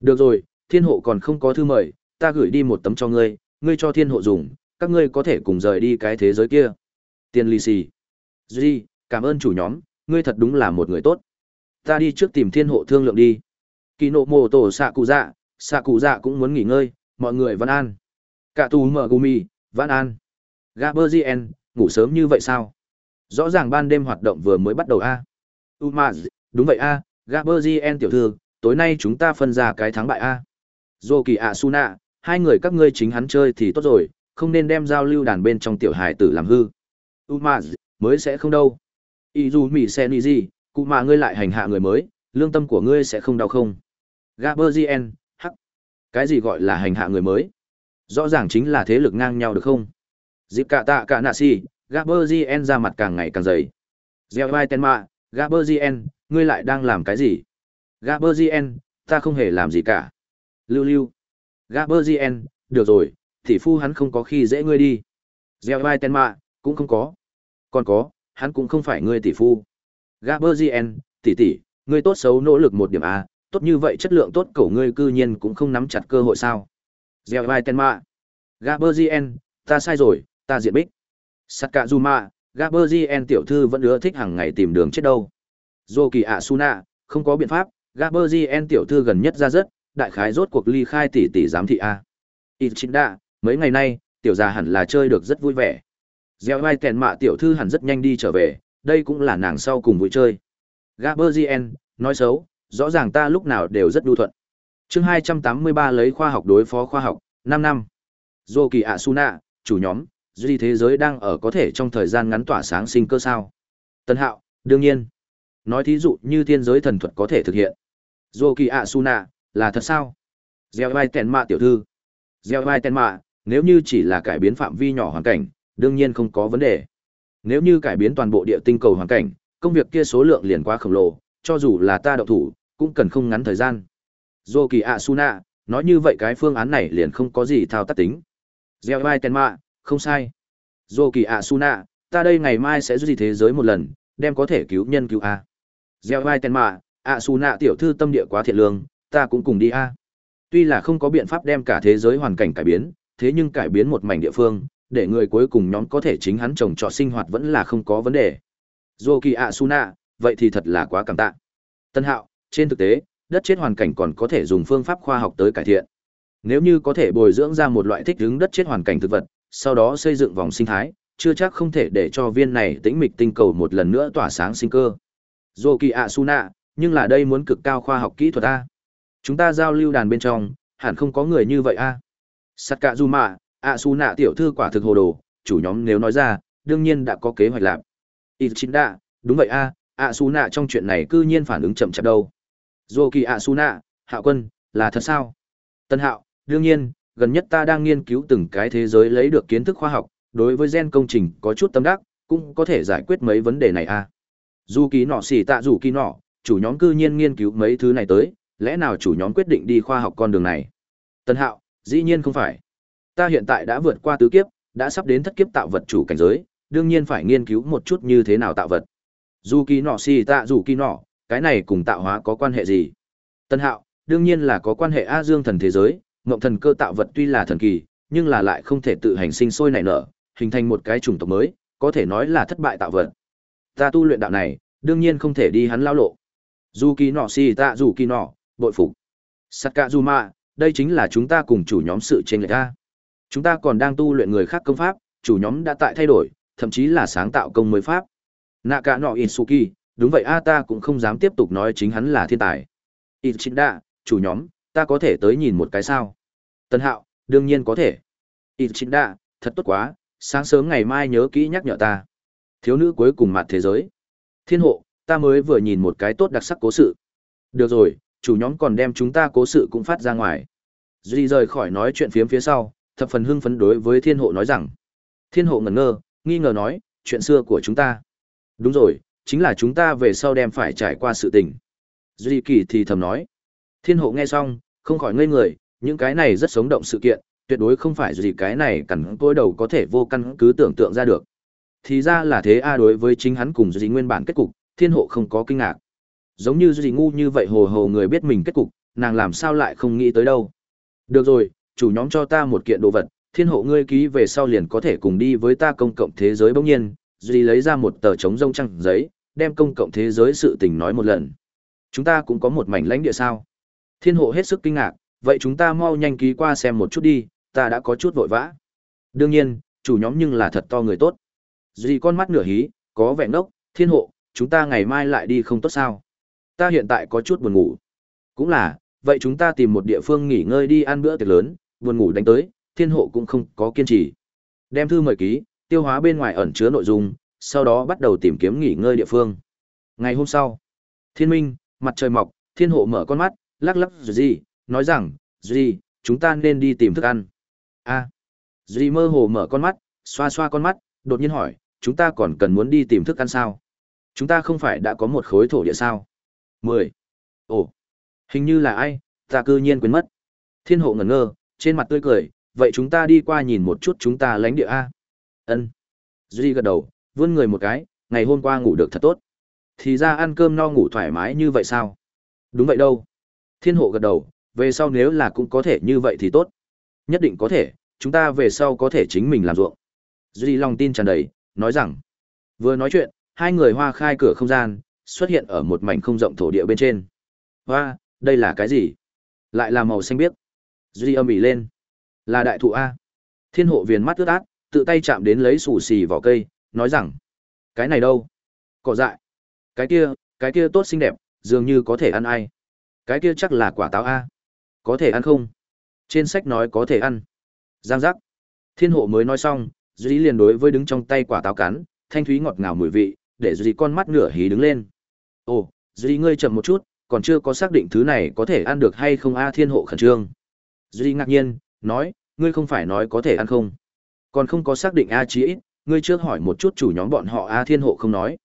Được rồi, thiên hộ còn không có thư mời, ta gửi đi một tấm cho ngươi, ngươi cho thiên hộ dùng, các ngươi có thể cùng rời đi cái thế giới kia. Tiền lì xì. Duy, cảm ơn chủ nhóm, ngươi thật đúng là một người tốt. Ta đi trước tìm thiên hộ thương lượng đi. Kỳ nộ mồ tổ xạ cụ dạ, xạ cụ dạ cũng muốn nghỉ ngơi, mọi người văn an. Cả tù mở gumi, văn an. Gaberzien, ngủ sớm như vậy sao? Rõ ràng ban đêm hoạt động vừa mới bắt đầu a. À? Umaz, đúng vậy a, à, Gaberzien tiểu thư, tối nay chúng ta phân ra cái thắng bại a. Zoki Asuna, kỳ hai người các ngươi chính hắn chơi thì tốt rồi, không nên đem giao lưu đàn bên trong tiểu hài tử làm hư. Umaz, mới sẽ không đâu. Ý dù mỉ xe ni gì, cụ mà ngươi lại hành hạ người mới, lương tâm của ngươi sẽ không đau không. Gaberzien, hắc. Cái gì gọi là hành hạ người mới? Rõ ràng chính là thế lực ngang nhau được không? Dịp cả tạ cả nạ si, Gaberzien ra mặt càng ngày càng dày. Gieo vai tên Gaberzien, ngươi lại đang làm cái gì? Gaberzien, ta không hề làm gì cả. Lưu lưu. Gaberzien, được rồi, tỷ phu hắn không có khi dễ ngươi đi. Gieo vai tên mạ, cũng không có. Còn có, hắn cũng không phải ngươi tỷ phu. Gaberzien, tỷ tỷ, ngươi tốt xấu nỗ lực một điểm a, tốt như vậy chất lượng tốt cổ ngươi cư nhiên cũng không nắm chặt cơ hội sao? Gieo vai tên mạ. Gaberzien, ta sai rồi, ta diện bích. Sakazuma, Gaberzien tiểu thư vẫn ưa thích hàng ngày tìm đường chết đâu. Zoki Asuna, không có biện pháp, Gaberzien tiểu thư gần nhất ra rất, đại khái rốt cuộc ly khai tỷ tỷ giám thị a. Ichinda, mấy ngày nay, tiểu già hẳn là chơi được rất vui vẻ. Gieo vai kèn mạ tiểu thư hẳn rất nhanh đi trở về, đây cũng là nàng sau cùng vui chơi. Gaberzien, nói xấu, rõ ràng ta lúc nào đều rất đu thuận. chương 283 lấy khoa học đối phó khoa học, 5 năm. Dô kỳ Asuna, chủ nhóm, duy thế giới đang ở có thể trong thời gian ngắn tỏa sáng sinh cơ sao. Tân hạo, đương nhiên. Nói thí dụ như thiên giới thần thuật có thể thực hiện. Dô kỳ Asuna, là thật sao? Gieo vai tèn mạ tiểu thư. Gieo vai tèn mạ, nếu như chỉ là cải biến phạm vi nhỏ hoàn cảnh, đương nhiên không có vấn đề. Nếu như cải biến toàn bộ địa tinh cầu hoàn cảnh, công việc kia số lượng liền quá khổng lồ, cho dù là ta đậu thủ, cũng cần không ngắn thời gian. Dô kỳ ạ su nạ, nói như vậy cái phương án này liền không có gì thao tác tính. Gieo vai tèn mạ, không sai. Dô kỳ ạ su nạ, ta đây ngày mai sẽ duy thế giới một lần, đem có thể cứu nhân cứu A. Gieo vai tèn mạ, ạ su nạ tiểu thư tâm địa quá thiện lương, ta cũng cùng đi A. Tuy là không có biện pháp đem cả thế giới hoàn cảnh cải biến, thế nhưng cải biến một mảnh địa phương, để người cuối cùng nhóm có thể chính hắn trồng trọt sinh hoạt vẫn là không có vấn đề. Dô kỳ ạ su nạ, vậy thì thật là quá cảm tạ. Tân hạo, trên thực tế, đất chết hoàn cảnh còn có thể dùng phương pháp khoa học tới cải thiện. Nếu như có thể bồi dưỡng ra một loại thích ứng đất chết hoàn cảnh thực vật, sau đó xây dựng vòng sinh thái, chưa chắc không thể để cho viên này tĩnh mịch tinh cầu một lần nữa tỏa sáng sinh cơ. Dô kỳ ạ su nạ, nhưng là đây muốn cực cao khoa học kỹ thuật A. Chúng ta giao lưu đàn bên trong, hẳn không có người như vậy A. Sắt cạ du mạ, ạ su nạ tiểu thư quả thực hồ đồ, chủ nhóm nếu nói ra, đương nhiên đã có kế hoạch làm. Ít chín đạ, đúng vậy A, ạ su nạ trong chuyện này cư nhiên phản ứng chậm chạp đâu. Dô kỳ ạ su nạ, hạ quân, là thật sao? Tân hạo, đương nhiên, gần nhất ta đang nghiên cứu từng cái thế giới lấy được kiến thức khoa học, đối với gen công trình có chút tâm đắc, cũng có thể giải quyết mấy vấn đề này à. Dù kỳ nọ xỉ tạ dù kỳ nọ, chủ nhóm cư nhiên nghiên cứu mấy thứ này tới, lẽ nào chủ nhóm quyết định đi khoa học con đường này? Tân hạo, dĩ nhiên không phải. Ta hiện tại đã vượt qua tứ kiếp, đã sắp đến thất kiếp tạo vật chủ cảnh giới, đương nhiên phải nghiên cứu một chút như thế nào tạo vật. Dù kỳ nọ xì tạ dù kỳ nọ, cái này cùng tạo hóa có quan hệ gì? Tân hạo, đương nhiên là có quan hệ A Dương thần thế giới, ngộng thần cơ tạo vật tuy là thần kỳ, nhưng là lại không thể tự hành sinh sôi nảy nở, hình thành một cái chủng tộc mới, có thể nói là thất bại tạo vật. Ta tu luyện đạo này, đương nhiên không thể đi hắn lao lộ. Dù kỳ nọ si tạ dù kỳ nọ, bội phục. Sakazuma, đây chính là chúng ta cùng chủ nhóm sự trên lệch ta. Chúng ta còn đang tu luyện người khác công pháp, chủ nhóm đã tại thay đổi, thậm chí là sáng tạo công mới pháp. Nạ Cả no Isuki, đúng vậy a ta cũng không dám tiếp tục nói chính hắn là thiên tài. Ichida, chủ nhóm, ta có thể tới nhìn một cái sao? Tân Hạo, đương nhiên có thể. Ichida, thật tốt quá, sáng sớm ngày mai nhớ kỹ nhắc nhở ta. Thiếu nữ cuối cùng mặt thế giới. Thiên hộ, ta mới vừa nhìn một cái tốt đặc sắc cố sự. Được rồi, chủ nhóm còn đem chúng ta cố sự cũng phát ra ngoài. Duy rời khỏi nói chuyện phiếm phía sau, thập phần hưng phấn đối với thiên hộ nói rằng. Thiên hộ ngẩn ngơ, nghi ngờ nói, chuyện xưa của chúng ta. Đúng rồi, chính là chúng ta về sau đem phải trải qua sự tình. Duy kỳ thì thầm nói. Thiên hộ nghe xong, không khỏi ngây người, những cái này rất sống động sự kiện, tuyệt đối không phải gì cái này cẩn tôi đầu có thể vô căn cứ tưởng tượng ra được. Thì ra là thế a đối với chính hắn cùng Duy nguyên bản kết cục, thiên hộ không có kinh ngạc. Giống như gì ngu như vậy hồ hồ người biết mình kết cục, nàng làm sao lại không nghĩ tới đâu. Được rồi, chủ nhóm cho ta một kiện đồ vật, thiên hộ ngươi ký về sau liền có thể cùng đi với ta công cộng thế giới bỗng nhiên, Duy lấy ra một tờ trống rông trăng giấy, đem công cộng thế giới sự tình nói một lần. Chúng ta cũng có một mảnh lãnh địa sao? Thiên hộ hết sức kinh ngạc, vậy chúng ta mau nhanh ký qua xem một chút đi, ta đã có chút vội vã. Đương nhiên, chủ nhóm nhưng là thật to người tốt. Duy con mắt nửa hí, có vẻ ngốc, thiên hộ, chúng ta ngày mai lại đi không tốt sao? Ta hiện tại có chút buồn ngủ. Cũng là, vậy chúng ta tìm một địa phương nghỉ ngơi đi ăn bữa tiệc lớn, buồn ngủ đánh tới, thiên hộ cũng không có kiên trì. Đem thư mời ký, tiêu hóa bên ngoài ẩn chứa nội dung, sau đó bắt đầu tìm kiếm nghỉ ngơi địa phương. Ngày hôm sau, thiên minh, mặt trời mọc, thiên hộ mở con mắt, lắc lắc gì, nói rằng, gì, chúng ta nên đi tìm thức ăn. a à. Duy mơ hồ mở con mắt, xoa xoa con mắt, đột nhiên hỏi, chúng ta còn cần muốn đi tìm thức ăn sao? Chúng ta không phải đã có một khối thổ địa sao? Mười. Ồ, hình như là ai, ta cư nhiên quên mất. Thiên hộ ngẩn ngơ, trên mặt tươi cười, vậy chúng ta đi qua nhìn một chút chúng ta lánh địa A. Ân. Duy gật đầu, vươn người một cái, ngày hôm qua ngủ được thật tốt. Thì ra ăn cơm no ngủ thoải mái như vậy sao? Đúng vậy đâu. Thiên hộ gật đầu, về sau nếu là cũng có thể như vậy thì tốt. Nhất định có thể, chúng ta về sau có thể chính mình làm ruộng. Duy lòng tin tràn đầy, nói rằng, vừa nói chuyện, hai người hoa khai cửa không gian, xuất hiện ở một mảnh không rộng thổ địa bên trên. Hoa, đây là cái gì? Lại là màu xanh biếc. Duy âm ỉ lên. Là đại thụ A. Thiên hộ viền mắt ướt át, tự tay chạm đến lấy sủ xì vỏ cây, nói rằng, cái này đâu? Cỏ dại. Cái kia, cái kia tốt xinh đẹp, dường như có thể ăn ai. Cái kia chắc là quả táo A. Có thể ăn không? Trên sách nói có thể ăn. Giang giác. Thiên hộ mới nói xong, Duy liền đối với đứng trong tay quả táo cắn, thanh thúy ngọt ngào mùi vị, để Duy con mắt nửa hí đứng lên. Ồ, Duy ngươi chậm một chút, còn chưa có xác định thứ này có thể ăn được hay không a thiên hộ khẩn trương. Duy ngạc nhiên, nói, ngươi không phải nói có thể ăn không? Còn không có xác định a chí ít, ngươi trước hỏi một chút chủ nhóm bọn họ a thiên hộ không nói.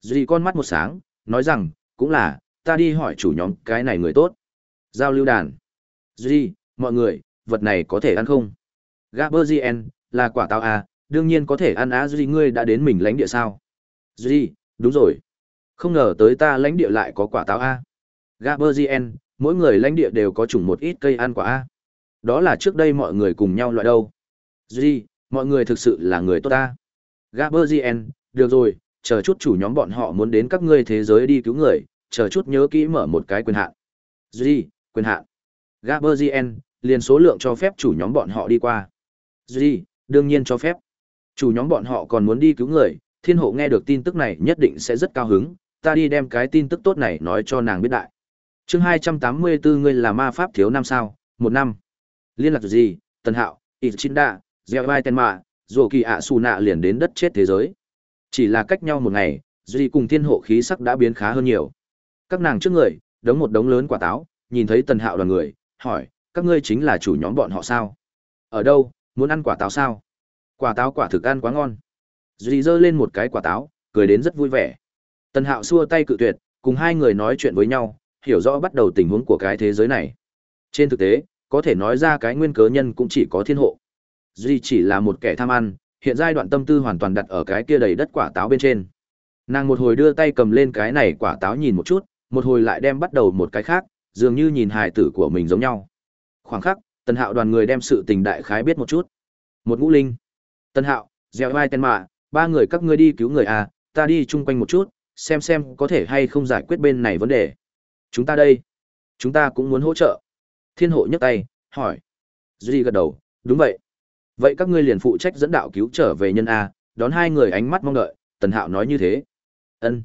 Duy con mắt một sáng, nói rằng, cũng là, ta đi hỏi chủ nhóm cái này người tốt. Giao lưu đàn. Duy, mọi người, vật này có thể ăn không? Gaberzien, là quả táo a, đương nhiên có thể ăn á Duy ngươi đã đến mình lãnh địa sao? Gì, đúng rồi. Không ngờ tới ta lãnh địa lại có quả táo a. Gaberzien, mỗi người lãnh địa đều có chủng một ít cây ăn quả a. Đó là trước đây mọi người cùng nhau loại đâu. Gì, mọi người thực sự là người tốt ta. Gaberzien, được rồi, chờ chút chủ nhóm bọn họ muốn đến các ngươi thế giới đi cứu người, chờ chút nhớ kỹ mở một cái quyền hạn. Gì, quyền hạn. Gaberzien, liền số lượng cho phép chủ nhóm bọn họ đi qua. Gì, đương nhiên cho phép. Chủ nhóm bọn họ còn muốn đi cứu người, thiên hộ nghe được tin tức này nhất định sẽ rất cao hứng, ta đi đem cái tin tức tốt này nói cho nàng biết đại. chương 284 ngươi là ma pháp thiếu năm sao, một năm. Liên lạc gì, Tần Hạo, Ichinda, Gieo Vai Tên Mạ, dù kỳ ạ xù nạ liền đến đất chết thế giới. Chỉ là cách nhau một ngày, Duy cùng thiên hộ khí sắc đã biến khá hơn nhiều. Các nàng trước người, đống một đống lớn quả táo, nhìn thấy Tần Hạo đoàn người, hỏi, các ngươi chính là chủ nhóm bọn họ sao? Ở đâu, muốn ăn quả táo sao? Quả táo quả thực ăn quá ngon. Duy giơ lên một cái quả táo, cười đến rất vui vẻ. Tần Hạo xua tay cự tuyệt, cùng hai người nói chuyện với nhau, hiểu rõ bắt đầu tình huống của cái thế giới này. Trên thực tế, có thể nói ra cái nguyên cớ nhân cũng chỉ có thiên hộ. Duy chỉ là một kẻ tham ăn, hiện giai đoạn tâm tư hoàn toàn đặt ở cái kia đầy đất quả táo bên trên. Nàng một hồi đưa tay cầm lên cái này quả táo nhìn một chút, một hồi lại đem bắt đầu một cái khác, dường như nhìn hài tử của mình giống nhau. Khoảng khắc, Tần Hạo đoàn người đem sự tình đại khái biết một chút. Một ngũ linh. Tần Hạo, Gieo Vai Tên Mạ, ba người các ngươi đi cứu người à, ta đi chung quanh một chút, xem xem có thể hay không giải quyết bên này vấn đề. Chúng ta đây, chúng ta cũng muốn hỗ trợ. Thiên hộ nhấc tay, hỏi. Duy gật đầu, đúng vậy. Vậy các ngươi liền phụ trách dẫn đạo cứu trở về nhân A, đón hai người ánh mắt mong đợi, Tần Hạo nói như thế. ân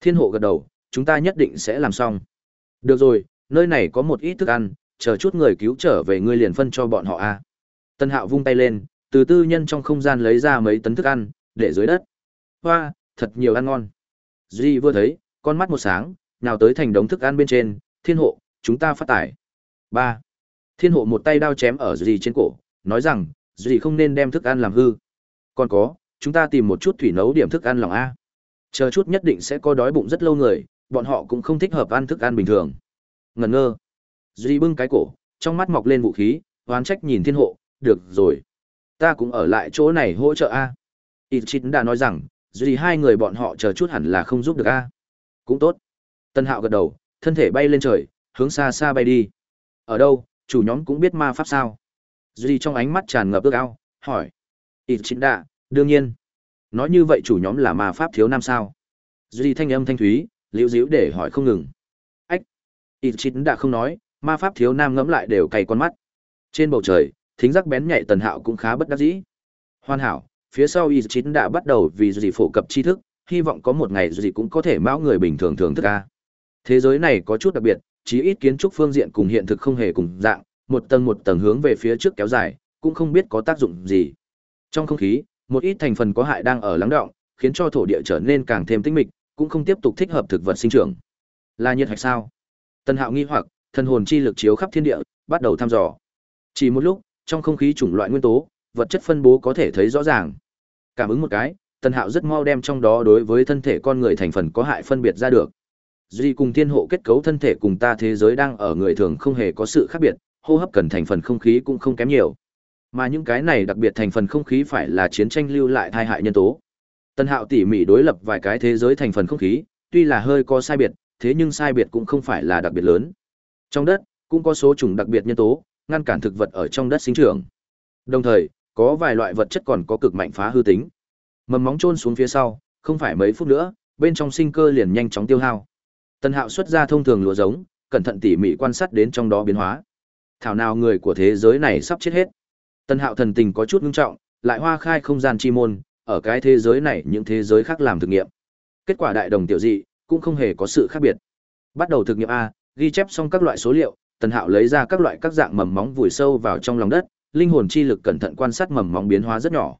Thiên hộ gật đầu, chúng ta nhất định sẽ làm xong. Được rồi, nơi này có một ít thức ăn, chờ chút người cứu trở về ngươi liền phân cho bọn họ A. Tần Hạo vung tay lên, từ tư nhân trong không gian lấy ra mấy tấn thức ăn, để dưới đất. Hoa, thật nhiều ăn ngon. Duy vừa thấy, con mắt một sáng, nào tới thành đống thức ăn bên trên, thiên hộ, chúng ta phát tải. ba Thiên hộ một tay đao chém ở Duy trên cổ, nói rằng, Duy không nên đem thức ăn làm hư. Còn có, chúng ta tìm một chút thủy nấu điểm thức ăn lòng A. Chờ chút nhất định sẽ có đói bụng rất lâu người, bọn họ cũng không thích hợp ăn thức ăn bình thường. Ngần ngơ. Duy bưng cái cổ, trong mắt mọc lên vũ khí, oán trách nhìn thiên hộ, được rồi. Ta cũng ở lại chỗ này hỗ trợ A. Ichit đã nói rằng, duy hai người bọn họ chờ chút hẳn là không giúp được a. Cũng tốt. Tân hạo gật đầu thân thể bay lên trời hướng xa xa bay đi. Ở đâu chủ nhóm cũng biết ma pháp sao? Duy trong ánh mắt tràn ngập ước ao hỏi. Ít đã, đương nhiên. Nói như vậy chủ nhóm là ma pháp thiếu nam sao? Duy thanh âm thanh thúy liễu díu để hỏi không ngừng. Ách. Ít đã không nói ma pháp thiếu nam ngẫm lại đều cay con mắt. Trên bầu trời thính giác bén nhạy tần hạo cũng khá bất đắc dĩ. Hoàn hảo phía sau y chín đã bắt đầu vì gì phổ cập tri thức, hy vọng có một ngày gì cũng có thể mão người bình thường thưởng thức ca thế giới này có chút đặc biệt, chí ít kiến trúc phương diện cùng hiện thực không hề cùng dạng, một tầng một tầng hướng về phía trước kéo dài, cũng không biết có tác dụng gì. Trong không khí, một ít thành phần có hại đang ở lắng động, khiến cho thổ địa trở nên càng thêm tinh mịch, cũng không tiếp tục thích hợp thực vật sinh trưởng. Là nhiệt hạch sao? Tân hạo nghi hoặc thân hồn chi lực chiếu khắp thiên địa, bắt đầu thăm dò. Chỉ một lúc, trong không khí chủng loại nguyên tố, vật chất phân bố có thể thấy rõ ràng. Cảm ứng một cái, Tần Hạo rất mau đem trong đó đối với thân thể con người thành phần có hại phân biệt ra được. Duy cùng thiên hộ kết cấu thân thể cùng ta thế giới đang ở người thường không hề có sự khác biệt, hô hấp cần thành phần không khí cũng không kém nhiều. Mà những cái này đặc biệt thành phần không khí phải là chiến tranh lưu lại thai hại nhân tố. Tần Hạo tỉ mỉ đối lập vài cái thế giới thành phần không khí, tuy là hơi có sai biệt, thế nhưng sai biệt cũng không phải là đặc biệt lớn. Trong đất, cũng có số chủng đặc biệt nhân tố, ngăn cản thực vật ở trong đất sinh trưởng. Đồng thời, có vài loại vật chất còn có cực mạnh phá hư tính. Mầm móng chôn xuống phía sau, không phải mấy phút nữa, bên trong sinh cơ liền nhanh chóng tiêu hao. Tần Hạo xuất ra thông thường lúa giống, cẩn thận tỉ mỉ quan sát đến trong đó biến hóa. Thảo nào người của thế giới này sắp chết hết. Tần Hạo thần tình có chút nghiêm trọng, lại hoa khai không gian chi môn, ở cái thế giới này những thế giới khác làm thực nghiệm. Kết quả đại đồng tiểu dị, cũng không hề có sự khác biệt. Bắt đầu thực nghiệm a, ghi chép xong các loại số liệu, Tần Hạo lấy ra các loại các dạng mầm móng vùi sâu vào trong lòng đất, linh hồn chi lực cẩn thận quan sát mầm móng biến hóa rất nhỏ.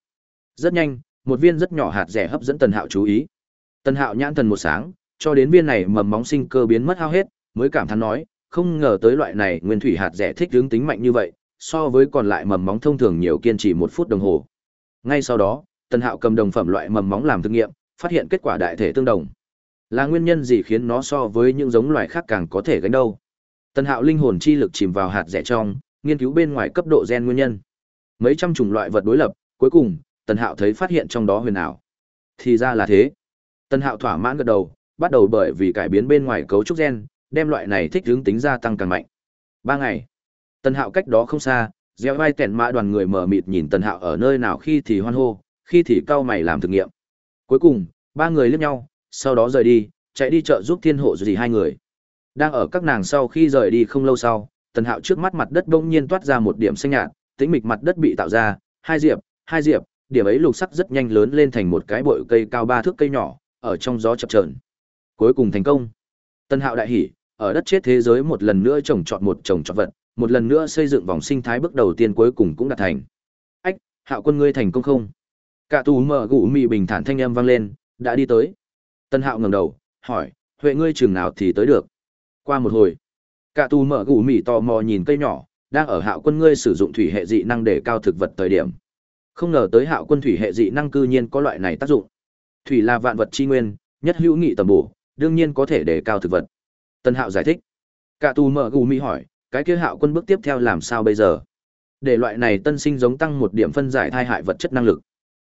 Rất nhanh, một viên rất nhỏ hạt rẻ hấp dẫn Tần Hạo chú ý. Tần Hạo nhãn thần một sáng, cho đến viên này mầm móng sinh cơ biến mất hao hết, mới cảm thán nói, không ngờ tới loại này nguyên thủy hạt rẻ thích hướng tính mạnh như vậy, so với còn lại mầm móng thông thường nhiều kiên trì một phút đồng hồ. Ngay sau đó, Tần Hạo cầm đồng phẩm loại mầm móng làm thử nghiệm, phát hiện kết quả đại thể tương đồng. Là nguyên nhân gì khiến nó so với những giống loài khác càng có thể gánh đâu? Tần Hạo linh hồn chi lực chìm vào hạt rẻ trong, nghiên cứu bên ngoài cấp độ gen nguyên nhân. Mấy trăm chủng loại vật đối lập, cuối cùng, Tần Hạo thấy phát hiện trong đó huyền ảo. Thì ra là thế. Tần Hạo thỏa mãn gật đầu, bắt đầu bởi vì cải biến bên ngoài cấu trúc gen, đem loại này thích hướng tính gia tăng càng mạnh. Ba ngày. Tần Hạo cách đó không xa, gieo vai tẹn mã đoàn người mở mịt nhìn Tần Hạo ở nơi nào khi thì hoan hô, khi thì cau mày làm thực nghiệm. Cuối cùng, ba người liếc nhau, sau đó rời đi, chạy đi chợ giúp thiên hộ gì hai người. Đang ở các nàng sau khi rời đi không lâu sau, Tần Hạo trước mắt mặt đất bỗng nhiên toát ra một điểm xanh nhạt, tĩnh mịch mặt đất bị tạo ra, hai diệp, hai diệp, điểm ấy lục sắc rất nhanh lớn lên thành một cái bụi cây cao ba thước cây nhỏ, ở trong gió chập chờn. Cuối cùng thành công. Tần Hạo đại hỉ, ở đất chết thế giới một lần nữa trồng trọt một trồng trọt vật, một lần nữa xây dựng vòng sinh thái bước đầu tiên cuối cùng cũng đạt thành. Ách, Hạo quân ngươi thành công không? Cả tù mở gụ mị bình thản thanh âm vang lên, đã đi tới. Tân Hạo ngẩng đầu, hỏi, huệ ngươi chừng nào thì tới được? Qua một hồi, cả tù mở gù mỉ tò mò nhìn cây nhỏ, đang ở Hạo quân ngươi sử dụng thủy hệ dị năng để cao thực vật thời điểm. Không ngờ tới Hạo quân thủy hệ dị năng cư nhiên có loại này tác dụng. Thủy là vạn vật chi nguyên, nhất hữu nghị tầm bổ, đương nhiên có thể để cao thực vật. Tân Hạo giải thích. Cả tù mở gù mỉ hỏi, cái kia Hạo quân bước tiếp theo làm sao bây giờ? Để loại này tân sinh giống tăng một điểm phân giải thai hại vật chất năng lực.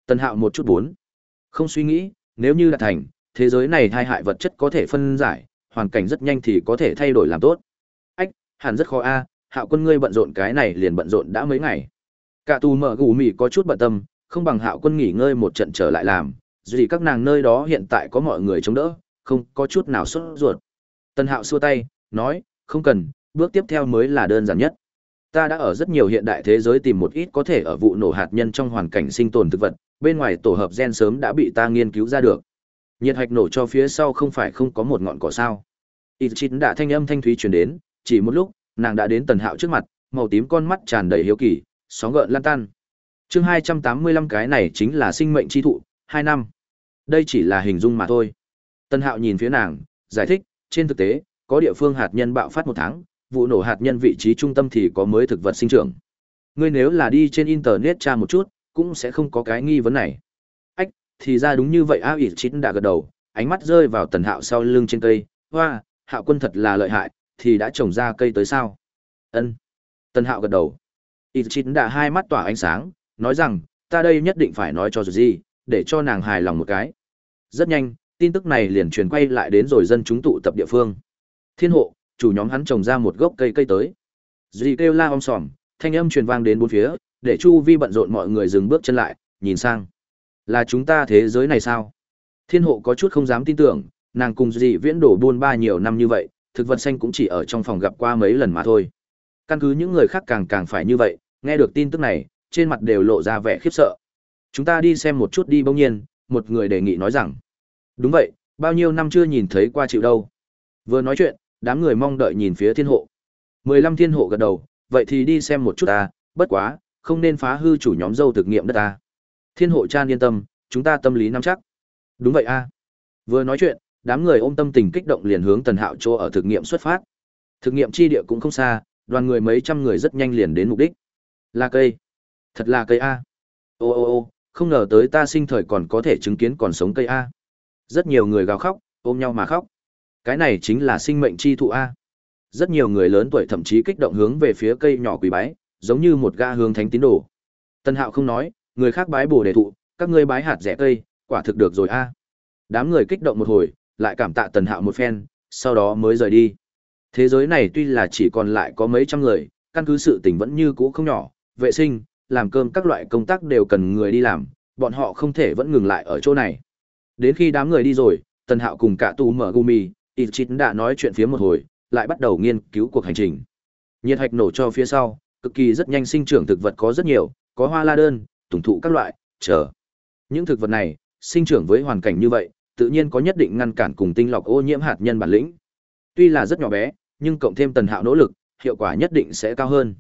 Tân Hạo một chút bốn. Không suy nghĩ, nếu như là thành, thế giới này thai hại vật chất có thể phân giải, hoàn cảnh rất nhanh thì có thể thay đổi làm tốt. Hẳn rất khó a, Hạo quân ngươi bận rộn cái này liền bận rộn đã mấy ngày. Cả tù mở gù mì có chút bận tâm, không bằng Hạo quân nghỉ ngơi một trận trở lại làm, dù các nàng nơi đó hiện tại có mọi người chống đỡ, không có chút nào sốt ruột. Tân Hạo xua tay, nói, không cần, bước tiếp theo mới là đơn giản nhất. Ta đã ở rất nhiều hiện đại thế giới tìm một ít có thể ở vụ nổ hạt nhân trong hoàn cảnh sinh tồn thực vật, bên ngoài tổ hợp gen sớm đã bị ta nghiên cứu ra được. Nhiệt hạch nổ cho phía sau không phải không có một ngọn cỏ sao. Ichit đã thanh âm thanh thúy truyền đến, chỉ một lúc, nàng đã đến Tần Hạo trước mặt, màu tím con mắt tràn đầy hiếu kỳ, sóng gợn lan tan. Chương 285 cái này chính là sinh mệnh chi thụ, 2 năm. Đây chỉ là hình dung mà thôi. Tần Hạo nhìn phía nàng, giải thích, trên thực tế, có địa phương hạt nhân bạo phát một tháng, vụ nổ hạt nhân vị trí trung tâm thì có mới thực vật sinh trưởng. Ngươi nếu là đi trên internet tra một chút, cũng sẽ không có cái nghi vấn này. Ách, thì ra đúng như vậy A ỉ chín đã gật đầu, ánh mắt rơi vào tần hạo sau lưng trên cây. Hoa, hạo quân thật là lợi hại, thì đã trồng ra cây tới sao? Ân. Tần hạo gật đầu. Y chín đã hai mắt tỏa ánh sáng, nói rằng, ta đây nhất định phải nói cho gì, để cho nàng hài lòng một cái. Rất nhanh, tin tức này liền truyền quay lại đến rồi dân chúng tụ tập địa phương. Thiên hộ, chủ nhóm hắn trồng ra một gốc cây cây tới. Dì kêu la om sòm, thanh âm truyền vang đến bốn phía, để chu vi bận rộn mọi người dừng bước chân lại, nhìn sang. Là chúng ta thế giới này sao? Thiên hộ có chút không dám tin tưởng, nàng cùng dì viễn đổ buôn ba nhiều năm như vậy, thực vật xanh cũng chỉ ở trong phòng gặp qua mấy lần mà thôi. Căn cứ những người khác càng càng phải như vậy, nghe được tin tức này, trên mặt đều lộ ra vẻ khiếp sợ. Chúng ta đi xem một chút đi bỗng nhiên, một người đề nghị nói rằng. Đúng vậy, bao nhiêu năm chưa nhìn thấy qua chịu đâu. Vừa nói chuyện, đám người mong đợi nhìn phía thiên hộ. Mười lăm thiên hộ gật đầu, vậy thì đi xem một chút ta, bất quá, không nên phá hư chủ nhóm dâu thực nghiệm đất ta. Thiên hộ chan yên tâm, chúng ta tâm lý nắm chắc. Đúng vậy a. Vừa nói chuyện, đám người ôm tâm tình kích động liền hướng Tần Hạo chỗ ở thực nghiệm xuất phát. Thực nghiệm chi địa cũng không xa, đoàn người mấy trăm người rất nhanh liền đến mục đích. Là cây. Thật là cây a. Ô ô ô, không ngờ tới ta sinh thời còn có thể chứng kiến còn sống cây a. Rất nhiều người gào khóc, ôm nhau mà khóc. Cái này chính là sinh mệnh chi thụ A. Rất nhiều người lớn tuổi thậm chí kích động hướng về phía cây nhỏ quỳ bái, giống như một ga hướng thánh tín đồ. Tân Hạo không nói, người khác bái bồ đề thụ, các ngươi bái hạt rẻ cây, quả thực được rồi a. Đám người kích động một hồi, lại cảm tạ Tần Hạo một phen, sau đó mới rời đi. Thế giới này tuy là chỉ còn lại có mấy trăm người, căn cứ sự tình vẫn như cũ không nhỏ, vệ sinh, làm cơm các loại công tác đều cần người đi làm, bọn họ không thể vẫn ngừng lại ở chỗ này. Đến khi đám người đi rồi, Tần Hạo cùng cả tù mở gumi, Ichit đã nói chuyện phía một hồi, lại bắt đầu nghiên cứu cuộc hành trình. Nhiệt hạch nổ cho phía sau, cực kỳ rất nhanh sinh trưởng thực vật có rất nhiều, có hoa la đơn, tùng thụ các loại, chờ. Những thực vật này, sinh trưởng với hoàn cảnh như vậy, tự nhiên có nhất định ngăn cản cùng tinh lọc ô nhiễm hạt nhân bản lĩnh. Tuy là rất nhỏ bé, nhưng cộng thêm Tần Hạo nỗ lực, hiệu quả nhất định sẽ cao hơn.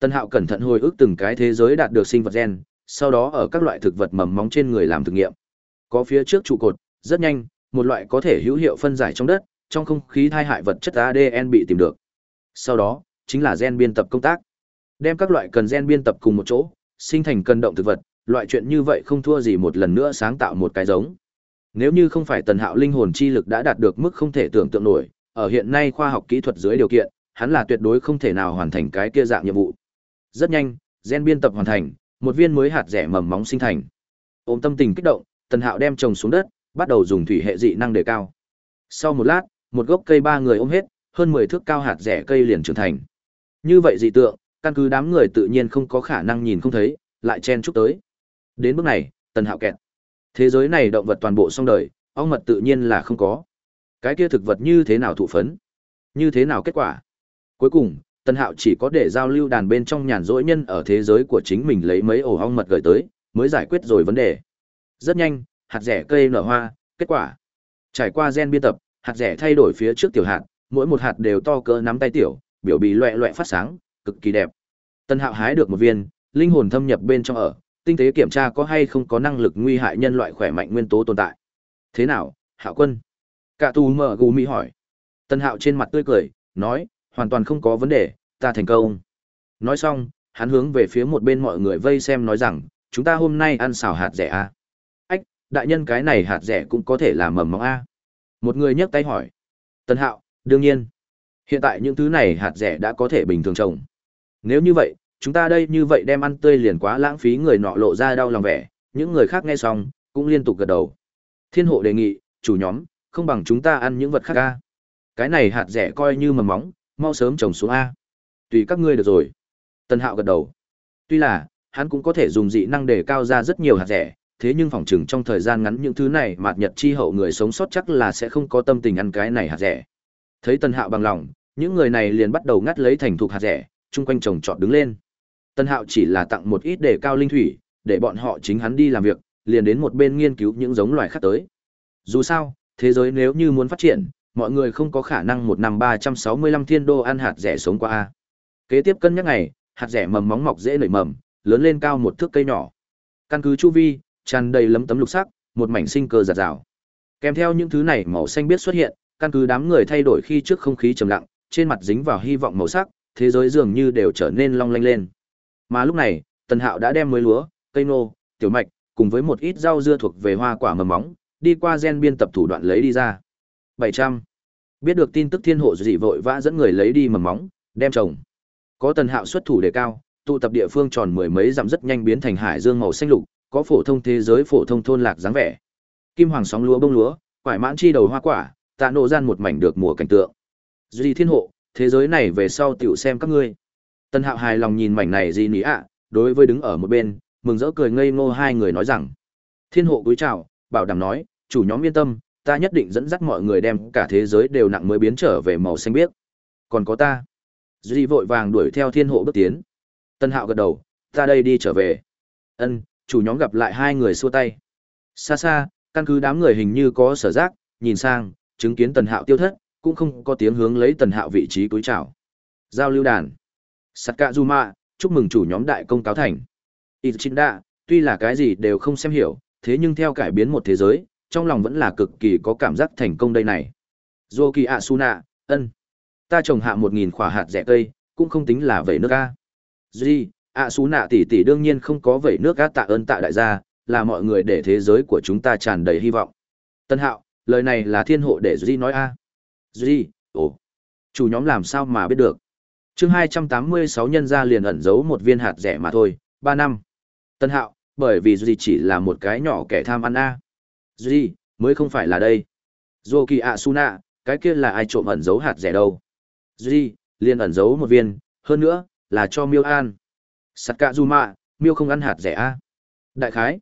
Tần Hạo cẩn thận hồi ức từng cái thế giới đạt được sinh vật gen, sau đó ở các loại thực vật mầm móng trên người làm thử nghiệm. Có phía trước trụ cột, rất nhanh, một loại có thể hữu hiệu phân giải trong đất, trong không khí thai hại vật chất ADN bị tìm được. Sau đó, chính là gen biên tập công tác. Đem các loại cần gen biên tập cùng một chỗ, sinh thành cần động thực vật, loại chuyện như vậy không thua gì một lần nữa sáng tạo một cái giống. Nếu như không phải tần hạo linh hồn chi lực đã đạt được mức không thể tưởng tượng nổi, ở hiện nay khoa học kỹ thuật dưới điều kiện, hắn là tuyệt đối không thể nào hoàn thành cái kia dạng nhiệm vụ. Rất nhanh, gen biên tập hoàn thành, một viên mới hạt rẻ mầm móng sinh thành. Ôm tâm tình kích động, Tần Hạo đem trồng xuống đất, bắt đầu dùng thủy hệ dị năng đề cao. Sau một lát, một gốc cây ba người ôm hết, hơn 10 thước cao hạt rẻ cây liền trưởng thành. Như vậy dị tượng, căn cứ đám người tự nhiên không có khả năng nhìn không thấy, lại chen chúc tới. Đến bước này, Tần Hạo kẹt. Thế giới này động vật toàn bộ xong đời, ong mật tự nhiên là không có. Cái kia thực vật như thế nào thụ phấn? Như thế nào kết quả? Cuối cùng, tân Hạo chỉ có để giao lưu đàn bên trong nhàn rỗi nhân ở thế giới của chính mình lấy mấy ổ ong mật gửi tới, mới giải quyết rồi vấn đề. Rất nhanh, hạt rẻ cây nở hoa, kết quả. Trải qua gen biên tập, hạt rẻ thay đổi phía trước tiểu hạt, mỗi một hạt đều to cỡ nắm tay tiểu, biểu bì loẹ loẹ phát sáng, cực kỳ đẹp. tân Hạo hái được một viên, linh hồn thâm nhập bên trong ở, tinh tế kiểm tra có hay không có năng lực nguy hại nhân loại khỏe mạnh nguyên tố tồn tại. Thế nào, Hạo Quân? Cả tù mở gù mỹ hỏi. Tần Hạo trên mặt tươi cười, nói, hoàn toàn không có vấn đề, ta thành công. Nói xong, hắn hướng về phía một bên mọi người vây xem nói rằng, chúng ta hôm nay ăn xào hạt rẻ à? Ách, đại nhân cái này hạt rẻ cũng có thể là mầm móng a. Một người nhấc tay hỏi. Tần Hạo, đương nhiên. Hiện tại những thứ này hạt rẻ đã có thể bình thường trồng. Nếu như vậy, chúng ta đây như vậy đem ăn tươi liền quá lãng phí người nọ lộ ra đau lòng vẻ, những người khác nghe xong, cũng liên tục gật đầu. Thiên hộ đề nghị, chủ nhóm, không bằng chúng ta ăn những vật khác a. Cái này hạt rẻ coi như mầm móng, mau sớm trồng xuống a. Tùy các ngươi được rồi. Tân Hạo gật đầu. Tuy là, hắn cũng có thể dùng dị năng để cao ra rất nhiều hạt rẻ, thế nhưng phòng chừng trong thời gian ngắn những thứ này mạt nhật chi hậu người sống sót chắc là sẽ không có tâm tình ăn cái này hạt rẻ. Thấy Tân Hạo bằng lòng, những người này liền bắt đầu ngắt lấy thành thục hạt rẻ, chung quanh trồng trọt đứng lên. Tân Hạo chỉ là tặng một ít để cao linh thủy, để bọn họ chính hắn đi làm việc, liền đến một bên nghiên cứu những giống loài khác tới. Dù sao, thế giới nếu như muốn phát triển, mọi người không có khả năng một năm 365 thiên đô ăn hạt rẻ sống qua a. Kế tiếp cân nhắc ngày, hạt rẻ mầm móng mọc dễ nảy mầm, lớn lên cao một thước cây nhỏ. Căn cứ chu vi, tràn đầy lấm tấm lục sắc, một mảnh sinh cơ giạt rào. Kèm theo những thứ này màu xanh biết xuất hiện, căn cứ đám người thay đổi khi trước không khí trầm lặng, trên mặt dính vào hy vọng màu sắc, thế giới dường như đều trở nên long lanh lên. Mà lúc này, Tần Hạo đã đem mới lúa, cây nô, tiểu mạch, cùng với một ít rau dưa thuộc về hoa quả mầm móng, đi qua gen biên tập thủ đoạn lấy đi ra. 700. Biết được tin tức thiên hộ dị vội vã dẫn người lấy đi mầm móng, đem trồng. Có Tần Hạo xuất thủ đề cao, tụ tập địa phương tròn mười mấy dặm rất nhanh biến thành hải dương màu xanh lục, có phổ thông thế giới phổ thông thôn lạc dáng vẻ. Kim hoàng sóng lúa bông lúa, quải mãn chi đầu hoa quả, tạ nộ gian một mảnh được mùa cảnh tượng. Duy thiên hộ, thế giới này về sau tiểu xem các ngươi. Tân hạo hài lòng nhìn mảnh này gì nỉ ạ, đối với đứng ở một bên, mừng rỡ cười ngây ngô hai người nói rằng. Thiên hộ cúi chào, bảo đảm nói, chủ nhóm yên tâm, ta nhất định dẫn dắt mọi người đem cả thế giới đều nặng mới biến trở về màu xanh biếc. Còn có ta. Duy vội vàng đuổi theo thiên hộ bước tiến. Tân hạo gật đầu, ta đây đi trở về. Ân, chủ nhóm gặp lại hai người xua tay. Xa xa, căn cứ đám người hình như có sở giác, nhìn sang, chứng kiến tần hạo tiêu thất, cũng không có tiếng hướng lấy tần hạo vị trí cúi chào. Giao lưu đàn. Sakazuma, chúc mừng chủ nhóm đại công cáo thành. Ichinda, tuy là cái gì đều không xem hiểu, thế nhưng theo cải biến một thế giới, trong lòng vẫn là cực kỳ có cảm giác thành công đây này. Zoki Asuna, ân. Ta trồng hạ một nghìn hạt rẻ cây, cũng không tính là vẩy nước a. Ji, Asuna tỷ tỷ đương nhiên không có vẩy nước a tạ ơn tạ đại gia, là mọi người để thế giới của chúng ta tràn đầy hy vọng. Tân Hạo, lời này là thiên hộ để ji nói a. ji ồ. Chủ nhóm làm sao mà biết được? Chương 286 nhân ra liền ẩn giấu một viên hạt rẻ mà thôi, 3 năm. Tân hạo, bởi vì Duy chỉ là một cái nhỏ kẻ tham ăn a. Duy, mới không phải là đây. Zoki Asuna, cái kia là ai trộm ẩn giấu hạt rẻ đâu. Duy, liền ẩn giấu một viên, hơn nữa, là cho miêu an. Sakazuma, miêu không ăn hạt rẻ a. Đại khái.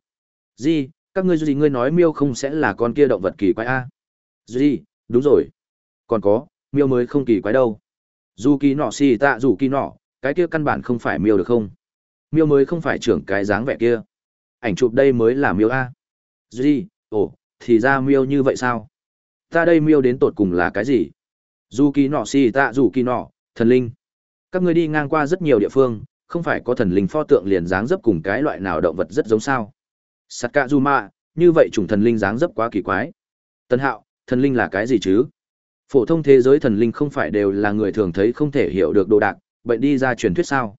Duy, các ngươi Duy ngươi nói miêu không sẽ là con kia động vật kỳ quái a. Duy, đúng rồi. Còn có, miêu mới không kỳ quái đâu dù kỳ nọ xì tạ dù kỳ nọ, cái kia căn bản không phải miêu được không? Miêu mới không phải trưởng cái dáng vẻ kia. Ảnh chụp đây mới là miêu a. Gì? Ồ, thì ra miêu như vậy sao? Ta đây miêu đến tột cùng là cái gì? Dù kỳ nọ xì tạ dù kỳ nọ, thần linh. Các ngươi đi ngang qua rất nhiều địa phương, không phải có thần linh pho tượng liền dáng dấp cùng cái loại nào động vật rất giống sao? Sắt cạ du mạ như vậy chủng thần linh dáng dấp quá kỳ quái. Tân hạo, thần linh là cái gì chứ? Phổ thông thế giới thần linh không phải đều là người thường thấy không thể hiểu được đồ đạc, bệnh đi ra truyền thuyết sao?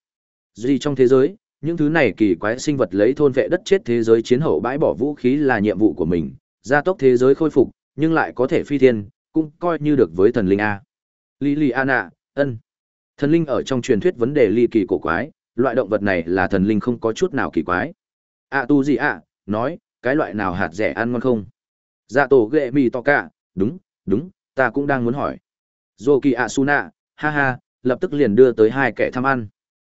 Gì trong thế giới, những thứ này kỳ quái sinh vật lấy thôn vệ đất chết thế giới chiến hậu bãi bỏ vũ khí là nhiệm vụ của mình, gia tốc thế giới khôi phục, nhưng lại có thể phi thiên, cũng coi như được với thần linh a. Liliana, ân. Thần linh ở trong truyền thuyết vấn đề ly kỳ cổ quái, loại động vật này là thần linh không có chút nào kỳ quái. À tu gì ạ, nói, cái loại nào hạt rẻ ăn ngon không? Dạ tổ ghệ mì to cả, đúng, đúng, ta cũng đang muốn hỏi. Dô kỳ ạ suna, ha ha, lập tức liền đưa tới hai kẻ tham ăn.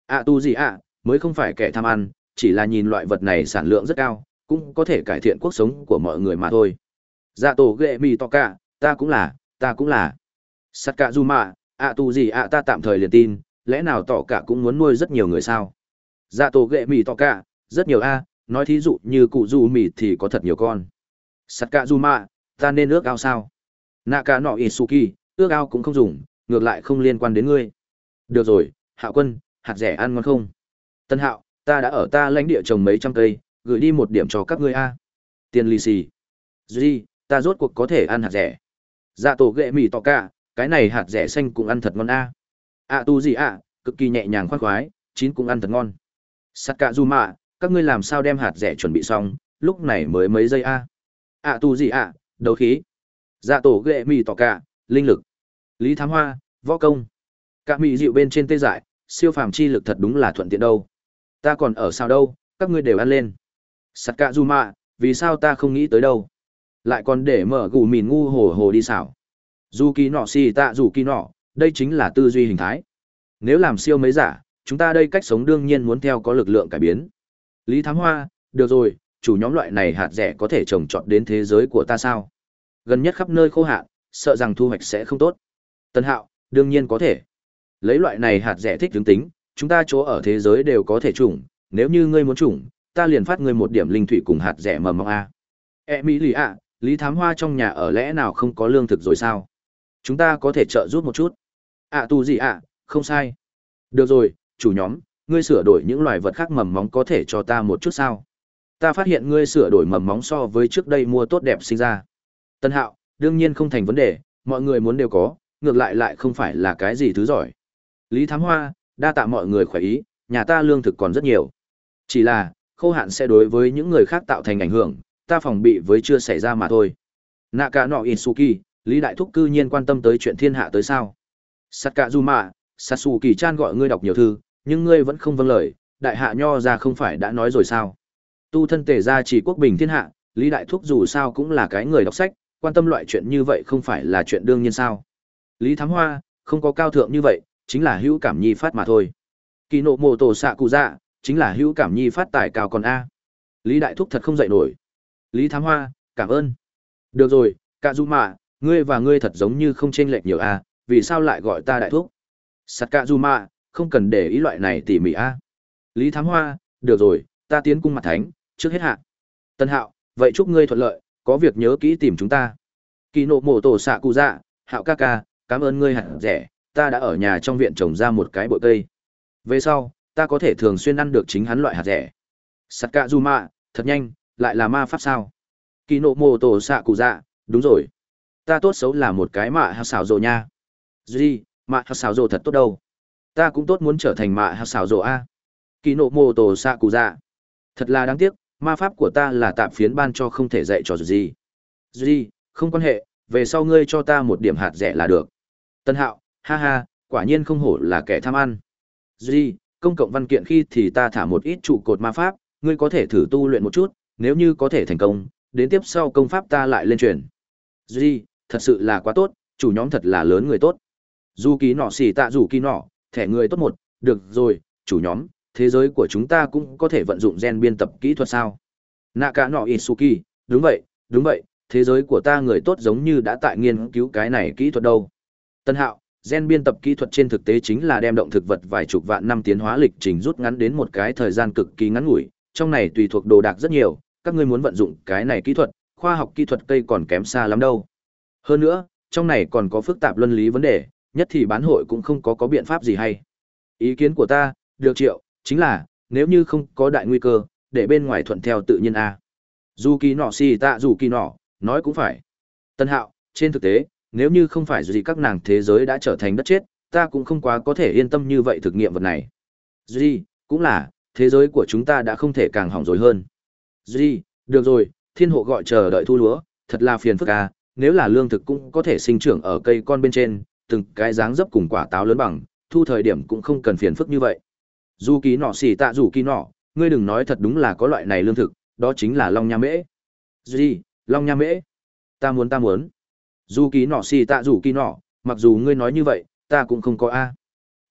À tu gì ạ, mới không phải kẻ tham ăn, chỉ là nhìn loại vật này sản lượng rất cao, cũng có thể cải thiện cuộc sống của mọi người mà thôi. Dạ tổ ghệ mì to cả, ta cũng là, ta cũng là. Sắt cả du mà, ạ tu gì ạ ta tạm thời liền tin, lẽ nào tỏ cả cũng muốn nuôi rất nhiều người sao? Dạ tổ ghệ mì to cả, rất nhiều a, nói thí dụ như cụ du mì thì có thật nhiều con. Sắt cả du mà, ta nên ước ao sao? Nạ cả nọ Isuki, ước ao cũng không dùng, ngược lại không liên quan đến ngươi. Được rồi, hạ quân, hạt rẻ ăn ngon không? Tân hạo, ta đã ở ta lãnh địa trồng mấy trăm cây, gửi đi một điểm cho các ngươi a. Tiền lì xì. Duy, ta rốt cuộc có thể ăn hạt rẻ. Dạ tổ ghệ mì to cả, cái này hạt rẻ xanh cũng ăn thật ngon a. a tu gì ạ, cực kỳ nhẹ nhàng khoan khoái, chín cũng ăn thật ngon. Sắt cả dù mà, các ngươi làm sao đem hạt rẻ chuẩn bị xong, lúc này mới mấy giây a. a tu gì ạ, đấu khí. Dạ tổ ghệ mì tỏ cả, linh lực. Lý Thám Hoa, võ công. Cả mì dịu bên trên tê dại, siêu phàm chi lực thật đúng là thuận tiện đâu. Ta còn ở sao đâu, các ngươi đều ăn lên. Sắt cả du mạ vì sao ta không nghĩ tới đâu lại còn để mở gù mìn ngu hồ hồ đi xảo dù kỳ nọ xì tạ dù kỳ nọ đây chính là tư duy hình thái nếu làm siêu mấy giả chúng ta đây cách sống đương nhiên muốn theo có lực lượng cải biến lý thám hoa được rồi chủ nhóm loại này hạt rẻ có thể trồng trọt đến thế giới của ta sao gần nhất khắp nơi khô hạn sợ rằng thu hoạch sẽ không tốt. Tân hạo đương nhiên có thể. Lấy loại này hạt rẻ thích tướng tính chúng ta chỗ ở thế giới đều có thể chủng, nếu như ngươi muốn chủng, ta liền phát ngươi một điểm linh thủy cùng hạt rẻ mầm mong a. E mỹ lì ạ lý thám hoa trong nhà ở lẽ nào không có lương thực rồi sao? Chúng ta có thể trợ giúp một chút. Ạ à, tu gì ạ? Không sai. Được rồi chủ nhóm ngươi sửa đổi những loài vật khác mầm móng có thể cho ta một chút sao? Ta phát hiện ngươi sửa đổi mầm móng so với trước đây mua tốt đẹp sinh ra tân hạo, đương nhiên không thành vấn đề, mọi người muốn đều có, ngược lại lại không phải là cái gì thứ giỏi. Lý thám hoa, đa tạ mọi người khỏe ý, nhà ta lương thực còn rất nhiều. Chỉ là, khô hạn sẽ đối với những người khác tạo thành ảnh hưởng, ta phòng bị với chưa xảy ra mà thôi. Nạ cả nọ isuki, lý đại thúc cư nhiên quan tâm tới chuyện thiên hạ tới sao? Saka zuma sasu kỳ chan gọi ngươi đọc nhiều thư, nhưng ngươi vẫn không vâng lời, đại hạ nho ra không phải đã nói rồi sao? Tu thân tể ra chỉ quốc bình thiên hạ, lý đại thúc dù sao cũng là cái người đọc sách quan tâm loại chuyện như vậy không phải là chuyện đương nhiên sao lý thám hoa không có cao thượng như vậy chính là hữu cảm nhi phát mà thôi kỳ nộ mô tổ xạ cụ dạ chính là hữu cảm nhi phát tài cao còn a lý đại thúc thật không dạy nổi Lý Thám Hoa, cảm ơn. Được rồi, Cạ Du Mạ, ngươi và ngươi thật giống như không chênh lệch nhiều a, vì sao lại gọi ta đại thúc? Sắt Cạ Du Mạ, không cần để ý loại này tỉ mỉ a. Lý Thám Hoa, được rồi, ta tiến cung mặt thánh, trước hết hạ. Tân Hạo, vậy chúc ngươi thuận lợi, có việc nhớ kỹ tìm chúng ta. Kỳ nộ mổ tổ xạ cụ dạ, Hạo ca ca, cảm ơn ngươi hẳn rẻ, ta đã ở nhà trong viện trồng ra một cái bội cây. Về sau, ta có thể thường xuyên ăn được chính hắn loại hạt rẻ. Sắt Cạ Du Mạ, thật nhanh, lại là ma pháp sao kỳ nộ mô tổ xạ cụ dạ đúng rồi ta tốt xấu là một cái mạ hạt xào rộ nha duy mạ hạt xào rộ thật tốt đâu ta cũng tốt muốn trở thành mạ hạt xào rộ a kỳ nộ mô tổ xạ cụ dạ thật là đáng tiếc ma pháp của ta là tạm phiến ban cho không thể dạy cho gì Gì, không quan hệ về sau ngươi cho ta một điểm hạt rẻ là được tân hạo ha ha quả nhiên không hổ là kẻ tham ăn Gì, công cộng văn kiện khi thì ta thả một ít trụ cột ma pháp ngươi có thể thử tu luyện một chút nếu như có thể thành công, đến tiếp sau công pháp ta lại lên truyền. Gì, thật sự là quá tốt, chủ nhóm thật là lớn người tốt. Dù ký nọ xỉ tạ dù ký nọ, thẻ người tốt một, được rồi, chủ nhóm, thế giới của chúng ta cũng có thể vận dụng gen biên tập kỹ thuật sao? Nạ cả nọ Isuki, đúng vậy, đúng vậy, thế giới của ta người tốt giống như đã tại nghiên cứu cái này kỹ thuật đâu. Tân hạo, gen biên tập kỹ thuật trên thực tế chính là đem động thực vật vài chục vạn năm tiến hóa lịch trình rút ngắn đến một cái thời gian cực kỳ ngắn ngủi, trong này tùy thuộc đồ đạc rất nhiều, các ngươi muốn vận dụng cái này kỹ thuật, khoa học kỹ thuật cây còn kém xa lắm đâu. Hơn nữa, trong này còn có phức tạp luân lý vấn đề, nhất thì bán hội cũng không có có biện pháp gì hay. Ý kiến của ta, được triệu, chính là, nếu như không có đại nguy cơ, để bên ngoài thuận theo tự nhiên a. Dù kỳ nọ xì tạ dù kỳ nọ, nói cũng phải. Tân hạo, trên thực tế, nếu như không phải gì các nàng thế giới đã trở thành đất chết, ta cũng không quá có thể yên tâm như vậy thực nghiệm vật này. Duy, cũng là, thế giới của chúng ta đã không thể càng hỏng rồi hơn. Duy, được rồi, thiên hộ gọi chờ đợi thu lúa, thật là phiền phức à, nếu là lương thực cũng có thể sinh trưởng ở cây con bên trên, từng cái dáng dấp cùng quả táo lớn bằng, thu thời điểm cũng không cần phiền phức như vậy dù kỳ nọ xỉ tạ dù kỳ nọ, ngươi đừng nói thật đúng là có loại này lương thực, đó chính là long nha mễ. Gì? Long nha mễ? Ta muốn ta muốn. Dù kỳ nọ xỉ tạ dù kỳ nọ, mặc dù ngươi nói như vậy, ta cũng không có a.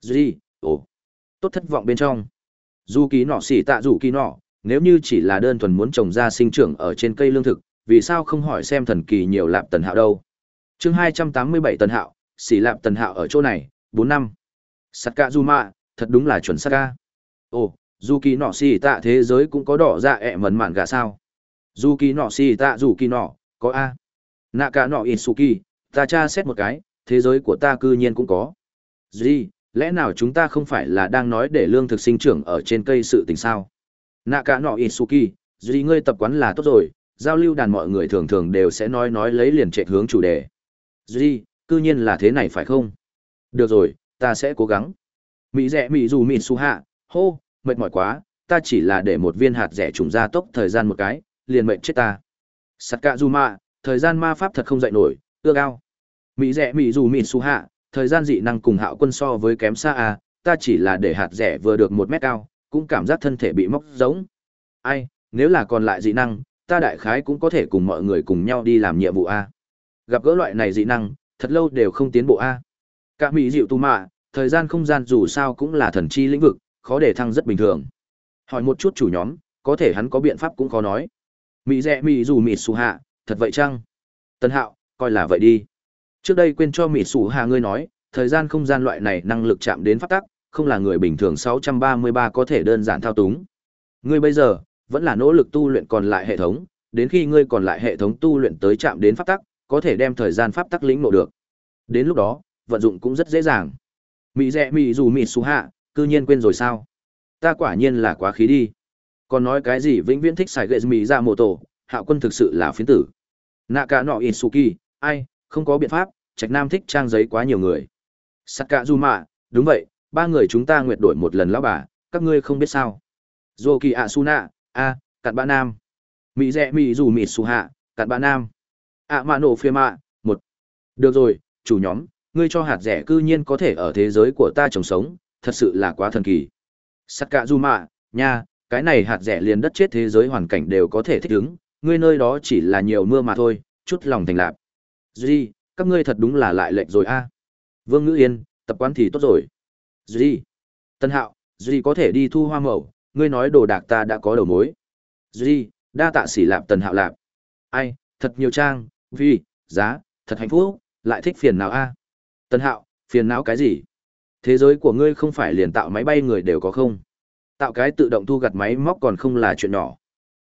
Gì? Ồ. Tốt thất vọng bên trong. Dù kỳ nọ xỉ tạ dù kỳ nọ, nếu như chỉ là đơn thuần muốn trồng ra sinh trưởng ở trên cây lương thực, vì sao không hỏi xem thần kỳ nhiều lạp tần hạo đâu? Chương hai trăm tám mươi bảy tần hạo xỉ lạp tần hạo ở chỗ này, bốn năm. Sắt ca du mạ thật đúng là chuẩn xác ca. Ồ dù kỳ nọ xì tạ thế giới cũng có đỏ dạ ẹ mần mạn gà sao? Dù kỳ nọ xì tạ dù kỳ nọ có a. Nạ cả nọ isuki ta tra xét một cái, thế giới của ta cư nhiên cũng có. Gì, lẽ nào chúng ta không phải là đang nói để lương thực sinh trưởng ở trên cây sự tình sao? Nạ cả nọ isuki gì ngươi tập quán là tốt rồi, giao lưu đàn mọi người thường thường đều sẽ nói nói lấy liền chạy hướng chủ đề. Gì, cư nhiên là thế này phải không? Được rồi, ta sẽ cố gắng mỹ rẻ mỹ dù mịt su hạ. Hô, mệt mỏi quá, ta chỉ là để một viên hạt rẻ trùng ra tốc thời gian một cái, liền mệnh chết ta. Sắt cạ dù mạ, thời gian ma pháp thật không dạy nổi ưa cao mỹ rẻ mỹ dù mịt su hạ, thời gian dị năng cùng hạo quân so với kém xa à ta chỉ là để hạt rẻ vừa được một mét cao, cũng cảm giác thân thể bị móc giống. Ai, nếu là còn lại dị năng, ta đại khái cũng có thể cùng mọi người cùng nhau đi làm nhiệm vụ a. Gặp gỡ loại này dị năng, thật lâu đều không tiến bộ a. Cả mỹ dịu tu mạ thời gian không gian dù sao cũng là thần chi lĩnh vực, khó để thăng rất bình thường. Hỏi một chút chủ nhóm, có thể hắn có biện pháp cũng khó nói. Mị rẽ mị dù mị xù hạ, thật vậy chăng? Tân hạo, coi là vậy đi. Trước đây quên cho mị xù hạ ngươi nói, thời gian không gian loại này năng lực chạm đến pháp tắc, không là người bình thường 633 có thể đơn giản thao túng. Ngươi bây giờ, vẫn là nỗ lực tu luyện còn lại hệ thống, đến khi ngươi còn lại hệ thống tu luyện tới chạm đến pháp tắc, có thể đem thời gian pháp tắc lĩnh ngộ được. Đến lúc đó, vận dụng cũng rất dễ dàng mỹ rẽ mỹ dù mỹ xù hạ, cư nhiên quên rồi sao? Ta quả nhiên là quá khí đi. Còn nói cái gì vĩnh viễn thích xài gậy mỹ ra mô tổ, hạ quân thực sự là phiến tử. Nạ cả nọ in suki ai, không có biện pháp, trạch nam thích trang giấy quá nhiều người. Sắt cả du mạ đúng vậy, ba người chúng ta nguyệt đổi một lần lão bà, các ngươi không biết sao. Dô kỳ ạ su nạ a, cặn bã nam. Mỹ rẽ mỹ dù mỹ su hạ, cặn bã nam. Ạ mạ nổ phê mạ một. Được rồi, chủ nhóm ngươi cho hạt rẻ cư nhiên có thể ở thế giới của ta trồng sống, thật sự là quá thần kỳ. Sắt cạ du mạ nha, cái này hạt rẻ liền đất chết thế giới hoàn cảnh đều có thể thích ứng, ngươi nơi đó chỉ là nhiều mưa mà thôi, chút lòng thành lạp. Duy, các ngươi thật đúng là lại lệch rồi a. Vương ngữ yên, tập quán thì tốt rồi. Duy, tân hạo, duy có thể đi thu hoa mẫu. ngươi nói đồ đạc ta đã có đầu mối. Duy, đa tạ xỉ lạp tần hạo lạp. Ai, thật nhiều trang, vi, giá, thật hạnh phúc, lại thích phiền nào a? Tân hạo phiền não cái gì? Thế giới của ngươi không phải liền tạo máy bay người đều có không? Tạo cái tự động thu gặt máy móc còn không là chuyện nhỏ.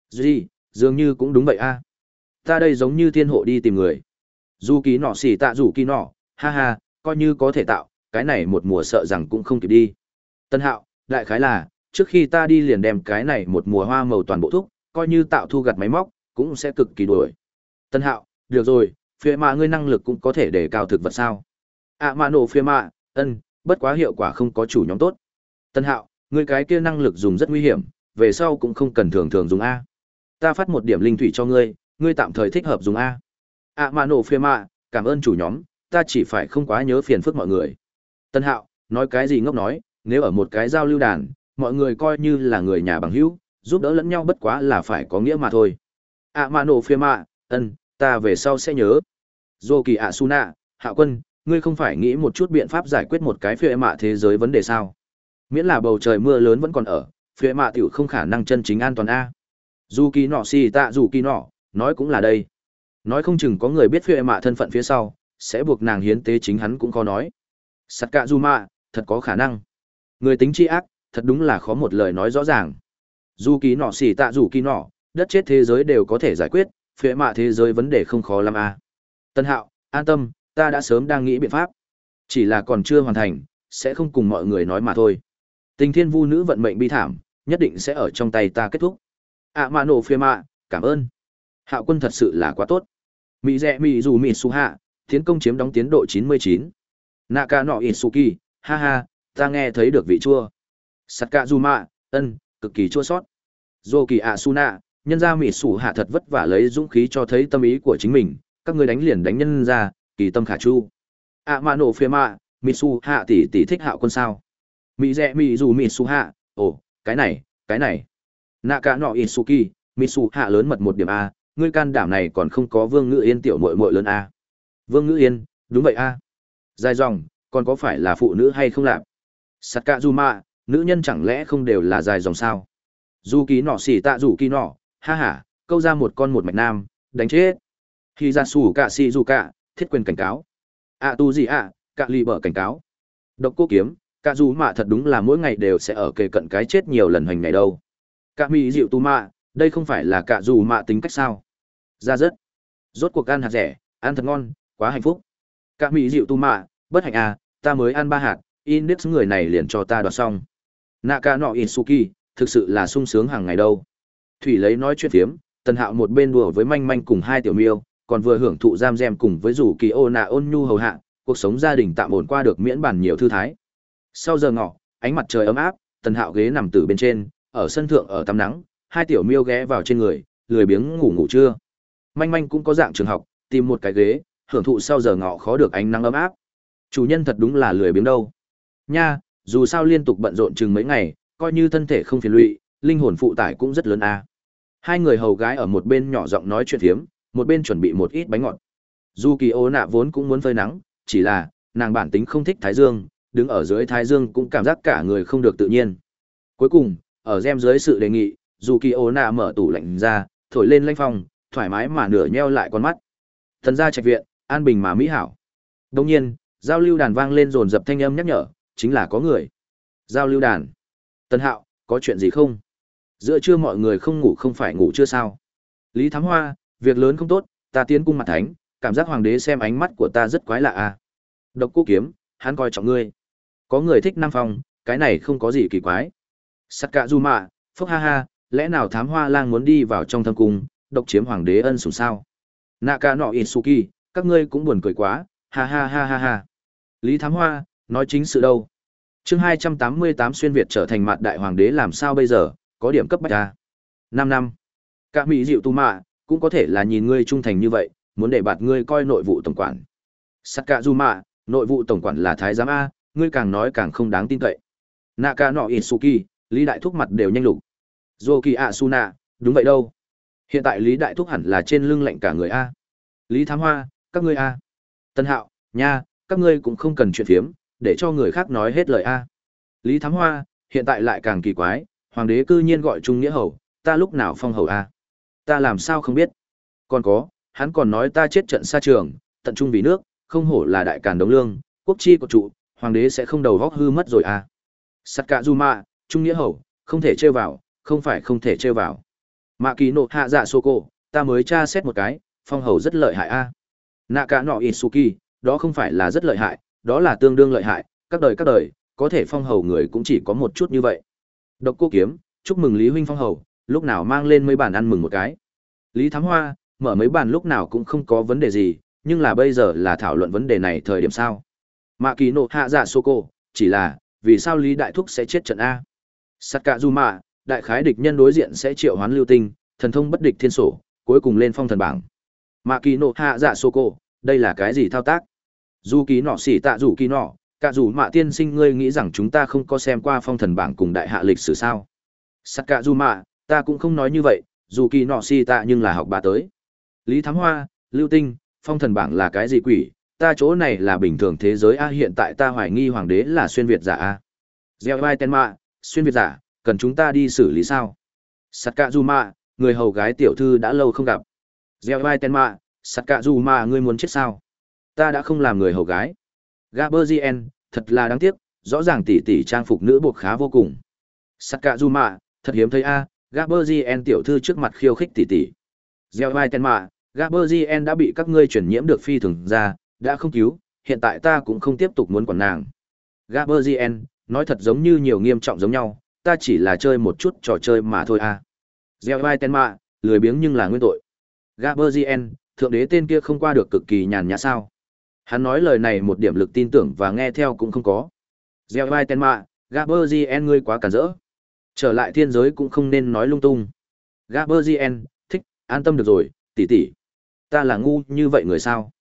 Gì, dường như cũng đúng vậy a. Ta đây giống như thiên hộ đi tìm người. Dù ký nọ xỉ tạ rủ ký nọ ha ha coi như có thể tạo cái này một mùa sợ rằng cũng không kịp đi. Tân hạo đại khái là trước khi ta đi liền đem cái này một mùa hoa màu toàn bộ thúc, coi như tạo thu gặt máy móc cũng sẽ cực kỳ đuổi. Tân hạo được rồi phía mà ngươi năng lực cũng có thể để cao thực vật sao? Ạ mạ nổ phía mạ, ân, bất quá hiệu quả không có chủ nhóm tốt. Tân hạo người cái kia năng lực dùng rất nguy hiểm, về sau cũng không cần thường thường dùng a. Ta phát một điểm linh thủy cho ngươi ngươi tạm thời thích hợp dùng a. ạ mạ nổ phía mạ, cảm ơn chủ nhóm, ta chỉ phải không quá nhớ phiền phức mọi người. Tân hạo, nói cái gì ngốc nói, nếu ở một cái giao lưu đàn, mọi người coi như là người nhà bằng hữu, giúp đỡ lẫn nhau bất quá là phải có nghĩa mà thôi. ạ mạ nổ phía mạ, ân, ta về sau sẽ nhớ. Dô kỳ ạ su nạ hạ quân ngươi không phải nghĩ một chút biện pháp giải quyết một cái phía mạ thế giới vấn đề sao? Miễn là bầu trời mưa lớn vẫn còn ở phía mạ tiểu không khả năng chân chính an toàn a. Dù kỳ nọ xì tạ dù kỳ nọ nói cũng là đây. Nói không chừng có người biết phía mạ thân phận phía sau, sẽ buộc nàng hiến tế chính hắn cũng khó nói. Sắt cạ du mạ thật có khả năng. Người tính chi ác, thật đúng là khó một lời nói rõ ràng. Dù kỳ nọ xì tạ dù kỳ nọ đất chết thế giới đều có thể giải quyết phía mạ thế giới vấn đề không khó lắm a. Tân hạo, an tâm ta đã sớm đang nghĩ biện pháp. Chỉ là còn chưa hoàn thành, sẽ không cùng mọi người nói mà thôi. Tình thiên vu nữ vận mệnh bi thảm, nhất định sẽ ở trong tay ta kết thúc. À, ạ mạ nổ phê mạ cảm ơn. Hạo quân thật sự là quá tốt. Mỹ rẽ mỹ dù mỹ su hạ, tiến công chiếm đóng tiến độ 99. naka nọ isuki ha ha, ta nghe thấy được vị chua. Saka zuma, ân, cực kỳ chua sót. Dô kỳ ạ su nạ nhân ra mỹ sủ hạ thật vất vả lấy dũng khí cho thấy tâm ý của chính mình, các ngươi đánh liền đánh nhân ra kỳ tâm khả chu à, ạ mạ nổ phê mạ Mitsu hạ tỷ tỷ thích hạo quân sao? Mỹ rẽ mỹ dù Mitsu hạ, ồ, cái này, cái này. Nạ cả nọ Isuki, su hạ lớn mật một điểm A, ngươi can đảm này còn không có vương ngữ yên tiểu muội muội lớn A. Vương ngữ yên, đúng vậy A. Dài dòng, còn có phải là phụ nữ hay không lạp? Sakazuma, nữ nhân chẳng lẽ không đều là dài dòng sao? Dù ký nọ xỉ tạ rủ ký nọ, ha ha, câu ra một con một mạch nam, đánh chết. Khi ra sủ cả xì dù cả, thiết quyền cảnh cáo. À tu gì à, cả lì bở cảnh cáo. Độc cô kiếm, cả dù mạ thật đúng là mỗi ngày đều sẽ ở kề cận cái chết nhiều lần hoành ngày đâu. Cả mỹ dịu tu mạ, đây không phải là cả dù mạ tính cách sao. Ra rất. Rốt cuộc ăn hạt rẻ, ăn thật ngon, quá hạnh phúc. Cả mỹ dịu tu mạ, bất hạnh à, ta mới ăn ba hạt, index người này liền cho ta đoạt xong. Naka In Isuki, thực sự là sung sướng hàng ngày đâu. Thủy lấy nói chuyện phiếm, tần hạo một bên đùa với manh manh cùng hai tiểu miêu, còn vừa hưởng thụ giam gem cùng với rủ kỳ ô nạ ôn nhu hầu hạ, cuộc sống gia đình tạm ổn qua được miễn bàn nhiều thư thái. Sau giờ ngọ, ánh mặt trời ấm áp, tần hạo ghế nằm từ bên trên, ở sân thượng ở tắm nắng, hai tiểu miêu ghé vào trên người, lười biếng ngủ ngủ trưa. Manh manh cũng có dạng trường học, tìm một cái ghế, hưởng thụ sau giờ ngọ khó được ánh nắng ấm áp. Chủ nhân thật đúng là lười biếng đâu. Nha, dù sao liên tục bận rộn chừng mấy ngày, coi như thân thể không phiền lụy, linh hồn phụ tải cũng rất lớn a. Hai người hầu gái ở một bên nhỏ giọng nói chuyện phiếm, một bên chuẩn bị một ít bánh ngọt. Dù Kỳ Ô nạ vốn cũng muốn phơi nắng, chỉ là nàng bản tính không thích thái dương, đứng ở dưới thái dương cũng cảm giác cả người không được tự nhiên. Cuối cùng, ở gem dưới sự đề nghị, dù Kỳ Ô nạ mở tủ lạnh ra, thổi lên lanh phong, thoải mái mà nửa nheo lại con mắt. Thần gia trạch viện, an bình mà mỹ hảo. đồng nhiên, giao lưu đàn vang lên dồn dập thanh âm nhắc nhở, chính là có người. Giao lưu đàn. Tân Hạo, có chuyện gì không? Giữa trưa mọi người không ngủ không phải ngủ chưa sao? Lý Thám Hoa, việc lớn không tốt, ta tiến cung mặt thánh, cảm giác hoàng đế xem ánh mắt của ta rất quái lạ à. Độc Cô Kiếm, hắn coi trọng ngươi. Có người thích Nam Phong, cái này không có gì kỳ quái. Sắt cạ du mạ, phúc ha ha, lẽ nào Thám Hoa lang muốn đi vào trong thâm cung, độc chiếm hoàng đế ân sủng sao? Naka nọ Isuki, các ngươi cũng buồn cười quá, ha ha ha ha ha. Lý Thám Hoa, nói chính sự đâu? chương 288 xuyên Việt trở thành mặt đại hoàng đế làm sao bây giờ, có điểm cấp bách ra. Năm năm. Cả mỹ dịu tu mạ, cũng có thể là nhìn ngươi trung thành như vậy, muốn để bạt ngươi coi nội vụ tổng quản. sắt cạ du mạ nội vụ tổng quản là thái giám A, ngươi càng nói càng không đáng tin cậy. Naka no Isuki, Lý Đại Thúc mặt đều nhanh lục. Zoki Asuna, đúng vậy đâu. Hiện tại Lý Đại Thúc hẳn là trên lưng lệnh cả người A. Lý Thám Hoa, các ngươi A. Tân Hạo, nha, các ngươi cũng không cần chuyện phiếm, để cho người khác nói hết lời A. Lý Thám Hoa, hiện tại lại càng kỳ quái, hoàng đế cư nhiên gọi Trung Nghĩa Hầu, ta lúc nào phong hầu A. Ta làm sao không biết. Còn có, hắn còn nói ta chết trận xa trường, tận trung vì nước, không hổ là đại càn đống lương, quốc chi của trụ, hoàng đế sẽ không đầu góc hư mất rồi à. Sát cả dù mạ, Trung Nghĩa Hầu, không thể trêu vào, không phải không thể trêu vào. Mạ kỳ nộ hạ dạ sô cổ, ta mới tra xét một cái, phong hầu rất lợi hại a. Nạ cả nọ Isuki, đó không phải là rất lợi hại, đó là tương đương lợi hại, các đời các đời, có thể phong hầu người cũng chỉ có một chút như vậy. Độc cô kiếm, chúc mừng Lý huynh phong hầu, lúc nào mang lên mấy bàn ăn mừng một cái. Lý Thám Hoa, mở mấy bàn lúc nào cũng không có vấn đề gì, nhưng là bây giờ là thảo luận vấn đề này thời điểm sao. Mạ kỳ nộ hạ dạ sô cô, chỉ là, vì sao Lý Đại Thúc sẽ chết trận A. Sát cả dù mạ, đại khái địch nhân đối diện sẽ triệu hoán lưu tinh, thần thông bất địch thiên sổ, cuối cùng lên phong thần bảng. Mạ kỳ nộ hạ dạ sô cô, đây là cái gì thao tác? Dù Ký nọ xỉ tạ dù Ký nọ, cả dù mạ tiên sinh ngươi nghĩ rằng chúng ta không có xem qua phong thần bảng cùng đại hạ lịch sử sao? Sát cả dù mạ, ta cũng không nói như vậy, dù kỳ nọ si tạ nhưng là học bà tới. Lý Thám Hoa, Lưu Tinh, phong thần bảng là cái gì quỷ? Ta chỗ này là bình thường thế giới a hiện tại ta hoài nghi hoàng đế là xuyên Việt giả a. Gieo vai tên mạ, xuyên Việt giả, cần chúng ta đi xử lý sao? Sắc cạ du mạ, người hầu gái tiểu thư đã lâu không gặp. Gieo vai tên mạ, sắc cạ du mạ ngươi muốn chết sao? Ta đã không làm người hầu gái. Gaberzien, thật là đáng tiếc, rõ ràng tỷ tỷ trang phục nữ buộc khá vô cùng. Sakazuma, thật hiếm thấy a, à, Gaberzien tiểu thư trước mặt khiêu khích tỷ tỷ. Gieo vai tên mạ, Gaberzien đã bị các ngươi chuyển nhiễm được phi thường ra, đã không cứu, hiện tại ta cũng không tiếp tục muốn quản nàng. Gaberzien, nói thật giống như nhiều nghiêm trọng giống nhau, ta chỉ là chơi một chút trò chơi mà thôi a. À. Gieo vai tên mạ, lười biếng nhưng là nguyên tội. Gaberzien, thượng đế tên kia không qua được cực kỳ nhàn nhã sao? Hắn nói lời này một điểm lực tin tưởng và nghe theo cũng không có. Gieo vai tên mạ, Gaberzien ngươi quá cản rỡ. Trở lại thiên giới cũng không nên nói lung tung. Gaberzien, thích, an tâm được rồi, tỷ tỷ. Ta là ngu như vậy người sao?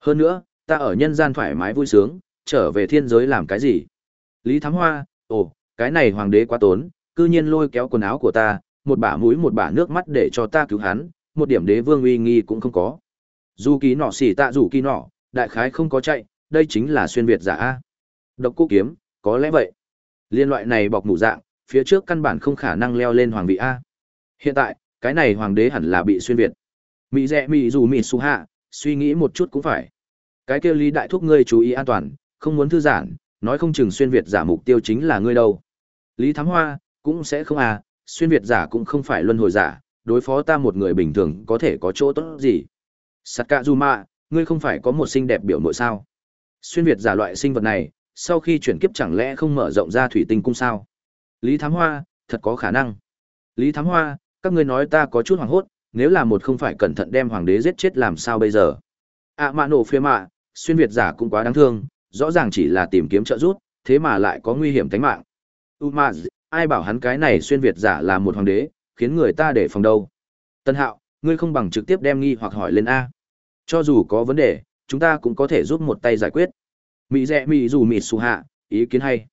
Hơn nữa, ta ở nhân gian thoải mái vui sướng, trở về thiên giới làm cái gì? Lý Thám Hoa, ồ, cái này hoàng đế quá tốn, cư nhiên lôi kéo quần áo của ta, một bả mũi một bả nước mắt để cho ta cứu hắn, một điểm đế vương uy nghi cũng không có. Dù ký nọ xỉ tạ rủ ký nọ, đại khái không có chạy, đây chính là xuyên Việt giả A. Độc cô kiếm, có lẽ vậy. Liên loại này bọc mũ dạng, phía trước căn bản không khả năng leo lên hoàng vị A. Hiện tại, cái này hoàng đế hẳn là bị xuyên Việt. Mỹ rẻ mỹ dù mỹ su hạ, suy nghĩ một chút cũng phải. Cái kêu lý đại thúc ngươi chú ý an toàn, không muốn thư giãn, nói không chừng xuyên Việt giả mục tiêu chính là ngươi đâu. Lý Thám Hoa, cũng sẽ không à, xuyên Việt giả cũng không phải luân hồi giả, đối phó ta một người bình thường có thể có chỗ tốt gì. Sakazuma, ngươi không phải có một xinh đẹp biểu nội sao? Xuyên Việt giả loại sinh vật này, sau khi chuyển kiếp chẳng lẽ không mở rộng ra thủy tinh cung sao? Lý Thám Hoa, thật có khả năng. Lý Thám Hoa, các ngươi nói ta có chút hoảng hốt, nếu là một không phải cẩn thận đem hoàng đế giết chết làm sao bây giờ? À mạ nổ phía mạ, xuyên Việt giả cũng quá đáng thương, rõ ràng chỉ là tìm kiếm trợ giúp, thế mà lại có nguy hiểm tính mạng. Umaz, ai bảo hắn cái này xuyên Việt giả là một hoàng đế, khiến người ta để phòng đâu. Tân Hạo, ngươi không bằng trực tiếp đem nghi hoặc hỏi lên A. Cho dù có vấn đề, chúng ta cũng có thể giúp một tay giải quyết. Mỹ rẻ mỹ dù mịt xù hạ, ý kiến hay.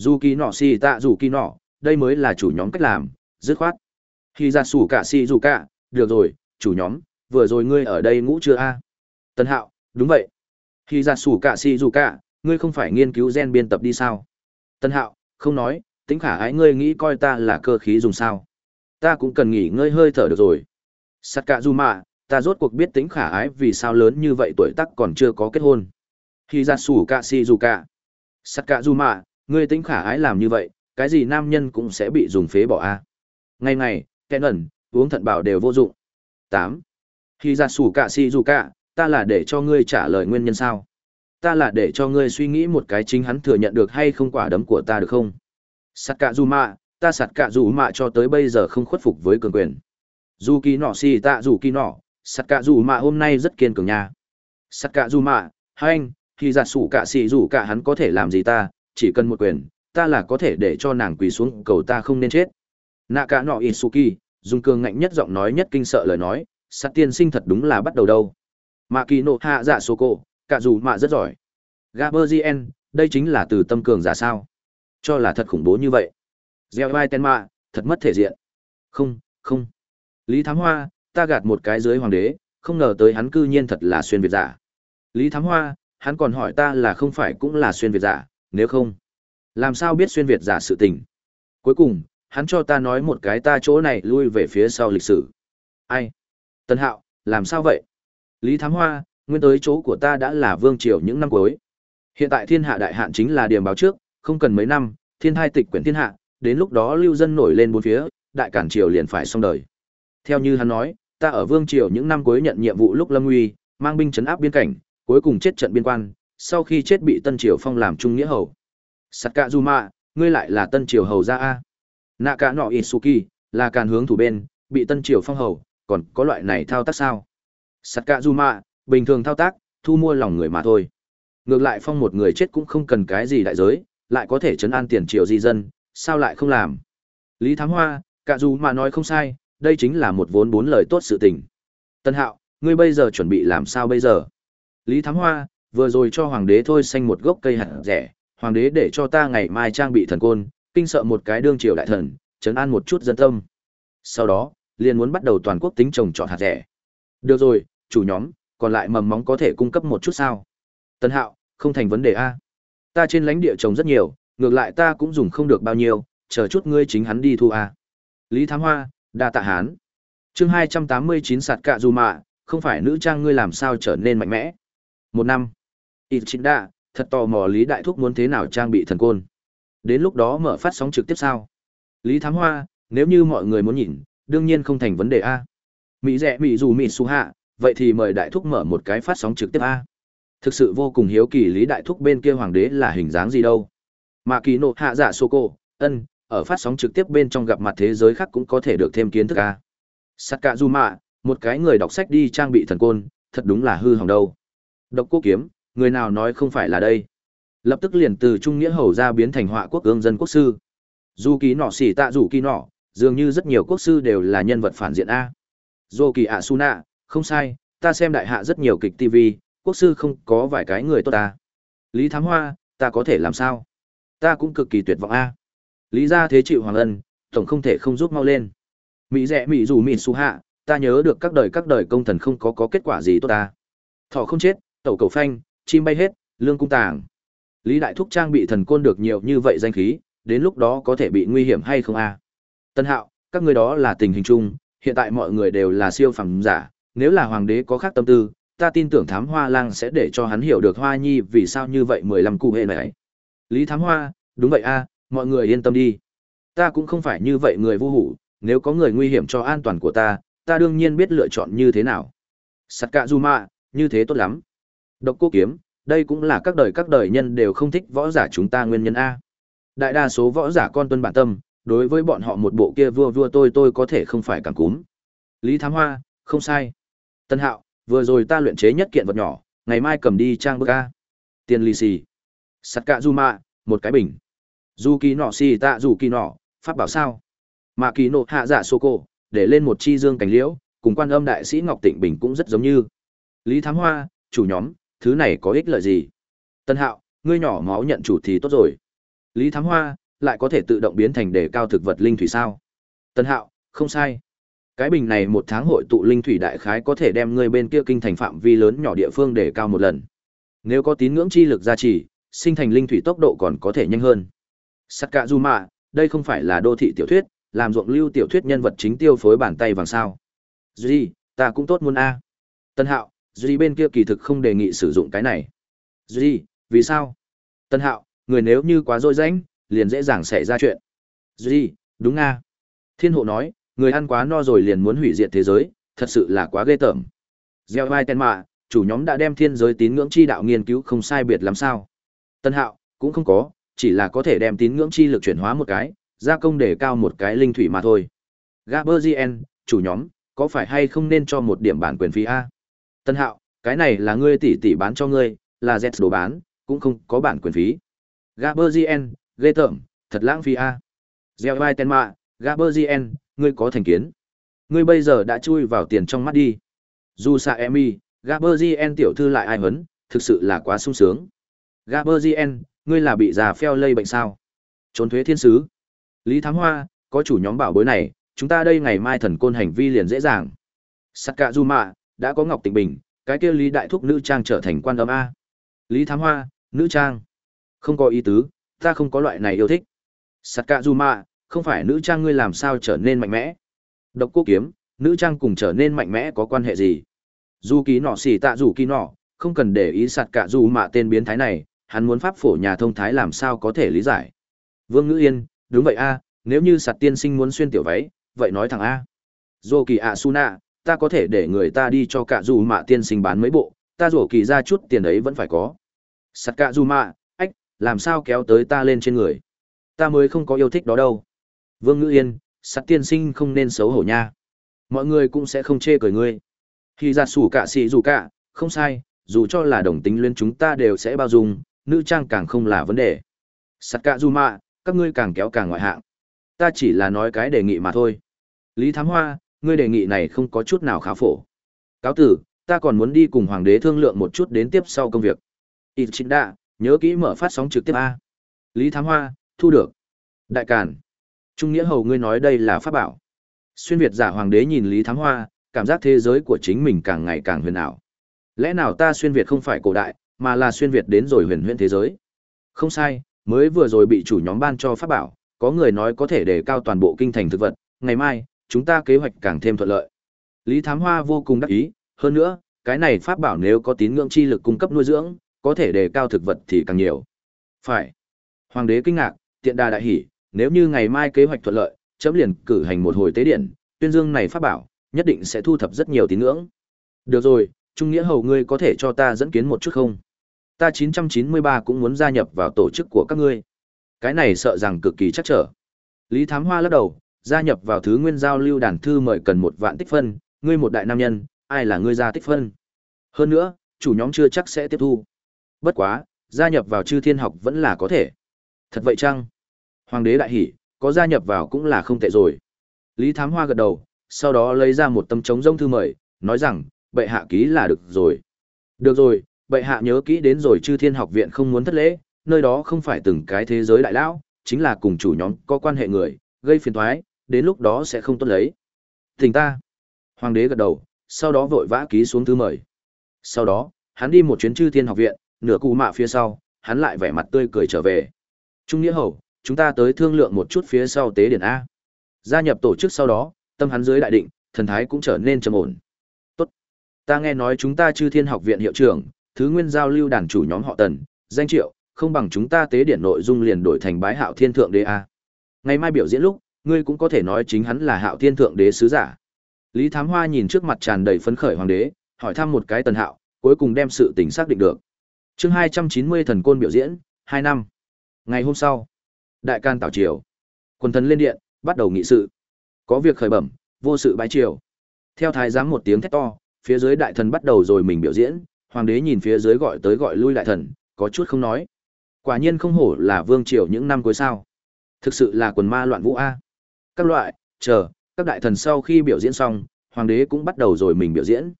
Dù kỳ nọ xì tạ dù kỳ nọ, đây mới là chủ nhóm cách làm, dứt khoát. Khi ra sủ cả xì dù cả, được rồi, chủ nhóm, vừa rồi ngươi ở đây ngủ chưa a? Tân Hạo, đúng vậy. Khi ra sủ cả xì dù cả, ngươi không phải nghiên cứu gen biên tập đi sao? Tân Hạo, không nói, tính khả ái ngươi nghĩ coi ta là cơ khí dùng sao? Ta cũng cần nghỉ ngơi hơi thở được rồi. Sắt cả dù mạ, ta rốt cuộc biết tính khả ái vì sao lớn như vậy tuổi tác còn chưa có kết hôn. Khi ra sủ cả si dù cả. Sắt cả dù mạ ngươi tính khả ái làm như vậy, cái gì nam nhân cũng sẽ bị dùng phế bỏ a. Ngày ngày, kẹn ẩn, uống thận bảo đều vô dụng. 8. Khi ra sủ cả si dù cả, ta là để cho ngươi trả lời nguyên nhân sao? Ta là để cho ngươi suy nghĩ một cái chính hắn thừa nhận được hay không quả đấm của ta được không? Sạt cả dù mà, ta sạt cả dù mạ cho tới bây giờ không khuất phục với cường quyền dù kỳ nọ si tạ dù kỳ nọ sạt cả dù mạ hôm nay rất kiên cường nha sạt cả dù mạ hai anh khi giả sủ cả xì dù cả hắn có thể làm gì ta chỉ cần một quyền, ta là có thể để cho nàng quỳ xuống, cầu ta không nên chết. Nạ cả nọ isuki, dùng cường ngạnh nhất giọng nói nhất kinh sợ lời nói sạt tiên sinh thật đúng là bắt đầu đâu. Mạ kỳ nộ hạ dạ sô cô cả dù mạ rất giỏi. Gaberzien đây chính là từ tâm cường giả sao? Cho là thật khủng bố như vậy. Gieo vai tên mạ thật mất thể diện. Không không. Lý thám hoa, ta gạt một cái dưới hoàng đế, không ngờ tới hắn cư nhiên thật là xuyên việt giả. Lý thám hoa, hắn còn hỏi ta là không phải cũng là xuyên việt giả nếu không làm sao biết xuyên việt giả sự tình? Cuối cùng hắn cho ta nói một cái ta chỗ này lui về phía sau lịch sử. Ai? Tân hạo làm sao vậy? Lý thám hoa nguyên tới chỗ của ta đã là vương triều những năm cuối. Hiện tại thiên hạ đại hạn chính là điểm báo trước không cần mấy năm thiên hai tịch quyển thiên hạ đến lúc đó lưu dân nổi lên bốn phía, đại cản triều liền phải xong đời. Theo như hắn nói, ta ở vương triều những năm cuối nhận nhiệm vụ lúc lâm nguy, mang binh chấn áp biên cảnh, cuối cùng chết trận biên quan, sau khi chết bị tân triều phong làm trung nghĩa hầu. Sakazuma, ngươi lại là tân triều hầu gia a? Naka nọ Isuki, là càn hướng thủ bên, bị tân triều phong hầu, còn có loại này thao tác sao? Sakazuma, bình thường thao tác, thu mua lòng người mà thôi. Ngược lại phong một người chết cũng không cần cái gì đại giới, lại có thể chấn an tiền triều di dân, sao lại không làm? Lý Thám Hoa, cả dù mà nói không sai, đây chính là một vốn bốn lời tốt sự tình. Tân Hạo, ngươi bây giờ chuẩn bị làm sao bây giờ? Lý Thám Hoa, vừa rồi cho hoàng đế thôi xanh một gốc cây hạt rẻ, hoàng đế để cho ta ngày mai trang bị thần côn, kinh sợ một cái đương triều đại thần, trấn an một chút dân tâm. Sau đó, liền muốn bắt đầu toàn quốc tính trồng trọt hạt rẻ. Được rồi, chủ nhóm, còn lại mầm móng có thể cung cấp một chút sao? Tân Hạo, không thành vấn đề a. Ta trên lãnh địa trồng rất nhiều, ngược lại ta cũng dùng không được bao nhiêu, chờ chút ngươi chính hắn đi thu à. Lý Thám Hoa, đa tạ hán. chương 289 sạt cạ dù mạ, không phải nữ trang ngươi làm sao trở nên mạnh mẽ. Một năm. Ít chính đa, thật tò mò Lý Đại Thúc muốn thế nào trang bị thần côn. Đến lúc đó mở phát sóng trực tiếp sao? Lý Thám Hoa, nếu như mọi người muốn nhìn, đương nhiên không thành vấn đề A. Mỹ rẻ Mỹ dù Mỹ su hạ, vậy thì mời Đại Thúc mở một cái phát sóng trực tiếp A. Thực sự vô cùng hiếu kỳ Lý Đại Thúc bên kia hoàng đế là hình dáng gì đâu. Mà kỳ nộ hạ dạ sô cô, ân, ở phát sóng trực tiếp bên trong gặp mặt thế giới khác cũng có thể được thêm kiến thức a. Sakazuma, một cái người đọc sách đi trang bị thần côn, thật đúng là hư hỏng đâu. Độc cô kiếm, người nào nói không phải là đây. Lập tức liền từ trung nghĩa hầu ra biến thành họa quốc ương dân quốc sư. Dù ký nọ xỉ tạ dù kỳ nọ, dường như rất nhiều quốc sư đều là nhân vật phản diện A. dù kỳ ạ su nạ, không sai, ta xem đại hạ rất nhiều kịch TV, quốc sư không có vài cái người tốt ta. Lý Thám Hoa, ta có thể làm sao? Ta cũng cực kỳ tuyệt vọng a. Lý gia thế chịu hoàng ân, tổng không thể không giúp mau lên. Mỹ rẽ mỹ dù mỹ su hạ, ta nhớ được các đời các đời công thần không có có kết quả gì tốt ta. Thọ không chết, tẩu cầu phanh, chim bay hết, lương cung tàng. Lý Đại Thúc trang bị thần côn được nhiều như vậy danh khí, đến lúc đó có thể bị nguy hiểm hay không a? Tân Hạo, các người đó là tình hình chung, hiện tại mọi người đều là siêu phẩm giả, nếu là hoàng đế có khác tâm tư, ta tin tưởng Thám Hoa Lang sẽ để cho hắn hiểu được Hoa Nhi vì sao như vậy mười lăm cụ hệ này. Lý Thám Hoa, đúng vậy a, mọi người yên tâm đi. Ta cũng không phải như vậy người vô hủ, nếu có người nguy hiểm cho an toàn của ta, ta đương nhiên biết lựa chọn như thế nào. Sắt cạ dù mạ, như thế tốt lắm. Độc cô kiếm, đây cũng là các đời các đời nhân đều không thích võ giả chúng ta nguyên nhân A. Đại đa số võ giả con tuân bản tâm, đối với bọn họ một bộ kia vua vua tôi tôi có thể không phải cảm cúm. Lý Thám Hoa, không sai. Tân Hạo, vừa rồi ta luyện chế nhất kiện vật nhỏ, ngày mai cầm đi trang bức A. Tiền lì xì. Sắt cạ du mạ, một cái bình. du kỳ nọ xì tạ dù kỳ nọ, pháp bảo sao. Mà kỳ nộ hạ giả sô cô, để lên một chi dương cảnh liễu, cùng quan âm đại sĩ Ngọc Tịnh Bình cũng rất giống như. Lý Thám Hoa, chủ nhóm, thứ này có ích lợi gì? Tân Hạo, ngươi nhỏ máu nhận chủ thì tốt rồi. Lý Thám Hoa, lại có thể tự động biến thành đề cao thực vật linh thủy sao? Tân Hạo, không sai. Cái bình này một tháng hội tụ linh thủy đại khái có thể đem ngươi bên kia kinh thành phạm vi lớn nhỏ địa phương để cao một lần. Nếu có tín ngưỡng chi lực gia trì, sinh thành linh thủy tốc độ còn có thể nhanh hơn. Sakazuma, đây không phải là đô thị tiểu thuyết, làm ruộng lưu tiểu thuyết nhân vật chính tiêu phối bàn tay vàng sao. gì, ta cũng tốt muốn A. Tân Hạo, Duy bên kia kỳ thực không đề nghị sử dụng cái này. Duy, vì sao? Tân Hạo, người nếu như quá dội rãnh, liền dễ dàng xảy ra chuyện. Duy, đúng nga. Thiên hộ nói, người ăn quá no rồi liền muốn hủy diệt thế giới, thật sự là quá ghê tởm. Gieo vai tên mạ, chủ nhóm đã đem thiên giới tín ngưỡng chi đạo nghiên cứu không sai biệt làm sao. Tân Hạo, cũng không có, chỉ là có thể đem tín ngưỡng chi lực chuyển hóa một cái, gia công để cao một cái linh thủy mà thôi. Gaberzien, chủ nhóm, có phải hay không nên cho một điểm bản quyền phí A? Tân Hạo, cái này là ngươi tỷ tỷ bán cho ngươi, là Z đồ bán, cũng không có bản quyền phí. Gaberzien, ghê tởm, thật lãng phí A. Gieo Tenma, Gaberzien, ngươi có thành kiến. Ngươi bây giờ đã chui vào tiền trong mắt đi. Dù xạ Emi, Gaberzien tiểu thư lại ai hấn, thực sự là quá sung sướng. Gaberzien, ngươi là bị già phèo lây bệnh sao? Trốn thuế thiên sứ. Lý Thám Hoa, có chủ nhóm bảo bối này, chúng ta đây ngày mai thần côn hành vi liền dễ dàng. Sakazuma, đã có Ngọc Tịnh Bình, cái kia Lý Đại Thúc nữ trang trở thành quan âm A. Lý Thám Hoa, nữ trang. Không có ý tứ, ta không có loại này yêu thích. Sakazuma, không phải nữ trang ngươi làm sao trở nên mạnh mẽ. Độc cô kiếm, nữ trang cùng trở nên mạnh mẽ có quan hệ gì? Dù ký nọ xỉ tạ dù ký nọ, không cần để ý sạt cả dù mạ tên biến thái này, hắn muốn pháp phổ nhà thông thái làm sao có thể lý giải. Vương Ngữ Yên, đúng vậy a, nếu như sạt tiên sinh muốn xuyên tiểu váy, vậy nói thẳng a. Dô kỳ ạ Suna, ta có thể để người ta đi cho cả dù mạ tiên sinh bán mấy bộ, ta rổ kỳ ra chút tiền ấy vẫn phải có. Sạt cả dù mạ, ách, làm sao kéo tới ta lên trên người. Ta mới không có yêu thích đó đâu. Vương Ngữ Yên, sạt tiên sinh không nên xấu hổ nha. Mọi người cũng sẽ không chê cười ngươi. Khi ra sủ cả xì dù cả, không sai, dù cho là đồng tính luyến chúng ta đều sẽ bao dung, nữ trang càng không là vấn đề. Sạt cả dù mạ, các ngươi càng kéo càng ngoại hạng. Ta chỉ là nói cái đề nghị mà thôi. Lý Thám Hoa, ngươi đề nghị này không có chút nào khá phổ. Cáo tử, ta còn muốn đi cùng hoàng đế thương lượng một chút đến tiếp sau công việc. Ichida, nhớ kỹ mở phát sóng trực tiếp A. Lý Thám Hoa, thu được. Đại Càn. Trung Nghĩa Hầu ngươi nói đây là pháp bảo. Xuyên Việt giả hoàng đế nhìn Lý Thám Hoa, cảm giác thế giới của chính mình càng ngày càng huyền ảo. Lẽ nào ta xuyên Việt không phải cổ đại, mà là xuyên Việt đến rồi huyền huyền thế giới? Không sai, mới vừa rồi bị chủ nhóm ban cho pháp bảo, có người nói có thể đề cao toàn bộ kinh thành thực vật, ngày mai, chúng ta kế hoạch càng thêm thuận lợi. Lý Thám Hoa vô cùng đắc ý, hơn nữa, cái này pháp bảo nếu có tín ngưỡng chi lực cung cấp nuôi dưỡng, có thể đề cao thực vật thì càng nhiều. Phải. Hoàng đế kinh ngạc, tiện đà đại hỉ, nếu như ngày mai kế hoạch thuận lợi, chấm liền cử hành một hồi tế điện, tuyên dương này pháp bảo, nhất định sẽ thu thập rất nhiều tín ngưỡng. Được rồi, Trung Nghĩa Hầu ngươi có thể cho ta dẫn kiến một chút không? Ta 993 cũng muốn gia nhập vào tổ chức của các ngươi. Cái này sợ rằng cực kỳ chắc trở. Lý Thám Hoa lắc đầu, gia nhập vào thứ nguyên giao lưu đàn thư mời cần một vạn tích phân, ngươi một đại nam nhân, ai là ngươi ra tích phân. Hơn nữa, chủ nhóm chưa chắc sẽ tiếp thu. Bất quá, gia nhập vào chư thiên học vẫn là có thể. Thật vậy chăng? Hoàng đế đại hỉ, có gia nhập vào cũng là không tệ rồi. Lý Thám Hoa gật đầu, sau đó lấy ra một tấm trống rông thư mời, nói rằng, bệ hạ ký là được rồi. Được rồi, bệ hạ nhớ kỹ đến rồi chư thiên học viện không muốn thất lễ, nơi đó không phải từng cái thế giới đại lão, chính là cùng chủ nhóm có quan hệ người, gây phiền toái, đến lúc đó sẽ không tốt lấy. Thỉnh ta. Hoàng đế gật đầu, sau đó vội vã ký xuống thư mời. Sau đó, hắn đi một chuyến chư thiên học viện, nửa cù mạ phía sau, hắn lại vẻ mặt tươi cười trở về. Trung nghĩa hầu, chúng ta tới thương lượng một chút phía sau tế điển A. Gia nhập tổ chức sau đó, tâm hắn dưới đại định, thần thái cũng trở nên trầm ổn. Tốt. Ta nghe nói chúng ta chư thiên học viện hiệu trưởng, thứ nguyên giao lưu đàn chủ nhóm họ tần, danh triệu, không bằng chúng ta tế điển nội dung liền đổi thành bái hạo thiên thượng đế A. Ngày mai biểu diễn lúc, ngươi cũng có thể nói chính hắn là hạo thiên thượng đế sứ giả. Lý Thám Hoa nhìn trước mặt tràn đầy phấn khởi hoàng đế, hỏi thăm một cái tần hạo, cuối cùng đem sự tình xác định được. chương 290 thần côn biểu diễn, hai năm. Ngày hôm sau, đại can tảo triều. Quần thần lên điện, bắt đầu nghị sự. Có việc khởi bẩm, vô sự bái triều. Theo thái giám một tiếng thét to, phía dưới đại thần bắt đầu rồi mình biểu diễn, hoàng đế nhìn phía dưới gọi tới gọi lui đại thần, có chút không nói. Quả nhiên không hổ là vương triều những năm cuối sao. Thực sự là quần ma loạn vũ A. Các loại, chờ, các đại thần sau khi biểu diễn xong, hoàng đế cũng bắt đầu rồi mình biểu diễn.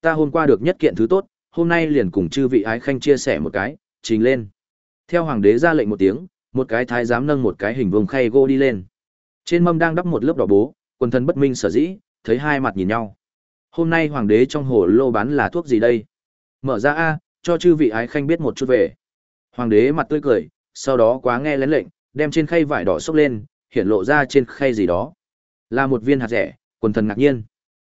Ta hôm qua được nhất kiện thứ tốt, hôm nay liền cùng chư vị ái khanh chia sẻ một cái, trình lên. Theo hoàng đế ra lệnh một tiếng, một cái thái giám nâng một cái hình vuông khay gỗ đi lên. Trên mâm đang đắp một lớp đỏ bố, quần thần bất minh sở dĩ, thấy hai mặt nhìn nhau. Hôm nay hoàng đế trong hồ lô bán là thuốc gì đây? Mở ra a, cho chư vị ái khanh biết một chút về. Hoàng đế mặt tươi cười, sau đó quá nghe lén lệnh, đem trên khay vải đỏ xốc lên, hiện lộ ra trên khay gì đó. Là một viên hạt rẻ, quần thần ngạc nhiên.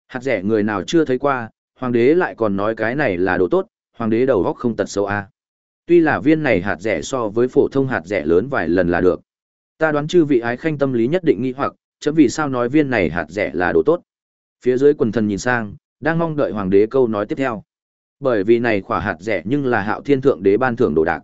Hạt rẻ người nào chưa thấy qua, hoàng đế lại còn nói cái này là đồ tốt, hoàng đế đầu góc không tật xấu a. Tuy là viên này hạt rẻ so với phổ thông hạt rẻ lớn vài lần là được. Ta đoán chư vị ái khanh tâm lý nhất định nghi hoặc, chấm vì sao nói viên này hạt rẻ là đồ tốt. Phía dưới quần thần nhìn sang, đang mong đợi hoàng đế câu nói tiếp theo. Bởi vì này khỏa hạt rẻ nhưng là hạo thiên thượng đế ban thưởng đồ đạc.